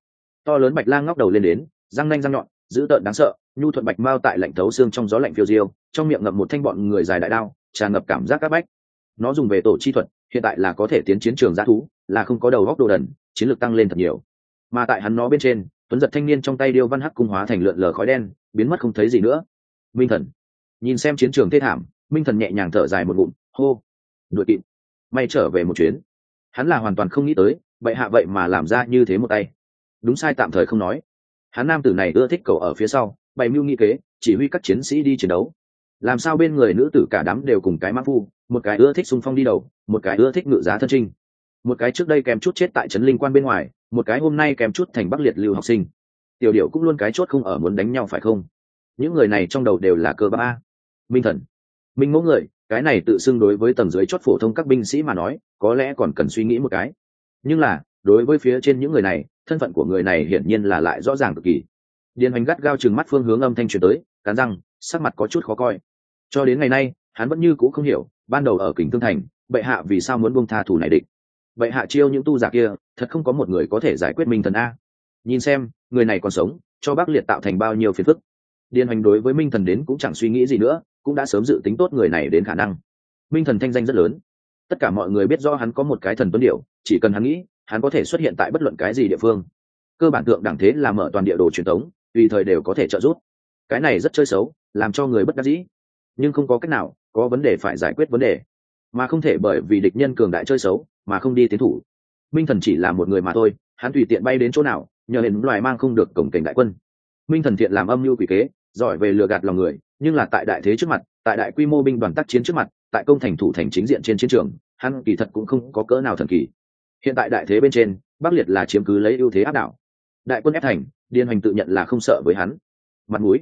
To lớn bạch lang ngóc đầu lên đến, răng nanh răng nhọn, dữ tợn đáng sợ nhu thuận bạch mao tại lạnh thấu xương trong gió lạnh phiêu diêu, trong miệng ngậm một thanh bọn người dài đại đao, tràn ngập cảm giác áp bách. Nó dùng về tổ chi thuật, hiện tại là có thể tiến chiến trường g thú, là không có đầu góc đồ đần, chiến lược tăng lên thật nhiều. Mà tại hắn nó bên trên, tuấn giật thanh niên trong tay điêu văn hắc cung hóa thành lượn lờ khói đen, biến mất không thấy gì nữa. Minh thần. Nhìn xem chiến trường thê thảm, minh thần nhẹ nhàng thở dài một ngụm, hô. Đội kịp. May trở về một chuyến. Hắn là hoàn toàn không nghĩ tới vậy hạ vậy mà làm ra như thế một tay. Đúng sai tạm thời không nói. Hắn nam tử này ưa thích cầu ở phía sau bày mưu nghị kế, chỉ huy các chiến sĩ đi chiến đấu. Làm sao bên người nữ tử cả đám đều cùng cái mã phu, một cái ưa thích xung phong đi đầu, một cái ưa thích ngự giá thân trinh. Một cái trước đây kèm chút chết tại trấn linh quan bên ngoài, một cái hôm nay kèm chút thành bắc liệt lưu học sinh. Tiểu điệu cũng luôn cái chốt không ở muốn đánh nhau phải không? Những người này trong đầu đều là cơ ba minh thần. Minh mẫu người, cái này tự xưng đối với tầng dưới chốt phổ thông các binh sĩ mà nói, có lẽ còn cần suy nghĩ một cái. Nhưng là, đối với phía trên những người này, thân phận của người này hiển nhiên là lại rõ ràng cực kỳ điền hoành gắt gao chừng mắt phương hướng âm thanh truyền tới, cắn răng, sắc mặt có chút khó coi. Cho đến ngày nay, hắn vẫn như c ũ không hiểu, ban đầu ở kính thương thành, bệ hạ vì sao muốn buông tha thủ này định bệ hạ chiêu những tu giả kia, thật không có một người có thể giải quyết minh thần a. Nhìn xem, người này còn sống, cho bác liệt tạo thành bao nhiêu phiền phức. Điền hoành đối với minh thần đến cũng chẳng suy nghĩ gì nữa, cũng đã sớm dự tính tốt người này đến khả năng. Minh thần thanh danh rất lớn. Tất cả mọi người biết do hắn có một cái thần tuấn điệu chỉ cần hắn nghĩ, hắn có thể xuất hiện tại bất luận cái gì địa phương. Cơ bản tượng đẳng thế là mở toàn địa đồ truyền thống tùy thời đều có thể trợ giúp. Cái này rất chơi xấu, làm cho người bất đắc dĩ. Nhưng không có cách nào, có vấn đề phải giải quyết vấn đề. Mà không thể bởi vì địch nhân cường đại chơi xấu, mà không đi tiến thủ. Minh thần chỉ là một người mà thôi, hắn tùy tiện bay đến chỗ nào, nhờ hiện loài mang không được cổng cảnh đại quân. Minh thần thiện làm âm mưu quỷ kế, giỏi về lừa gạt lòng người, nhưng là tại đại thế trước mặt, tại đại quy mô binh đoàn tác chiến trước mặt, tại công thành thủ thành chính diện trên chiến trường, hắn kỳ thật cũng không có cỡ nào thần kỳ. Hiện tại đại thế bên trên, bắc liệt là chiếm cứ lấy ưu thế áp đảo. Đại quân ép thành điền hoành tự nhận là không sợ với hắn. Mặt mũi.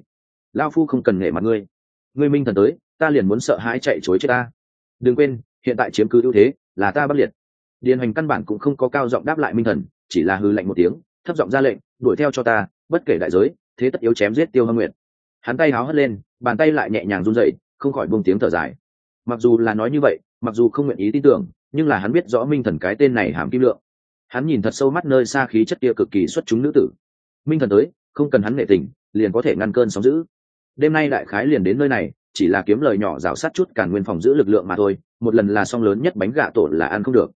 Lao phu không cần nể mặt ngươi. Ngươi minh thần tới, ta liền muốn sợ hãi chạy chối chết ta. Đừng quên, hiện tại chiếm cứ ưu thế, là ta bất liệt. Điền hoành căn bản cũng không có cao giọng đáp lại minh thần, chỉ là hư lệnh một tiếng, thấp giọng ra lệnh, đuổi theo cho ta, bất kể đại giới, thế tất yếu chém giết tiêu hâm nguyện hắn tay háo hất lên, bàn tay lại nhẹ nhàng run dậy không khỏi buông tiếng thở dài. Mặc dù là nói như vậy, mặc dù không nguyện ý tin tưởng, nhưng là hắn biết rõ minh thần cái tên này hàm kim lượng. Hắn nhìn thật sâu mắt nơi xa khí chất kia cực kỳ xuất chúng nữ tử minh thần tới, không cần hắn nghệ tình, liền có thể ngăn cơn sóng giữ đêm nay đại khái liền đến nơi này, chỉ là kiếm lời nhỏ rào sát chút càn nguyên phòng giữ lực lượng mà thôi, một lần là song lớn nhất bánh gạ tổ là ăn không được.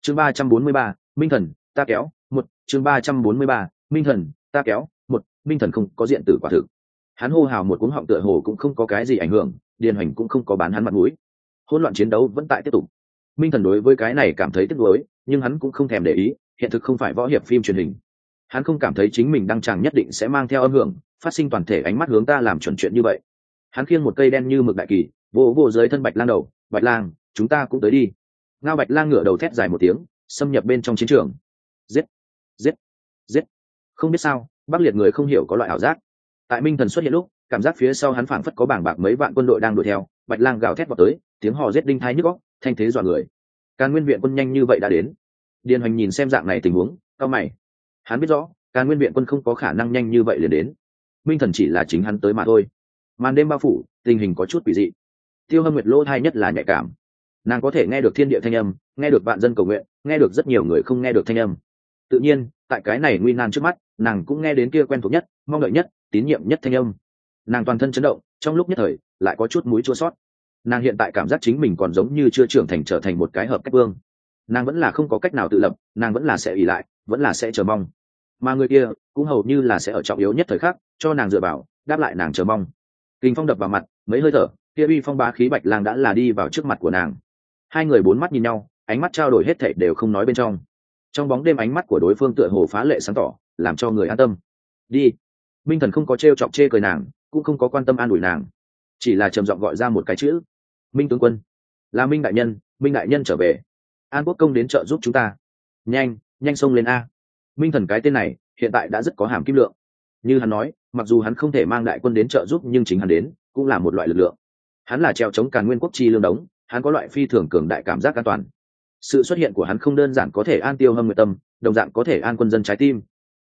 Chương ba trăm bốn mươi ba, minh thần, ta kéo, một, chương ba trăm bốn mươi ba, minh thần, ta kéo, một, minh thần không có diện tử quả thực. Hắn hô hào một cuống họng tựa hồ cũng không có cái gì ảnh hưởng, điền hoành cũng không có bán hắn mặt mũi. Hỗn loạn chiến đấu vẫn tại tiếp tục. Minh thần đối với cái này cảm thấy tiếc nuối, nhưng hắn cũng không thèm để ý, hiện thực không phải võ hiệp phim truyền hình hắn không cảm thấy chính mình đăng tràng nhất định sẽ mang theo âm hưởng, phát sinh toàn thể ánh mắt hướng ta làm chuẩn chuyện như vậy. Hắn khiêng một cây đen như mực đại kỳ vỗ vỗ dưới thân bạch lang đầu, bạch lang, chúng ta cũng tới đi. Ngao bạch lang ngửa đầu thét dài một tiếng, xâm nhập bên trong chiến trường. Giết! Giết! Giết! Không biết sao, bắc liệt người không hiểu có loại ảo giác. Tại minh thần xuất hiện lúc, cảm giác phía sau hắn phảng phất có bảng bạc mấy vạn quân đội đang đuổi theo, bạch lang gào thét vào tới, tiếng hò rết đinh thái nhức góc thanh thế dọa người. Càng nguyên viện quân nhanh như vậy đã đến. Điền hoành nhìn xem dạng này tình huống, cao mày hắn biết rõ, càn nguyên viện quân không có khả năng nhanh như vậy liền đến. Minh thần chỉ là chính hắn tới mà thôi. Màn đêm bao phủ, tình hình có chút quỷ dị. Tiêu hâm nguyệt lỗ thai nhất là nhạy cảm. Nàng có thể nghe được thiên địa thanh âm, nghe được vạn dân cầu nguyện, nghe được rất nhiều người không nghe được thanh âm. Tự nhiên, tại cái này nguy nan trước mắt, nàng cũng nghe đến kia quen thuộc nhất, mong đợi nhất, tín nhiệm nhất thanh âm. Nàng toàn thân chấn động, trong lúc nhất thời, lại có chút mũi chua sót nàng hiện tại cảm giác chính mình còn giống như chưa trưởng thành trở thành một cái hợp cách vương. Nàng vẫn là không có cách nào tự lập, nàng vẫn là sẽ ỉ lại, vẫn là sẽ chờ mong mà người kia cũng hầu như là sẽ ở trọng yếu nhất thời khắc, cho nàng dựa vào, đáp lại nàng chờ mong. Kinh phong đập vào mặt, mấy hơi thở, kia uy phong bá khí bạch lang đã là đi vào trước mặt của nàng. Hai người bốn mắt nhìn nhau, ánh mắt trao đổi hết thảy đều không nói bên trong. Trong bóng đêm ánh mắt của đối phương tựa hồ phá lệ sáng tỏ, làm cho người an tâm. Đi. Minh thần không có t r e o chọc chê cười nàng, cũng không có quan tâm an ủi nàng. Chỉ là trầm giọng gọi ra một cái chữ. Minh tướng quân. Là minh đại nhân, minh đại nhân trở về. An quốc công đến trợ giúp chúng ta. Nhanh nhanh xông lên a minh thần cái tên này, hiện tại đã rất có hàm kim lượng. Như hắn nói, mặc dù hắn không thể mang đại quân đến trợ giúp, nhưng chính hắn đến, cũng là một loại lực lượng. Hắn là treo chống càn nguyên quốc chi lương đống, hắn có loại phi thường cường đại cảm giác an toàn. Sự xuất hiện của hắn không đơn giản có thể an tiêu hâm nguyện tâm, đồng dạng có thể an quân dân trái tim.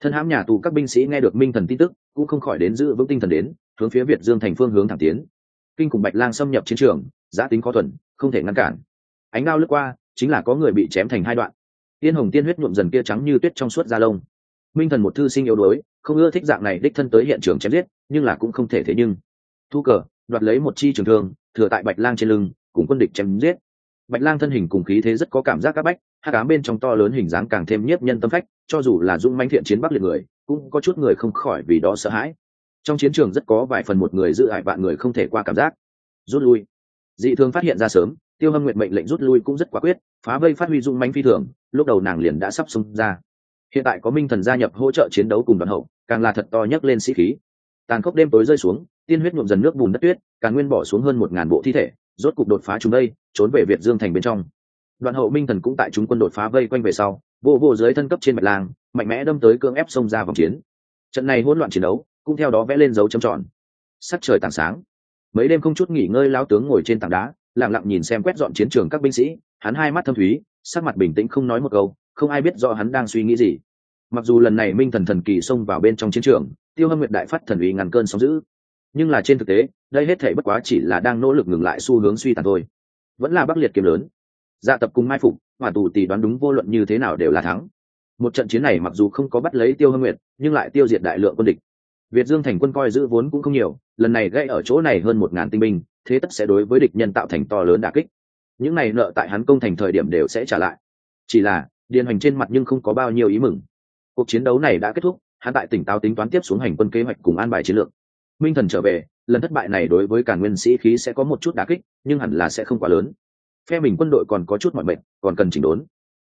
Thân hãm nhà tù các binh sĩ nghe được minh thần tin tức, cũng không khỏi đến giữ vững tinh thần đến, hướng phía việt dương thành phương hướng thẳng tiến. Kinh cùng bạch lang xâm nhập chiến trường giã tính khó thuần, không thể ngăn cản. Ánh đao lướt qua, chính là có người bị chém thành hai đoạn tiên hồng tiên huyết nhuộm dần kia trắng như tuyết trong suốt da lông. Minh thần một thư sinh yếu đuối, không ưa thích dạng này đích thân tới hiện trường chém giết, nhưng là cũng không thể thế nhưng. Thu cờ, đoạt lấy một chi trường thương, thừa tại bạch lang trên lưng, cùng quân địch chém giết. Bạch lang thân hình cùng khí thế rất có cảm giác áp bách hát cám bên trong to lớn hình dáng càng thêm nhiếp nhân tâm phách, cho dù là dung manh thiện chiến bắc liệt người, cũng có chút người không khỏi vì đó sợ hãi. Trong chiến trường rất có vài phần một người giữ hại vạn người không thể qua cảm giác. Rút lui. Dị thương phát hiện ra sớm tiêu hâm nguyện mệnh lệnh rút lui cũng rất quả quyết phá vây phát huy dung mánh phi thường lúc đầu nàng liền đã sắp xông ra. Hiện tại có minh thần gia nhập hỗ trợ chiến đấu cùng đoàn hậu càng là thật to nhấc lên sĩ khí. Tàn khốc đêm tối rơi xuống tiên huyết nhuộm dần nước bùn đất tuyết càng nguyên bỏ xuống hơn một ngàn bộ thi thể rốt cục đột phá chúng đây trốn về việt dương thành bên trong. Đoàn hậu minh thần cũng tại chúng quân đột phá vây quanh về sau vô vô dưới thân cấp trên mạch làng, mạnh mẽ đâm tới cưỡng ép xông ra vòng chiến. Trận này hỗn loạn chiến đấu cũng theo đó vẽ lên dấu châm tròn. Sắc trời tảng sáng. Mấy đêm không chút nghỉ ngơi lao tướng ngồi trên tảng đá lặng lặng nhìn xem quét dọn chiến trường các binh sĩ, hắn hai mắt thâm thúy, sắc mặt bình tĩnh không nói một câu, không ai biết rõ hắn đang suy nghĩ gì. Mặc dù lần này minh thần thần kỳ xông vào bên trong chiến trường, tiêu hâm nguyệt đại phát thần uy ngàn cơn sóng giữ nhưng là trên thực tế, đây hết thể bất quá chỉ là đang nỗ lực ngừng lại xu hướng suy tàn thôi. Vẫn là bắc liệt kiếm lớn. Dạ tập cùng mai phục, hỏa tù tỷ đoán đúng vô luận như thế nào đều là thắng. Một trận chiến này mặc dù không có bắt lấy tiêu hâm nguyệt, nhưng lại tiêu diệt đại lượng quân địch. Việt dương thành quân coi giữ vốn cũng không nhiều, lần này gây ở chỗ này hơn một ngàn tinh binh thế tất sẽ đối với địch nhân tạo thành to lớn đà kích. Những này nợ tại hắn công thành thời điểm đều sẽ trả lại. Chỉ là, điền hành trên mặt nhưng không có bao nhiêu ý mừng. Cuộc chiến đấu này đã kết thúc, hắn tại tỉnh táo tính toán tiếp xuống hành quân kế hoạch cùng an bài chiến lược. Minh thần trở về, lần thất bại này đối với cả nguyên sĩ khí sẽ có một chút đả kích, nhưng hẳn là sẽ không quá lớn. Phe mình quân đội còn có chút mọi mệnh còn cần chỉnh đốn.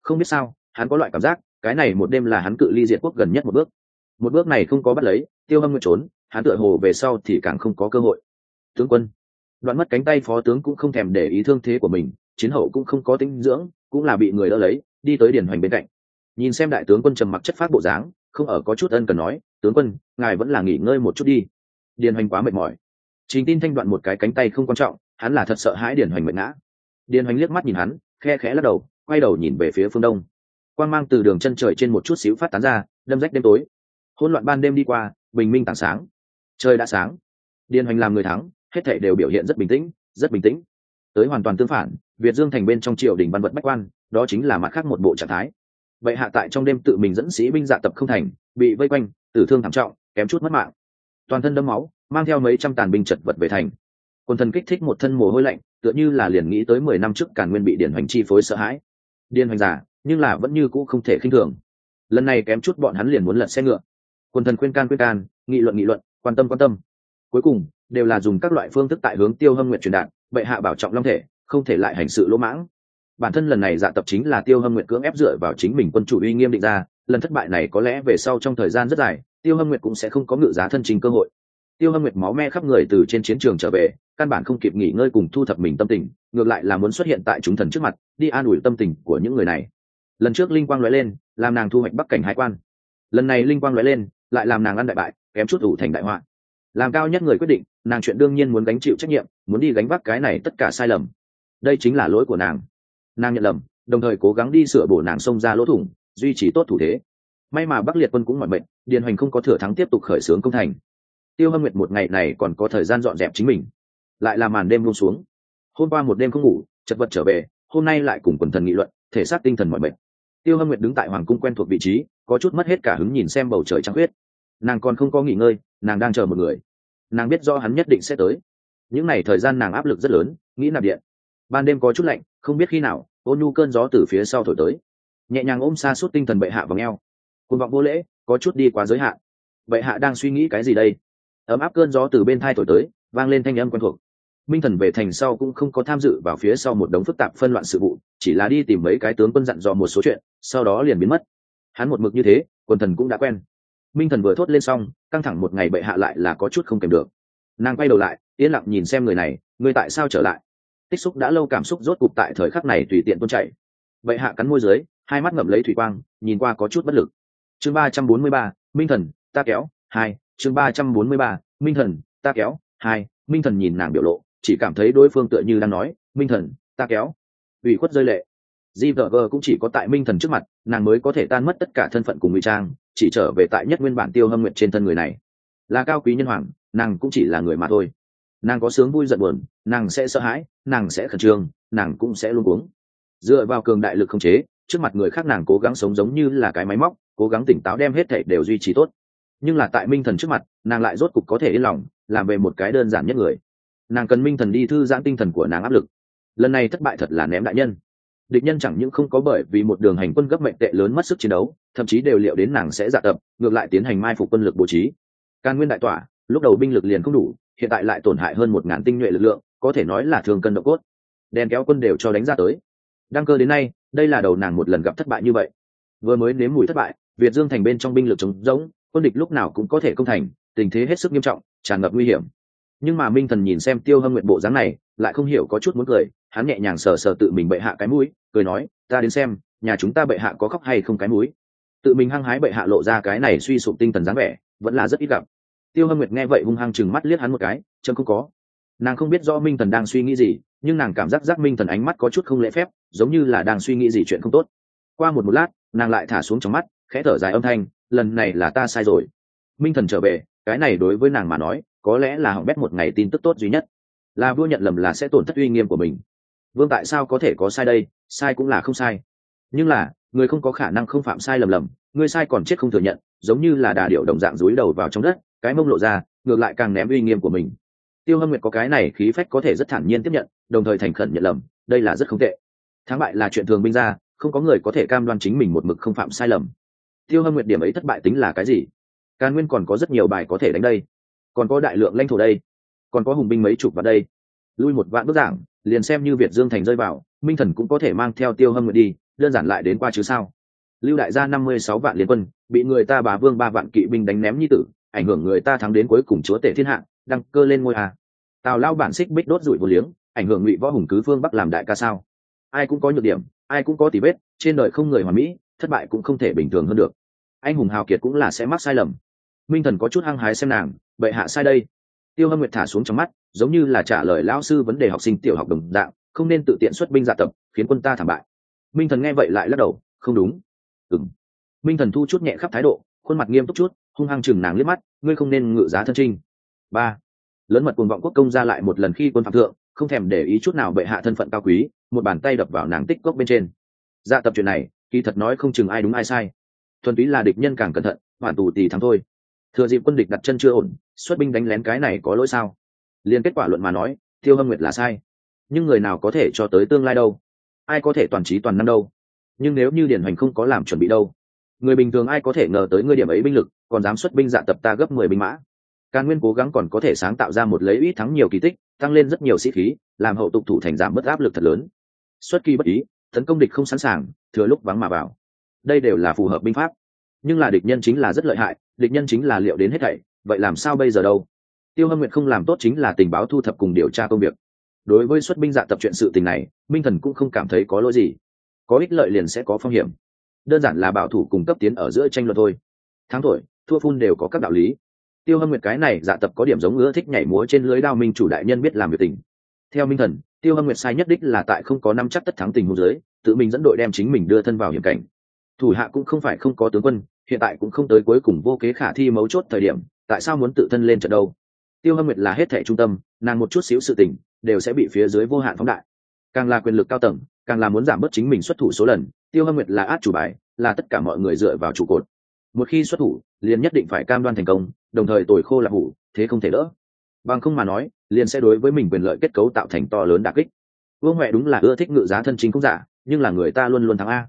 Không biết sao, hắn có loại cảm giác, cái này một đêm là hắn cự ly diệt quốc gần nhất một bước. Một bước này không có bắt lấy, tiêu hâm nguyện trốn, hắn tựa hồ về sau thì càng không có cơ hội. Tướng quân đoạn mất cánh tay phó tướng cũng không thèm để ý thương thế của mình, chiến hậu cũng không có tinh dưỡng, cũng là bị người đỡ lấy, đi tới điển hoành bên cạnh. Nhìn xem đại tướng quân trầm mặc chất phát bộ dáng, không ở có chút ân cần nói, tướng quân, ngài vẫn là nghỉ ngơi một chút đi. Điền hoành quá mệt mỏi. Chính tin thanh đoạn một cái cánh tay không quan trọng, hắn là thật sợ hãi điền hoành mệt ngã. Điền hoành liếc mắt nhìn hắn, khe khẽ lắc đầu, quay đầu nhìn về phía phương đông. Quang mang từ đường chân trời trên một chút xíu phát tán ra, đâm rách đêm tối. Hỗn loạn ban đêm đi qua, bình minh tảng sáng. Trời đã sáng. Điền hoành làm người thắng hết thảy đều biểu hiện rất bình tĩnh, rất bình tĩnh. Tới hoàn toàn tương phản, việt dương thành bên trong triều đình văn vật bách quan, đó chính là mặt khác một bộ trạng thái. Vậy hạ tại trong đêm tự mình dẫn sĩ binh dạ tập không thành, bị vây quanh, tử thương thảm trọng, kém chút mất mạng. Toàn thân đẫm máu, mang theo mấy trăm tàn binh chật vật về thành. Quân thần kích thích một thân mồ hôi lạnh, tựa như là liền nghĩ tới mười năm trước càn nguyên bị điển hoành chi phối sợ hãi. Điên hoành giả nhưng là vẫn như cũ không thể khinh thường. Lần này kém chút bọn hắn liền muốn lật xe ngựa. Quân thần khuyên can khuyên can, nghị luận nghị luận, quan tâm quan tâm. Cuối cùng đều là dùng các loại phương thức tại hướng tiêu hâm nguyện truyền đạt, bệ hạ bảo trọng long thể, không thể lại hành sự lỗ mãng. Bản thân lần này dạ tập chính là tiêu hâm nguyện cưỡng ép dựa vào chính mình quân chủ uy nghiêm định ra, lần thất bại này có lẽ về sau trong thời gian rất dài, tiêu hâm nguyệt cũng sẽ không có ngự giá thân trình cơ hội. Tiêu hâm nguyệt máu me khắp người từ trên chiến trường trở về, căn bản không kịp nghỉ ngơi cùng thu thập mình tâm tình, ngược lại là muốn xuất hiện tại chúng thần trước mặt, đi an ủi tâm tình của những người này. Lần trước linh quang nói lên, làm nàng thu hoạch bắc cảnh hải quan. Lần này linh quang nói lên, lại làm nàng ăn đại bại, kém chút ủ thành đại họa. Làm cao nhất người quyết định nàng chuyện đương nhiên muốn gánh chịu trách nhiệm, muốn đi gánh vác cái này tất cả sai lầm. Đây chính là lỗi của nàng. Nàng nhận lầm, đồng thời cố gắng đi sửa bổ nàng xông ra lỗ thủng, duy trì tốt thủ thế. May mà bắc liệt quân cũng mọi mệnh điền hoành không có thừa thắng tiếp tục khởi xướng công thành. Tiêu hâm nguyệt một ngày này còn có thời gian dọn dẹp chính mình. Lại là màn đêm buông xuống. Hôm qua một đêm không ngủ, chật vật trở về, hôm nay lại cùng quần thần nghị luận, thể xác tinh thần mọi mệnh tiêu hâm nguyệt đứng tại hoàng cung quen thuộc vị trí, có chút mất hết cả hứng nhìn xem bầu trời trắng huyết nàng còn không có nghỉ ngơi, nàng đang chờ một người nàng biết do hắn nhất định sẽ tới. Những n à y thời gian nàng áp lực rất lớn, nghĩ nạp điện. Ban đêm có chút lạnh, không biết khi nào ôn nhu cơn gió từ phía sau thổi tới. Nhẹ nhàng ôm xa suốt tinh thần bệ hạ vào ngheo côn vọng vô lễ, có chút đi quá giới hạn. Bệ hạ đang suy nghĩ cái gì đây? Ấm áp cơn gió từ bên thai thổi tới, vang lên thanh âm quen thuộc. Minh thần về thành sau cũng không có tham dự vào phía sau một đống phức tạp phân loạn sự vụ, chỉ là đi tìm mấy cái tướng quân dặn dò một số chuyện, sau đó liền biến mất. Hắn một mực như thế, quần thần cũng đã quen minh thần vừa thốt lên xong, căng thẳng một ngày bệ hạ lại là có chút không kèm được. Nàng quay đầu lại, yên lặng nhìn xem người này người tại sao trở lại? Tích xúc đã lâu cảm xúc rốt cục tại thời khắc này tùy tiện tuôn chảy. Bệ hạ cắn môi dưới, hai mắt ngậm lấy thủy quang, nhìn qua có chút bất lực. Chương ba trăm bốn mươi ba, minh thần, ta kéo, hai, chương ba trăm bốn mươi ba, minh thần, ta kéo, hai, minh thần nhìn nàng biểu lộ, chỉ cảm thấy đối phương tựa như đang nói, minh thần, ta kéo. Ủy khuất rơi lệ. Di vợ vợ cũng chỉ có tại minh thần trước mặt, nàng mới có thể tan mất tất cả thân phận cùng ngụy trang chỉ trở về tại nhất nguyên bản tiêu hâm nguyện trên thân người này. Là cao quý nhân hoàng, nàng cũng chỉ là người mà thôi. Nàng có sướng vui giận buồn, nàng sẽ sợ hãi, nàng sẽ khẩn trương, nàng cũng sẽ luôn uống dựa vào cường đại lực không chế, trước mặt người khác nàng cố gắng sống giống như là cái máy móc, cố gắng tỉnh táo đem hết thảy đều duy trì tốt. Nhưng là tại minh thần trước mặt, nàng lại rốt cục có thể yên lòng, làm về một cái đơn giản nhất người. Nàng cần minh thần đi thư giãn tinh thần của nàng áp lực. Lần này thất bại thật là ném đại nhân địch nhân chẳng những không có bởi vì một đường hành quân gấp mệnh tệ lớn mất sức chiến đấu, thậm chí đều liệu đến nàng sẽ giả tập, ngược lại tiến hành mai phục quân lực bố trí. Can nguyên đại tỏa, lúc đầu binh lực liền không đủ, hiện tại lại tổn hại hơn một ngàn tinh nhuệ lực lượng, có thể nói là thường cân độ cốt. Đèn kéo quân đều cho đánh ra tới. Đăng cơ đến nay, đây là đầu nàng một lần gặp thất bại như vậy. Vừa mới nếm mùi thất bại, việt dương thành bên trong binh lực chống rỗng, quân địch lúc nào cũng có thể công thành, tình thế hết sức nghiêm trọng, tràn ngập nguy hiểm. Nhưng mà minh thần nhìn xem tiêu hâm nguyện bộ dáng này, lại không hiểu có chút muốn cười hắn nhẹ nhàng sờ sờ tự mình bệ hạ cái mũi, cười nói, ta đến xem, nhà chúng ta bệ hạ có khóc hay không cái mũi? Tự mình hăng hái bệ hạ lộ ra cái này suy sụp tinh thần dáng vẻ, vẫn là rất ít gặp. Tiêu hâm nguyệt nghe vậy hung hăng chừng mắt liếc hắn một cái chân không có. Nàng không biết do minh thần đang suy nghĩ gì, nhưng nàng cảm giác giác minh thần ánh mắt có chút không lễ phép, giống như là đang suy nghĩ gì chuyện không tốt. Qua một một lát, nàng lại thả xuống trong mắt, khẽ thở dài âm thanh, lần này là ta sai rồi. Minh thần trở về, cái này đối với nàng mà nói, có lẽ là hỏng bét một ngày tin tức tốt duy nhất. Là vua nhận lầm là sẽ tổn thất uy nghiêm của mình vương tại sao có thể có sai đây? Sai cũng là không sai. Nhưng là, người không có khả năng không phạm sai lầm lầm, người sai còn chết không thừa nhận, giống như là đà điệu đồng dạng dúi đầu vào trong đất, cái mông lộ ra, ngược lại càng ném uy nghiêm của mình. Tiêu hâm nguyệt có cái này khí phách có thể rất thản nhiên tiếp nhận, đồng thời thành khẩn nhận lầm, đây là rất không tệ. Thắng bại là chuyện thường binh ra, không có người có thể cam đoan chính mình một mực không phạm sai lầm. Tiêu hâm nguyệt điểm ấy thất bại tính là cái gì? Càn nguyên còn có rất nhiều bài có thể đánh đây, còn có đại lượng lãnh thổ đây, còn có hùng binh mấy chục vào đây. Lui một vạn bức giảng liền xem như việt dương thành rơi vào, minh thần cũng có thể mang theo tiêu hâm nguyện đi, đơn giản lại đến qua chứ sao? Lưu đại gia năm mươi sáu vạn liên quân, bị người ta bà vương ba vạn kỵ binh đánh ném như tử, ảnh hưởng người ta thắng đến cuối cùng chúa tể thiên hạ, đăng cơ lên ngôi à. tào lao bản xích bích đốt rủi vô liếng, ảnh hưởng ngụy võ hùng cứ phương bắc làm đại ca sao? Ai cũng có nhược điểm, ai cũng có tỉ vết, trên đời không người hoàn mỹ, thất bại cũng không thể bình thường hơn được. Anh hùng hào kiệt cũng là sẽ mắc sai lầm. Minh thần có chút hăng hái xem nàng, bệ hạ sai đây tiêu hâm nguyệt thả xuống trong mắt, giống như là trả lời lão sư vấn đề học sinh tiểu học đồng dạng, không nên tự tiện xuất binh dạ tập, khiến quân ta thảm bại. Minh thần nghe vậy lại lắc đầu, không đúng. Ừng minh thần thu chút nhẹ khắp thái độ, khuôn mặt nghiêm túc chút, hung hăng chừng nàng liếc mắt, ngươi không nên ngự giá thân trinh. Ba. Lớn mật cuồng vọng quốc công ra lại một lần khi quân phạm thượng, không thèm để ý chút nào bệ hạ thân phận cao quý, một bàn tay đập vào nàng tích cốc bên trên. Dạ tập chuyện này, kỳ thật nói không chừng ai đúng ai sai. Thuần túy là địch nhân càng cẩn thận, hoàn tù tì thắng thôi thừa dịp quân địch đặt chân chưa ổn, xuất binh đánh lén cái này có lỗi sao? Liền kết quả luận mà nói, tiêu hâm nguyệt là sai. Nhưng người nào có thể cho tới tương lai đâu? Ai có thể toàn trí toàn năng đâu? Nhưng nếu như điển hoành không có làm chuẩn bị đâu? Người bình thường ai có thể ngờ tới ngươi điểm ấy binh lực, còn dám xuất binh dạ tập ta gấp mười binh mã. Càn nguyên cố gắng còn có thể sáng tạo ra một lấy ít thắng nhiều kỳ tích, tăng lên rất nhiều sĩ khí, làm hậu tục thủ thành giảm mất áp lực thật lớn. Xuất kỳ bất ý, tấn công địch không sẵn sàng, thừa lúc vắng mà vào. Đây đều là phù hợp binh pháp. Nhưng là địch nhân chính là rất lợi hại địch nhân chính là liệu đến hết thảy, vậy làm sao bây giờ đâu? Tiêu hâm nguyện không làm tốt chính là tình báo thu thập cùng điều tra công việc. Đối với xuất binh dạ tập chuyện sự tình này, minh thần cũng không cảm thấy có lỗi gì. Có ích lợi liền sẽ có phong hiểm. Đơn giản là bảo thủ cùng cấp tiến ở giữa tranh luận thôi. Thắng thổi, thua phun đều có các đạo lý. Tiêu hâm nguyệt cái này dạ tập có điểm giống ưa thích nhảy múa trên lưới đao minh chủ đại nhân biết làm việc tình. Theo minh thần, tiêu hâm nguyệt sai nhất đích là tại không có năm chắc tất thắng tình huống giới tự mình dẫn đội đem chính mình đưa thân vào hiểm cảnh. Thủ hạ cũng không phải không có tướng quân hiện tại cũng không tới cuối cùng vô kế khả thi mấu chốt thời điểm, tại sao muốn tự thân lên trận đâu? Tiêu hâm nguyệt là hết thẻ trung tâm, nàng một chút xíu sự tình, đều sẽ bị phía dưới vô hạn phóng đại. Càng là quyền lực cao tầng, càng là muốn giảm bớt chính mình xuất thủ số lần, tiêu hâm nguyệt là át chủ bài, là tất cả mọi người dựa vào trụ cột. Một khi xuất thủ, liền nhất định phải cam đoan thành công, đồng thời tồi khô là hủ, thế không thể đỡ. Bằng không mà nói, liền sẽ đối với mình quyền lợi kết cấu tạo thành to lớn đà kích. Vương huệ đúng là ưa thích ngự giá thân chính cũng giả, nhưng là người ta luôn luôn thắng a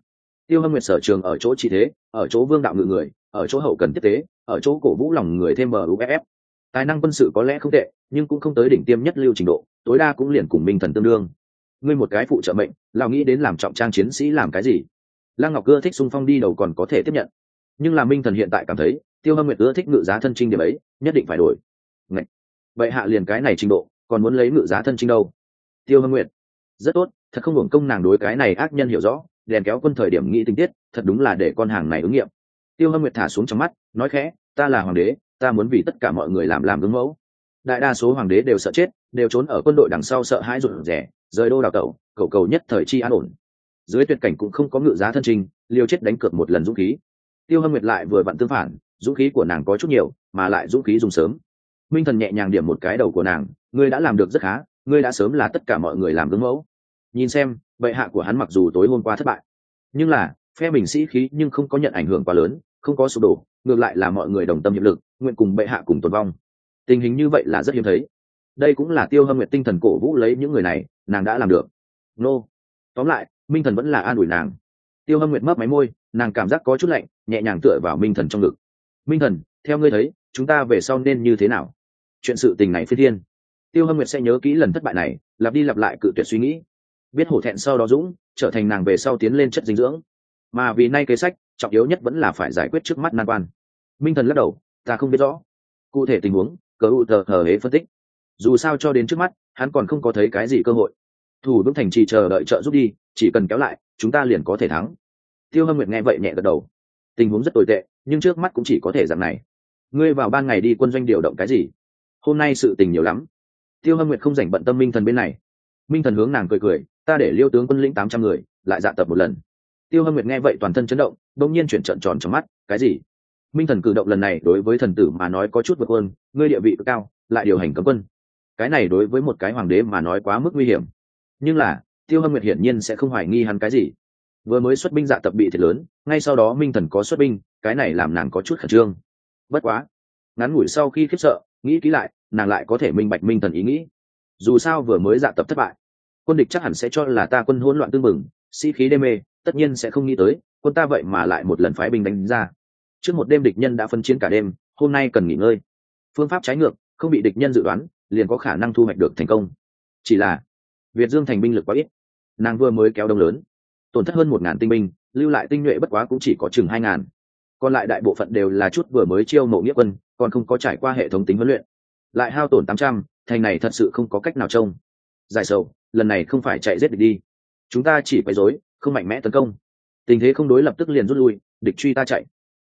tiêu hâm nguyệt sở trường ở chỗ trị thế, ở chỗ vương đạo ngự người, ở chỗ hậu cần tiếp tế, ở chỗ cổ vũ lòng người thêm muff tài năng quân sự có lẽ không tệ, nhưng cũng không tới đỉnh tiêm nhất lưu trình độ, tối đa cũng liền cùng minh thần tương đương. Ngươi một cái phụ trợ mệnh lao nghĩ đến làm trọng trang chiến sĩ làm cái gì? Lăng ngọc ưa thích xung phong đi đầu còn có thể tiếp nhận. Nhưng là minh thần hiện tại cảm thấy, tiêu hâm nguyệt ưa thích ngự giá thân trinh điểm ấy, nhất định phải đổi. Ngậy! vậy hạ liền cái này trình độ, còn muốn lấy ngự giá thân trinh đâu? Tiêu hâm nguyệt. Rất tốt, thật không hưởng công nàng đối cái này ác nhân hiểu rõ đèn kéo quân thời điểm nghĩ tình tiết, thật đúng là để con hàng này ứng nghiệm. Tiêu hâm nguyệt thả xuống trong mắt, nói khẽ, ta là hoàng đế, ta muốn vì tất cả mọi người làm làm gương mẫu. Đại đa số hoàng đế đều sợ chết, đều trốn ở quân đội đằng sau sợ hãi rụt rẻ rời đô đào tẩu, cầu cầu nhất thời chi an ổn. Dưới tuyệt cảnh cũng không có ngự giá thân trình liều chết đánh cược một lần dũng khí. Tiêu hâm nguyệt lại vừa vặn tương phản, dũng khí của nàng có chút nhiều, mà lại dũng khí dùng sớm. Minh thần nhẹ nhàng điểm một cái đầu của nàng, ngươi đã làm được rất khá, ngươi đã sớm là tất cả mọi người làm gương mẫu. Nhìn xem bệ hạ của hắn mặc dù tối hôm qua thất bại, nhưng là, phe mình sĩ khí nhưng không có nhận ảnh hưởng quá lớn, không có sụp đổ, ngược lại là mọi người đồng tâm hiệp lực, nguyện cùng bệ hạ cùng tồn vong. Tình hình như vậy là rất hiếm thấy. Đây cũng là tiêu hâm nguyện tinh thần cổ vũ lấy những người này, nàng đã làm được. Nô、no. tóm lại, minh thần vẫn là an ủi nàng. Tiêu hâm nguyện mấp máy môi, nàng cảm giác có chút lạnh, nhẹ nhàng tựa vào minh thần trong ngực. Minh thần, theo ngươi thấy, chúng ta về sau nên như thế nào? Chuyện sự tình này phi thiên. Tiêu hâm nguyệt sẽ nhớ kỹ lần thất bại này, lặp đi lặp lại cự tuyệt suy nghĩ biết hổ thẹn sau đó dũng, trở thành nàng về sau tiến lên chất dinh dưỡng. Mà vì nay kế sách, trọng yếu nhất vẫn là phải giải quyết trước mắt nan quan. Minh thần lắc đầu, ta không biết rõ. Cụ thể tình huống, cờ u tờ hờ hế phân tích. Dù sao cho đến trước mắt, hắn còn không có thấy cái gì cơ hội. Thủ vững thành trì chờ đợi trợ giúp đi, chỉ cần kéo lại, chúng ta liền có thể thắng. Tiêu hâm nguyệt nghe vậy nhẹ gật đầu. Tình huống rất tồi tệ, nhưng trước mắt cũng chỉ có thể dạng này. Ngươi vào ban ngày đi quân doanh điều động cái gì? Hôm nay sự tình nhiều lắm. Tiêu hâm nguyệt không dành bận tâm minh thần bên này. Minh thần hướng nàng cười cười ta để liêu tướng quân lĩnh tám trăm người, lại dạ tập một lần. Tiêu hâm nguyệt nghe vậy toàn thân chấn động đông nhiên chuyển trận tròn trong mắt, cái gì? Minh thần cử động lần này đối với thần tử mà nói có chút vượt hơn, ngươi địa vị cao, lại điều hành cấm quân. Cái này đối với một cái hoàng đế mà nói quá mức nguy hiểm. Nhưng là, tiêu hâm nguyệt hiển nhiên sẽ không hoài nghi hắn cái gì. Vừa mới xuất binh dạ tập bị thiệt lớn, ngay sau đó minh thần có xuất binh, cái này làm nàng có chút khẩn trương. Bất quá, ngắn ngủi sau khi khiếp sợ, nghĩ kỹ lại, nàng lại có thể minh bạch minh thần ý nghĩ. Dù sao vừa mới dạ tập thất bại quân địch chắc hẳn sẽ cho là ta quân hỗn loạn tương mừng, sĩ khí đê mê, tất nhiên sẽ không nghĩ tới, quân ta vậy mà lại một lần phái binh đánh ra. Trước một đêm địch nhân đã phân chiến cả đêm, hôm nay cần nghỉ ngơi. Phương pháp trái ngược, không bị địch nhân dự đoán, liền có khả năng thu hoạch được thành công. Chỉ là, việt dương thành binh lực quá ít. Nàng vừa mới kéo đông lớn. Tổn thất hơn một ngàn tinh binh, lưu lại tinh nhuệ bất quá cũng chỉ có chừng hai ngàn. Còn lại đại bộ phận đều là chút vừa mới chiêu mộ nghĩa quân, còn không có trải qua hệ thống tính huấn luyện. Lại hao tổn tám trăm, thành này thật sự không có cách nào trông giải sầu, lần này không phải chạy giết địch đi. Chúng ta chỉ quấy rối, không mạnh mẽ tấn công. Tình thế không đối lập tức liền rút lui, địch truy ta chạy.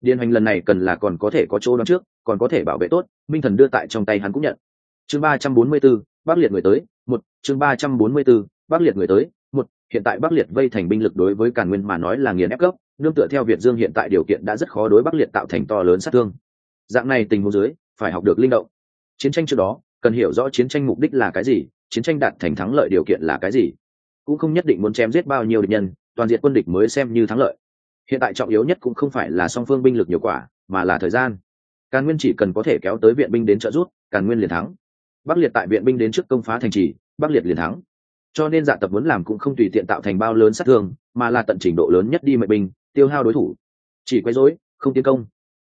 Điền hành lần này cần là còn có thể có chỗ đón trước, còn có thể bảo vệ tốt, minh thần đưa tại trong tay hắn cũng nhận. Chương ba trăm bốn mươi b ố bắc liệt người tới, một, chương ba trăm bốn mươi b ố bắc liệt người tới, một, hiện tại bắc liệt vây thành binh lực đối với càn nguyên mà nói là nghiền ép gốc, nương tựa theo việt dương hiện tại điều kiện đã rất khó đối bắc liệt tạo thành to lớn sát thương. Dạng này tình huống dưới, phải học được linh động. Chiến tranh trước đó, cần hiểu rõ chiến tranh mục đích là cái gì chiến tranh đạt thành thắng lợi điều kiện là cái gì? Cũng không nhất định muốn chém giết bao nhiêu địch nhân, toàn diện quân địch mới xem như thắng lợi. Hiện tại trọng yếu nhất cũng không phải là song phương binh lực nhiều quả, mà là thời gian. Càn nguyên chỉ cần có thể kéo tới viện binh đến trợ rút càn nguyên liền thắng. Bắc liệt tại viện binh đến trước công phá thành trì, bắc liệt liền thắng. Cho nên dạ tập muốn làm cũng không tùy tiện tạo thành bao lớn sát thương, mà là tận trình độ lớn nhất đi mệnh binh, tiêu hao đối thủ. Chỉ quấy rối, không tiến công.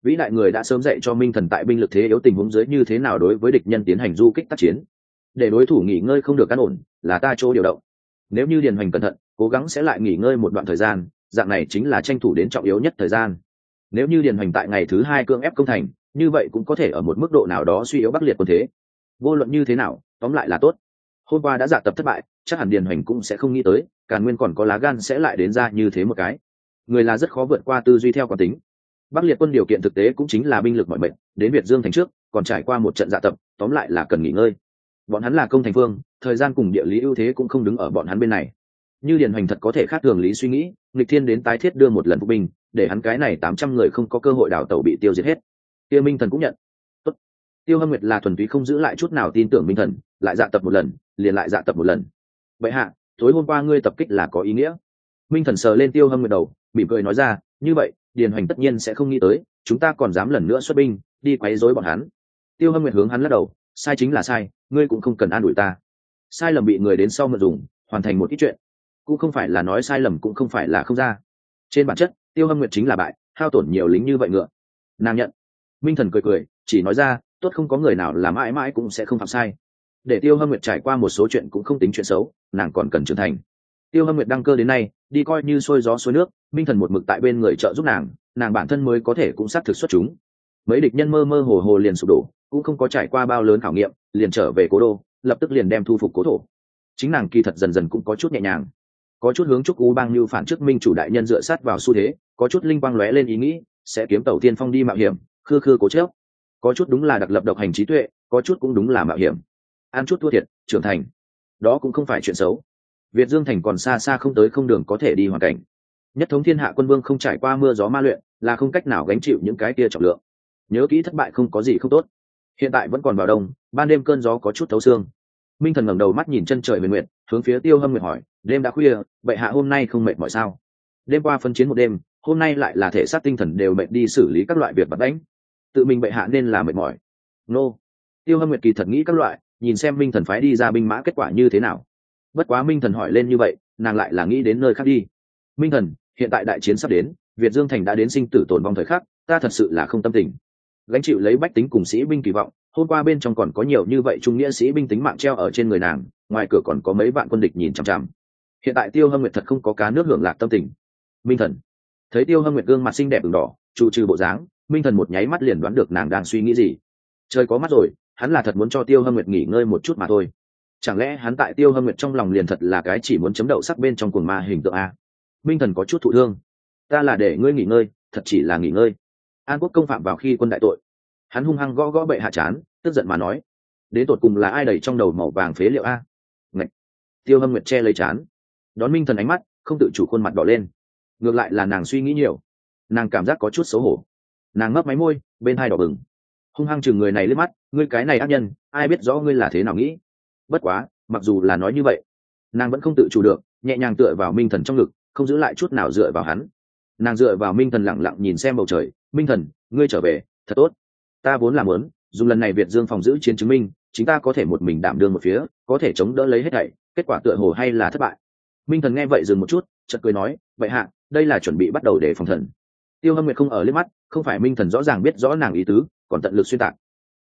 Vĩ đại người đã sớm dạy cho minh thần tại binh lực thế yếu tình huống dưới như thế nào đối với địch nhân tiến hành du kích tác chiến để đối thủ nghỉ ngơi không được căn ổn là ta chỗ điều động. Nếu như điền hoành cẩn thận, cố gắng sẽ lại nghỉ ngơi một đoạn thời gian, dạng này chính là tranh thủ đến trọng yếu nhất thời gian. Nếu như điền hoành tại ngày thứ hai cương ép công thành, như vậy cũng có thể ở một mức độ nào đó suy yếu bắc liệt quân thế. Vô luận như thế nào, tóm lại là tốt. Hôm qua đã dạ tập thất bại, chắc hẳn điền hoành cũng sẽ không nghĩ tới, càn nguyên còn có lá gan sẽ lại đến ra như thế một cái. Người là rất khó vượt qua tư duy theo quán tính. Bắc liệt quân điều kiện thực tế cũng chính là binh lực mọi mệnh, đến việt dương thành trước, còn trải qua một trận dạ tập, tóm lại là cần nghỉ ngơi bọn hắn là công thành phương, thời gian cùng địa lý ưu thế cũng không đứng ở bọn hắn bên này. Như điền hoành thật có thể khác thường lý suy nghĩ, nghịch thiên đến tái thiết đưa một lần phục binh, để hắn cái này tám trăm người không có cơ hội đào tẩu bị tiêu diệt hết. Tiêu minh thần cũng nhận. Tốt. tiêu hâm nguyệt là thuần túy không giữ lại chút nào tin tưởng minh thần, lại dạ tập một lần, liền lại dạ tập một lần. Vậy hạ, tối hôm qua ngươi tập kích là có ý nghĩa. Minh thần sờ lên tiêu hâm nguyệt đầu, mỉm cười nói ra, như vậy, điền hoành tất nhiên sẽ không nghĩ tới, chúng ta còn dám lần nữa xuất binh, đi quấy rối bọn hắn. Tiêu hâm nguyệt hướng hắn lắc đầu, sai chính là sai ngươi cũng không cần an ủi ta. Sai lầm bị người đến sau mượn dùng, hoàn thành một ít chuyện. Cũng không phải là nói sai lầm cũng không phải là không ra. Trên bản chất, tiêu hâm nguyệt chính là bại, hao tổn nhiều lính như vậy ngựa. Nàng nhận. Minh thần cười cười, chỉ nói ra, tốt không có người nào làm mãi mãi cũng sẽ không phạm sai. Để tiêu hâm nguyệt trải qua một số chuyện cũng không tính chuyện xấu, nàng còn cần trưởng thành. Tiêu hâm nguyệt đăng cơ đến nay, đi coi như sôi gió suối nước, minh thần một mực tại bên người trợ giúp nàng nàng bản thân mới có thể cũng xác thực xuất chúng. Mấy địch nhân mơ mơ hồ hồ liền sụp đổ, cũng không có trải qua bao lớn khảo nghiệm liền trở về cố đô, lập tức liền đem thu phục cố thổ. Chính nàng kỳ thật dần dần cũng có chút nhẹ nhàng. Có chút hướng chúc u bang như phản chức minh chủ đại nhân dựa sát vào xu thế, có chút linh quang lóe lên ý nghĩ, sẽ kiếm tàu tiên phong đi mạo hiểm, khư khư cố chớp có chút đúng là đặc lập độc hành trí tuệ, có chút cũng đúng là mạo hiểm. Ăn chút thua thiệt, trưởng thành. Đó cũng không phải chuyện xấu. Việt dương thành còn xa xa không tới không đường có thể đi hoàn cảnh. Nhất thống thiên hạ quân vương không trải qua mưa gió ma luyện, là không cách nào gánh chịu những cái kia trọng lượng. Nhớ kỹ thất bại không có gì không tốt hiện tại vẫn còn vào đông, ban đêm cơn gió có chút thấu xương. Minh thần ngẩng đầu mắt nhìn chân trời về nguyện hướng phía tiêu hâm nguyện hỏi, đêm đã khuya bệ hạ hôm nay không mệt mỏi sao? Đêm qua phân chiến một đêm, hôm nay lại là thể xác tinh thần đều mệt đi xử lý các loại việc bật đánh. Tự mình bệ hạ nên là mệt mỏi. Nô. Tiêu hâm nguyệt kỳ thật nghĩ các loại, nhìn xem minh thần phái đi ra binh mã kết quả như thế nào. Bất quá minh thần hỏi lên như vậy, nàng lại là nghĩ đến nơi khác đi. Minh thần, hiện tại đại chiến sắp đến, việt dương thành đã đến sinh tử tồn vong thời khắc, ta thật sự là không tâm tình gánh chịu lấy bách tính cùng sĩ binh kỳ vọng, hôm qua bên trong còn có nhiều như vậy trung nghĩa sĩ binh tính mạng treo ở trên người nàng, ngoài cửa còn có mấy vạn quân địch nhìn chằm chằm. Hiện tại tiêu hâm nguyệt thật không có cá nước hưởng lạc tâm tình. Minh thần. Thấy tiêu hâm nguyệt gương mặt xinh đẹp đường đỏ, trụ trừ bộ dáng, minh thần một nháy mắt liền đoán được nàng đang suy nghĩ gì. Trời có mắt rồi, hắn là thật muốn cho tiêu hâm nguyệt nghỉ ngơi một chút mà thôi. Chẳng lẽ hắn tại tiêu hâm nguyệt trong lòng liền thật là cái chỉ muốn chấm đậu sắc bên trong cuồng ma hình tượng a? Minh thần có chút thụ thương. Ta là để ngươi nghỉ ngơi, thật chỉ là nghỉ ngơi an quốc công phạm vào khi quân đại tội. Hắn hung hăng gõ gõ bệ hạ chán, tức giận mà nói, đến tột cùng là ai đầy trong đầu màu vàng phế liệu a? Ngạch. tiêu hâm nguyệt che lấy chán. Đón minh thần ánh mắt, không tự chủ khuôn mặt đỏ lên. Ngược lại là nàng suy nghĩ nhiều. Nàng cảm giác có chút xấu hổ. Nàng ngấp máy môi, bên hai đỏ bừng. Hung hăng chừng người này lướt mắt, ngươi cái này ác nhân, ai biết rõ ngươi là thế nào nghĩ? Bất quá, mặc dù là nói như vậy, nàng vẫn không tự chủ được, nhẹ nhàng tựa vào minh thần trong ngực, không giữ lại chút nào dựa vào hắn. Nàng dựa vào minh thần lẳng lặng nhìn xem bầu trời minh thần, ngươi trở về, thật tốt. Ta vốn làm lớn dùng lần này việt dương phòng giữ chiến chứng minh chúng ta có thể một mình đảm đương một phía, có thể chống đỡ lấy hết thảy, kết quả tựa hồ hay là thất bại. Minh thần nghe vậy dừng một chút, chợt cười nói, vậy hạ, đây là chuẩn bị bắt đầu để phòng thần. Tiêu hâm nguyệt không ở liếc mắt, không phải minh thần rõ ràng biết rõ nàng ý tứ, còn tận lực xuyên tạc.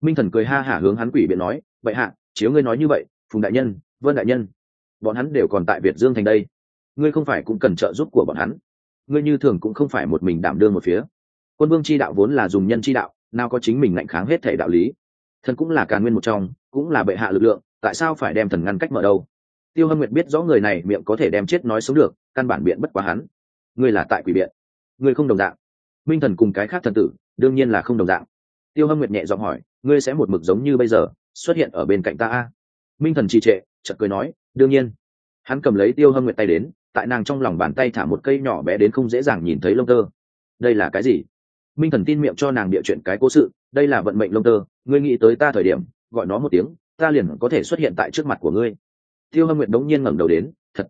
Minh thần cười ha hả hướng hắn quỷ biện nói, vậy hạ, chiếu ngươi nói như vậy, phùng đại nhân, vân đại nhân, bọn hắn đều còn tại việt dương thành đây. Ngươi không phải cũng cần trợ giúp của bọn hắn. Ngươi như thường cũng không phải một mình đảm đương một phía quân vương chi đạo vốn là dùng nhân chi đạo, nào có chính mình ngạnh kháng hết thể đạo lý. Thần cũng là càn nguyên một trong, cũng là bệ hạ lực lượng, tại sao phải đem thần ngăn cách mở đâu? Tiêu hâm nguyệt biết rõ người này miệng có thể đem chết nói sống được, căn bản biện bất quá hắn. Ngươi là tại quỷ biện. Ngươi không đồng dạng. Minh thần cùng cái khác thần tử, đương nhiên là không đồng dạng. Tiêu hâm nguyệt nhẹ giọng hỏi, ngươi sẽ một mực giống như bây giờ, xuất hiện ở bên cạnh ta a? Minh thần trì trệ, chợt cười nói, đương nhiên. Hắn cầm lấy tiêu hâm nguyệt tay đến, tại nàng trong lòng bàn tay thả một cây nhỏ bé đến không dễ dàng nhìn thấy lông tơ. Đây là cái gì? Minh thần tin miệng cho nàng địa chuyện cái cố sự, đây là vận mệnh lông tơ, ngươi nghĩ tới ta thời điểm, gọi nó một tiếng, ta liền có thể xuất hiện tại trước mặt của ngươi. Tiêu hâm nguyệt đống nhiên ngẩng đầu đến, thật.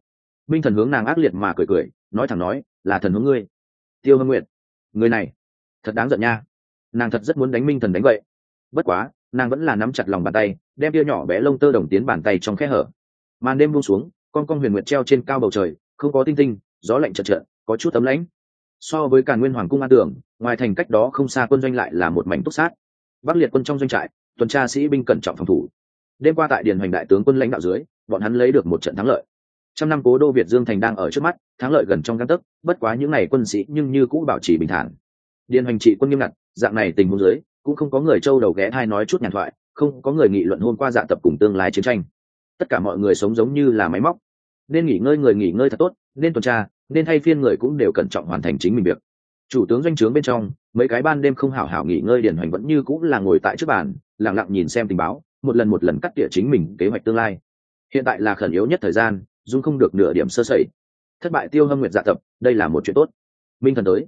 Minh thần hướng nàng ác liệt mà cười cười, nói thẳng nói, là thần hướng ngươi. Tiêu hâm nguyệt, người này, thật đáng giận nha. Nàng thật rất muốn đánh minh thần đánh vậy. Bất quá, nàng vẫn là nắm chặt lòng bàn tay, đem tia nhỏ bé lông tơ đồng tiến bàn tay trong khe hở. Màn đêm buông xuống, con con huyền nguyệt treo trên cao bầu trời, không có tinh tinh, gió lạnh chật chật có chút tấm lãnh. So với cả nguyên hoàng cung an tưởng ngoài thành cách đó không xa quân doanh lại là một mảnh túc sát. Bắc liệt quân trong doanh trại, tuần tra sĩ binh cẩn trọng phòng thủ. Đêm qua tại điền hoành đại tướng quân lãnh đạo dưới, bọn hắn lấy được một trận thắng lợi. Trăm năm cố đô việt dương thành đang ở trước mắt, thắng lợi gần trong căn tấc, bất quá những ngày quân sĩ nhưng như cũ bảo trì bình thản. Điền hoành trị quân nghiêm ngặt, dạng này tình huống dưới, cũng không có người trâu đầu ghé thai nói chút nhàn thoại, không có người nghị luận hôm qua dạ tập cùng tương lai chiến tranh. Tất cả mọi người sống giống như là máy móc. Nên nghỉ ngơi người nghỉ ngơi thật tốt, nên tuần tra, nên thay phiên người cũng đều cẩn trọng hoàn thành chính mình việc chủ tướng doanh trướng bên trong, mấy cái ban đêm không hảo hảo nghỉ ngơi điển hoành vẫn như cũng là ngồi tại trước bàn, lặng lặng nhìn xem tình báo, một lần một lần cắt tỉa chính mình kế hoạch tương lai. Hiện tại là khẩn yếu nhất thời gian dung không được nửa điểm sơ sẩy. Thất bại tiêu hâm nguyệt dạ tập, đây là một chuyện tốt. Minh thần tới.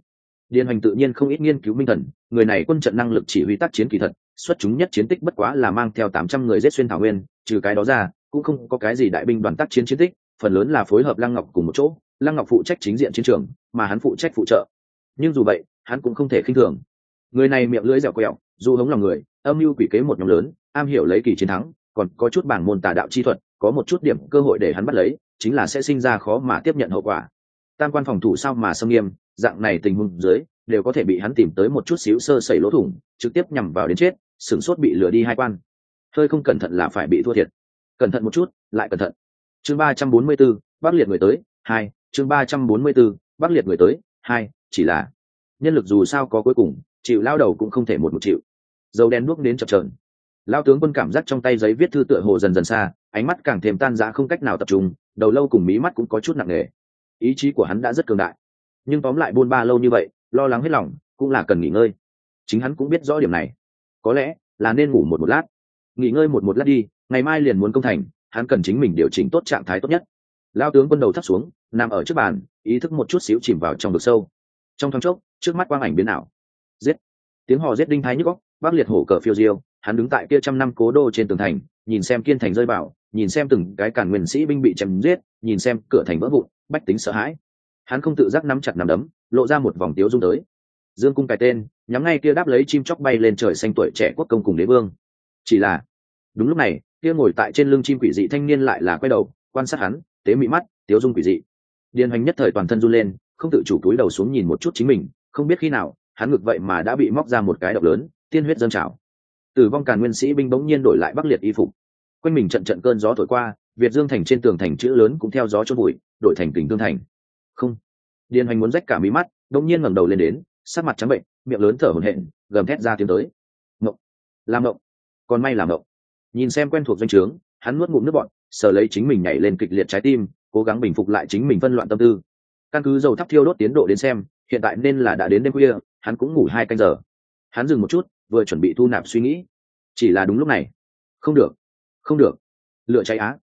Điền hoành tự nhiên không ít nghiên cứu minh thần, người này quân trận năng lực chỉ huy tác chiến kỳ thật, xuất chúng nhất chiến tích bất quá là mang theo tám trăm người giết xuyên thảo nguyên, trừ cái đó ra, cũng không có cái gì đại binh đoàn tác chiến chiến tích, phần lớn là phối hợp lăng ngọc cùng một chỗ. Lăng ngọc phụ trách chính diện chiến trường, mà hắn phụ trách phụ trợ nhưng dù vậy hắn cũng không thể khinh thường. Người này miệng lưỡi dẻo quẹo dù hống lòng người âm mưu quỷ kế một nhóm lớn am hiểu lấy kỳ chiến thắng còn có chút bảng môn tà đạo chi thuật có một chút điểm cơ hội để hắn bắt lấy chính là sẽ sinh ra khó mà tiếp nhận hậu quả. Tam quan phòng thủ sao mà xâm nghiêm dạng này tình huống dưới đều có thể bị hắn tìm tới một chút xíu sơ sẩy lỗ thủng trực tiếp nhằm vào đến chết sửng sốt bị lừa đi hai quan. Hơi không cẩn thận là phải bị thua thiệt. Cẩn thận một chút lại cẩn thận. Chương ba trăm bốn mươi 344, bác liệt người tới hai chương ba trăm bốn mươi 344, bác liệt người tới hai chỉ là nhân lực dù sao có cuối cùng, chịu lao đầu cũng không thể một một chịu. Dầu đen đuốc đến chập trờn lao tướng quân cảm giác trong tay giấy viết thư tựa hồ dần dần xa, ánh mắt càng thêm tan giá không cách nào tập trung, đầu lâu cùng mí mắt cũng có chút nặng nề. Ý chí của hắn đã rất cường đại. Nhưng tóm lại buôn ba lâu như vậy, lo lắng hết lòng, cũng là cần nghỉ ngơi. Chính hắn cũng biết rõ điểm này. Có lẽ là nên ngủ một một lát. Nghỉ ngơi một một lát đi, ngày mai liền muốn công thành, hắn cần chính mình điều chỉnh tốt trạng thái tốt nhất. Lao tướng quân đầu thắt xuống, nằm ở trước bàn, ý thức một chút xíu chìm vào trong vực sâu trong thoáng chốc, trước mắt quang ảnh biến ảo. Giết! Tiếng hò giết đinh thái nhức góc bác liệt hổ cờ phiêu diêu, hắn đứng tại kia trăm năm cố đô trên tường thành, nhìn xem kiên thành rơi vào, nhìn xem từng cái cản nguyên sĩ binh bị chém giết, nhìn xem cửa thành vỡ vụn, bách tính sợ hãi. Hắn không tự giác nắm chặt nắm đấm, lộ ra một vòng tiếu dung tới. Dương cung cái tên, nhắm ngay kia đáp lấy chim chóc bay lên trời xanh tuổi trẻ quốc công cùng đế vương. Chỉ là, đúng lúc này, kia ngồi tại trên lưng chim quỷ dị thanh niên lại là quay đầu, quan sát hắn, tế mị mắt, tiếu dung quỷ dị. Điền hoành nhất thời toàn thân run lên không tự chủ túi đầu xuống nhìn một chút chính mình, không biết khi nào, hắn ngực vậy mà đã bị móc ra một cái độc lớn, tiên huyết dâng trào. Tử vong càn nguyên sĩ binh bỗng nhiên đổi lại bắc liệt y phục. Quanh mình trận trận cơn gió thổi qua, việt dương thành trên tường thành chữ lớn cũng theo gió chôn bụi đổi thành kình tương thành. Không. Điền hoành muốn rách cả mí mắt, bỗng nhiên ngẩng đầu lên đến, sắc mặt trắng bệnh, miệng lớn thở hổn hển, gầm thét ra tiếng tới. Mộng làm mộng còn may làm mộng nhìn xem quen thuộc doanh trướng, hắn nuốt ngụm nước bọn sờ lấy chính mình nhảy lên kịch liệt trái tim, cố gắng bình phục lại chính mình phân loạn tâm tư căn cứ dầu thắp thiêu đốt tiến độ đến xem, hiện tại nên là đã đến đêm khuya, hắn cũng ngủ hai canh giờ. Hắn dừng một chút, vừa chuẩn bị thu nạp suy nghĩ. Chỉ là đúng lúc này. Không được. Không được. Lựa cháy á.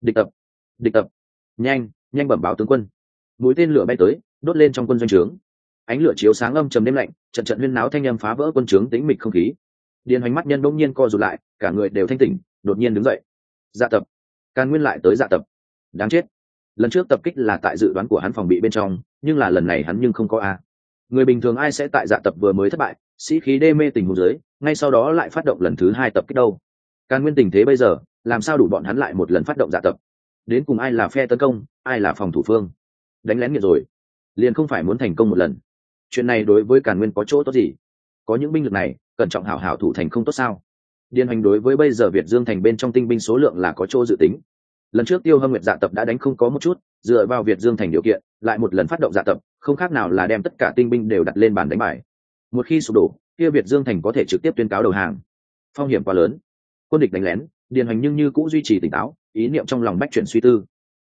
Địch tập. Địch tập. Nhanh nhanh bẩm báo tướng quân. Mũi tên lửa bay tới, đốt lên trong quân doanh trướng. Ánh lửa chiếu sáng âm trầm đêm lạnh, trận trận huyên náo thanh âm phá vỡ quân trướng tĩnh mịch không khí. Điền hoành mắt nhân bỗng nhiên co rụt lại, cả người đều thanh tỉnh, đột nhiên đứng dậy. Dạ tập. Càn nguyên lại tới dạ tập. Đáng chết lần trước tập kích là tại dự đoán của hắn phòng bị bên trong, nhưng là lần này hắn nhưng không có a. Người bình thường ai sẽ tại dạ tập vừa mới thất bại, sĩ khí đê mê tình huống dưới, ngay sau đó lại phát động lần thứ hai tập kích đâu? Càn nguyên tình thế bây giờ, làm sao đủ bọn hắn lại một lần phát động dạ tập? Đến cùng ai là phe tấn công, ai là phòng thủ phương? Đánh lén nghiệt rồi. Liền không phải muốn thành công một lần. Chuyện này đối với càn nguyên có chỗ tốt gì? Có những binh lực này, cẩn trọng hảo hảo thủ thành không tốt sao? Điền hành đối với bây giờ việt dương thành bên trong tinh binh số lượng là có chỗ dự tính lần trước tiêu hâm nguyệt dạ tập đã đánh không có một chút, dựa vào việt dương thành điều kiện, lại một lần phát động dạ tập, không khác nào là đem tất cả tinh binh đều đặt lên bàn đánh bài. Một khi sụp đổ, kia việt dương thành có thể trực tiếp tuyên cáo đầu hàng. Phong hiểm quá lớn. Quân địch đánh lén, điền hành nhưng như cũng duy trì tỉnh táo, ý niệm trong lòng bách chuyển suy tư.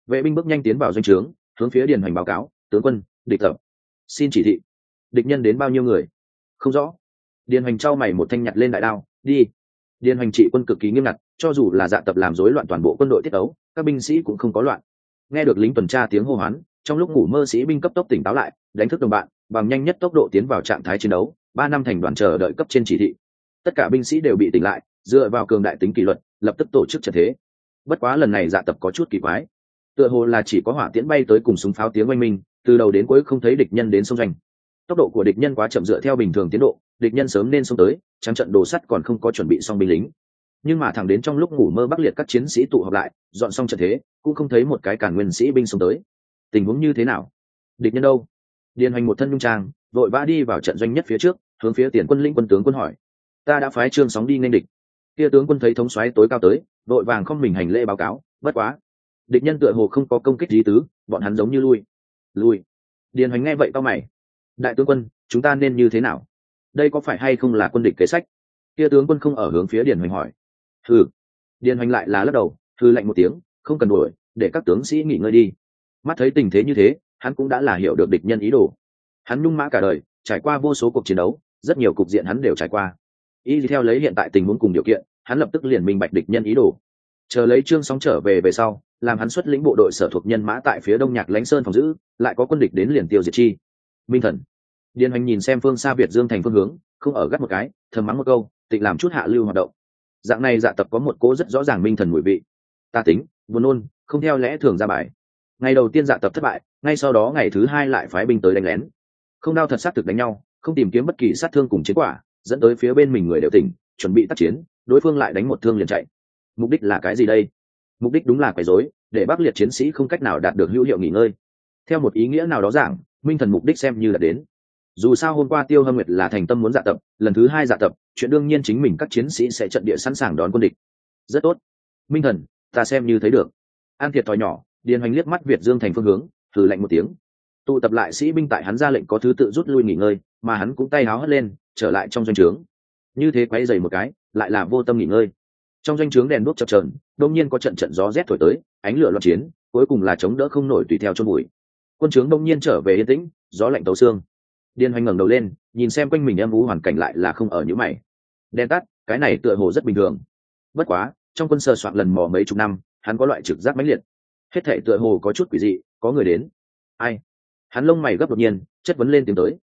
Vệ binh bước nhanh tiến vào doanh trướng, hướng phía điền hành báo cáo, tướng quân, địch tập. Xin chỉ thị. Địch nhân đến bao nhiêu người? Không rõ. Điền hành trao mày một thanh nhặt lên đại đao, đi điền hoành trị quân cực kỳ nghiêm ngặt, cho dù là dạ tập làm rối loạn toàn bộ quân đội tiết ấu, các binh sĩ cũng không có loạn. Nghe được lính tuần tra tiếng hô hoán, trong lúc ngủ mơ sĩ binh cấp tốc tỉnh táo lại, đánh thức đồng bạn, bằng nhanh nhất tốc độ tiến vào trạng thái chiến đấu, ba năm thành đoàn chờ đợi cấp trên chỉ thị. Tất cả binh sĩ đều bị tỉnh lại, dựa vào cường đại tính kỷ luật, lập tức tổ chức trận thế. Bất quá lần này dạ tập có chút kỳ quái. Tựa hồ là chỉ có hỏa tiễn bay tới cùng súng pháo tiếng oanh minh, từ đầu đến cuối không thấy địch nhân đến sông doanh tốc độ của địch nhân quá chậm dựa theo bình thường tiến độ, địch nhân sớm nên xông tới trắng trận đồ sắt còn không có chuẩn bị xong binh lính. Nhưng mà thẳng đến trong lúc ngủ mơ bắc liệt các chiến sĩ tụ họp lại, dọn xong trận thế, cũng không thấy một cái cản nguyên sĩ binh xông tới. Tình huống như thế nào? Địch nhân đâu? Điền hoành một thân nhung trang, vội vã đi vào trận doanh nhất phía trước, hướng phía tiền quân lĩnh quân tướng quân hỏi. Ta đã phái trương sóng đi nên địch. Kia tướng quân thấy thống xoáy tối cao tới, vội vàng không mình hành lễ báo cáo, bất quá. Địch nhân tựa hồ không có công kích lý tứ, bọn hắn giống như lui. Lui. Điền hoành nghe vậy tao mày. Đại tướng quân, chúng ta nên như thế nào? Đây có phải hay không là quân địch kế sách? Kia tướng quân không ở hướng phía điền hoành hỏi. Hừ. Điền hoành lại là lắc đầu thư lạnh một tiếng, không cần đuổi, để các tướng sĩ nghỉ ngơi đi. Mắt thấy tình thế như thế, hắn cũng đã là hiểu được địch nhân ý đồ. Hắn nhung mã cả đời, trải qua vô số cuộc chiến đấu, rất nhiều cục diện hắn đều trải qua. Y theo lấy hiện tại tình huống cùng điều kiện, hắn lập tức liền minh bạch địch nhân ý đồ. Chờ lấy trương sóng trở về về sau, làm hắn xuất lĩnh bộ đội sở thuộc nhân mã tại phía đông nhạc lãnh sơn phòng giữ, lại có quân địch đến liền tiêu diệt chi. Minh thần điền hoành nhìn xem phương xa việt dương thành phương hướng, không ở gắt một cái, thầm mắng một câu, tịnh làm chút hạ lưu hoạt động. Dạng này dạ tập có một cố rất rõ ràng minh thần mùi vị. Ta tính, buồn nôn, không theo lẽ thường ra bài. Ngày đầu tiên dạ tập thất bại, ngay sau đó ngày thứ hai lại phái binh tới đánh lén. Không đao thật sát thực đánh nhau, không tìm kiếm bất kỳ sát thương cùng chiến quả, dẫn tới phía bên mình người đều tỉnh, chuẩn bị tác chiến, đối phương lại đánh một thương liền chạy. Mục đích là cái gì đây? Mục đích đúng là quấy rối, để bắc liệt chiến sĩ không cách nào đạt được hữu hiệu nghỉ ngơi. Theo một ý nghĩa nào đó giảng, minh thần mục đích xem như là đến dù sao hôm qua tiêu hâm nguyệt là thành tâm muốn dạ tập, lần thứ hai dạ tập, chuyện đương nhiên chính mình các chiến sĩ sẽ trận địa sẵn sàng đón quân địch. Rất tốt. Minh thần, ta xem như thấy được. An thiệt thòi nhỏ, điền hoành liếc mắt việt dương thành phương hướng thử lạnh một tiếng. Tụ tập lại sĩ binh tại hắn ra lệnh có thứ tự rút lui nghỉ ngơi, mà hắn cũng tay háo hất lên, trở lại trong doanh trướng. Như thế quay dày một cái, lại là vô tâm nghỉ ngơi. Trong doanh trướng đèn đuốc chập trờn đông nhiên có trận trận gió rét thổi tới, ánh lửa loạn chiến, cuối cùng là chống đỡ không nổi tùy theo chôn bụi. Quân trướng đông nhiên trở về yên tĩnh, gió lạnh tấu xương điên hoành ngẩng đầu lên, nhìn xem quanh mình em vũ hoàn cảnh lại là không ở những mày. Đen tắt, cái này tựa hồ rất bình thường. Bất quá, trong quân sơ soạn lần mò mấy chục năm, hắn có loại trực giác mãnh liệt. Hết thể tựa hồ có chút quỷ dị, có người đến. Ai? Hắn lông mày gấp đột nhiên, chất vấn lên tiếng tới.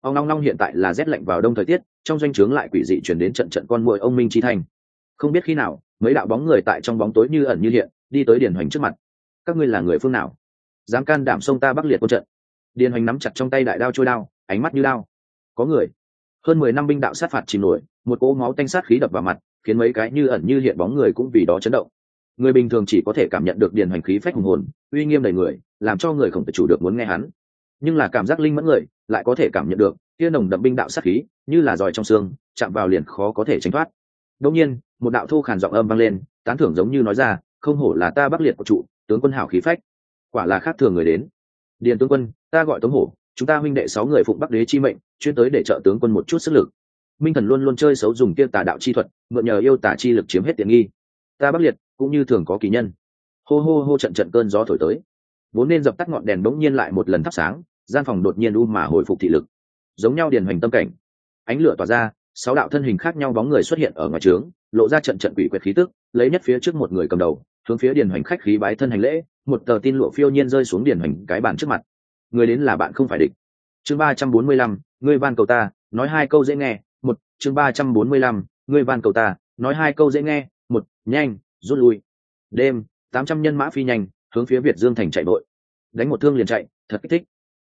Ông long long hiện tại là rét lạnh vào đông thời tiết, trong doanh trướng lại quỷ dị chuyển đến trận trận con muội ông minh chi thành không biết khi nào, mấy đạo bóng người tại trong bóng tối như ẩn như hiện, đi tới Điền hoành trước mặt. Các ngươi là người phương nào? Dám can đảm sông ta bắc liệt quân trận? Điền hoành nắm chặt trong tay đại đao trôi đao ánh mắt như đao. Có người. Hơn mười năm binh đạo sát phạt chìm nổi, một cỗ máu tanh sát khí đập vào mặt, khiến mấy cái như ẩn như hiện bóng người cũng vì đó chấn động. Người bình thường chỉ có thể cảm nhận được điền hoành khí phách hùng hồn, uy nghiêm đầy người, làm cho người không thể chủ được muốn nghe hắn. Nhưng là cảm giác linh mẫn người, lại có thể cảm nhận được, kia nồng đậm binh đạo sát khí, như là giỏi trong xương, chạm vào liền khó có thể tránh thoát. Đông nhiên, một đạo thu khàn giọng âm vang lên, tán thưởng giống như nói ra, không hổ là ta bắc liệt của trụ tướng quân hảo khí phách. Quả là khác thường người đến. Điền tướng quân, ta gọi tống hổ chúng ta huynh đệ sáu người phụng bắc đế chi mệnh, chuyên tới để trợ tướng quân một chút sức lực. Minh thần luôn luôn chơi xấu dùng kia tà đạo chi thuật, mượn nhờ yêu tà chi lực chiếm hết tiện nghi. Ta bắc liệt, cũng như thường có kỳ nhân. Hô hô hô trận trận cơn gió thổi tới. Vốn nên dập tắt ngọn đèn bỗng nhiên lại một lần thắp sáng, gian phòng đột nhiên u mà hồi phục thị lực. Giống nhau điền hoành tâm cảnh. Ánh lửa tỏa ra, sáu đạo thân hình khác nhau bóng người xuất hiện ở ngoài trướng, lộ ra trận trận quỷ quyệt khí tức, lấy nhất phía trước một người cầm đầu, hướng phía điền hoành khách khí bái thân hành lễ, một tờ tin lụa phiêu nhiên rơi xuống điền hoành cái bàn trước mặt người đến là bạn không phải địch. Chương ba trăm bốn mươi lăm, ngươi van cầu ta, nói hai câu dễ nghe, một, chương ba trăm bốn mươi lăm, ngươi van cầu ta, nói hai câu dễ nghe, một, nhanh, rút lui. Đêm, tám trăm nhân mã phi nhanh, hướng phía việt dương thành chạy vội. Đánh một thương liền chạy, thật kích thích.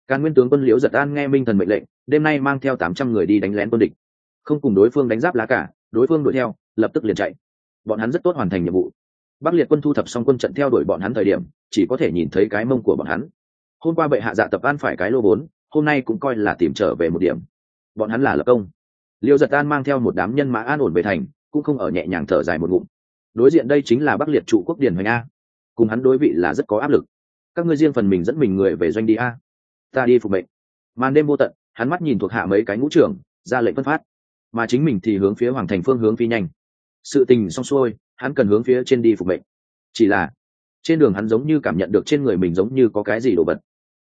Càn nguyên tướng quân liễu giật an nghe minh thần mệnh lệnh, đêm nay mang theo tám trăm người đi đánh lén quân địch. Không cùng đối phương đánh giáp lá cả, đối phương đuổi theo, lập tức liền chạy. Bọn hắn rất tốt hoàn thành nhiệm vụ. Bắc liệt quân thu thập xong quân trận theo đuổi bọn hắn thời điểm, chỉ có thể nhìn thấy cái mông của bọn hắn hôm qua bệ hạ dạ tập an phải cái lô bốn, hôm nay cũng coi là tìm trở về một điểm. Bọn hắn là lập công. Liêu giật an mang theo một đám nhân mã an ổn về thành, cũng không ở nhẹ nhàng thở dài một ngụm. Đối diện đây chính là bắc liệt trụ quốc điền hoành a. Cùng hắn đối vị là rất có áp lực. Các ngươi riêng phần mình dẫn mình người về doanh đi a. Ta đi phục mệnh. Màn đêm vô tận, hắn mắt nhìn thuộc hạ mấy cái ngũ trưởng, ra lệnh phân phát. Mà chính mình thì hướng phía hoàng thành phương hướng phi nhanh. Sự tình xong xuôi, hắn cần hướng phía trên đi phục mệnh. Chỉ là, trên đường hắn giống như cảm nhận được trên người mình giống như có cái gì đổ vật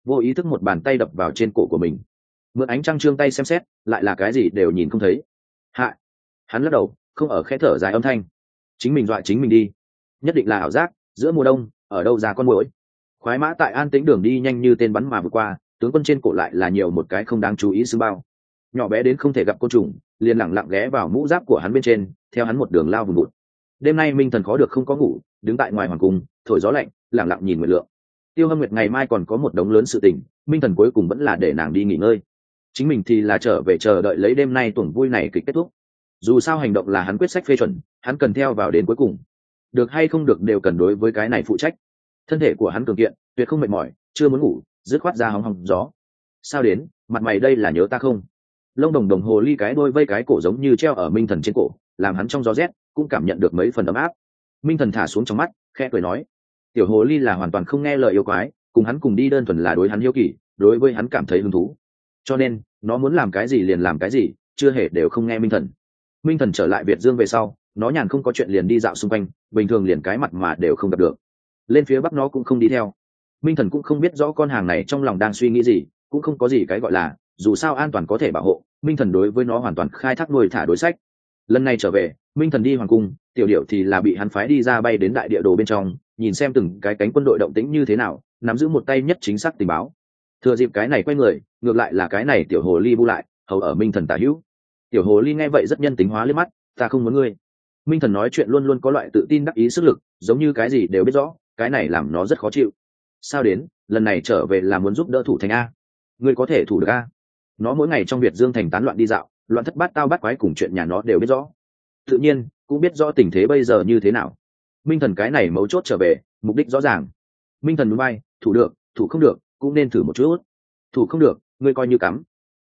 vô ý thức một bàn tay đập vào trên cổ của mình. Mượn ánh trăng trương tay xem xét, lại là cái gì đều nhìn không thấy. Hạ, hắn lắc đầu, không ở khẽ thở dài âm thanh. Chính mình dọa chính mình đi. Nhất định là ảo giác, giữa mùa đông, ở đâu ra con mũi khoái mã tại an tĩnh đường đi nhanh như tên bắn mà vượt qua, tướng quân trên cổ lại là nhiều một cái không đáng chú ý xương bao. Nhỏ bé đến không thể gặp côn trùng, liền lẳng lặng ghé vào mũ giáp của hắn bên trên, theo hắn một đường lao vùng bụt đêm nay minh thần khó được không có ngủ, đứng tại ngoài hoàng cung, thổi gió lạnh lẳng lặng nhìn nguyệt lượng tiêu hâm nguyệt ngày mai còn có một đống lớn sự tình, minh thần cuối cùng vẫn là để nàng đi nghỉ ngơi. Chính mình thì là trở về chờ đợi lấy đêm nay tuần vui này kịch kết thúc. Dù sao hành động là hắn quyết sách phê chuẩn, hắn cần theo vào đến cuối cùng. Được hay không được đều cần đối với cái này phụ trách. Thân thể của hắn cường kiện, tuyệt không mệt mỏi, chưa muốn ngủ, dứt khoát ra hóng hóng gió. Sao đến, mặt mày đây là nhớ ta không? Lông đồng đồng hồ ly cái đôi vây cái cổ giống như treo ở minh thần trên cổ, làm hắn trong gió rét, cũng cảm nhận được mấy phần ấm áp. Minh thần thả xuống trong mắt, khẽ cười nói tiểu hồ ly là hoàn toàn không nghe lời yêu quái, cùng hắn cùng đi đơn thuần là đối hắn hiếu kỳ, đối với hắn cảm thấy hứng thú. Cho nên, nó muốn làm cái gì liền làm cái gì, chưa hề đều không nghe minh thần. Minh thần trở lại việt dương về sau, nó nhàn không có chuyện liền đi dạo xung quanh, bình thường liền cái mặt mà đều không gặp được. Lên phía bắc nó cũng không đi theo. Minh thần cũng không biết rõ con hàng này trong lòng đang suy nghĩ gì, cũng không có gì cái gọi là, dù sao an toàn có thể bảo hộ, minh thần đối với nó hoàn toàn khai thác nuôi thả đối sách. Lần này trở về, minh thần đi hoàng cung, tiểu điệu thì là bị hắn phái đi ra bay đến đại địa đồ bên trong nhìn xem từng cái cánh quân đội động tĩnh như thế nào, nắm giữ một tay nhất chính xác tình báo. Thừa dịp cái này quay người, ngược lại là cái này tiểu hồ ly bu lại, hầu ở minh thần tả hữu. Tiểu hồ ly nghe vậy rất nhân tính hóa liếc mắt, ta không muốn ngươi. Minh thần nói chuyện luôn luôn có loại tự tin đắc ý sức lực, giống như cái gì đều biết rõ, cái này làm nó rất khó chịu. Sao đến, lần này trở về là muốn giúp đỡ thủ thành a? Ngươi có thể thủ được a? Nó mỗi ngày trong việt dương thành tán loạn đi dạo, loạn thất bát tao bắt quái cùng chuyện nhà nó đều biết rõ. Tự nhiên, cũng biết rõ tình thế bây giờ như thế nào minh thần cái này mấu chốt trở về, mục đích rõ ràng. Minh thần núi bay, thủ được, thủ không được, cũng nên thử một chút. Thủ không được, ngươi coi như cắm.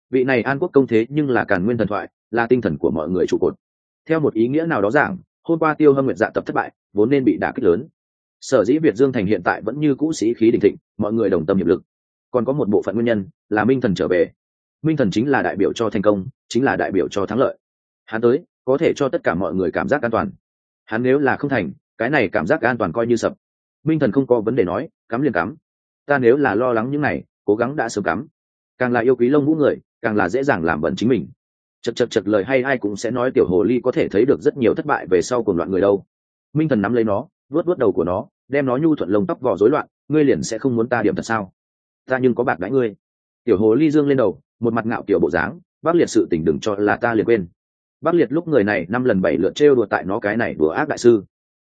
Vị này an quốc công thế nhưng là càn nguyên thần thoại, là tinh thần của mọi người trụ cột. Theo một ý nghĩa nào đó giảng, hôm qua tiêu hâm nguyện dạ tập thất bại, vốn nên bị đả kích lớn. Sở dĩ việt dương thành hiện tại vẫn như cũ sĩ khí đình thịnh, mọi người đồng tâm hiệp lực. Còn có một bộ phận nguyên nhân, là minh thần trở về. Minh thần chính là đại biểu cho thành công, chính là đại biểu cho thắng lợi. Hắn tới, có thể cho tất cả mọi người cảm giác an toàn. Hắn nếu là không thành cái này cảm giác an toàn coi như sập. Minh thần không có vấn đề nói, cắm liền cắm. Ta nếu là lo lắng những này, cố gắng đã sớm cắm. Càng là yêu quý lông vũ người, càng là dễ dàng làm bẩn chính mình. Chật chật chật lời hay ai cũng sẽ nói tiểu hồ ly có thể thấy được rất nhiều thất bại về sau cùng loạn người đâu. Minh thần nắm lấy nó, vuốt vuốt đầu của nó, đem nó nhu thuận lông tóc vỏ rối loạn, ngươi liền sẽ không muốn ta điểm thật sao? Ta nhưng có bạc đãi ngươi. Tiểu hồ ly dương lên đầu, một mặt ngạo kiểu bộ dáng, bác liệt sự tình đừng cho là ta liền quên. Bác liệt lúc người này năm lần bảy lượt trêu đùa tại nó cái này đùa ác đại sư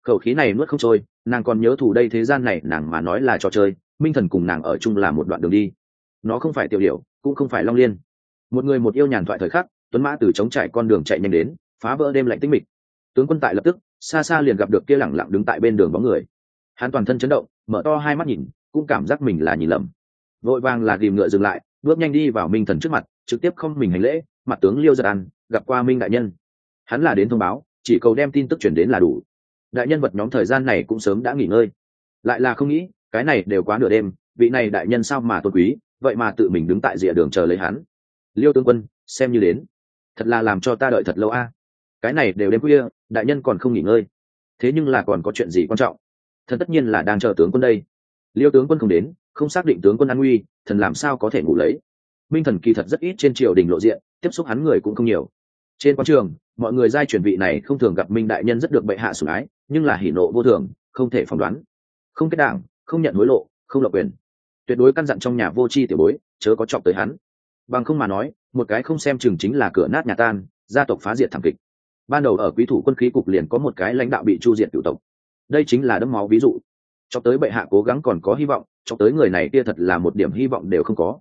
khẩu khí này nuốt không trôi, nàng còn nhớ thủ đây thế gian này, nàng mà nói là trò chơi, minh thần cùng nàng ở chung là một đoạn đường đi. Nó không phải tiểu điệu cũng không phải long liên. Một người một yêu nhàn thoại thời khắc, tuấn mã từ chống trải con đường chạy nhanh đến, phá vỡ đêm lạnh tinh mịch. Tướng quân tại lập tức, xa xa liền gặp được kia lẳng lặng đứng tại bên đường bóng người. Hắn toàn thân chấn động, mở to hai mắt nhìn, cũng cảm giác mình là nhìn lầm. Vội vàng là tìm ngựa dừng lại, bước nhanh đi vào minh thần trước mặt, trực tiếp không mình hành lễ, mặt tướng liêu giật ăn gặp qua minh đại nhân. Hắn là đến thông báo, chỉ cầu đem tin tức chuyển đến là đủ đại nhân vật nhóm thời gian này cũng sớm đã nghỉ ngơi. Lại là không nghĩ, cái này đều quá nửa đêm, vị này đại nhân sao mà tôn quý, vậy mà tự mình đứng tại rìa đường chờ lấy hắn. Liêu tướng quân, xem như đến. Thật là làm cho ta đợi thật lâu a. Cái này đều đêm khuya, đại nhân còn không nghỉ ngơi. Thế nhưng là còn có chuyện gì quan trọng? Thần tất nhiên là đang chờ tướng quân đây. Liêu tướng quân không đến, không xác định tướng quân an nguy, thần làm sao có thể ngủ lấy. Minh thần kỳ thật rất ít trên triều đình lộ diện, tiếp xúc hắn người cũng không nhiều trên quan trường, mọi người giai truyền vị này không thường gặp minh đại nhân rất được bệ hạ sủng ái, nhưng là hỉ nộ vô thường, không thể phỏng đoán. Không kết đảng, không nhận hối lộ, không lập quyền. Tuyệt đối căn dặn trong nhà vô tri tiểu bối, chớ có chọc tới hắn. Bằng không mà nói, một cái không xem chừng chính là cửa nát nhà tan, gia tộc phá diệt thảm kịch. Ban đầu ở quý thủ quân khí cục liền có một cái lãnh đạo bị chu diệt cựu tộc. Đây chính là đấm máu ví dụ. Cho tới bệ hạ cố gắng còn có hy vọng cho tới người này kia thật là một điểm hy vọng đều không có.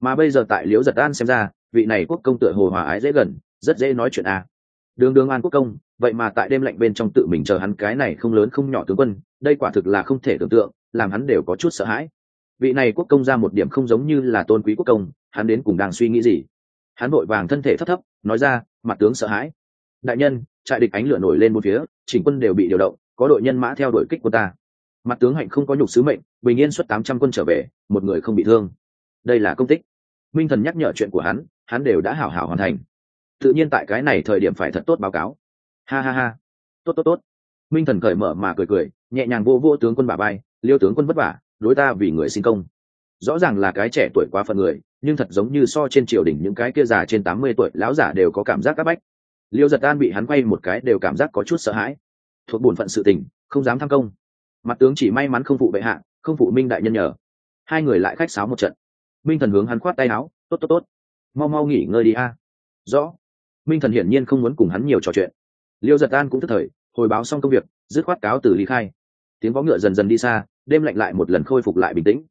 Mà bây giờ tại liễu giật an xem ra, vị này quốc công tựa hồ hòa ái dễ gần rất dễ nói chuyện à. đường đường an quốc công, vậy mà tại đêm lạnh bên trong tự mình chờ hắn cái này không lớn không nhỏ tướng quân, đây quả thực là không thể tưởng tượng, làm hắn đều có chút sợ hãi. Vị này quốc công ra một điểm không giống như là tôn quý quốc công, hắn đến cùng đang suy nghĩ gì? Hắn vội vàng thân thể thấp thấp, nói ra, mặt tướng sợ hãi. Đại nhân, trại địch ánh lửa nổi lên một phía, chỉnh quân đều bị điều động, có đội nhân mã theo đội kích của ta. Mặt tướng hạnh không có nhục sứ mệnh, bình yên xuất tám trăm quân trở về, một người không bị thương. Đây là công tích. Minh thần nhắc nhở chuyện của hắn hắn đều đã hảo hảo hoàn thành tự nhiên tại cái này thời điểm phải thật tốt báo cáo. Ha ha ha. Tốt tốt tốt. Minh thần cởi mở mà cười cười, nhẹ nhàng vô vô tướng quân bà bay, liêu tướng quân vất vả, đối ta vì người sinh công. Rõ ràng là cái trẻ tuổi quá phận người, nhưng thật giống như so trên triều đình những cái kia già trên tám mươi tuổi, lão giả đều có cảm giác áp bách. Liêu giật an bị hắn quay một cái đều cảm giác có chút sợ hãi. Thuộc bổn phận sự tình, không dám tham công. Mặt tướng chỉ may mắn không phụ bệ hạ, không phụ minh đại nhân nhờ. Hai người lại khách sáo một trận. Minh thần hướng hắn khoát tay áo, tốt tốt tốt. Mau mau nghỉ ngơi đi a. Rõ minh thần hiển nhiên không muốn cùng hắn nhiều trò chuyện liêu giật an cũng tức thời hồi báo xong công việc dứt khoát cáo từ ly khai tiếng võ ngựa dần dần đi xa đêm lạnh lại một lần khôi phục lại bình tĩnh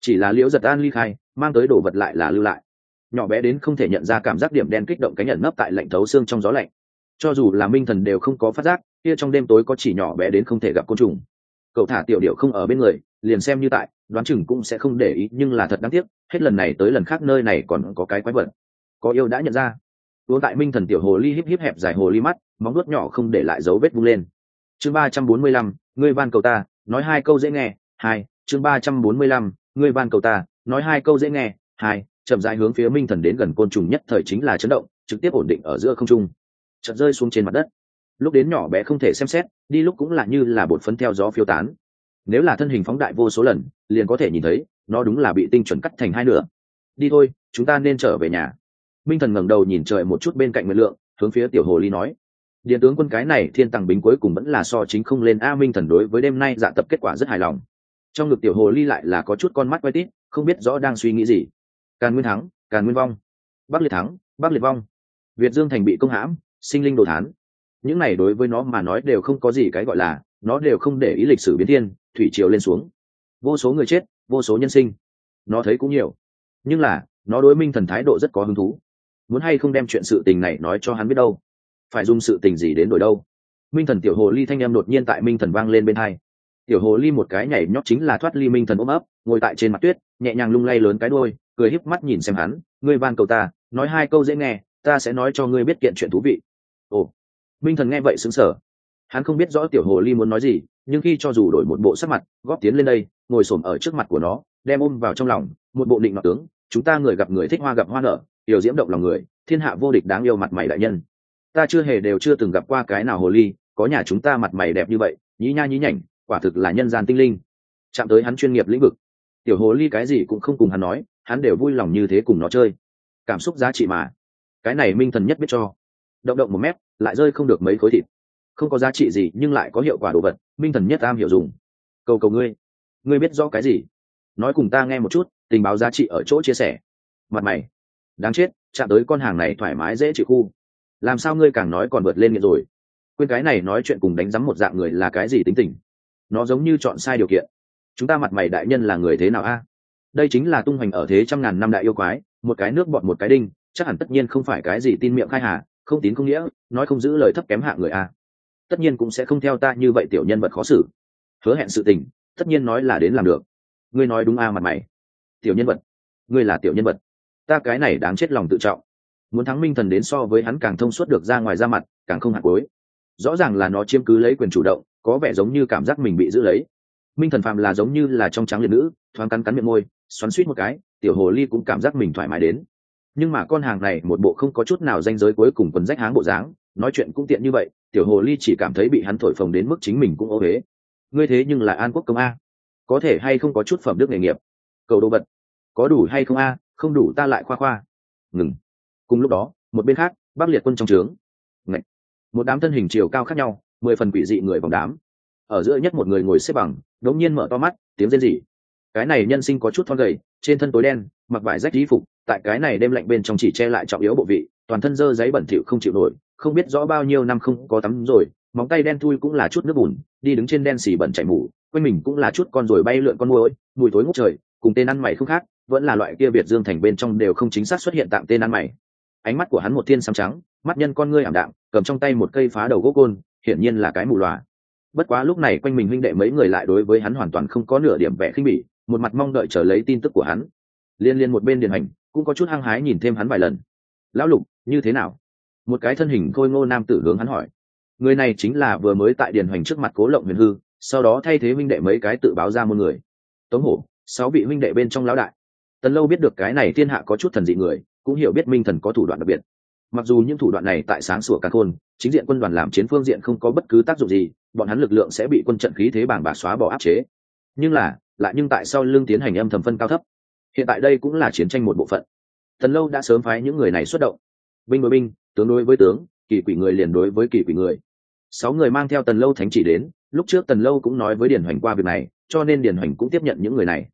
chỉ là liễu giật an ly khai mang tới đồ vật lại là lưu lại nhỏ bé đến không thể nhận ra cảm giác điểm đen kích động cánh nhận nấp tại lạnh thấu xương trong gió lạnh cho dù là minh thần đều không có phát giác kia trong đêm tối có chỉ nhỏ bé đến không thể gặp côn trùng cậu thả tiểu điệu không ở bên người liền xem như tại đoán chừng cũng sẽ không để ý nhưng là thật đáng tiếc hết lần này tới lần khác nơi này còn có cái quái vật có yêu đã nhận ra uống tại minh thần tiểu hồ ly híp híp hẹp dài hồ ly mắt, móng nuốt nhỏ không để lại dấu vết vung lên. Chương ba trăm bốn mươi lăm, ngươi van cầu ta, nói hai câu dễ nghe, hai, chương ba trăm bốn mươi lăm, ngươi van cầu ta, nói hai câu dễ nghe, hai, chậm rãi hướng phía minh thần đến gần côn trùng nhất thời chính là chấn động, trực tiếp ổn định ở giữa không trung. Chợt rơi xuống trên mặt đất. Lúc đến nhỏ bé không thể xem xét, đi lúc cũng là như là bột phấn theo gió phiêu tán. Nếu là thân hình phóng đại vô số lần, liền có thể nhìn thấy, nó đúng là bị tinh chuẩn cắt thành hai nửa. Đi thôi, chúng ta nên trở về nhà minh thần ngẩng đầu nhìn trời một chút bên cạnh nguyên lượng, hướng phía tiểu hồ ly nói. Điện tướng quân cái này thiên tàng bính cuối cùng vẫn là so chính không lên a minh thần đối với đêm nay dạ tập kết quả rất hài lòng. Trong ngực tiểu hồ ly lại là có chút con mắt quay tít, không biết rõ đang suy nghĩ gì. Càn nguyên thắng, càn nguyên vong. Bắc liệt thắng, bắc liệt vong. Việt dương thành bị công hãm, sinh linh đồ thán. Những này đối với nó mà nói đều không có gì cái gọi là, nó đều không để ý lịch sử biến thiên, thủy triều lên xuống. Vô số người chết, vô số nhân sinh. Nó thấy cũng nhiều. Nhưng là, nó đối minh thần thái độ rất có hứng thú muốn hay không đem chuyện sự tình này nói cho hắn biết đâu? Phải dùng sự tình gì đến đổi đâu? Minh thần tiểu hồ ly thanh em đột nhiên tại minh thần vang lên bên hai. Tiểu hồ ly một cái nhảy nhót chính là thoát ly minh thần ôm ấp, ngồi tại trên mặt tuyết, nhẹ nhàng lung lay lớn cái đôi cười híp mắt nhìn xem hắn, ngươi van cầu ta, nói hai câu dễ nghe, ta sẽ nói cho ngươi biết kiện chuyện thú vị. Ồ. Minh thần nghe vậy xứng sở hắn không biết rõ tiểu hồ ly muốn nói gì, nhưng khi cho dù đổi một bộ sắc mặt, góp tiến lên đây, ngồi s ổ m ở trước mặt của nó, đem ôm vào trong lòng, một bộ định mặt tướng, chúng ta người gặp người thích hoa gặp hoa nở điều diễm động lòng người, thiên hạ vô địch đáng yêu mặt mày đại nhân. Ta chưa hề đều chưa từng gặp qua cái nào hồ ly, có nhà chúng ta mặt mày đẹp như vậy, nhí nha nhí nhảnh, quả thực là nhân gian tinh linh. Chạm tới hắn chuyên nghiệp lĩnh vực. Tiểu hồ ly cái gì cũng không cùng hắn nói, hắn đều vui lòng như thế cùng nó chơi. Cảm xúc giá trị mà. Cái này minh thần nhất biết cho. Động động một mét lại rơi không được mấy khối thịt. Không có giá trị gì, nhưng lại có hiệu quả đồ vật, minh thần nhất am hiểu dùng. Cầu cầu ngươi. Ngươi biết rõ cái gì? Nói cùng ta nghe một chút, tình báo giá trị ở chỗ chia sẻ. Mặt mày đáng chết, chạm tới con hàng này thoải mái dễ chịu khu. Làm sao ngươi càng nói còn vượt lên nghiện rồi? Quên cái này nói chuyện cùng đánh giám một dạng người là cái gì tính tình? Nó giống như chọn sai điều kiện. Chúng ta mặt mày đại nhân là người thế nào a? Đây chính là tung hoành ở thế trăm ngàn năm đại yêu quái, một cái nước bọn một cái đinh, chắc hẳn tất nhiên không phải cái gì tin miệng khai hà, không tín không nghĩa, nói không giữ lời thấp kém hạ người a. Tất nhiên cũng sẽ không theo ta như vậy tiểu nhân vật khó xử. Hứa hẹn sự tình, tất nhiên nói là đến làm được. Ngươi nói đúng a mặt mày. Tiểu nhân vật. Ngươi là tiểu nhân vật ta cái này đáng chết lòng tự trọng. Muốn thắng minh thần đến so với hắn càng thông suốt được ra ngoài ra mặt, càng không hạt cối rõ ràng là nó chiếm cứ lấy quyền chủ động, có vẻ giống như cảm giác mình bị giữ lấy. Minh thần phàm là giống như là trong trắng liệt nữ, thoáng cắn cắn miệng môi, xoắn suýt một cái, tiểu hồ ly cũng cảm giác mình thoải mái đến. Nhưng mà con hàng này một bộ không có chút nào danh giới cuối cùng quần rách háng bộ dáng, nói chuyện cũng tiện như vậy, tiểu hồ ly chỉ cảm thấy bị hắn thổi phồng đến mức chính mình cũng ô huế ngươi thế nhưng là an quốc công a. Có thể hay không có chút phẩm đức nghề nghiệp? Cầu đồ vật. Có đủ hay không a? Không đủ ta lại khoa khoa. Ngừng. Cùng lúc đó, một bên khác, bắc liệt quân trong trướng. Ngậy. một đám thân hình chiều cao khác nhau, mười phần quỷ dị người vòng đám. Ở giữa nhất một người ngồi xếp bằng đống nhiên mở to mắt, tiếng rên rỉ. Cái này nhân sinh có chút thon gầy, trên thân tối đen, mặc vải rách y phục, tại cái này đêm lạnh bên trong chỉ che lại trọng yếu bộ vị, toàn thân dơ giấy bẩn thỉu không chịu nổi, không biết rõ bao nhiêu năm không có tắm rồi, móng tay đen thui cũng là chút nước bùn, đi đứng trên đen xì bẩn chảy mù, quanh mình cũng là chút con ruồi bay lượn con môi mùi thối ngút trời cùng tên ăn mày không khác, vẫn là loại kia việt dương thành bên trong đều không chính xác xuất hiện tạm tên ăn mày. Ánh mắt của hắn một thiên xăm trắng, mắt nhân con ngươi ảm đạm, cầm trong tay một cây phá đầu gỗ côn, hiển nhiên là cái mù loà. Bất quá lúc này quanh mình huynh đệ mấy người lại đối với hắn hoàn toàn không có nửa điểm vẻ khinh bỉ, một mặt mong đợi chờ lấy tin tức của hắn. Liên liên một bên điền hành, cũng có chút hăng hái nhìn thêm hắn vài lần. Lão lục, như thế nào? Một cái thân hình khôi ngô nam tử hướng hắn hỏi. Người này chính là vừa mới tại điền hoành trước mặt cố lộng huyền hư, sau đó thay thế huynh đệ mấy cái tự báo ra một người. Tống hổ sáu vị huynh đệ bên trong lão đại. Tần lâu biết được cái này thiên hạ có chút thần dị người, cũng hiểu biết minh thần có thủ đoạn đặc biệt. Mặc dù những thủ đoạn này tại sáng sủa cả khôn chính diện quân đoàn làm chiến phương diện không có bất cứ tác dụng gì, bọn hắn lực lượng sẽ bị quân trận khí thế bảng bà xóa bỏ áp chế. Nhưng là, lại nhưng tại sao lương tiến hành âm thầm phân cao thấp. Hiện tại đây cũng là chiến tranh một bộ phận. Tần lâu đã sớm phái những người này xuất động. Binh đối binh, tướng đối với tướng, kỳ quỷ người liền đối với kỳ quỷ người. Sáu người mang theo tần lâu thánh chỉ đến, lúc trước tần lâu cũng nói với điển hoành qua việc này, cho nên điển hoành cũng tiếp nhận những người này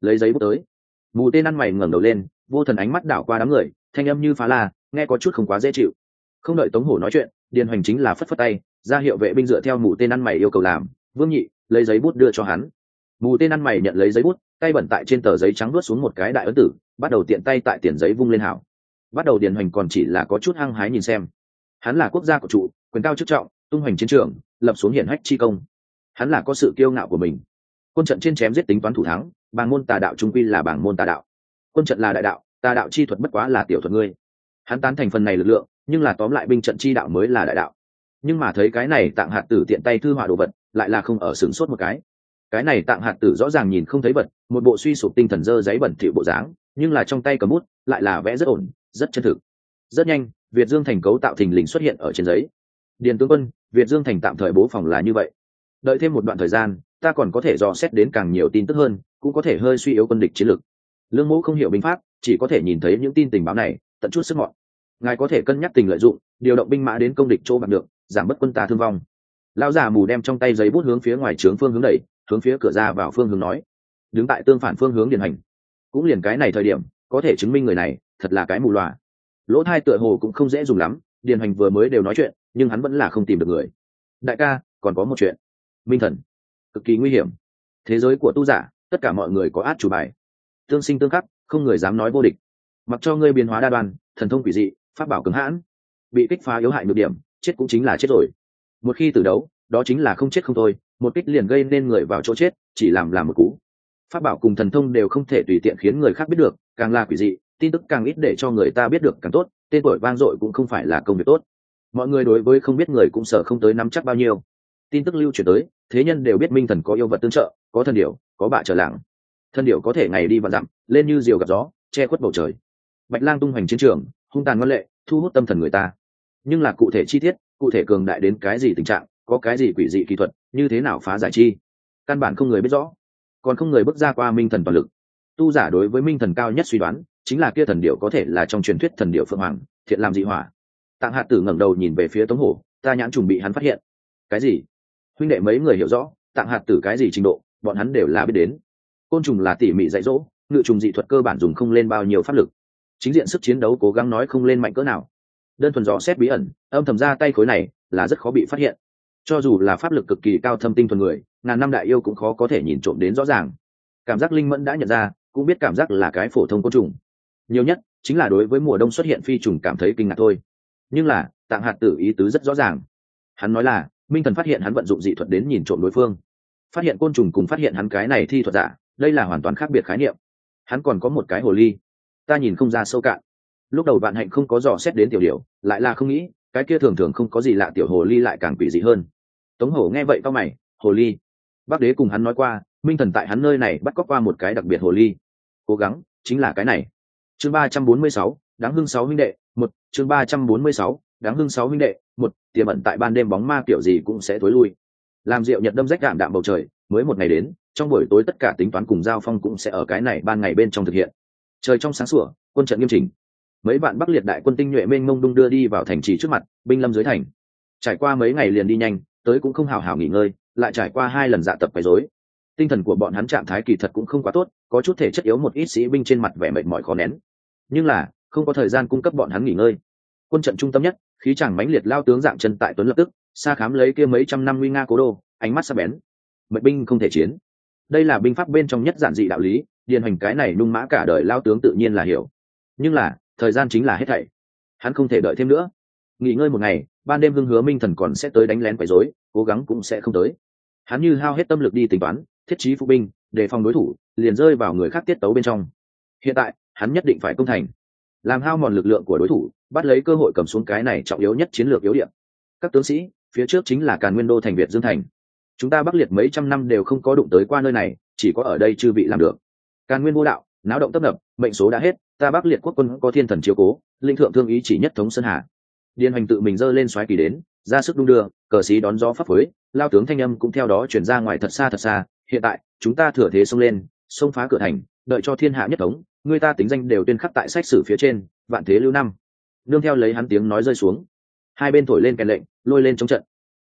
lấy giấy bút tới. Mù tên ăn mày ngẩng đầu lên, vô thần ánh mắt đảo qua đám người, thanh âm như phá la, nghe có chút không quá dễ chịu. Không đợi tống hổ nói chuyện, điền hoành chính là phất phất tay, ra hiệu vệ binh dựa theo mù tên ăn mày yêu cầu làm. Vương nhị, lấy giấy bút đưa cho hắn. Mù tên ăn mày nhận lấy giấy bút, tay bẩn tại trên tờ giấy trắng vớt xuống một cái đại ấn tử, bắt đầu tiện tay tại tiền giấy vung lên hảo. Bắt đầu điền hoành còn chỉ là có chút hăng hái nhìn xem. Hắn là quốc gia của trụ quyền cao chức trọng, tung hoành chiến trường, lập xuống hiển hách chi công. Hắn là có sự kiêu ngạo của mình. Quân trận trên chém giết tính toán thủ thắng bảng môn tà đạo trung quy là bảng môn tà đạo. Quân trận là đại đạo, tà đạo chi thuật bất quá là tiểu thuật ngươi. Hắn tán thành phần này lực lượng, nhưng là tóm lại binh trận chi đạo mới là đại đạo. Nhưng mà thấy cái này tạng hạt tử tiện tay thư họa đồ vật, lại là không ở sửng sốt một cái. Cái này tạng hạt tử rõ ràng nhìn không thấy vật một bộ suy sụp tinh thần dơ giấy bẩn thỉu bộ dáng, nhưng là trong tay cầm bút, lại là vẽ rất ổn, rất chân thực. Rất nhanh, việt dương thành cấu tạo thình lình xuất hiện ở trên giấy. Điền tướng quân, việt dương thành tạm thời bố phòng là như vậy. Đợi thêm một đoạn thời gian, ta còn có thể dò xét đến càng nhiều tin tức hơn cũng có thể hơi suy yếu quân địch chiến lược. Lương mẫu không hiểu binh pháp, chỉ có thể nhìn thấy những tin tình báo này, tận chút sức mọn. Ngài có thể cân nhắc tình lợi dụng, điều động binh mã đến công địch chỗ bằng được, giảm bớt quân ta thương vong. Lão già mù đem trong tay giấy bút hướng phía ngoài trướng phương hướng đẩy, hướng phía cửa ra vào phương hướng nói. Đứng tại tương phản phương hướng điển hành. Cũng liền cái này thời điểm, có thể chứng minh người này, thật là cái mù loà. Lỗ thai tựa hồ cũng không dễ dùng lắm điền hành vừa mới đều nói chuyện, nhưng hắn vẫn là không tìm được người. Đại ca, còn có một chuyện. Minh thần. Cực kỳ nguy hiểm. Thế giới của tu giả tất cả mọi người có át chủ bài. Tương sinh tương khắc, không người dám nói vô địch. Mặc cho ngươi biến hóa đa đoan, thần thông quỷ dị, pháp bảo cứng hãn, bị kích phá yếu hại nhược điểm, chết cũng chính là chết rồi. Một khi từ đấu, đó chính là không chết không thôi, một kích liền gây nên người vào chỗ chết, chỉ làm làm một cú. Pháp bảo cùng thần thông đều không thể tùy tiện khiến người khác biết được, càng là quỷ dị, tin tức càng ít để cho người ta biết được càng tốt, tên tuổi vang dội cũng không phải là công việc tốt. Mọi người đối với không biết người cũng sợ không tới nắm chắc bao nhiêu. Tin tức lưu chuyển tới thế nhân đều biết minh thần có yêu vật tương trợ, có thần điệu có bạ trở làng. Thần điệu có thể ngày đi và dặm, lên như diều gặp gió, che khuất bầu trời. Bạch lang tung hoành chiến trường, hung tàn ngân lệ, thu hút tâm thần người ta. Nhưng là cụ thể chi tiết, cụ thể cường đại đến cái gì tình trạng, có cái gì quỷ dị kỹ thuật, như thế nào phá giải chi? Căn bản không người biết rõ. Còn không người bước ra qua minh thần toàn lực. Tu giả đối với minh thần cao nhất suy đoán, chính là kia thần điệu có thể là trong truyền thuyết thần điệu phượng hoàng, thiện làm dị hỏa. Tạng hạ tử ngẩng đầu nhìn về phía tống hổ, ta nhãn trùng bị hắn phát hiện. Cái gì? Huynh đệ mấy người hiểu rõ tạng hạt tử cái gì trình độ, bọn hắn đều là biết đến. Côn trùng là tỉ mỉ dạy dỗ, ngự trùng dị thuật cơ bản dùng không lên bao nhiêu pháp lực. Chính diện sức chiến đấu cố gắng nói không lên mạnh cỡ nào. Đơn thuần dò xét bí ẩn, âm thầm ra tay khối này là rất khó bị phát hiện. Cho dù là pháp lực cực kỳ cao thâm tinh thuần người, ngàn năm đại yêu cũng khó có thể nhìn trộm đến rõ ràng. Cảm giác linh mẫn đã nhận ra, cũng biết cảm giác là cái phổ thông côn trùng. Nhiều nhất, chính là đối với mùa đông xuất hiện phi trùng cảm thấy kinh ngạc thôi. Nhưng là, tạng hạt tử ý tứ rất rõ ràng. Hắn nói là minh thần phát hiện hắn vận dụng dị thuật đến nhìn trộm đối phương. Phát hiện côn trùng cùng phát hiện hắn cái này thi thuật giả, đây là hoàn toàn khác biệt khái niệm. Hắn còn có một cái hồ ly. Ta nhìn không ra sâu cạn. Lúc đầu bạn hạnh không có dò xét đến tiểu điều lại là không nghĩ, cái kia thường thường không có gì lạ tiểu hồ ly lại càng quỷ dị hơn. Tống hổ nghe vậy tao mày, hồ ly. Bác đế cùng hắn nói qua, minh thần tại hắn nơi này bắt cóc qua một cái đặc biệt hồ ly. Cố gắng, chính là cái này. Chương ba trăm bốn mươi sáu, đáng hưng sáu huynh đệ, một, chương ba trăm bốn mươi sáu, đáng hưng sáu huynh đệ một, tiềm ẩn tại ban đêm bóng ma kiểu gì cũng sẽ thối lui. Làm rượu nhật đâm rách đạm đạm bầu trời, mới một ngày đến, trong buổi tối tất cả tính toán cùng giao phong cũng sẽ ở cái này ban ngày bên trong thực hiện. Trời trong sáng sủa, quân trận nghiêm chỉnh. Mấy bạn bắc liệt đại quân tinh nhuệ mênh mông đung đưa đi vào thành trì trước mặt, binh lâm dưới thành. Trải qua mấy ngày liền đi nhanh, tới cũng không hào hào nghỉ ngơi, lại trải qua hai lần dạ tập quấy rối. Tinh thần của bọn hắn trạng thái kỳ thật cũng không quá tốt, có chút thể chất yếu một ít sĩ binh trên mặt vẻ mệt mỏi khó nén. Nhưng là, không có thời gian cung cấp bọn hắn nghỉ ngơi quân trận trung tâm nhất, khí chàng mãnh liệt lao tướng dạng chân tại tuấn lập tức, xa khám lấy kia mấy trăm năm nguy nga cố đô, ánh mắt sắc bén. Mệnh binh không thể chiến. Đây là binh pháp bên trong nhất giản dị đạo lý, điền hành cái này nung mã cả đời lao tướng tự nhiên là hiểu. Nhưng là, thời gian chính là hết thảy. Hắn không thể đợi thêm nữa. Nghỉ ngơi một ngày, ban đêm hưng hứa minh thần còn sẽ tới đánh lén quấy rối, cố gắng cũng sẽ không tới. Hắn như hao hết tâm lực đi tính toán, thiết trí phụ binh, đề phòng đối thủ, liền rơi vào người khác tiết tấu bên trong. Hiện tại, hắn nhất định phải công thành. Làm hao mòn lực lượng của đối thủ bắt lấy cơ hội cầm xuống cái này trọng yếu nhất chiến lược yếu điểm. Các tướng sĩ, phía trước chính là càn nguyên đô thành việt dương thành. Chúng ta bắc liệt mấy trăm năm đều không có đụng tới qua nơi này, chỉ có ở đây chư vị làm được. Càn nguyên vô đạo, náo động tấp nập, mệnh số đã hết, ta bắc liệt quốc quân có thiên thần chiếu cố, linh thượng thương ý chỉ nhất thống sơn hà. Điền hành tự mình dơ lên xoáy kỳ đến, ra sức đung đưa, cờ sĩ đón gió pháp phới, lao tướng thanh âm cũng theo đó chuyển ra ngoài thật xa thật xa, hiện tại, chúng ta thừa thế xông lên, xông phá cửa thành, đợi cho thiên hạ nhất thống, người ta tính danh đều tuyên khắc tại sách sử phía trên, vạn thế lưu năm nương theo lấy hắn tiếng nói rơi xuống. Hai bên thổi lên kèn lệnh, lôi lên chống trận.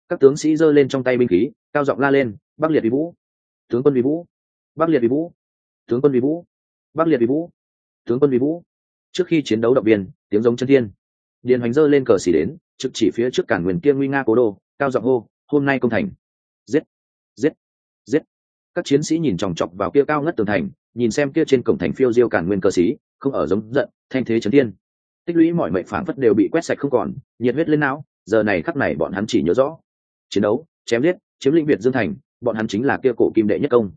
Các tướng sĩ giơ lên trong tay binh khí, cao giọng la lên, bắc liệt vi vũ! Tướng quân vi vũ! Bắc liệt vi vũ! Tướng quân vi vũ! Bắc liệt vi vũ! Tướng quân vi vũ! Trước khi chiến đấu động viên, tiếng giống chân thiên. Điền hoành giơ lên cờ xỉ đến, trực chỉ phía trước cản nguyên kia nguy nga cố đô, cao giọng hô, hôm nay công thành! Giết! Giết! Giết! Các chiến sĩ nhìn chòng chọc vào kia cao ngất tường thành, nhìn xem kia trên cổng thành phiêu diêu cản nguyên cờ xí, không ở giống giận, thanh thế chấn thiên tích lũy mọi mệnh phản phất đều bị quét sạch không còn, nhiệt huyết lên não, giờ này khắc này bọn hắn chỉ nhớ rõ. Chiến đấu, chém giết, chiếm lĩnh việt dương thành, bọn hắn chính là kia cổ kim đệ nhất công.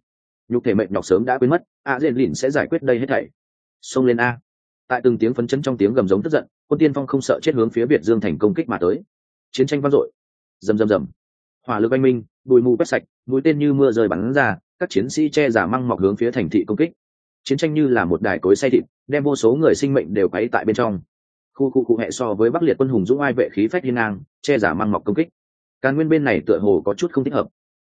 Nhục thể mệnh nhọc sớm đã quên mất, a dền lìn sẽ giải quyết đây hết thảy. Xông lên a. Tại từng tiếng phấn chấn trong tiếng gầm giống tức giận, quân tiên phong không sợ chết hướng phía việt dương thành công kích mà tới. Chiến tranh vang dội. Rầm rầm rầm. Hỏa lực anh minh, bụi mù quét sạch, mũi tên như mưa rơi bắn ra, các chiến sĩ che giả măng mọc hướng phía thành thị công kích. Chiến tranh như là một đài cối say thịt, đem vô số người sinh mệnh đều quấy tại bên trong khu khu cụ hệ so với bắc liệt quân hùng dũng ai vệ khí phách hiên ngang, che giả mang mọc công kích. Càn nguyên bên này tựa hồ có chút không thích hợp.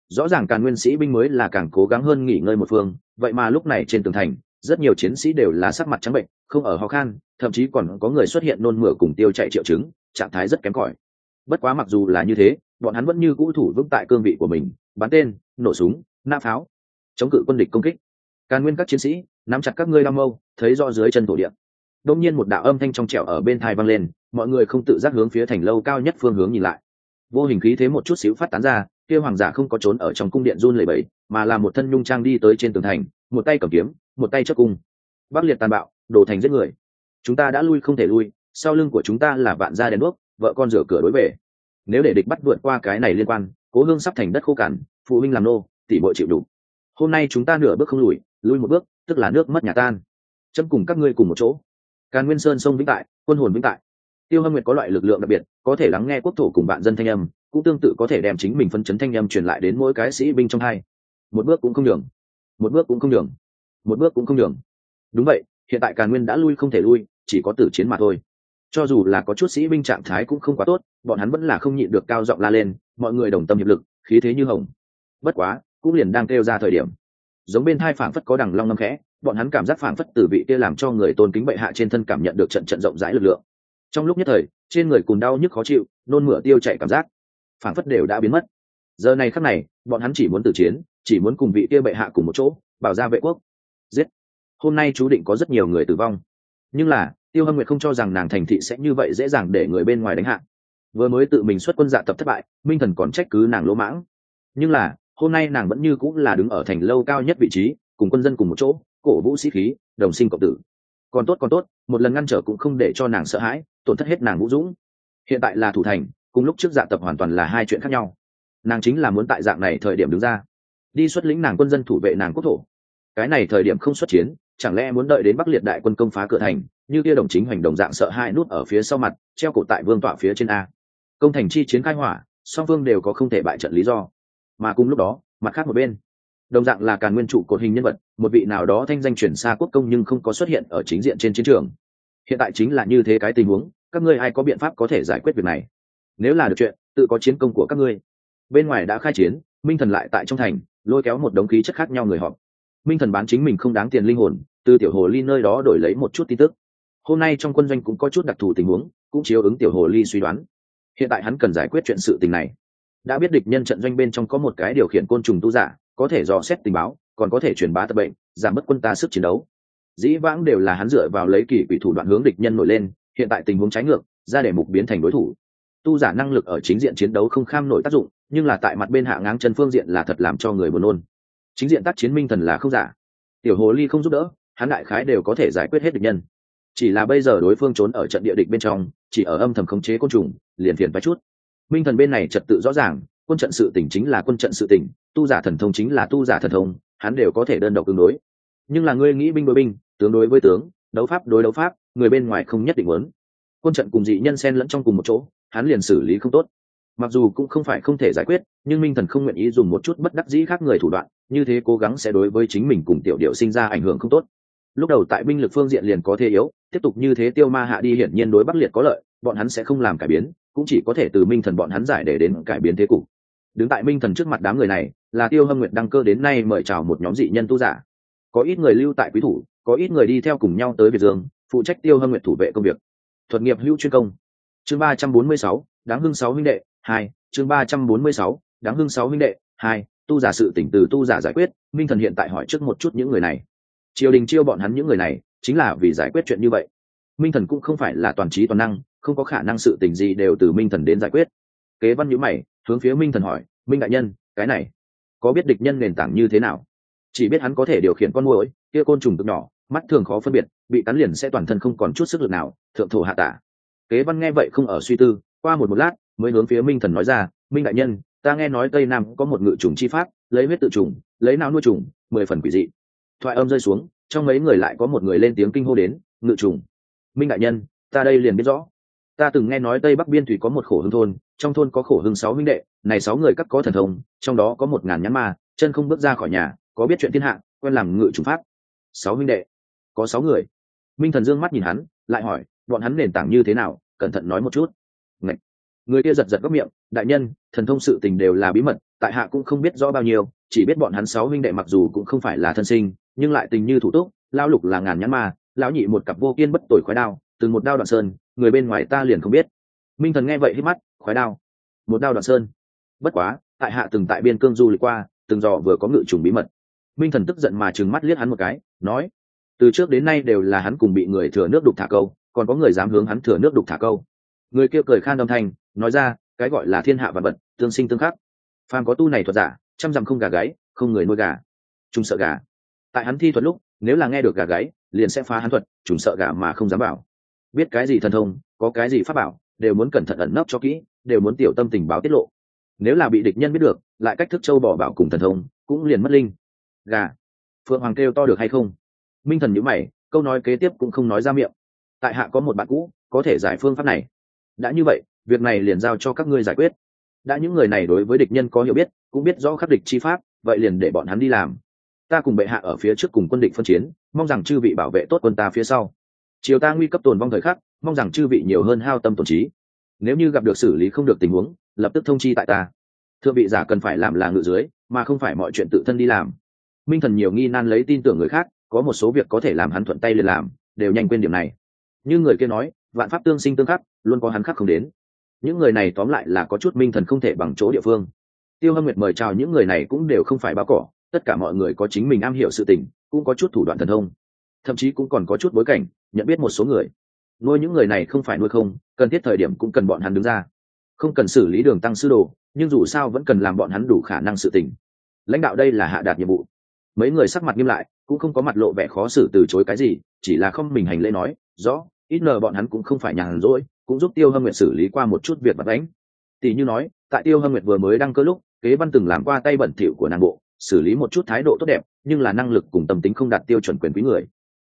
Rõ ràng càn nguyên sĩ binh mới là càng cố gắng hơn nghỉ ngơi một phương, vậy mà lúc này trên tường thành, rất nhiều chiến sĩ đều là sắc mặt trắng bệnh, không ở ho khan, thậm chí còn có người xuất hiện nôn mửa cùng tiêu chạy triệu chứng, trạng thái rất kém cỏi. Bất quá mặc dù là như thế, bọn hắn vẫn như cũ thủ vững tại cương vị của mình, bắn tên, nổ súng, nã pháo, chống cự quân địch công kích. Càn nguyên các chiến sĩ, nắm chặt các ngươi lam mâu, thấy rõ dưới chân thổ điện đông nhiên một đạo âm thanh trong trẻo ở bên thai vang lên, mọi người không tự giác hướng phía thành lâu cao nhất phương hướng nhìn lại. Vô hình khí thế một chút xíu phát tán ra, kia hoàng giả không có trốn ở trong cung điện run lẩy bẩy, mà là một thân nhung trang đi tới trên tường thành, một tay cầm kiếm, một tay chấp cung. Bắc liệt tàn bạo, đổ thành giết người. Chúng ta đã lui không thể lui, sau lưng của chúng ta là vạn gia đèn đuốc, vợ con rửa cửa đối về. Nếu để địch bắt vượt qua cái này liên quan, cố hương sắp thành đất khô cằn, phụ huynh làm nô tỷ bội chịu đủ. Hôm nay chúng ta nửa bước không lùi lui một bước, tức là nước mất nhà tan. Chấm cùng các ngươi cùng một chỗ càn nguyên sơn sông vĩnh tại, quân hồn vĩnh tại. Tiêu hâm nguyệt có loại lực lượng đặc biệt, có thể lắng nghe quốc thổ cùng bạn dân thanh âm, cũng tương tự có thể đem chính mình phân chấn thanh âm truyền lại đến mỗi cái sĩ binh trong hai. Một bước cũng không đường một bước cũng không đường một bước cũng không đường đúng vậy, hiện tại càn nguyên đã lui không thể lui, chỉ có tử chiến mà thôi. Cho dù là có chút sĩ binh trạng thái cũng không quá tốt, bọn hắn vẫn là không nhịn được cao giọng la lên, mọi người đồng tâm hiệp lực, khí thế như hồng. Bất quá, cũng liền đang kêu ra thời điểm. Giống bên thai phảng phất có đằng long ngâm khẽ bọn hắn cảm giác phảng phất từ vị kia làm cho người tôn kính bệ hạ trên thân cảm nhận được trận trận rộng rãi lực lượng. Trong lúc nhất thời, trên người cùng đau nhức khó chịu, nôn mửa tiêu chạy cảm giác, phảng phất đều đã biến mất. Giờ này khắc này, bọn hắn chỉ muốn tử chiến, chỉ muốn cùng vị kia bệ hạ cùng một chỗ, bảo ra vệ quốc. Giết! Hôm nay chú định có rất nhiều người tử vong. Nhưng là, tiêu hâm nguyệt không cho rằng nàng thành thị sẽ như vậy dễ dàng để người bên ngoài đánh hạ. Vừa mới tự mình xuất quân dạ tập thất bại, minh thần còn trách cứ nàng lỗ mãng. Nhưng là, hôm nay nàng vẫn như cũng là đứng ở thành lâu cao nhất vị trí, cùng quân dân cùng một chỗ cổ vũ sĩ khí, đồng sinh cộng tử. Còn tốt còn tốt, một lần ngăn trở cũng không để cho nàng sợ hãi, tổn thất hết nàng vũ dũng. Hiện tại là thủ thành, cùng lúc trước dạ tập hoàn toàn là hai chuyện khác nhau. Nàng chính là muốn tại dạng này thời điểm đứng ra, đi xuất lĩnh nàng quân dân thủ vệ nàng quốc thổ. Cái này thời điểm không xuất chiến, chẳng lẽ muốn đợi đến bắc liệt đại quân công phá cửa thành, như kia đồng chính hoành đồng dạng sợ hai nút ở phía sau mặt, treo cổ tại vương tọa phía trên a. Công thành chi chiến khai hỏa, song phương đều có không thể bại trận lý do. Mà cùng lúc đó, mặt khác một bên đồng dạng là càn nguyên trụ cột hình nhân vật, một vị nào đó thanh danh chuyển xa quốc công nhưng không có xuất hiện ở chính diện trên chiến trường. Hiện tại chính là như thế cái tình huống, các ngươi ai có biện pháp có thể giải quyết việc này? Nếu là được chuyện, tự có chiến công của các ngươi. Bên ngoài đã khai chiến, minh thần lại tại trong thành, lôi kéo một đống khí chất khác nhau người họp. Minh thần bán chính mình không đáng tiền linh hồn, từ tiểu hồ ly nơi đó đổi lấy một chút tin tức. Hôm nay trong quân doanh cũng có chút đặc thù tình huống, cũng chiếu ứng tiểu hồ ly suy đoán. Hiện tại hắn cần giải quyết chuyện sự tình này. Đã biết địch nhân trận doanh bên trong có một cái điều khiển côn trùng tu giả có thể dò xét tình báo, còn có thể truyền bá tập bệnh, giảm bớt quân ta sức chiến đấu. Dĩ vãng đều là hắn dựa vào lấy kỳ quỷ thủ đoạn hướng địch nhân nổi lên, hiện tại tình huống trái ngược, ra để mục biến thành đối thủ. Tu giả năng lực ở chính diện chiến đấu không kham nổi tác dụng, nhưng là tại mặt bên hạ ngáng chân phương diện là thật làm cho người buồn nôn. Chính diện tác chiến minh thần là không giả. Tiểu hồ ly không giúp đỡ, hắn đại khái đều có thể giải quyết hết địch nhân. Chỉ là bây giờ đối phương trốn ở trận địa địch bên trong, chỉ ở âm thầm khống chế côn trùng, liền phiền vài chút. Minh thần bên này trật tự rõ ràng quân trận sự tỉnh chính là quân trận sự tỉnh tu giả thần thông chính là tu giả thần thông, hắn đều có thể đơn độc tương đối. Nhưng là ngươi nghĩ binh đối binh, tướng đối với tướng, đấu pháp đối đấu pháp, người bên ngoài không nhất định muốn. Quân trận cùng dị nhân xen lẫn trong cùng một chỗ, hắn liền xử lý không tốt. Mặc dù cũng không phải không thể giải quyết, nhưng minh thần không nguyện ý dùng một chút bất đắc dĩ khác người thủ đoạn, như thế cố gắng sẽ đối với chính mình cùng tiểu điệu sinh ra ảnh hưởng không tốt. Lúc đầu tại binh lực phương diện liền có thế yếu, tiếp tục như thế tiêu ma hạ đi hiển nhiên đối bắc liệt có lợi, bọn hắn sẽ không làm cải biến, cũng chỉ có thể từ minh thần bọn hắn giải để đến cải biến thế cục đứng tại minh thần trước mặt đám người này, là tiêu hâm nguyện đăng cơ đến nay mời chào một nhóm dị nhân tu giả. Có ít người lưu tại quý thủ, có ít người đi theo cùng nhau tới việt dương, phụ trách tiêu hâm nguyện thủ vệ công việc. Thuật nghiệp hữu chuyên công. Chương ba trăm bốn mươi sáu, đáng hưng sáu huynh đệ, hai, chương ba trăm bốn mươi sáu, đáng hưng sáu huynh đệ, hai, tu giả sự tỉnh từ tu giả giải quyết, minh thần hiện tại hỏi trước một chút những người này. Triều đình chiêu bọn hắn những người này, chính là vì giải quyết chuyện như vậy. Minh thần cũng không phải là toàn trí toàn năng, không có khả năng sự tình gì đều từ minh thần đến giải quyết. Kế văn nhữ mày hướng phía minh thần hỏi, minh đại nhân, cái này, có biết địch nhân nền tảng như thế nào? Chỉ biết hắn có thể điều khiển con mồi kia côn trùng cực nhỏ, mắt thường khó phân biệt, bị cắn liền sẽ toàn thân không còn chút sức lực nào, thượng thổ hạ tả. Kế văn nghe vậy không ở suy tư, qua một một lát, mới hướng phía minh thần nói ra, minh đại nhân, ta nghe nói tây nam có một ngự trùng chi pháp, lấy huyết tự trùng, lấy não nuôi trùng, mười phần quỷ dị. Thoại âm rơi xuống, trong mấy người lại có một người lên tiếng kinh hô đến, ngự trùng. Minh đại nhân, ta đây liền biết rõ ta từng nghe nói tây bắc biên thủy có một khổ hưng thôn, trong thôn có khổ hưng sáu huynh đệ, này sáu người cắt có thần thông, trong đó có một ngàn nhãn ma, chân không bước ra khỏi nhà, có biết chuyện thiên hạ, quen làm ngự trùng pháp. Sáu huynh đệ, có sáu người. Minh thần dương mắt nhìn hắn, lại hỏi, bọn hắn nền tảng như thế nào, cẩn thận nói một chút. Ngậy! người kia giật giật góc miệng, đại nhân, thần thông sự tình đều là bí mật, tại hạ cũng không biết rõ bao nhiêu, chỉ biết bọn hắn sáu huynh đệ mặc dù cũng không phải là thân sinh, nhưng lại tình như thủ túc lao lục là ngàn nhãn ma, lão nhị một cặp vô kiên bất tội khói đao, từng một đao đoạn sơn người bên ngoài ta liền không biết. Minh thần nghe vậy hít mắt, khoái đao. Một đao đoạn sơn. Bất quá, tại hạ từng tại biên cương du lịch qua, từng dò vừa có ngự trùng bí mật. Minh thần tức giận mà trừng mắt liếc hắn một cái, nói, từ trước đến nay đều là hắn cùng bị người thừa nước đục thả câu, còn có người dám hướng hắn thừa nước đục thả câu. Người kia cười khan âm thanh, nói ra, cái gọi là thiên hạ vật vật, tương sinh tương khắc. Phàm có tu này thuật giả, trăm dặm không gà gáy, không người nuôi gà. Trùng sợ gà. Tại hắn thi thuật lúc, nếu là nghe được gà gáy, liền sẽ phá hắn thuật trùng sợ gà mà không dám bảo biết cái gì thần thông, có cái gì pháp bảo, đều muốn cẩn thận ẩn nấp cho kỹ, đều muốn tiểu tâm tình báo tiết lộ. Nếu là bị địch nhân biết được, lại cách thức châu bỏ bảo cùng thần thông, cũng liền mất linh. Gà. Phượng hoàng kêu to được hay không? Minh thần nhữ mày, câu nói kế tiếp cũng không nói ra miệng. Tại hạ có một bạn cũ, có thể giải phương pháp này. Đã như vậy, việc này liền giao cho các ngươi giải quyết. Đã những người này đối với địch nhân có hiểu biết, cũng biết rõ khắc địch chi pháp, vậy liền để bọn hắn đi làm. Ta cùng bệ hạ ở phía trước cùng quân địch phân chiến, mong rằng chư vị bảo vệ tốt quân ta phía sau chiều ta nguy cấp tồn vong thời khắc, mong rằng chư vị nhiều hơn hao tâm tổn trí. Nếu như gặp được xử lý không được tình huống, lập tức thông chi tại ta. Thượng vị giả cần phải làm là ngự dưới, mà không phải mọi chuyện tự thân đi làm. Minh thần nhiều nghi nan lấy tin tưởng người khác, có một số việc có thể làm hắn thuận tay liền làm, đều nhanh quên điểm này. Như người kia nói, vạn pháp tương sinh tương khắc, luôn có hắn khắc không đến. Những người này tóm lại là có chút minh thần không thể bằng chỗ địa phương. Tiêu hâm nguyệt mời chào những người này cũng đều không phải báo cỏ, tất cả mọi người có chính mình am hiểu sự tình, cũng có chút thủ đoạn thần thông. Thậm chí cũng còn có chút bối cảnh nhận biết một số người. Nuôi những người này không phải nuôi không, cần thiết thời điểm cũng cần bọn hắn đứng ra. Không cần xử lý đường tăng sư đồ, nhưng dù sao vẫn cần làm bọn hắn đủ khả năng sự tình. Lãnh đạo đây là hạ đạt nhiệm vụ. Mấy người sắc mặt nghiêm lại, cũng không có mặt lộ vẻ khó xử từ chối cái gì, chỉ là không mình hành lễ nói, rõ, ít nờ bọn hắn cũng không phải nhàn rỗi, cũng giúp tiêu hâm nguyệt xử lý qua một chút việc vật đánh tỷ như nói, tại tiêu hâm nguyệt vừa mới đăng cơ lúc, kế văn từng làm qua tay bẩn thỉu của nàng bộ, xử lý một chút thái độ tốt đẹp, nhưng là năng lực cùng tâm tính không đạt tiêu chuẩn quyền quý người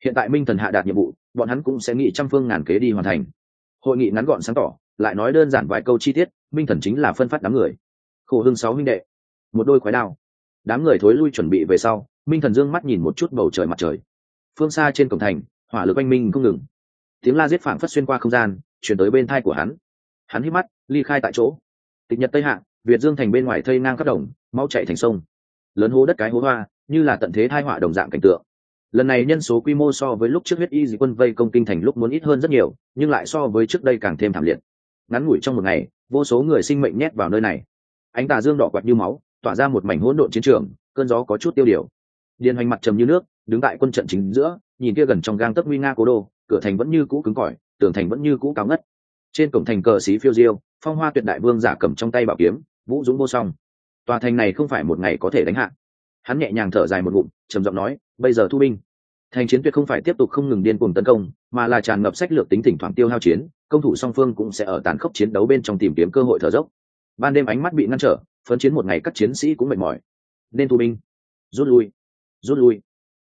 hiện tại minh thần hạ đạt nhiệm vụ, bọn hắn cũng sẽ nghĩ trăm phương ngàn kế đi hoàn thành. Hội nghị ngắn gọn sáng tỏ, lại nói đơn giản vài câu chi tiết, minh thần chính là phân phát đám người. Khổ hưng sáu minh đệ. Một đôi khói đao. Đám người thối lui chuẩn bị về sau, minh thần dương mắt nhìn một chút bầu trời mặt trời. Phương xa trên cổng thành, hỏa lực oanh minh không ngừng. Tiếng la giết phảng phất xuyên qua không gian, chuyển tới bên thai của hắn. Hắn hít mắt, ly khai tại chỗ. Tịch nhật tây hạ, việt dương thành bên ngoài thây ngang khắp đồng, mau chạy thành sông. Lớn hố đất cái hố hoa, như là tận thế thai họa đồng dạng cảnh tượng lần này nhân số quy mô so với lúc trước huyết y dị quân vây công kinh thành lúc muốn ít hơn rất nhiều, nhưng lại so với trước đây càng thêm thảm liệt. Ngắn ngủi trong một ngày, vô số người sinh mệnh nhét vào nơi này. Ánh tà dương đỏ quạt như máu, tỏa ra một mảnh hỗn độn chiến trường, cơn gió có chút tiêu điều. Điền hoành mặt trầm như nước, đứng tại quân trận chính giữa, nhìn kia gần trong gang tấc nguy nga cố đô, cửa thành vẫn như cũ cứng cỏi, tường thành vẫn như cũ cao ngất. Trên cổng thành cờ xí phiêu diêu, phong hoa tuyệt đại vương giả cầm trong tay bảo kiếm, vũ dũng vô song. Tòa thành này không phải một ngày có thể đánh hạ hắn nhẹ nhàng thở dài một ngụm, trầm giọng nói, bây giờ thu binh. Thành chiến tuyệt không phải tiếp tục không ngừng điên cuồng tấn công, mà là tràn ngập sách lược tính thỉnh thoảng tiêu hao chiến, công thủ song phương cũng sẽ ở tàn khốc chiến đấu bên trong tìm kiếm cơ hội thở dốc. Ban đêm ánh mắt bị ngăn trở, phấn chiến một ngày các chiến sĩ cũng mệt mỏi. Nên thu binh. Rút lui. Rút lui.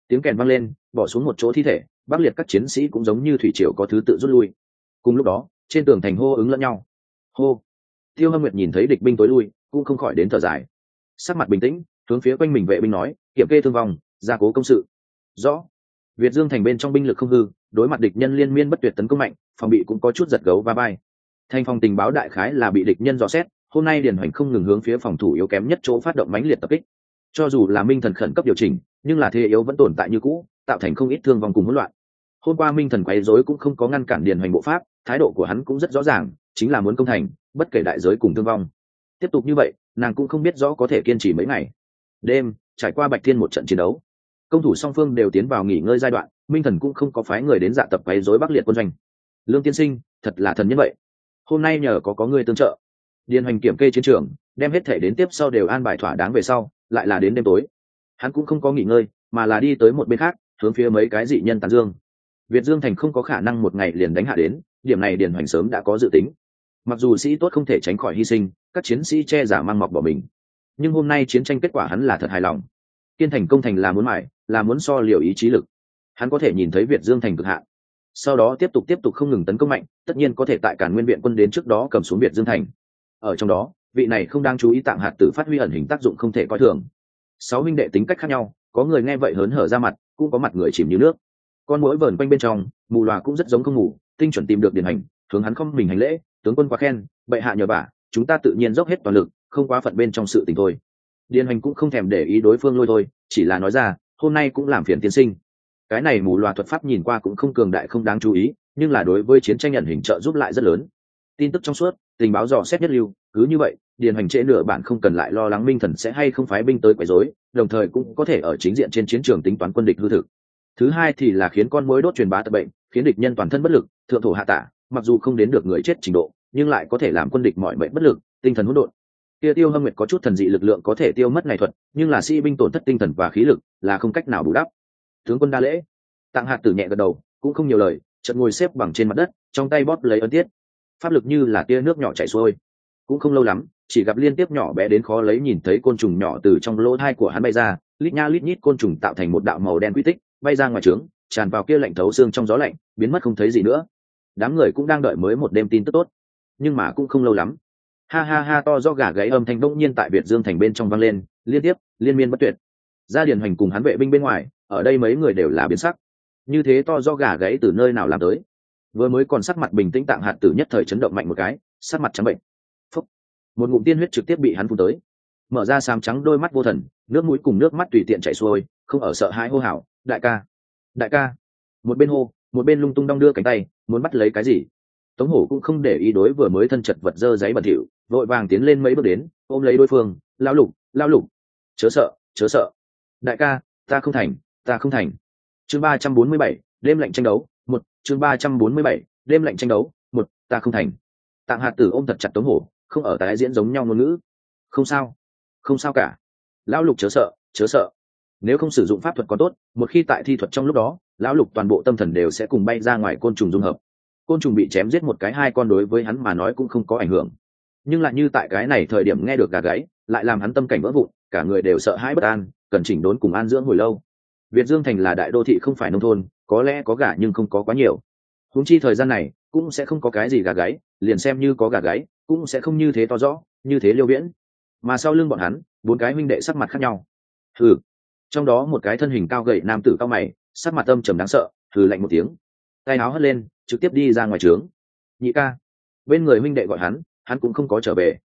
Tiếng kèn vang lên, bỏ xuống một chỗ thi thể, bắc liệt các chiến sĩ cũng giống như thủy triều có thứ tự rút lui. Cùng lúc đó, trên tường thành hô ứng lẫn nhau. Hô. Tiêu hâm nguyệt nhìn thấy địch binh tối lui, cũng không khỏi đến thở dài. Sắc mặt bình tĩnh hướng phía quanh mình vệ binh nói, kiểm kê thương vong, gia cố công sự. Rõ. Việt dương thành bên trong binh lực không hư, đối mặt địch nhân liên miên bất tuyệt tấn công mạnh, phòng bị cũng có chút giật gấu và bay thành phòng tình báo đại khái là bị địch nhân dò xét, hôm nay điền hoành không ngừng hướng phía phòng thủ yếu kém nhất chỗ phát động mãnh liệt tập kích. Cho dù là minh thần khẩn cấp điều chỉnh, nhưng là thế yếu vẫn tồn tại như cũ, tạo thành không ít thương vong cùng hỗn loạn. Hôm qua minh thần quấy rối cũng không có ngăn cản điền hoành bộ pháp, thái độ của hắn cũng rất rõ ràng, chính là muốn công thành, bất kể đại giới cùng thương vong. Tiếp tục như vậy, nàng cũng không biết rõ có thể kiên trì mấy ngày đêm, trải qua bạch thiên một trận chiến đấu, công thủ song phương đều tiến vào nghỉ ngơi giai đoạn, minh thần cũng không có phái người đến dạ tập quấy dối bắc liệt quân doanh. Lương tiên sinh, thật là thần như vậy. Hôm nay nhờ có có người tương trợ. Điền hoành kiểm kê chiến trường, đem hết thể đến tiếp sau đều an bài thỏa đáng về sau, lại là đến đêm tối. Hắn cũng không có nghỉ ngơi, mà là đi tới một bên khác, hướng phía mấy cái dị nhân tàn dương. Việt dương thành không có khả năng một ngày liền đánh hạ đến, điểm này điền hoành sớm đã có dự tính. Mặc dù sĩ tốt không thể tránh khỏi hy sinh, các chiến sĩ che giả mang mọc bỏ mình nhưng hôm nay chiến tranh kết quả hắn là thật hài lòng. Kiên thành công thành là muốn mải, là muốn so liều ý chí lực. Hắn có thể nhìn thấy việt dương thành cực hạn. Sau đó tiếp tục tiếp tục không ngừng tấn công mạnh, tất nhiên có thể tại cản nguyên viện quân đến trước đó cầm xuống việt dương thành. Ở trong đó, vị này không đang chú ý tạng hạt tử phát huy ẩn hình tác dụng không thể coi thường. Sáu minh đệ tính cách khác nhau, có người nghe vậy hớn hở ra mặt, cũng có mặt người chìm như nước. Con mỗi vờn quanh bên trong, mù loà cũng rất giống không ngủ, tinh chuẩn tìm được điển hành hướng hắn không mình hành lễ, tướng quân quá khen, bệ hạ nhờ bả, chúng ta tự nhiên dốc hết toàn lực không quá phận bên trong sự tình thôi. Điền hành cũng không thèm để ý đối phương lôi thôi, chỉ là nói ra, hôm nay cũng làm phiền tiên sinh. Cái này mù loà thuật pháp nhìn qua cũng không cường đại không đáng chú ý, nhưng là đối với chiến tranh nhận hình trợ giúp lại rất lớn. Tin tức trong suốt, tình báo dò xét nhất lưu, cứ như vậy, điền hành trễ nửa bạn không cần lại lo lắng minh thần sẽ hay không phái binh tới quấy rối, đồng thời cũng có thể ở chính diện trên chiến trường tính toán quân địch hư thực. Thứ hai thì là khiến con mối đốt truyền bá tập bệnh, khiến địch nhân toàn thân bất lực, thượng thổ hạ tả, mặc dù không đến được người chết trình độ, nhưng lại có thể làm quân địch mọi mệnh bất lực, tinh thần hỗn độn kia tiêu hâm nguyệt có chút thần dị lực lượng có thể tiêu mất này thuật, nhưng là sĩ binh tổn thất tinh thần và khí lực là không cách nào bù đắp. Tướng quân đa lễ. Tặng hạt tử nhẹ gật đầu, cũng không nhiều lời, chợt ngồi xếp bằng trên mặt đất, trong tay bóp lấy ấn tiết. Pháp lực như là tia nước nhỏ chảy xuôi. Cũng không lâu lắm, chỉ gặp liên tiếp nhỏ bé đến khó lấy nhìn thấy côn trùng nhỏ từ trong lỗ thai của hắn bay ra, lít nha lít nhít côn trùng tạo thành một đạo màu đen quy tích, bay ra ngoài trướng, tràn vào kia lạnh thấu xương trong gió lạnh, biến mất không thấy gì nữa. Đám người cũng đang đợi mới một đêm tin tức tốt. Nhưng mà cũng không lâu lắm ha ha ha, to do gà gáy âm thanh bỗng nhiên tại việt dương thành bên trong vang lên, liên tiếp, liên miên bất tuyệt. Gia điền hoành cùng hắn vệ binh bên ngoài, ở đây mấy người đều là biến sắc. Như thế to do gà gáy từ nơi nào làm tới? Vừa mới còn sắc mặt bình tĩnh tạng hạt tử nhất thời chấn động mạnh một cái, sắc mặt trắng bệnh. Phúc. một ngụm tiên huyết trực tiếp bị hắn phun tới. Mở ra sám trắng đôi mắt vô thần, nước mũi cùng nước mắt tùy tiện chảy xuôi, không ở sợ hãi hô hào, đại ca đại ca. Một bên hô, một bên lung tung đong đưa cánh tay, muốn bắt lấy cái gì? Tống hổ cũng không để ý đối vừa mới thân chật vật dơ giấy bẩn thỉu, vội vàng tiến lên mấy bước đến, ôm lấy đối phương lao lục lao lục. Chớ sợ chớ sợ. Đại ca, ta không thành, ta không thành. Chương ba trăm bốn mươi bảy, đêm lạnh tranh đấu, một, chương ba trăm bốn mươi bảy, đêm lạnh tranh đấu, một, ta không thành. Tạng hạt tử ôm thật chặt tống hổ, không ở tái diễn giống nhau ngôn ngữ. Không sao không sao cả. Lão lục chớ sợ chớ sợ. Nếu không sử dụng pháp thuật còn tốt, một khi tại thi thuật trong lúc đó, lão lục toàn bộ tâm thần đều sẽ cùng bay ra ngoài côn trùng dung hợp côn trùng bị chém giết một cái hai con đối với hắn mà nói cũng không có ảnh hưởng. Nhưng lại như tại cái này thời điểm nghe được gà gáy, lại làm hắn tâm cảnh vỡ vụn, cả người đều sợ hãi bất an, cần chỉnh đốn cùng an dưỡng hồi lâu. Việt dương thành là đại đô thị không phải nông thôn, có lẽ có gà nhưng không có quá nhiều. Húng chi thời gian này, cũng sẽ không có cái gì gà gáy, liền xem như có gà gáy, cũng sẽ không như thế to rõ, như thế liêu viễn. Mà sau lưng bọn hắn, bốn cái huynh đệ sắc mặt khác nhau. Thử trong đó một cái thân hình cao gậy nam tử cao mày, sắc mặt âm trầm đáng sợ thử lạnh một tiếng. Tay áo hất lên trực tiếp đi ra ngoài trướng. Nhị ca, bên người huynh đệ gọi hắn hắn cũng không có trở về.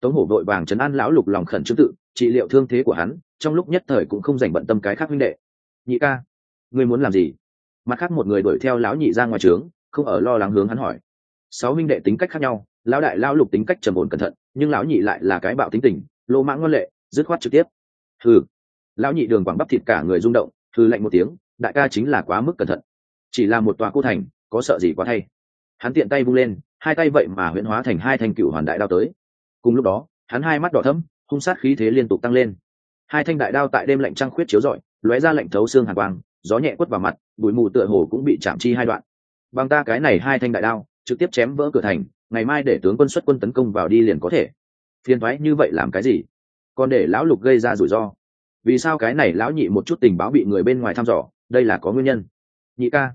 Tống hổ vội vàng chấn an lão lục lòng khẩn trương tự, trị liệu thương thế của hắn, trong lúc nhất thời cũng không dành bận tâm cái khác huynh đệ. Nhị ca, ngươi muốn làm gì? Mặt khác một người đuổi theo lão nhị ra ngoài trướng, không ở lo lắng hướng hắn hỏi. Sáu huynh đệ tính cách khác nhau, lão đại lão lục tính cách trầm ổn cẩn thận, nhưng lão nhị lại là cái bạo tính tình, lô mãng ngoan lệ, dứt khoát trực tiếp. Thừ lão nhị đường quảng bắp thịt cả người rung động thư lạnh một tiếng, đại ca chính là quá mức cẩn thận. Chỉ là một tòa cô thành có sợ gì quá thay. Hắn tiện tay vung lên, hai tay vậy mà huyễn hóa thành hai thanh cựu hoàn đại đao tới. Cùng lúc đó, hắn hai mắt đỏ thấm hung sát khí thế liên tục tăng lên. Hai thanh đại đao tại đêm lạnh trăng khuyết chiếu rọi, lóe ra lạnh thấu xương hàn quang, gió nhẹ quất vào mặt, bụi mù tựa hồ cũng bị chạm chi hai đoạn. Bằng ta cái này hai thanh đại đao, trực tiếp chém vỡ cửa thành, ngày mai để tướng quân xuất quân tấn công vào đi liền có thể. Phiền thoái như vậy làm cái gì? Còn để lão lục gây ra rủi ro. Vì sao cái này lão nhị một chút tình báo bị người bên ngoài thăm dò, đây là có nguyên nhân? Nhị ca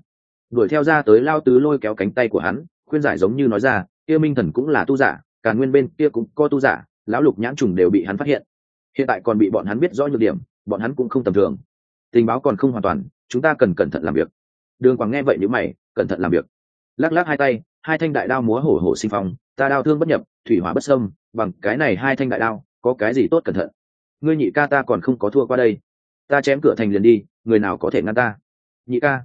đuổi theo ra tới lao tứ lôi kéo cánh tay của hắn, khuyên giải giống như nói ra, kia minh thần cũng là tu giả, cả nguyên bên kia cũng có tu giả, lão lục nhãn trùng đều bị hắn phát hiện. Hiện tại còn bị bọn hắn biết rõ nhược điểm, bọn hắn cũng không tầm thường. Tình báo còn không hoàn toàn, chúng ta cần cẩn thận làm việc. Đường quảng nghe vậy nếu mày, cẩn thận làm việc. Lắc lắc hai tay, hai thanh đại đao múa hổ hổ sinh phong, ta đao thương bất nhập, thủy hỏa bất sâm bằng cái này hai thanh đại đao, có cái gì tốt cẩn thận? Ngươi nhị ca ta còn không có thua qua đây. Ta chém cửa thành liền đi, người nào có thể ngăn ta? Nhị ca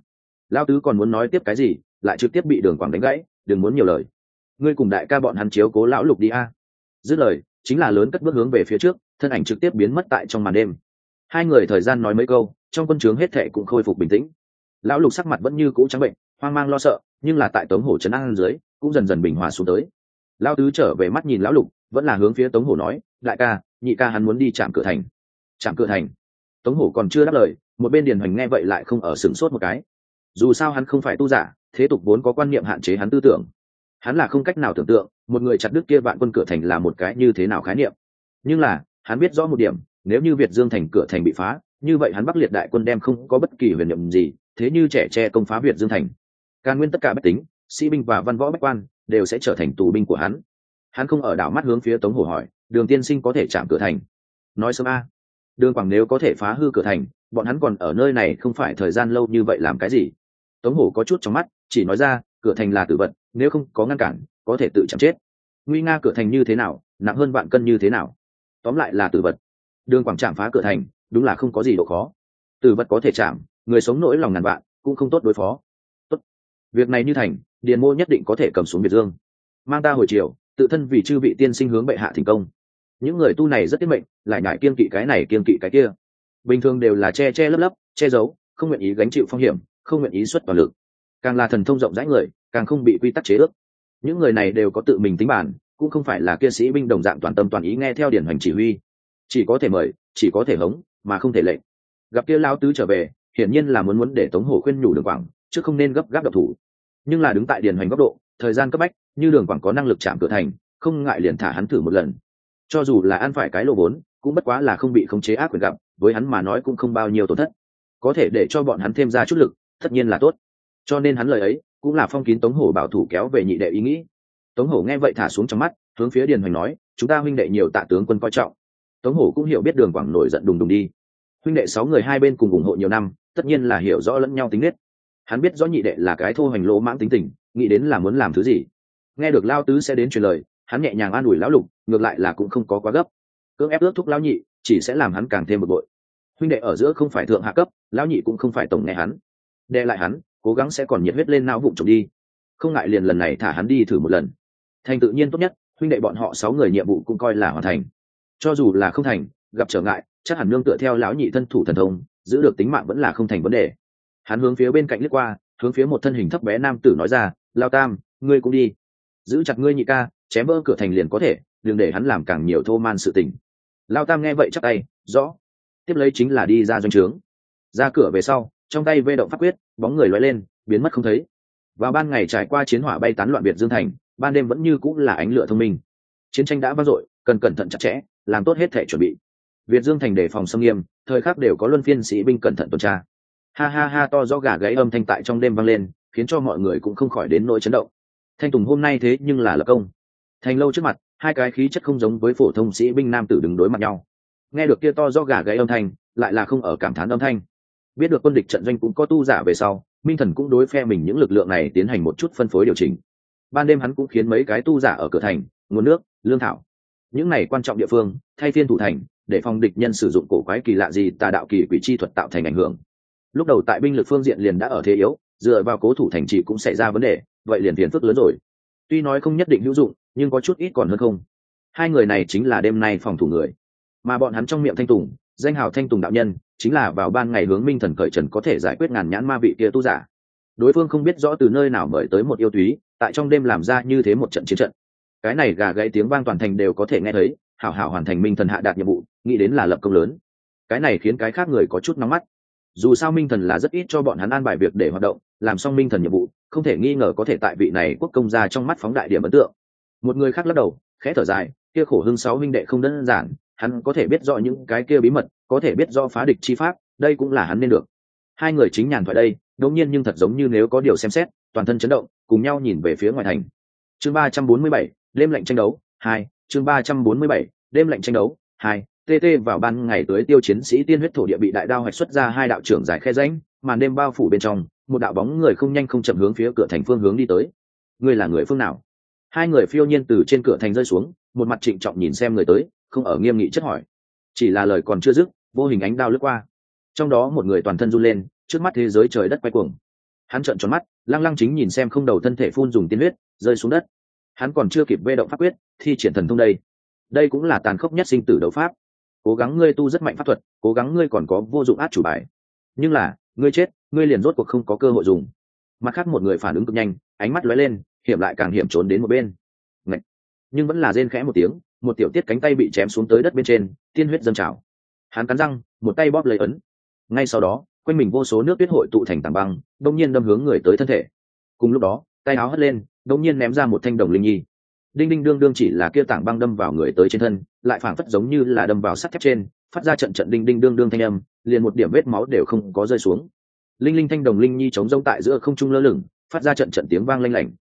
lao tứ còn muốn nói tiếp cái gì, lại trực tiếp bị đường quảng đánh gãy, đừng muốn nhiều lời. Ngươi cùng đại ca bọn hắn chiếu cố lão lục đi a. Dứt lời, chính là lớn cất bước hướng về phía trước, thân ảnh trực tiếp biến mất tại trong màn đêm. Hai người thời gian nói mấy câu, trong quân trướng hết thệ cũng khôi phục bình tĩnh. Lão lục sắc mặt vẫn như cũ trắng bệnh, hoang mang lo sợ, nhưng là tại tống hổ trấn an dưới, cũng dần dần bình hòa xuống tới. Lao tứ trở về mắt nhìn lão lục, vẫn là hướng phía tống hổ nói, đại ca, nhị ca hắn muốn đi chạm cửa thành. Chạm cửa thành? Tống hổ còn chưa đáp lời, một bên điền hoành nghe vậy lại không ở sửng sốt một cái dù sao hắn không phải tu giả, thế tục vốn có quan niệm hạn chế hắn tư tưởng. Hắn là không cách nào tưởng tượng, một người chặt đứt kia vạn quân cửa thành là một cái như thế nào khái niệm. Nhưng là, hắn biết rõ một điểm, nếu như việt dương thành cửa thành bị phá, như vậy hắn bắc liệt đại quân đem không có bất kỳ huyền nhiệm gì, thế như trẻ tre công phá việt dương thành. Càn nguyên tất cả bách tính, sĩ binh và văn võ bách quan, đều sẽ trở thành tù binh của hắn. Hắn không ở đảo mắt hướng phía tống hổ hỏi, đường tiên sinh có thể chạm cửa thành? Nói sớm a. Đường quảng nếu có thể phá hư cửa thành, bọn hắn còn ở nơi này không phải thời gian lâu như vậy làm cái gì? Tống hổ có chút trong mắt, chỉ nói ra, cửa thành là tử vật, nếu không có ngăn cản, có thể tự chạm chết. Nguy nga cửa thành như thế nào, nặng hơn vạn cân như thế nào? Tóm lại là tử vật. Đường quảng trạm phá cửa thành, đúng là không có gì độ khó. Tử vật có thể chạm, người sống nỗi lòng ngàn vạn, cũng không tốt đối phó. Tốt. Việc này như thành, điền mô nhất định có thể cầm xuống biệt dương. Mang ta hồi chiều tự thân vì chư vị tiên sinh hướng bệ hạ thành công. Những người tu này rất tiết mệnh, lại ngại kiên kỵ cái này kiên kỵ cái kia. Bình thường đều là che che lấp lấp, che giấu, không nguyện ý gánh chịu phong hiểm không nguyện ý xuất toàn lực. Càng là thần thông rộng rãi người, càng không bị quy tắc chế ước. Những người này đều có tự mình tính bản, cũng không phải là kia sĩ binh đồng dạng toàn tâm toàn ý nghe theo điển hoành chỉ huy. Chỉ có thể mời, chỉ có thể hống, mà không thể lệnh. Gặp kia lao tứ trở về, hiển nhiên là muốn muốn để tống hổ khuyên nhủ đường quảng, chứ không nên gấp gáp độc thủ. Nhưng là đứng tại điển hoành góc độ, thời gian cấp bách, như đường quảng có năng lực chạm cửa thành, không ngại liền thả hắn thử một lần. Cho dù là ăn phải cái lô vốn, cũng bất quá là không bị khống chế ác quyền gặp, với hắn mà nói cũng không bao nhiêu tổn thất. Có thể để cho bọn hắn thêm ra chút lực tất nhiên là tốt. Cho nên hắn lời ấy cũng là phong kín tống hổ bảo thủ kéo về nhị đệ ý nghĩ. Tống hổ nghe vậy thả xuống trong mắt, hướng phía điền hoành nói, chúng ta huynh đệ nhiều tạ tướng quân coi trọng. Tống hổ cũng hiểu biết đường quảng nổi giận đùng đùng đi. Huynh đệ sáu người hai bên cùng ủng hộ nhiều năm, tất nhiên là hiểu rõ lẫn nhau tính nết. Hắn biết rõ nhị đệ là cái thô hoành lỗ mãng tính tình, nghĩ đến là muốn làm thứ gì. Nghe được lao tứ sẽ đến truyền lời, hắn nhẹ nhàng an ủi lão lục, ngược lại là cũng không có quá gấp. Cưỡng ép ước thúc lão nhị, chỉ sẽ làm hắn càng thêm bực bội. Huynh đệ ở giữa không phải thượng hạ cấp, lão nhị cũng không phải tổng nghe hắn đe lại hắn, cố gắng sẽ còn nhiệt huyết lên não vụng trộm đi. Không ngại liền lần này thả hắn đi thử một lần. Thành tự nhiên tốt nhất, huynh đệ bọn họ sáu người nhiệm vụ cũng coi là hoàn thành. Cho dù là không thành, gặp trở ngại, chắc hẳn nương tựa theo lão nhị thân thủ thần thông, giữ được tính mạng vẫn là không thành vấn đề. Hắn hướng phía bên cạnh lướt qua, hướng phía một thân hình thấp bé nam tử nói ra, lao tam, ngươi cũng đi. Giữ chặt ngươi nhị ca, chém vỡ cửa thành liền có thể, đừng để hắn làm càng nhiều thô man sự tình. Lao tam nghe vậy chắc tay, rõ. Tiếp lấy chính là đi ra doanh trướng. Ra cửa về sau trong tay vê động pháp quyết, bóng người loay lên, biến mất không thấy. Vào ban ngày trải qua chiến hỏa bay tán loạn biệt dương thành, ban đêm vẫn như cũng là ánh lửa thông minh. Chiến tranh đã vang dội, cần cẩn thận chặt chẽ, làm tốt hết thể chuẩn bị. Việt dương thành đề phòng xâm nghiêm, thời khắc đều có luân phiên sĩ binh cẩn thận tuần tra. Ha ha ha, to do gà gáy âm thanh tại trong đêm vang lên, khiến cho mọi người cũng không khỏi đến nỗi chấn động. Thanh tùng hôm nay thế nhưng là lập công. Thành lâu trước mặt, hai cái khí chất không giống với phổ thông sĩ binh nam tử đứng đối mặt nhau. Nghe được kia to do gà gáy âm thanh, lại là không ở cảm thán âm thanh biết được quân địch trận doanh cũng có tu giả về sau, minh thần cũng đối phe mình những lực lượng này tiến hành một chút phân phối điều chỉnh. Ban đêm hắn cũng khiến mấy cái tu giả ở cửa thành, nguồn nước, lương thảo. Những này quan trọng địa phương, thay phiên thủ thành, để phòng địch nhân sử dụng cổ quái kỳ lạ gì, tà đạo kỳ quỷ chi thuật tạo thành ảnh hưởng. Lúc đầu tại binh lực phương diện liền đã ở thế yếu, dựa vào cố thủ thành trì cũng xảy ra vấn đề, vậy liền tiền phức lớn rồi. Tuy nói không nhất định hữu dụng, nhưng có chút ít còn hơn không. Hai người này chính là đêm nay phòng thủ người. Mà bọn hắn trong miệng thanh tùng, danh hào thanh tùng đạo nhân chính là vào ban ngày hướng minh thần cởi trần có thể giải quyết ngàn nhãn ma vị kia tu giả. Đối phương không biết rõ từ nơi nào mời tới một yêu thúy tại trong đêm làm ra như thế một trận chiến trận. Cái này gà gãy tiếng vang toàn thành đều có thể nghe thấy, hảo hảo hoàn thành minh thần hạ đạt nhiệm vụ, nghĩ đến là lập công lớn. Cái này khiến cái khác người có chút nóng mắt. Dù sao minh thần là rất ít cho bọn hắn an bài việc để hoạt động, làm xong minh thần nhiệm vụ, không thể nghi ngờ có thể tại vị này quốc công ra trong mắt phóng đại điểm ấn tượng. Một người khác lắc đầu, khẽ thở dài, kia khổ hưng sáu minh đệ không đơn giản hắn có thể biết rõ những cái kia bí mật, có thể biết rõ phá địch chi pháp, đây cũng là hắn nên được. Hai người chính nhàn thoại đây, đột nhiên nhưng thật giống như nếu có điều xem xét, toàn thân chấn động, cùng nhau nhìn về phía ngoài thành. Chương ba trăm bốn mươi bảy, đêm lạnh tranh đấu, hai, chương ba trăm bốn mươi bảy, đêm lạnh tranh đấu, hai tt vào ban ngày tới tiêu chiến sĩ tiên huyết thổ địa bị đại đao hoạch xuất ra hai đạo trưởng giải khe rãnh, màn đêm bao phủ bên trong, một đạo bóng người không nhanh không chậm hướng phía cửa thành phương hướng đi tới. Ngươi là người phương nào? Hai người phiêu nhiên từ trên cửa thành rơi xuống, một mặt trịnh trọng nhìn xem người tới không ở nghiêm nghị chất hỏi. Chỉ là lời còn chưa dứt, vô hình ánh đao lướt qua. Trong đó một người toàn thân run lên, trước mắt thế giới trời đất quay cuồng. Hắn trợn tròn mắt, lăng lăng chính nhìn xem không đầu thân thể phun dùng tiên huyết, rơi xuống đất. Hắn còn chưa kịp vê động pháp quyết, thi triển thần thông đây. Đây cũng là tàn khốc nhất sinh tử đấu pháp. Cố gắng ngươi tu rất mạnh pháp thuật, cố gắng ngươi còn có vô dụng át chủ bài. Nhưng là, ngươi chết, ngươi liền rốt cuộc không có cơ hội dùng. Mặt khác một người phản ứng cực nhanh, ánh mắt lóe lên, hiểm lại càng hiểm trốn đến một bên. Ngậy! nhưng vẫn là rên khẽ một tiếng một tiểu tiết cánh tay bị chém xuống tới đất bên trên, tiên huyết dâng trào. Hắn cắn răng, một tay bóp lấy ấn. Ngay sau đó, quanh mình vô số nước tuyết hội tụ thành tảng băng, đông nhiên đâm hướng người tới thân thể. Cùng lúc đó, tay áo hất lên, đông nhiên ném ra một thanh đồng linh nhi. Đinh đinh đương đương chỉ là kia tảng băng đâm vào người tới trên thân, lại phảng phất giống như là đâm vào sắt thép trên, phát ra trận trận đinh đinh đương đương thanh âm, liền một điểm vết máu đều không có rơi xuống. Linh linh thanh đồng linh nhi chống rông tại giữa không trung lơ lửng, phát ra trận trận tiếng vang lanh lảnh.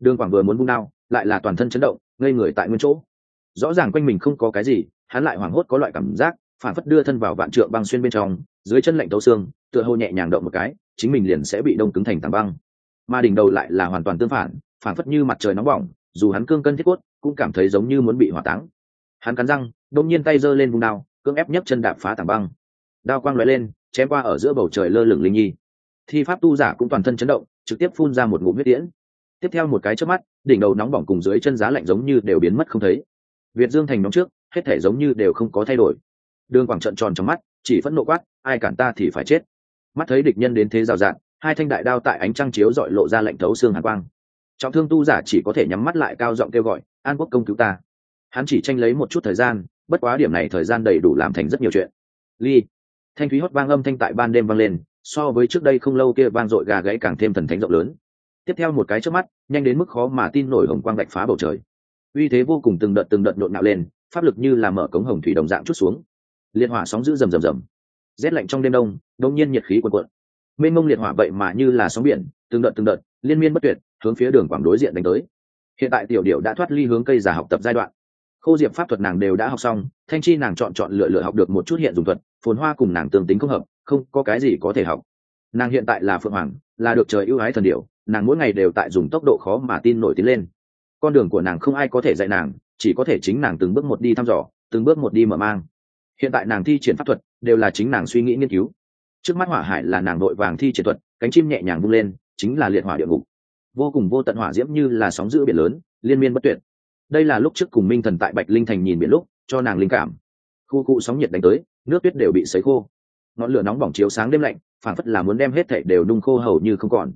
Đường quảng vừa muốn vung đao, lại là toàn thân chấn động, ngây người tại nguyên chỗ rõ ràng quanh mình không có cái gì, hắn lại hoảng hốt có loại cảm giác, phản phất đưa thân vào vạn trượng băng xuyên bên trong, dưới chân lạnh tấu xương, tựa hồ nhẹ nhàng động một cái, chính mình liền sẽ bị đông cứng thành tảng băng. Mà đỉnh đầu lại là hoàn toàn tương phản phản phất như mặt trời nóng bỏng, dù hắn cương cân thiết quất cũng cảm thấy giống như muốn bị hỏa táng. Hắn cắn răng đông nhiên tay giơ lên vùng đao, cưỡng ép nhấc chân đạp phá tảng băng. Đao quang lóe lên, chém qua ở giữa bầu trời lơ lửng linh nhi. Thi pháp tu giả cũng toàn thân chấn động, trực tiếp phun ra một ngụm huyết tiễn. Tiếp theo một cái chớp mắt, đỉnh đầu nóng bỏng cùng dưới chân giá lạnh giống như đều biến mất không thấy việt dương thành nóng trước, hết thể giống như đều không có thay đổi. Đường quảng trận tròn trong mắt, chỉ phẫn nộ quát, ai cản ta thì phải chết. Mắt thấy địch nhân đến thế rào rạt, hai thanh đại đao tại ánh trăng chiếu dọi lộ ra lệnh thấu xương hàn quang. Trọng thương tu giả chỉ có thể nhắm mắt lại cao giọng kêu gọi, an quốc công cứu ta. Hắn chỉ tranh lấy một chút thời gian, bất quá điểm này thời gian đầy đủ làm thành rất nhiều chuyện. Ly. Thanh thúy hót vang âm thanh tại ban đêm vang lên, so với trước đây không lâu kia vang dội gà gãy càng thêm thần thánh rộng lớn. Tiếp theo một cái trước mắt, nhanh đến mức khó mà tin nổi hồng quang bạch phá bầu trời uy thế vô cùng từng đợt từng đợt nhộn nạo lên, pháp lực như là mở cống hồng thủy đồng dạng chút xuống. Liệt hỏa sóng giữ rầm rầm rầm rét lạnh trong đêm đông đông nhiên nhiệt khí quần cuộn. Mênh mông liệt hỏa vậy mà như là sóng biển, từng đợt từng đợt, liên miên bất tuyệt, hướng phía đường quảng đối diện đánh tới. Hiện tại tiểu điệu đã thoát ly hướng cây giả học tập giai đoạn. Khô diệp pháp thuật nàng đều đã học xong, thanh chi nàng chọn chọn lựa lựa học được một chút hiện dùng thuật, phồn hoa cùng nàng tương tính không hợp, không có cái gì có thể học. Nàng hiện tại là phượng hoàng, là được trời ưu ái thần điệu nàng mỗi ngày đều tại dùng tốc độ khó mà tin nổi tiến lên con đường của nàng không ai có thể dạy nàng, chỉ có thể chính nàng từng bước một đi thăm dò, từng bước một đi mở mang. Hiện tại nàng thi triển pháp thuật, đều là chính nàng suy nghĩ nghiên cứu. Trước mắt hỏa hải là nàng đội vàng thi triển thuật, cánh chim nhẹ nhàng vung lên, chính là liệt hỏa địa ngục. Vô cùng vô tận hỏa diễm như là sóng giữ biển lớn, liên miên bất tuyệt. Đây là lúc trước cùng minh thần tại bạch linh thành nhìn biển lúc, cho nàng linh cảm. Khu cụ sóng nhiệt đánh tới, nước tuyết đều bị sấy khô. Ngọn lửa nóng bỏng chiếu sáng đêm lạnh phản phất là muốn đem hết thảy đều nung khô hầu như không còn.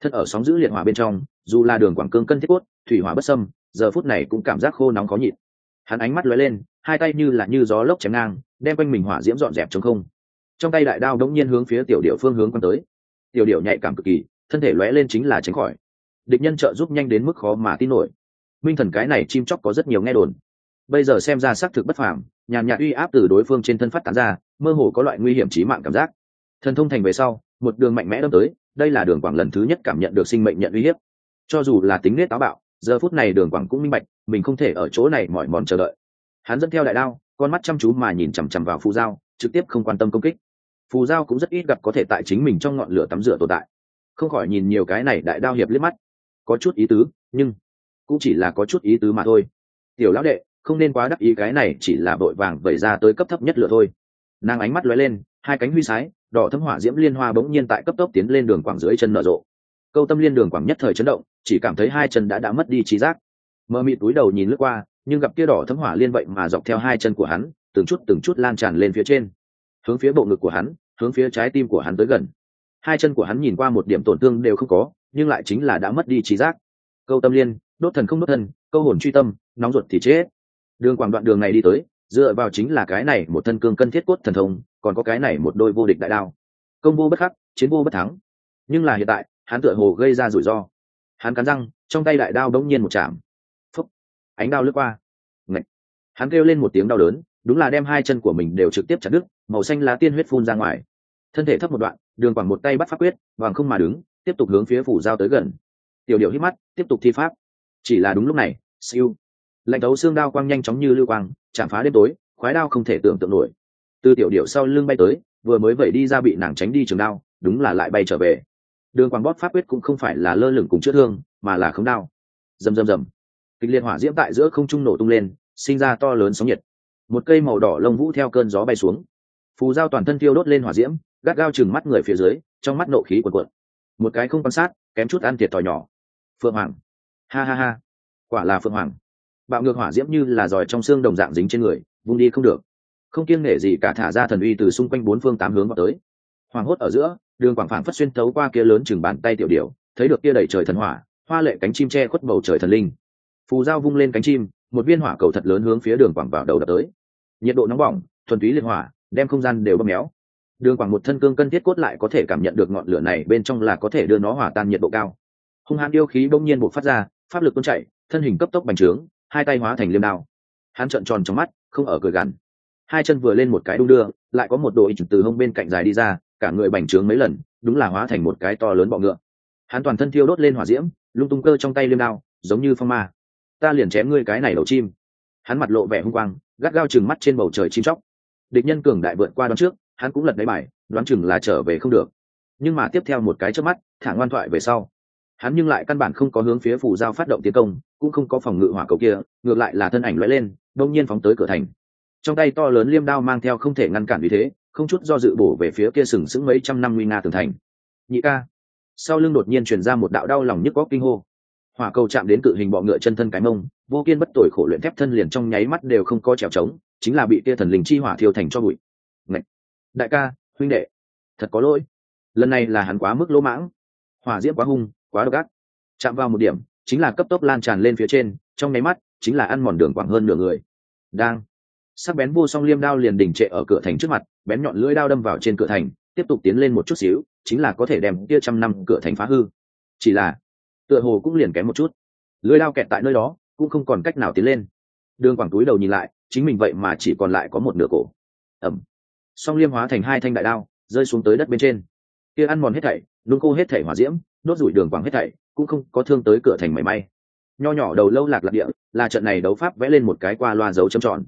Thật ở sóng giữ liệt hỏa bên trong dù là đường quảng cương cân thiết cốt, thủy hỏa bất sâm giờ phút này cũng cảm giác khô nóng khó nhịn. Hắn ánh mắt lóe lên, hai tay như là như gió lốc chém ngang, đem quanh mình hỏa diễm dọn dẹp chống không. Trong tay đại đao đống nhiên hướng phía tiểu điệu phương hướng quan tới. Tiểu điệu nhạy cảm cực kỳ, thân thể lóe lên chính là tránh khỏi. Địch nhân trợ giúp nhanh đến mức khó mà tin nổi. Minh thần cái này chim chóc có rất nhiều nghe đồn. Bây giờ xem ra xác thực bất phàm, nhàn nhạt uy áp từ đối phương trên thân phát tán ra, mơ hồ có loại nguy hiểm trí mạng cảm giác. Thần thông thành về sau, một đường mạnh mẽ đâm tới, đây là đường quảng lần thứ nhất cảm nhận được sinh mệnh nhận uy hiếp cho dù là tính nết táo bạo, giờ phút này đường quảng cũng minh bạch, mình không thể ở chỗ này mỏi mòn chờ đợi. Hắn dẫn theo đại đao, con mắt chăm chú mà nhìn chằm chằm vào phù giao, trực tiếp không quan tâm công kích. Phù giao cũng rất ít gặp có thể tại chính mình trong ngọn lửa tắm rửa tồn tại. Không khỏi nhìn nhiều cái này đại đao hiệp liếc mắt. Có chút ý tứ, nhưng cũng chỉ là có chút ý tứ mà thôi. Tiểu lão đệ, không nên quá đắc ý, cái này chỉ là vội vàng vẩy ra tới cấp thấp nhất lửa thôi. Nàng ánh mắt lóe lên, hai cánh huy sái, đỏ thấm hỏa diễm liên hoa bỗng nhiên tại cấp tốc tiến lên đường quảng dưới chân nở rộ câu tâm liên đường quảng nhất thời chấn động, chỉ cảm thấy hai chân đã đã mất đi trí giác. Mờ mịt túi đầu nhìn lướt qua, nhưng gặp kia đỏ thấm hỏa liên vậy mà dọc theo hai chân của hắn, từng chút từng chút lan tràn lên phía trên. Hướng phía bộ ngực của hắn, hướng phía trái tim của hắn tới gần. Hai chân của hắn nhìn qua một điểm tổn thương đều không có, nhưng lại chính là đã mất đi trí giác. Câu tâm liên, đốt thần không đốt thần, câu hồn truy tâm, nóng ruột thì chết. Đường quảng đoạn đường này đi tới, dựa vào chính là cái này một thân cương cân thiết cốt thần thông, còn có cái này một đôi vô địch đại đao. Công vô bất khắc, chiến vô bất thắng. Nhưng là hiện tại hắn tựa hồ gây ra rủi ro. Hắn cắn răng, trong tay đại đao đống nhiên một chạm. Phúc! Ánh đao lướt qua. Ngậy. hắn kêu lên một tiếng đau đớn, đúng là đem hai chân của mình đều trực tiếp chặt đứt, màu xanh lá tiên huyết phun ra ngoài. Thân thể thấp một đoạn, đường quảng một tay bắt pháp quyết, vàng không mà đứng, tiếp tục hướng phía phủ giao tới gần. Tiểu điệu hít mắt, tiếp tục thi pháp. Chỉ là đúng lúc này, siêu. Lạnh đấu xương đao quang nhanh chóng như lưu quang, chạm phá đêm tối, khoái đao không thể tưởng tượng nổi. Từ tiểu điệu sau lưng bay tới, vừa mới vẩy đi ra bị nàng tránh đi trường đao, đúng là lại bay trở về đường quang bóp pháp quyết cũng không phải là lơ lửng cùng chữa thương, mà là không đao rầm rầm rầm. Kịch liệt hỏa diễm tại giữa không trung nổ tung lên, sinh ra to lớn sóng nhiệt. Một cây màu đỏ lông vũ theo cơn gió bay xuống. Phù dao toàn thân tiêu đốt lên hỏa diễm, gắt gao chừng mắt người phía dưới, trong mắt nộ khí cuộn cuộn. Một cái không quan sát, kém chút ăn thiệt thòi nhỏ. Phượng hoàng. Ha ha ha. Quả là phượng hoàng. Bạo ngược hỏa diễm như là giỏi trong xương đồng dạng dính trên người, vung đi không được. Không kiêng nể gì cả thả ra thần uy từ xung quanh bốn phương tám hướng vào tới. Hoàng hốt ở giữa đường quảng phảng phất xuyên tấu qua kia lớn chừng bàn tay tiểu điểu, thấy được kia đầy trời thần hỏa, hoa lệ cánh chim che khuất bầu trời thần linh. Phù dao vung lên cánh chim, một viên hỏa cầu thật lớn hướng phía đường quảng vào đầu đập tới. Nhiệt độ nóng bỏng, thuần túy liên hỏa, đem không gian đều bóp méo. Đường quảng một thân cương cân thiết cốt lại có thể cảm nhận được ngọn lửa này bên trong là có thể đưa nó hỏa tan nhiệt độ cao. Hung hãn yêu khí bỗng nhiên bộc phát ra, pháp lực tuôn chạy thân hình cấp tốc bành trướng, hai tay hóa thành liêm đao. Hắn trợn tròn trong mắt, không ở cười gằn hai chân vừa lên một cái đung đưa, lại có một đội ịch từ hông bên cạnh dài đi ra cả người bành trướng mấy lần, đúng là hóa thành một cái to lớn bọ ngựa. Hắn toàn thân thiêu đốt lên hỏa diễm, lung tung cơ trong tay liêm đao, giống như phong ma. Ta liền chém ngươi cái này đầu chim. Hắn mặt lộ vẻ hung quang, gắt gao chừng mắt trên bầu trời chim chóc. Địch nhân cường đại vượt qua đón trước, hắn cũng lật đáy bài, đoán chừng là trở về không được. Nhưng mà tiếp theo một cái trước mắt, thả ngoan thoại về sau. Hắn nhưng lại căn bản không có hướng phía phủ giao phát động tiến công, cũng không có phòng ngự hỏa cầu kia, ngược lại là thân ảnh lóe lên đông nhiên phóng tới cửa thành. Trong tay to lớn liêm đao mang theo không thể ngăn cản vì thế không chút do dự bổ về phía kia sừng sững mấy trăm năm nguy nga tường thành. Nhị ca. Sau lưng đột nhiên truyền ra một đạo đau lòng nhức góc kinh hô. Hỏa cầu chạm đến cự hình bọ ngựa chân thân cái mông, vô kiên bất tội khổ luyện thép thân liền trong nháy mắt đều không có trèo trống, chính là bị kia thần linh chi hỏa thiêu thành cho bụi. Ngậy! đại ca, huynh đệ. Thật có lỗi. Lần này là hắn quá mức lỗ mãng. Hỏa diễm quá hung, quá độc ác. Chạm vào một điểm, chính là cấp tốc lan tràn lên phía trên, trong nháy mắt, chính là ăn mòn đường quảng hơn nửa người. Đang. Sắc bén vô song liêm đao liền đỉnh trệ ở cửa thành trước mặt bén nhọn lưỡi đao đâm vào trên cửa thành, tiếp tục tiến lên một chút xíu, chính là có thể đem kia trăm năm cửa thành phá hư. Chỉ là, tựa hồ cũng liền kém một chút. Lưỡi đao kẹt tại nơi đó, cũng không còn cách nào tiến lên. Đường quảng túi đầu nhìn lại, chính mình vậy mà chỉ còn lại có một nửa cổ. Ẩm. Song liêm hóa thành hai thanh đại đao, rơi xuống tới đất bên trên. Kia ăn mòn hết thảy, nung cô hết thảy hỏa diễm, đốt rủi đường quảng hết thảy, cũng không có thương tới cửa thành mảy may. Nho nhỏ đầu lâu lạc lạc địa, là trận này đấu pháp vẽ lên một cái qua loa dấu chấm tròn.